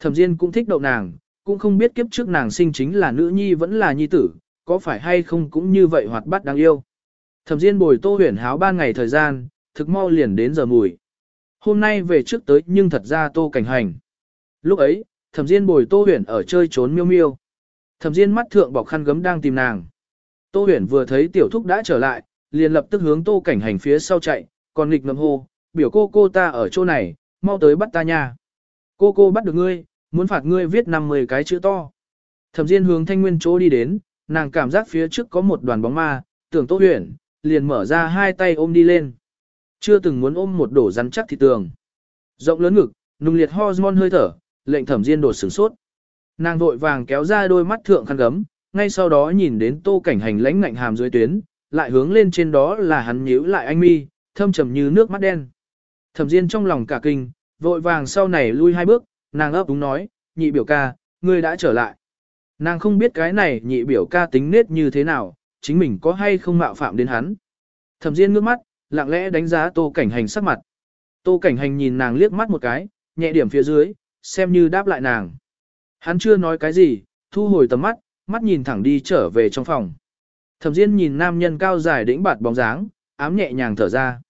Thẩm Diên cũng thích đậu nàng, cũng không biết kiếp trước nàng sinh chính là nữ nhi vẫn là nhi tử, có phải hay không cũng như vậy hoạt bát đáng yêu. Thẩm Diên bồi Tô Huyền háo ban ngày thời gian, thực mau liền đến giờ mùi. Hôm nay về trước tới nhưng thật ra tô cảnh hành. Lúc ấy, thẩm diên bồi tô huyền ở chơi trốn miêu miêu. Thẩm diên mắt thượng bọc khăn gấm đang tìm nàng. Tô huyền vừa thấy tiểu thúc đã trở lại, liền lập tức hướng tô cảnh hành phía sau chạy, còn nghịch ngầm hô, biểu cô cô ta ở chỗ này, mau tới bắt ta nha. Cô cô bắt được ngươi, muốn phạt ngươi viết 50 cái chữ to. Thẩm Diên hướng thanh nguyên chỗ đi đến, nàng cảm giác phía trước có một đoàn bóng ma, tưởng Tô Huyền, liền mở ra hai tay ôm đi lên. Chưa từng muốn ôm một đổ rắn chắc thì tường. Rộng lớn ngực, nung liệt hormone hơi thở, lệnh Thẩm Diên đột sửng sốt. Nàng vội vàng kéo ra đôi mắt thượng khăn gấm, ngay sau đó nhìn đến Tô Cảnh Hành lãnh ngạnh hàm dưới tuyến, lại hướng lên trên đó là hắn nhíu lại anh mi, thâm trầm như nước mắt đen. Thẩm Diên trong lòng cả kinh, vội vàng sau này lui hai bước, nàng ấp đúng nói, nhị biểu ca, ngươi đã trở lại. Nàng không biết cái này nhị biểu ca tính nết như thế nào, chính mình có hay không mạo phạm đến hắn. Thẩm Diên ngước mắt, lặng lẽ đánh giá Tô Cảnh Hành sắc mặt. Tô Cảnh Hành nhìn nàng liếc mắt một cái, nhẹ điểm phía dưới, xem như đáp lại nàng. Hắn chưa nói cái gì, thu hồi tầm mắt, mắt nhìn thẳng đi trở về trong phòng. Thẩm Diên nhìn nam nhân cao dài đĩnh bạt bóng dáng, ám nhẹ nhàng thở ra.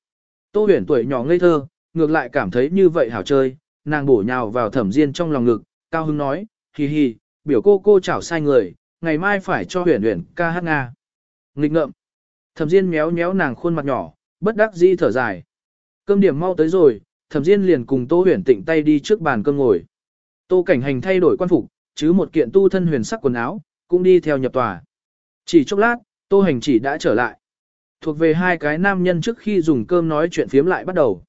Tô huyền tuổi nhỏ ngây thơ, ngược lại cảm thấy như vậy hảo chơi, nàng bổ nhào vào thẩm diên trong lòng ngực, cao hứng nói, hì hì, biểu cô cô chảo sai người, ngày mai phải cho huyền huyền ca hát Nga. Nghịch ngợm, thẩm diên méo méo nàng khuôn mặt nhỏ, bất đắc dĩ thở dài. Cơm điểm mau tới rồi, thẩm diên liền cùng tô huyền tịnh tay đi trước bàn cơm ngồi. Tô cảnh hành thay đổi quan phục, chứ một kiện tu thân huyền sắc quần áo, cũng đi theo nhập tòa. Chỉ chốc lát, tô hành chỉ đã trở lại. Thuộc về hai cái nam nhân trước khi dùng cơm nói chuyện phiếm lại bắt đầu.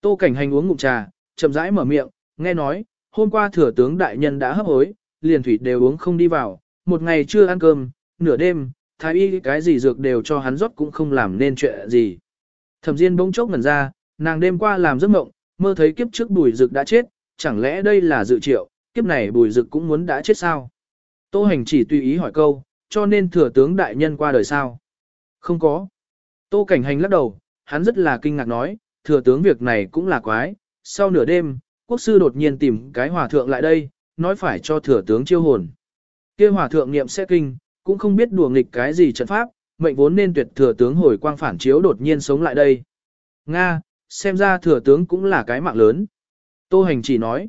Tô cảnh hành uống ngụm trà, chậm rãi mở miệng, nghe nói, hôm qua thừa tướng đại nhân đã hấp hối, liền thủy đều uống không đi vào, một ngày chưa ăn cơm, nửa đêm, thái y cái gì dược đều cho hắn rót cũng không làm nên chuyện gì. Thẩm Diên bỗng chốc ngẩn ra, nàng đêm qua làm giấc mộng, mơ thấy kiếp trước bùi dực đã chết, chẳng lẽ đây là dự triệu, kiếp này bùi dực cũng muốn đã chết sao? Tô hành chỉ tùy ý hỏi câu, cho nên thừa tướng đại nhân qua đời sao? Không có. Tô cảnh hành lắc đầu, hắn rất là kinh ngạc nói, thừa tướng việc này cũng là quái, sau nửa đêm, quốc sư đột nhiên tìm cái hòa thượng lại đây, nói phải cho thừa tướng chiêu hồn. kia hòa thượng niệm sẽ kinh, cũng không biết đùa nghịch cái gì trận pháp, mệnh vốn nên tuyệt thừa tướng hồi quang phản chiếu đột nhiên sống lại đây. Nga, xem ra thừa tướng cũng là cái mạng lớn. Tô hành chỉ nói,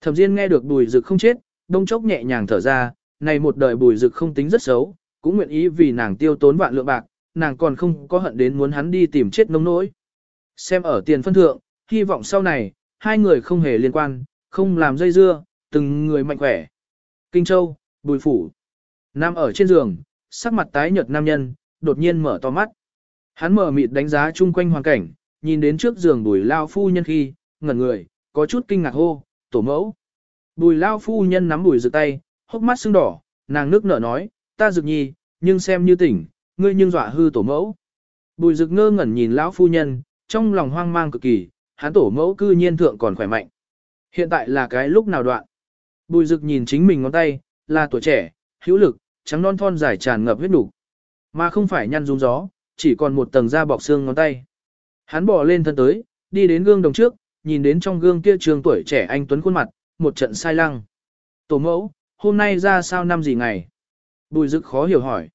thẩm diên nghe được bùi rực không chết, đông chốc nhẹ nhàng thở ra, này một đời bùi rực không tính rất xấu, cũng nguyện ý vì nàng tiêu tốn vạn lượng bạc, nàng còn không có hận đến muốn hắn đi tìm chết nông nỗi. Xem ở tiền phân thượng, hy vọng sau này, hai người không hề liên quan, không làm dây dưa, từng người mạnh khỏe. Kinh Châu, Bùi Phủ. Nam ở trên giường, sắc mặt tái nhợt nam nhân, đột nhiên mở to mắt. Hắn mở mịt đánh giá chung quanh hoàn cảnh, nhìn đến trước giường bùi lao phu nhân khi, ngẩn người, có chút kinh ngạc hô, tổ mẫu. Bùi lao phu nhân nắm bùi rực tay, hốc mắt sưng đỏ, nàng nước nở nói, ta rực nhi, nhưng xem như tỉnh, ngươi nhưng dọa hư tổ mẫu. Bùi rực ngơ ngẩn nhìn lão phu nhân, trong lòng hoang mang cực kỳ, hắn tổ mẫu cư nhiên thượng còn khỏe mạnh. Hiện tại là cái lúc nào đoạn. Bùi rực nhìn chính mình ngón tay, là tuổi trẻ, hữu lực, trắng non thon dài tràn ngập huyết đủ. Mà không phải nhăn rung gió, chỉ còn một tầng da bọc xương ngón tay. Hắn bỏ lên thân tới, đi đến gương đồng trước, nhìn đến trong gương kia trường tuổi trẻ anh Tuấn khuôn mặt, một trận sai lăng. Tổ mẫu, hôm nay ra sao năm gì ngày? Bùi dực khó hiểu hỏi.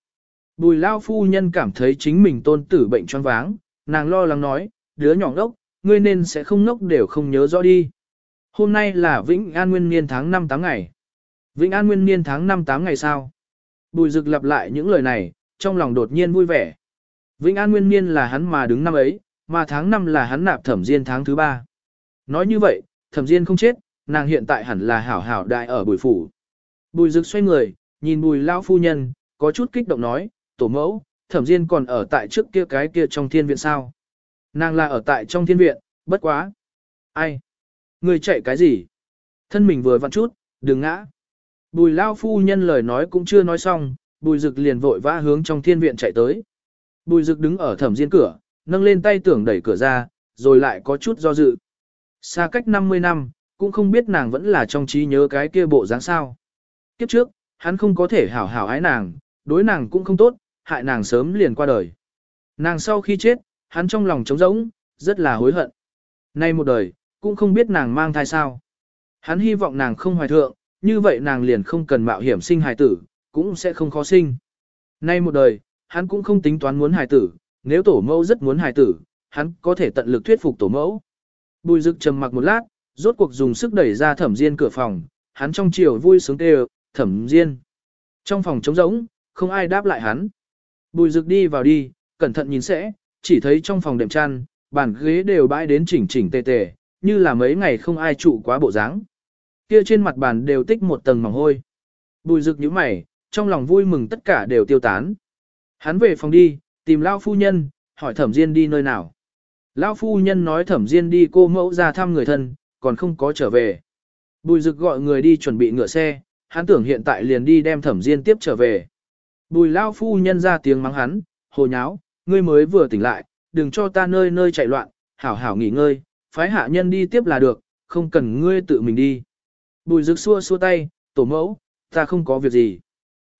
Bùi lao phu nhân cảm thấy chính mình tôn tử bệnh choáng váng, nàng lo lắng nói, đứa nhỏ ngốc, ngươi nên sẽ không ngốc đều không nhớ rõ đi. Hôm nay là Vĩnh An Nguyên Niên tháng 5 8 ngày. Vĩnh An Nguyên Niên tháng 5 8 ngày sao? Bùi Dực lặp lại những lời này, trong lòng đột nhiên vui vẻ. Vĩnh An Nguyên Niên là hắn mà đứng năm ấy, mà tháng 5 là hắn nạp thẩm diên tháng thứ ba. Nói như vậy, thẩm diên không chết, nàng hiện tại hẳn là hảo hảo đại ở bùi phủ. Bùi Dực xoay người, nhìn bùi lao phu nhân, có chút kích động nói, tổ mẫu, thẩm diên còn ở tại trước kia cái kia trong thiên viện sao. Nàng là ở tại trong thiên viện, bất quá. Ai? Người chạy cái gì? Thân mình vừa vặn chút, đừng ngã. Bùi lao phu nhân lời nói cũng chưa nói xong, bùi rực liền vội vã hướng trong thiên viện chạy tới. Bùi rực đứng ở thẩm diên cửa, nâng lên tay tưởng đẩy cửa ra, rồi lại có chút do dự. Xa cách 50 năm, cũng không biết nàng vẫn là trong trí nhớ cái kia bộ dáng sao. Kiếp trước, hắn không có thể hảo hảo ái nàng, đối nàng cũng không tốt, hại nàng sớm liền qua đời. Nàng sau khi chết, hắn trong lòng trống rỗng, rất là hối hận. Nay một đời, cũng không biết nàng mang thai sao. Hắn hy vọng nàng không hoài thượng, như vậy nàng liền không cần mạo hiểm sinh hài tử, cũng sẽ không khó sinh. Nay một đời, hắn cũng không tính toán muốn hài tử, nếu tổ mẫu rất muốn hài tử, hắn có thể tận lực thuyết phục tổ mẫu. Bùi Dực trầm mặc một lát, rốt cuộc dùng sức đẩy ra Thẩm Diên cửa phòng, hắn trong chiều vui sướng kêu, "Thẩm Diên." Trong phòng trống rỗng, không ai đáp lại hắn. Bùi Dực đi vào đi, cẩn thận nhìn sẽ, chỉ thấy trong phòng đệm chăn, bàn ghế đều bãi đến chỉnh chỉnh tề tề, như là mấy ngày không ai trụ quá bộ dáng. Kia trên mặt bàn đều tích một tầng mỏng hôi. Bùi Dực nhíu mày, trong lòng vui mừng tất cả đều tiêu tán. Hắn về phòng đi, tìm Lao phu nhân, hỏi Thẩm Diên đi nơi nào. Lão phu nhân nói Thẩm Diên đi cô mẫu ra thăm người thân, còn không có trở về. Bùi Dực gọi người đi chuẩn bị ngựa xe, hắn tưởng hiện tại liền đi đem Thẩm Diên tiếp trở về. Bùi Lão phu nhân ra tiếng mắng hắn, hồ nháo, ngươi mới vừa tỉnh lại, đừng cho ta nơi nơi chạy loạn, hảo hảo nghỉ ngơi, phái hạ nhân đi tiếp là được, không cần ngươi tự mình đi. Bùi Dực xua xua tay, tổ mẫu, ta không có việc gì.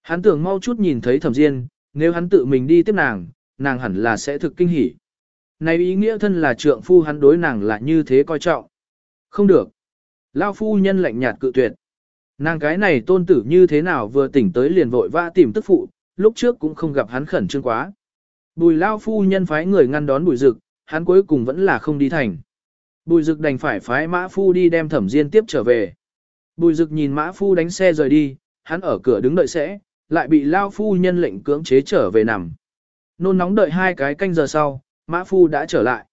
Hắn tưởng mau chút nhìn thấy Thẩm Diên, nếu hắn tự mình đi tiếp nàng, nàng hẳn là sẽ thực kinh hỉ. Này ý nghĩa thân là trượng phu hắn đối nàng là như thế coi trọng. Không được. Lao phu nhân lạnh nhạt cự tuyệt. Nàng cái này tôn tử như thế nào vừa tỉnh tới liền vội vã tìm tức phụ, lúc trước cũng không gặp hắn khẩn trương quá. Bùi Lao phu nhân phái người ngăn đón bùi dực, hắn cuối cùng vẫn là không đi thành. Bùi dực đành phải phái mã phu đi đem thẩm diên tiếp trở về. Bùi dực nhìn mã phu đánh xe rời đi, hắn ở cửa đứng đợi sẽ, lại bị Lao phu nhân lệnh cưỡng chế trở về nằm. Nôn nóng đợi hai cái canh giờ sau, Mã Phu đã trở lại.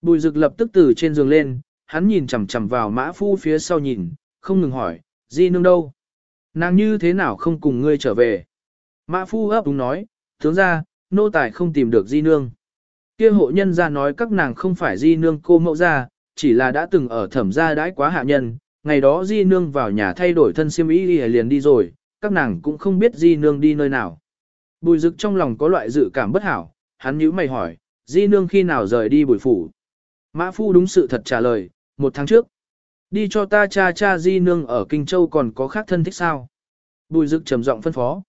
Bùi Dực lập tức từ trên giường lên, hắn nhìn chằm chằm vào Mã Phu phía sau nhìn, không ngừng hỏi, Di nương đâu? Nàng như thế nào không cùng ngươi trở về? Mã Phu ấp đúng nói, tướng ra, nô tài không tìm được Di nương. kia hộ nhân ra nói các nàng không phải Di nương cô mẫu ra, chỉ là đã từng ở thẩm gia đãi quá hạ nhân, ngày đó Di nương vào nhà thay đổi thân siêm ý liền đi rồi, các nàng cũng không biết Di nương đi nơi nào. Bùi Dực trong lòng có loại dự cảm bất hảo, hắn nhíu mày hỏi, Di nương khi nào rời đi bùi phủ? Mã phu đúng sự thật trả lời, một tháng trước. Đi cho ta cha cha Di nương ở Kinh Châu còn có khác thân thích sao? Bùi rực trầm giọng phân phó.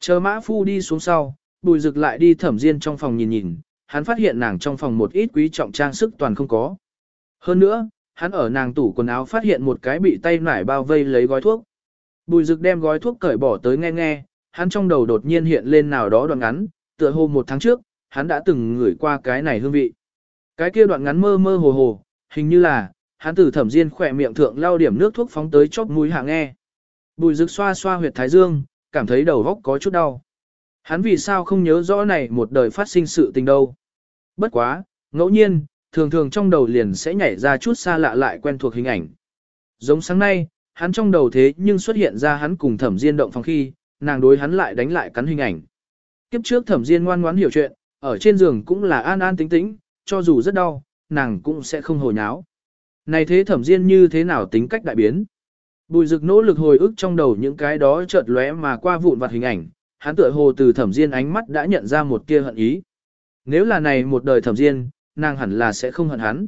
Chờ mã phu đi xuống sau, bùi rực lại đi thẩm diên trong phòng nhìn nhìn, hắn phát hiện nàng trong phòng một ít quý trọng trang sức toàn không có. Hơn nữa, hắn ở nàng tủ quần áo phát hiện một cái bị tay nải bao vây lấy gói thuốc. Bùi rực đem gói thuốc cởi bỏ tới nghe nghe, hắn trong đầu đột nhiên hiện lên nào đó đoạn ngắn, tựa hồ một tháng trước, hắn đã từng ngửi qua cái này hương vị. Cái kia đoạn ngắn mơ mơ hồ hồ, hình như là, hắn từ thẩm diên khỏe miệng thượng lao điểm nước thuốc phóng tới chóp mũi hạ nghe. Bùi rực xoa xoa huyệt thái dương, cảm thấy đầu góc có chút đau. Hắn vì sao không nhớ rõ này một đời phát sinh sự tình đâu. Bất quá, ngẫu nhiên, thường thường trong đầu liền sẽ nhảy ra chút xa lạ lại quen thuộc hình ảnh. Giống sáng nay, hắn trong đầu thế nhưng xuất hiện ra hắn cùng thẩm diên động phòng khi, nàng đối hắn lại đánh lại cắn hình ảnh. Kiếp trước thẩm diên ngoan ngoãn hiểu chuyện, ở trên giường cũng là an an tĩnh tĩnh, cho dù rất đau, nàng cũng sẽ không hồi nháo. Này thế thẩm diên như thế nào tính cách đại biến? Bùi rực nỗ lực hồi ức trong đầu những cái đó chợt lóe mà qua vụn vặt hình ảnh, hắn tựa hồ từ thẩm diên ánh mắt đã nhận ra một tia hận ý. Nếu là này một đời thẩm diên, nàng hẳn là sẽ không hận hắn.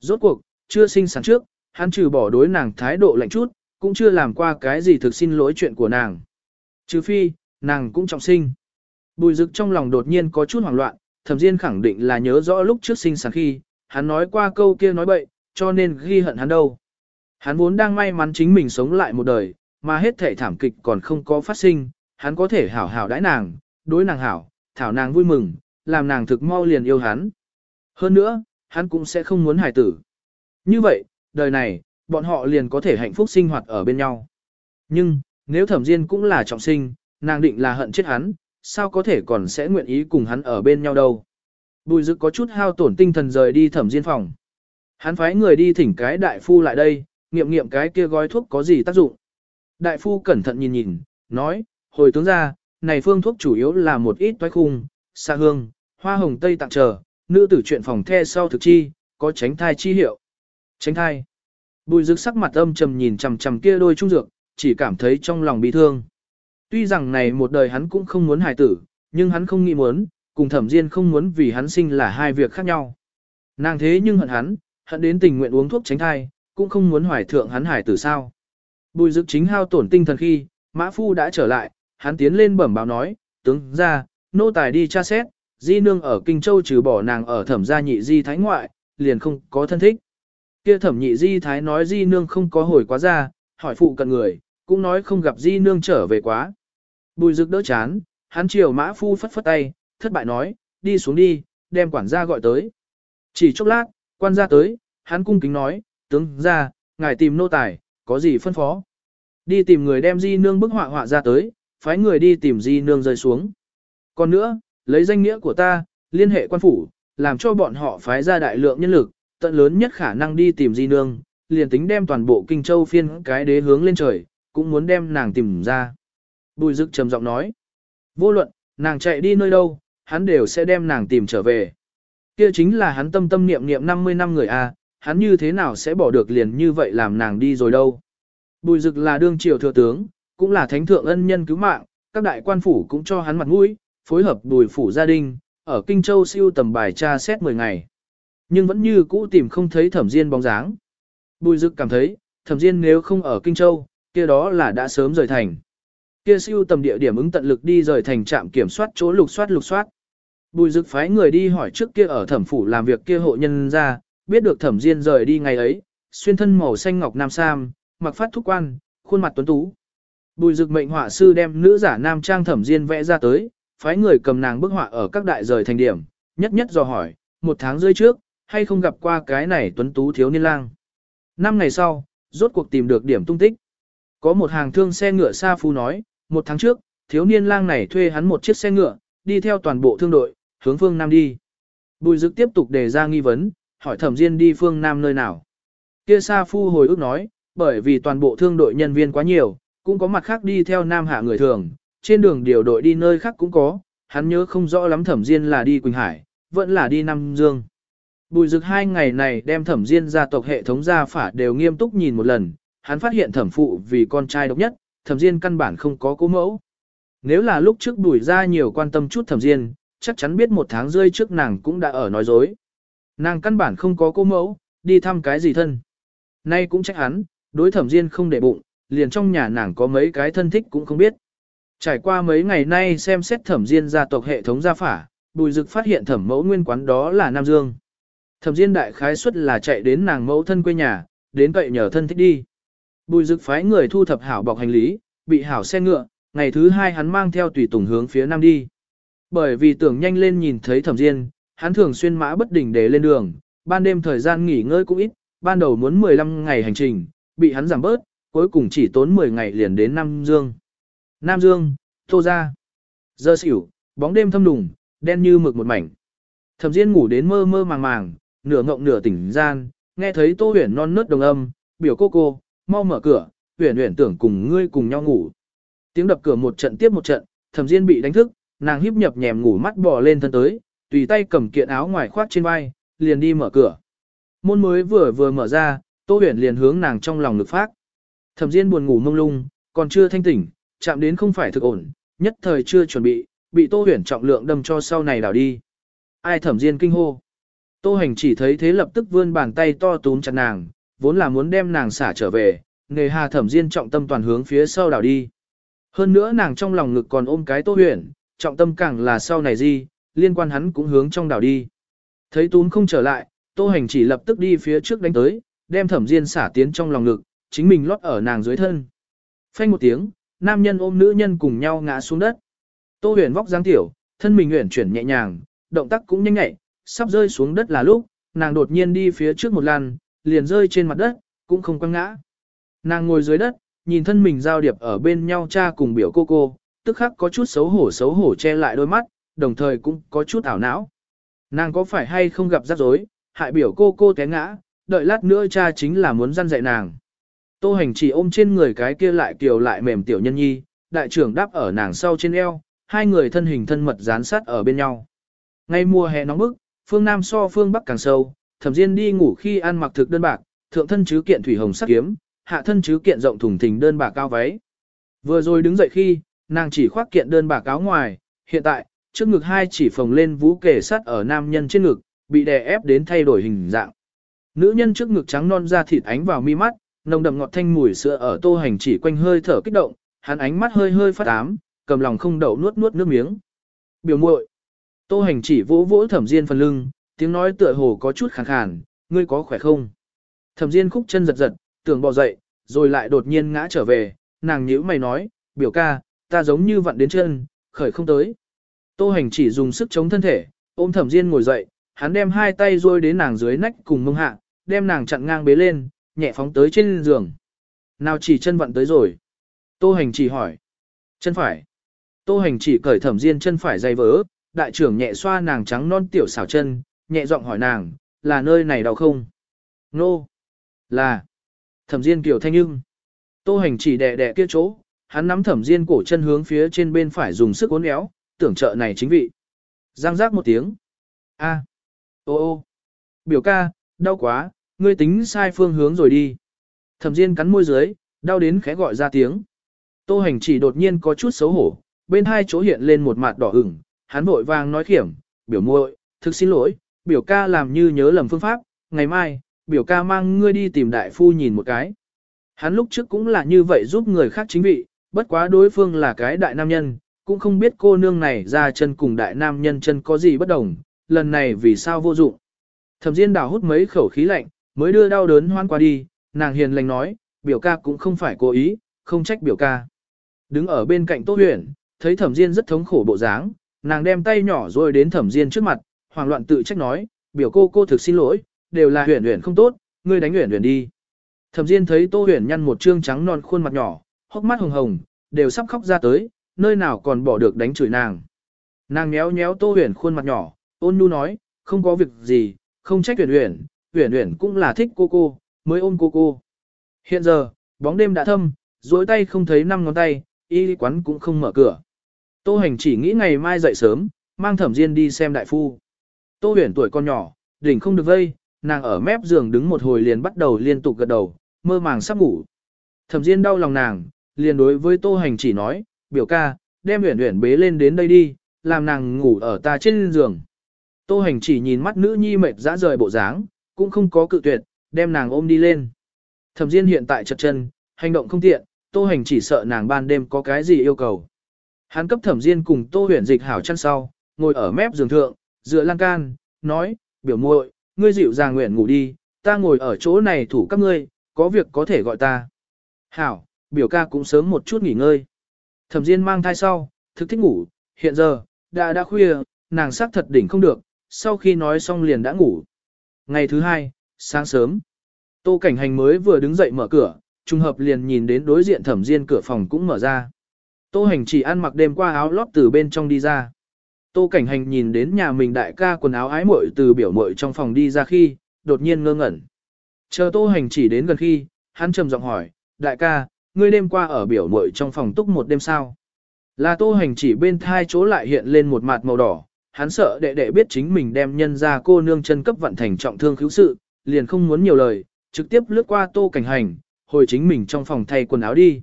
Rốt cuộc, chưa sinh sản trước, hắn trừ bỏ đối nàng thái độ lạnh chút, cũng chưa làm qua cái gì thực xin lỗi chuyện của nàng. Trừ phi, nàng cũng trọng sinh. Bùi Dực trong lòng đột nhiên có chút hoảng loạn, thẩm diên khẳng định là nhớ rõ lúc trước sinh sản khi, hắn nói qua câu kia nói bậy, cho nên ghi hận hắn đâu. Hắn vốn đang may mắn chính mình sống lại một đời, mà hết thể thảm kịch còn không có phát sinh, hắn có thể hảo hảo đãi nàng, đối nàng hảo, thảo nàng vui mừng, làm nàng thực mau liền yêu hắn. Hơn nữa, hắn cũng sẽ không muốn hài tử. Như vậy, đời này, bọn họ liền có thể hạnh phúc sinh hoạt ở bên nhau. Nhưng, nếu thẩm diên cũng là trọng sinh, nàng định là hận chết hắn, sao có thể còn sẽ nguyện ý cùng hắn ở bên nhau đâu. Bùi dực có chút hao tổn tinh thần rời đi thẩm diên phòng. Hắn phái người đi thỉnh cái đại phu lại đây, nghiệm nghiệm cái kia gói thuốc có gì tác dụng. Đại phu cẩn thận nhìn nhìn, nói, hồi tướng ra, này phương thuốc chủ yếu là một ít toái khung, xa hương, hoa hồng tây tặng chờ, nữ tử chuyện phòng the sau thực chi, có tránh thai chi hiệu. Tránh thai. Bùi dực sắc mặt âm trầm nhìn chằm chằm kia đôi trung dược, chỉ cảm thấy trong lòng bị thương. Tuy rằng này một đời hắn cũng không muốn hài tử, nhưng hắn không nghĩ muốn, cùng thẩm diên không muốn vì hắn sinh là hai việc khác nhau. Nàng thế nhưng hận hắn, hận đến tình nguyện uống thuốc tránh thai, cũng không muốn hoài thượng hắn hài tử sao. Bùi dực chính hao tổn tinh thần khi, mã phu đã trở lại, hắn tiến lên bẩm báo nói, tướng ra, nô tài đi tra xét, di nương ở Kinh Châu trừ bỏ nàng ở thẩm gia nhị di thái ngoại, liền không có thân thích. Kia thẩm nhị di thái nói di nương không có hồi quá ra, hỏi phụ cận người, cũng nói không gặp di nương trở về quá. Bùi rực đỡ chán, hắn chiều mã phu phất phất tay, thất bại nói, đi xuống đi, đem quản gia gọi tới. Chỉ chốc lát, quan gia tới, hắn cung kính nói, tướng ra, ngài tìm nô tài, có gì phân phó. Đi tìm người đem di nương bức họa họa ra tới, phái người đi tìm di nương rơi xuống. Còn nữa, lấy danh nghĩa của ta, liên hệ quan phủ, làm cho bọn họ phái ra đại lượng nhân lực, tận lớn nhất khả năng đi tìm di nương, liền tính đem toàn bộ kinh châu phiên cái đế hướng lên trời, cũng muốn đem nàng tìm ra. Bùi dực trầm giọng nói, vô luận, nàng chạy đi nơi đâu, hắn đều sẽ đem nàng tìm trở về. Kia chính là hắn tâm tâm niệm niệm 50 năm người a, hắn như thế nào sẽ bỏ được liền như vậy làm nàng đi rồi đâu. Bùi dực là đương triều thừa tướng, cũng là thánh thượng ân nhân cứu mạng, các đại quan phủ cũng cho hắn mặt mũi, phối hợp bùi phủ gia đình, ở Kinh Châu siêu tầm bài tra xét 10 ngày. Nhưng vẫn như cũ tìm không thấy thẩm diên bóng dáng. Bùi dực cảm thấy, thẩm diên nếu không ở Kinh Châu, kia đó là đã sớm rời thành. Kia siêu tầm địa điểm ứng tận lực đi rời thành trạm kiểm soát chỗ lục soát lục soát. Bùi dực phái người đi hỏi trước kia ở thẩm phủ làm việc kia hộ nhân ra, biết được thẩm diên rời đi ngày ấy, xuyên thân màu xanh ngọc nam sam, mặc phát thúc quan, khuôn mặt tuấn tú. Bùi dực mệnh họa sư đem nữ giả nam trang thẩm diên vẽ ra tới, phái người cầm nàng bức họa ở các đại rời thành điểm, nhất nhất dò hỏi, một tháng rưỡi trước, hay không gặp qua cái này tuấn tú thiếu niên lang. Năm ngày sau, rốt cuộc tìm được điểm tung tích. Có một hàng thương xe ngựa xa phu nói, một tháng trước, thiếu niên lang này thuê hắn một chiếc xe ngựa, đi theo toàn bộ thương đội, hướng phương Nam đi. Bùi dực tiếp tục đề ra nghi vấn, hỏi thẩm diên đi phương Nam nơi nào. Kia Sa phu hồi ức nói, bởi vì toàn bộ thương đội nhân viên quá nhiều, cũng có mặt khác đi theo Nam hạ người thường, trên đường điều đội đi nơi khác cũng có, hắn nhớ không rõ lắm thẩm diên là đi Quỳnh Hải, vẫn là đi Nam Dương. Bùi dực hai ngày này đem thẩm diên gia tộc hệ thống gia phả đều nghiêm túc nhìn một lần, hắn phát hiện thẩm phụ vì con trai độc nhất, thẩm diên căn bản không có cố mẫu. Nếu là lúc trước bùi ra nhiều quan tâm chút thẩm diên, chắc chắn biết một tháng rơi trước nàng cũng đã ở nói dối. Nàng căn bản không có cố mẫu, đi thăm cái gì thân. Nay cũng trách hắn, đối thẩm diên không để bụng, liền trong nhà nàng có mấy cái thân thích cũng không biết. Trải qua mấy ngày nay xem xét thẩm diên gia tộc hệ thống gia phả, bùi dực phát hiện thẩm mẫu nguyên quán đó là Nam Dương. Thẩm diên đại khái suất là chạy đến nàng mẫu thân quê nhà, đến vậy nhờ thân thích đi. Bùi dực phái người thu thập hảo bọc hành lý, bị hảo xe ngựa, ngày thứ hai hắn mang theo tùy tùng hướng phía nam đi. Bởi vì tưởng nhanh lên nhìn thấy thẩm diên, hắn thường xuyên mã bất đỉnh để lên đường, ban đêm thời gian nghỉ ngơi cũng ít, ban đầu muốn 15 ngày hành trình, bị hắn giảm bớt, cuối cùng chỉ tốn 10 ngày liền đến Nam Dương. Nam Dương, Tô Gia. Giờ xỉu, bóng đêm thâm đùng, đen như mực một mảnh. Thẩm Diên ngủ đến mơ mơ màng màng, nửa ngộng nửa tỉnh gian, nghe thấy Tô Huyền non nớt đồng âm, biểu cô cô, mau mở cửa, uyển uyển tưởng cùng ngươi cùng nhau ngủ. Tiếng đập cửa một trận tiếp một trận, Thẩm Diên bị đánh thức, nàng híp nhập nhèm ngủ mắt bò lên thân tới, tùy tay cầm kiện áo ngoài khoác trên vai, liền đi mở cửa. Môn mới vừa vừa mở ra, Tô Huyền liền hướng nàng trong lòng lực phát. Thẩm Diên buồn ngủ mông lung, còn chưa thanh tỉnh, chạm đến không phải thực ổn, nhất thời chưa chuẩn bị, bị Tô Huyền trọng lượng đâm cho sau này đảo đi. Ai Thẩm Diên kinh hô. Tô Hành chỉ thấy thế lập tức vươn bàn tay to túm chặt nàng, vốn là muốn đem nàng xả trở về, nghề hà Thẩm Diên trọng tâm toàn hướng phía sau đảo đi. Hơn nữa nàng trong lòng ngực còn ôm cái Tô Huyền, trọng tâm càng là sau này gì, liên quan hắn cũng hướng trong đảo đi. Thấy tún không trở lại, Tô Hành chỉ lập tức đi phía trước đánh tới, đem Thẩm Diên xả tiến trong lòng ngực, chính mình lót ở nàng dưới thân. Phanh một tiếng, nam nhân ôm nữ nhân cùng nhau ngã xuống đất. Tô huyền vóc dáng tiểu, thân mình huyền chuyển nhẹ nhàng, động tác cũng nhanh nhẹ, sắp rơi xuống đất là lúc, nàng đột nhiên đi phía trước một lần, liền rơi trên mặt đất, cũng không quăng ngã. Nàng ngồi dưới đất, nhìn thân mình giao điệp ở bên nhau cha cùng biểu cô cô, tức khắc có chút xấu hổ xấu hổ che lại đôi mắt, đồng thời cũng có chút ảo não. Nàng có phải hay không gặp rắc rối, hại biểu cô cô té ngã, đợi lát nữa cha chính là muốn răn dạy nàng. Tô hành chỉ ôm trên người cái kia lại kiều lại mềm tiểu nhân nhi, đại trưởng đáp ở nàng sau trên eo, hai người thân hình thân mật dán sát ở bên nhau. Ngay mùa hè nóng bức, phương Nam so phương Bắc càng sâu, thẩm diên đi ngủ khi ăn mặc thực đơn bạc, thượng thân chứ kiện thủy hồng sắc kiếm, hạ thân chứ kiện rộng thùng thình đơn bạc cao váy. Vừa rồi đứng dậy khi, nàng chỉ khoác kiện đơn bạc áo ngoài, hiện tại, trước ngực hai chỉ phồng lên vũ kề sắt ở nam nhân trên ngực, bị đè ép đến thay đổi hình dạng. Nữ nhân trước ngực trắng non da thịt ánh vào mi mắt, nồng đậm ngọt thanh mùi sữa ở tô hành chỉ quanh hơi thở kích động, hắn ánh mắt hơi hơi phát ám, cầm lòng không đậu nuốt nuốt nước miếng. Biểu muội. Tô hành chỉ vỗ vỗ thẩm diên phần lưng, tiếng nói tựa hồ có chút khàn khàn, ngươi có khỏe không? Thẩm diên khúc chân giật giật, tưởng bò dậy, rồi lại đột nhiên ngã trở về, nàng nhíu mày nói, biểu ca, ta giống như vặn đến chân, khởi không tới. Tô hành chỉ dùng sức chống thân thể, ôm thẩm diên ngồi dậy, hắn đem hai tay rôi đến nàng dưới nách cùng mông hạ, đem nàng chặn ngang bế lên, nhẹ phóng tới trên giường. Nào chỉ chân vặn tới rồi. Tô hành chỉ hỏi. Chân phải. Tô hành chỉ cởi thẩm diên chân phải dày vỡ, đại trưởng nhẹ xoa nàng trắng non tiểu xảo chân, nhẹ giọng hỏi nàng, là nơi này đau không? Nô. Là. Thẩm diên kiểu thanh nhưng. Tô hành chỉ đè đè kia chỗ, hắn nắm thẩm diên cổ chân hướng phía trên bên phải dùng sức uốn éo, tưởng trợ này chính vị. Giang giác một tiếng. A. Ô ô. Biểu ca, đau quá, ngươi tính sai phương hướng rồi đi. Thẩm Diên cắn môi dưới, đau đến khẽ gọi ra tiếng. Tô hành chỉ đột nhiên có chút xấu hổ, bên hai chỗ hiện lên một mặt đỏ ửng, hắn vội vàng nói khiểm, biểu muội, thực xin lỗi, biểu ca làm như nhớ lầm phương pháp, ngày mai, biểu ca mang ngươi đi tìm đại phu nhìn một cái. Hắn lúc trước cũng là như vậy giúp người khác chính vị, bất quá đối phương là cái đại nam nhân, cũng không biết cô nương này ra chân cùng đại nam nhân chân có gì bất đồng, lần này vì sao vô dụng. Thẩm Diên đào hút mấy khẩu khí lạnh, mới đưa đau đớn hoan qua đi, nàng hiền lành nói, biểu ca cũng không phải cố ý, không trách biểu ca. Đứng ở bên cạnh Tô Huyền, thấy Thẩm Diên rất thống khổ bộ dáng, nàng đem tay nhỏ rồi đến Thẩm Diên trước mặt, hoảng loạn tự trách nói, biểu cô cô thực xin lỗi, đều là Huyền Huyền không tốt, ngươi đánh Huyền Huyền đi. Thẩm Diên thấy Tô Huyền nhăn một trương trắng non khuôn mặt nhỏ, hốc mắt hồng hồng, đều sắp khóc ra tới, nơi nào còn bỏ được đánh chửi nàng. Nàng méo méo Tô Huyền khuôn mặt nhỏ, ôn nhu nói, không có việc gì, không trách Huyền Huyền, Huyền Huyền cũng là thích cô cô, mới ôm cô cô. Hiện giờ, bóng đêm đã thâm, duỗi tay không thấy năm ngón tay, y quán cũng không mở cửa. Tô hành chỉ nghĩ ngày mai dậy sớm, mang thẩm diên đi xem đại phu. Tô huyền tuổi con nhỏ, đỉnh không được vây, nàng ở mép giường đứng một hồi liền bắt đầu liên tục gật đầu, mơ màng sắp ngủ. Thẩm diên đau lòng nàng, liền đối với tô hành chỉ nói, biểu ca, đem huyền huyền bế lên đến đây đi, làm nàng ngủ ở ta trên giường. Tô hành chỉ nhìn mắt nữ nhi mệt dã rời bộ dáng, cũng không có cự tuyệt, đem nàng ôm đi lên. Thẩm Diên hiện tại chật chân, hành động không tiện, Tô Hành chỉ sợ nàng ban đêm có cái gì yêu cầu. Hắn cấp Thẩm Diên cùng Tô Huyền Dịch hảo chăn sau, ngồi ở mép giường thượng, dựa lan can, nói, biểu muội, ngươi dịu dàng nguyện ngủ đi, ta ngồi ở chỗ này thủ các ngươi, có việc có thể gọi ta. Hảo, biểu ca cũng sớm một chút nghỉ ngơi. Thẩm Diên mang thai sau, thực thích ngủ, hiện giờ, đã đã khuya, nàng sắc thật đỉnh không được, sau khi nói xong liền đã ngủ. Ngày thứ hai, sáng sớm, Tô Cảnh Hành mới vừa đứng dậy mở cửa, trùng hợp liền nhìn đến đối diện thẩm diên cửa phòng cũng mở ra. Tô Hành chỉ ăn mặc đêm qua áo lót từ bên trong đi ra. Tô Cảnh Hành nhìn đến nhà mình đại ca quần áo ái muội từ biểu muội trong phòng đi ra khi, đột nhiên ngơ ngẩn. Chờ Tô Hành chỉ đến gần khi, hắn trầm giọng hỏi, đại ca, ngươi đêm qua ở biểu muội trong phòng túc một đêm sao? Là Tô Hành chỉ bên thai chỗ lại hiện lên một mặt màu đỏ, hắn sợ đệ đệ biết chính mình đem nhân ra cô nương chân cấp vận thành trọng thương cứu sự, liền không muốn nhiều lời, trực tiếp lướt qua tô cảnh hành, hồi chính mình trong phòng thay quần áo đi.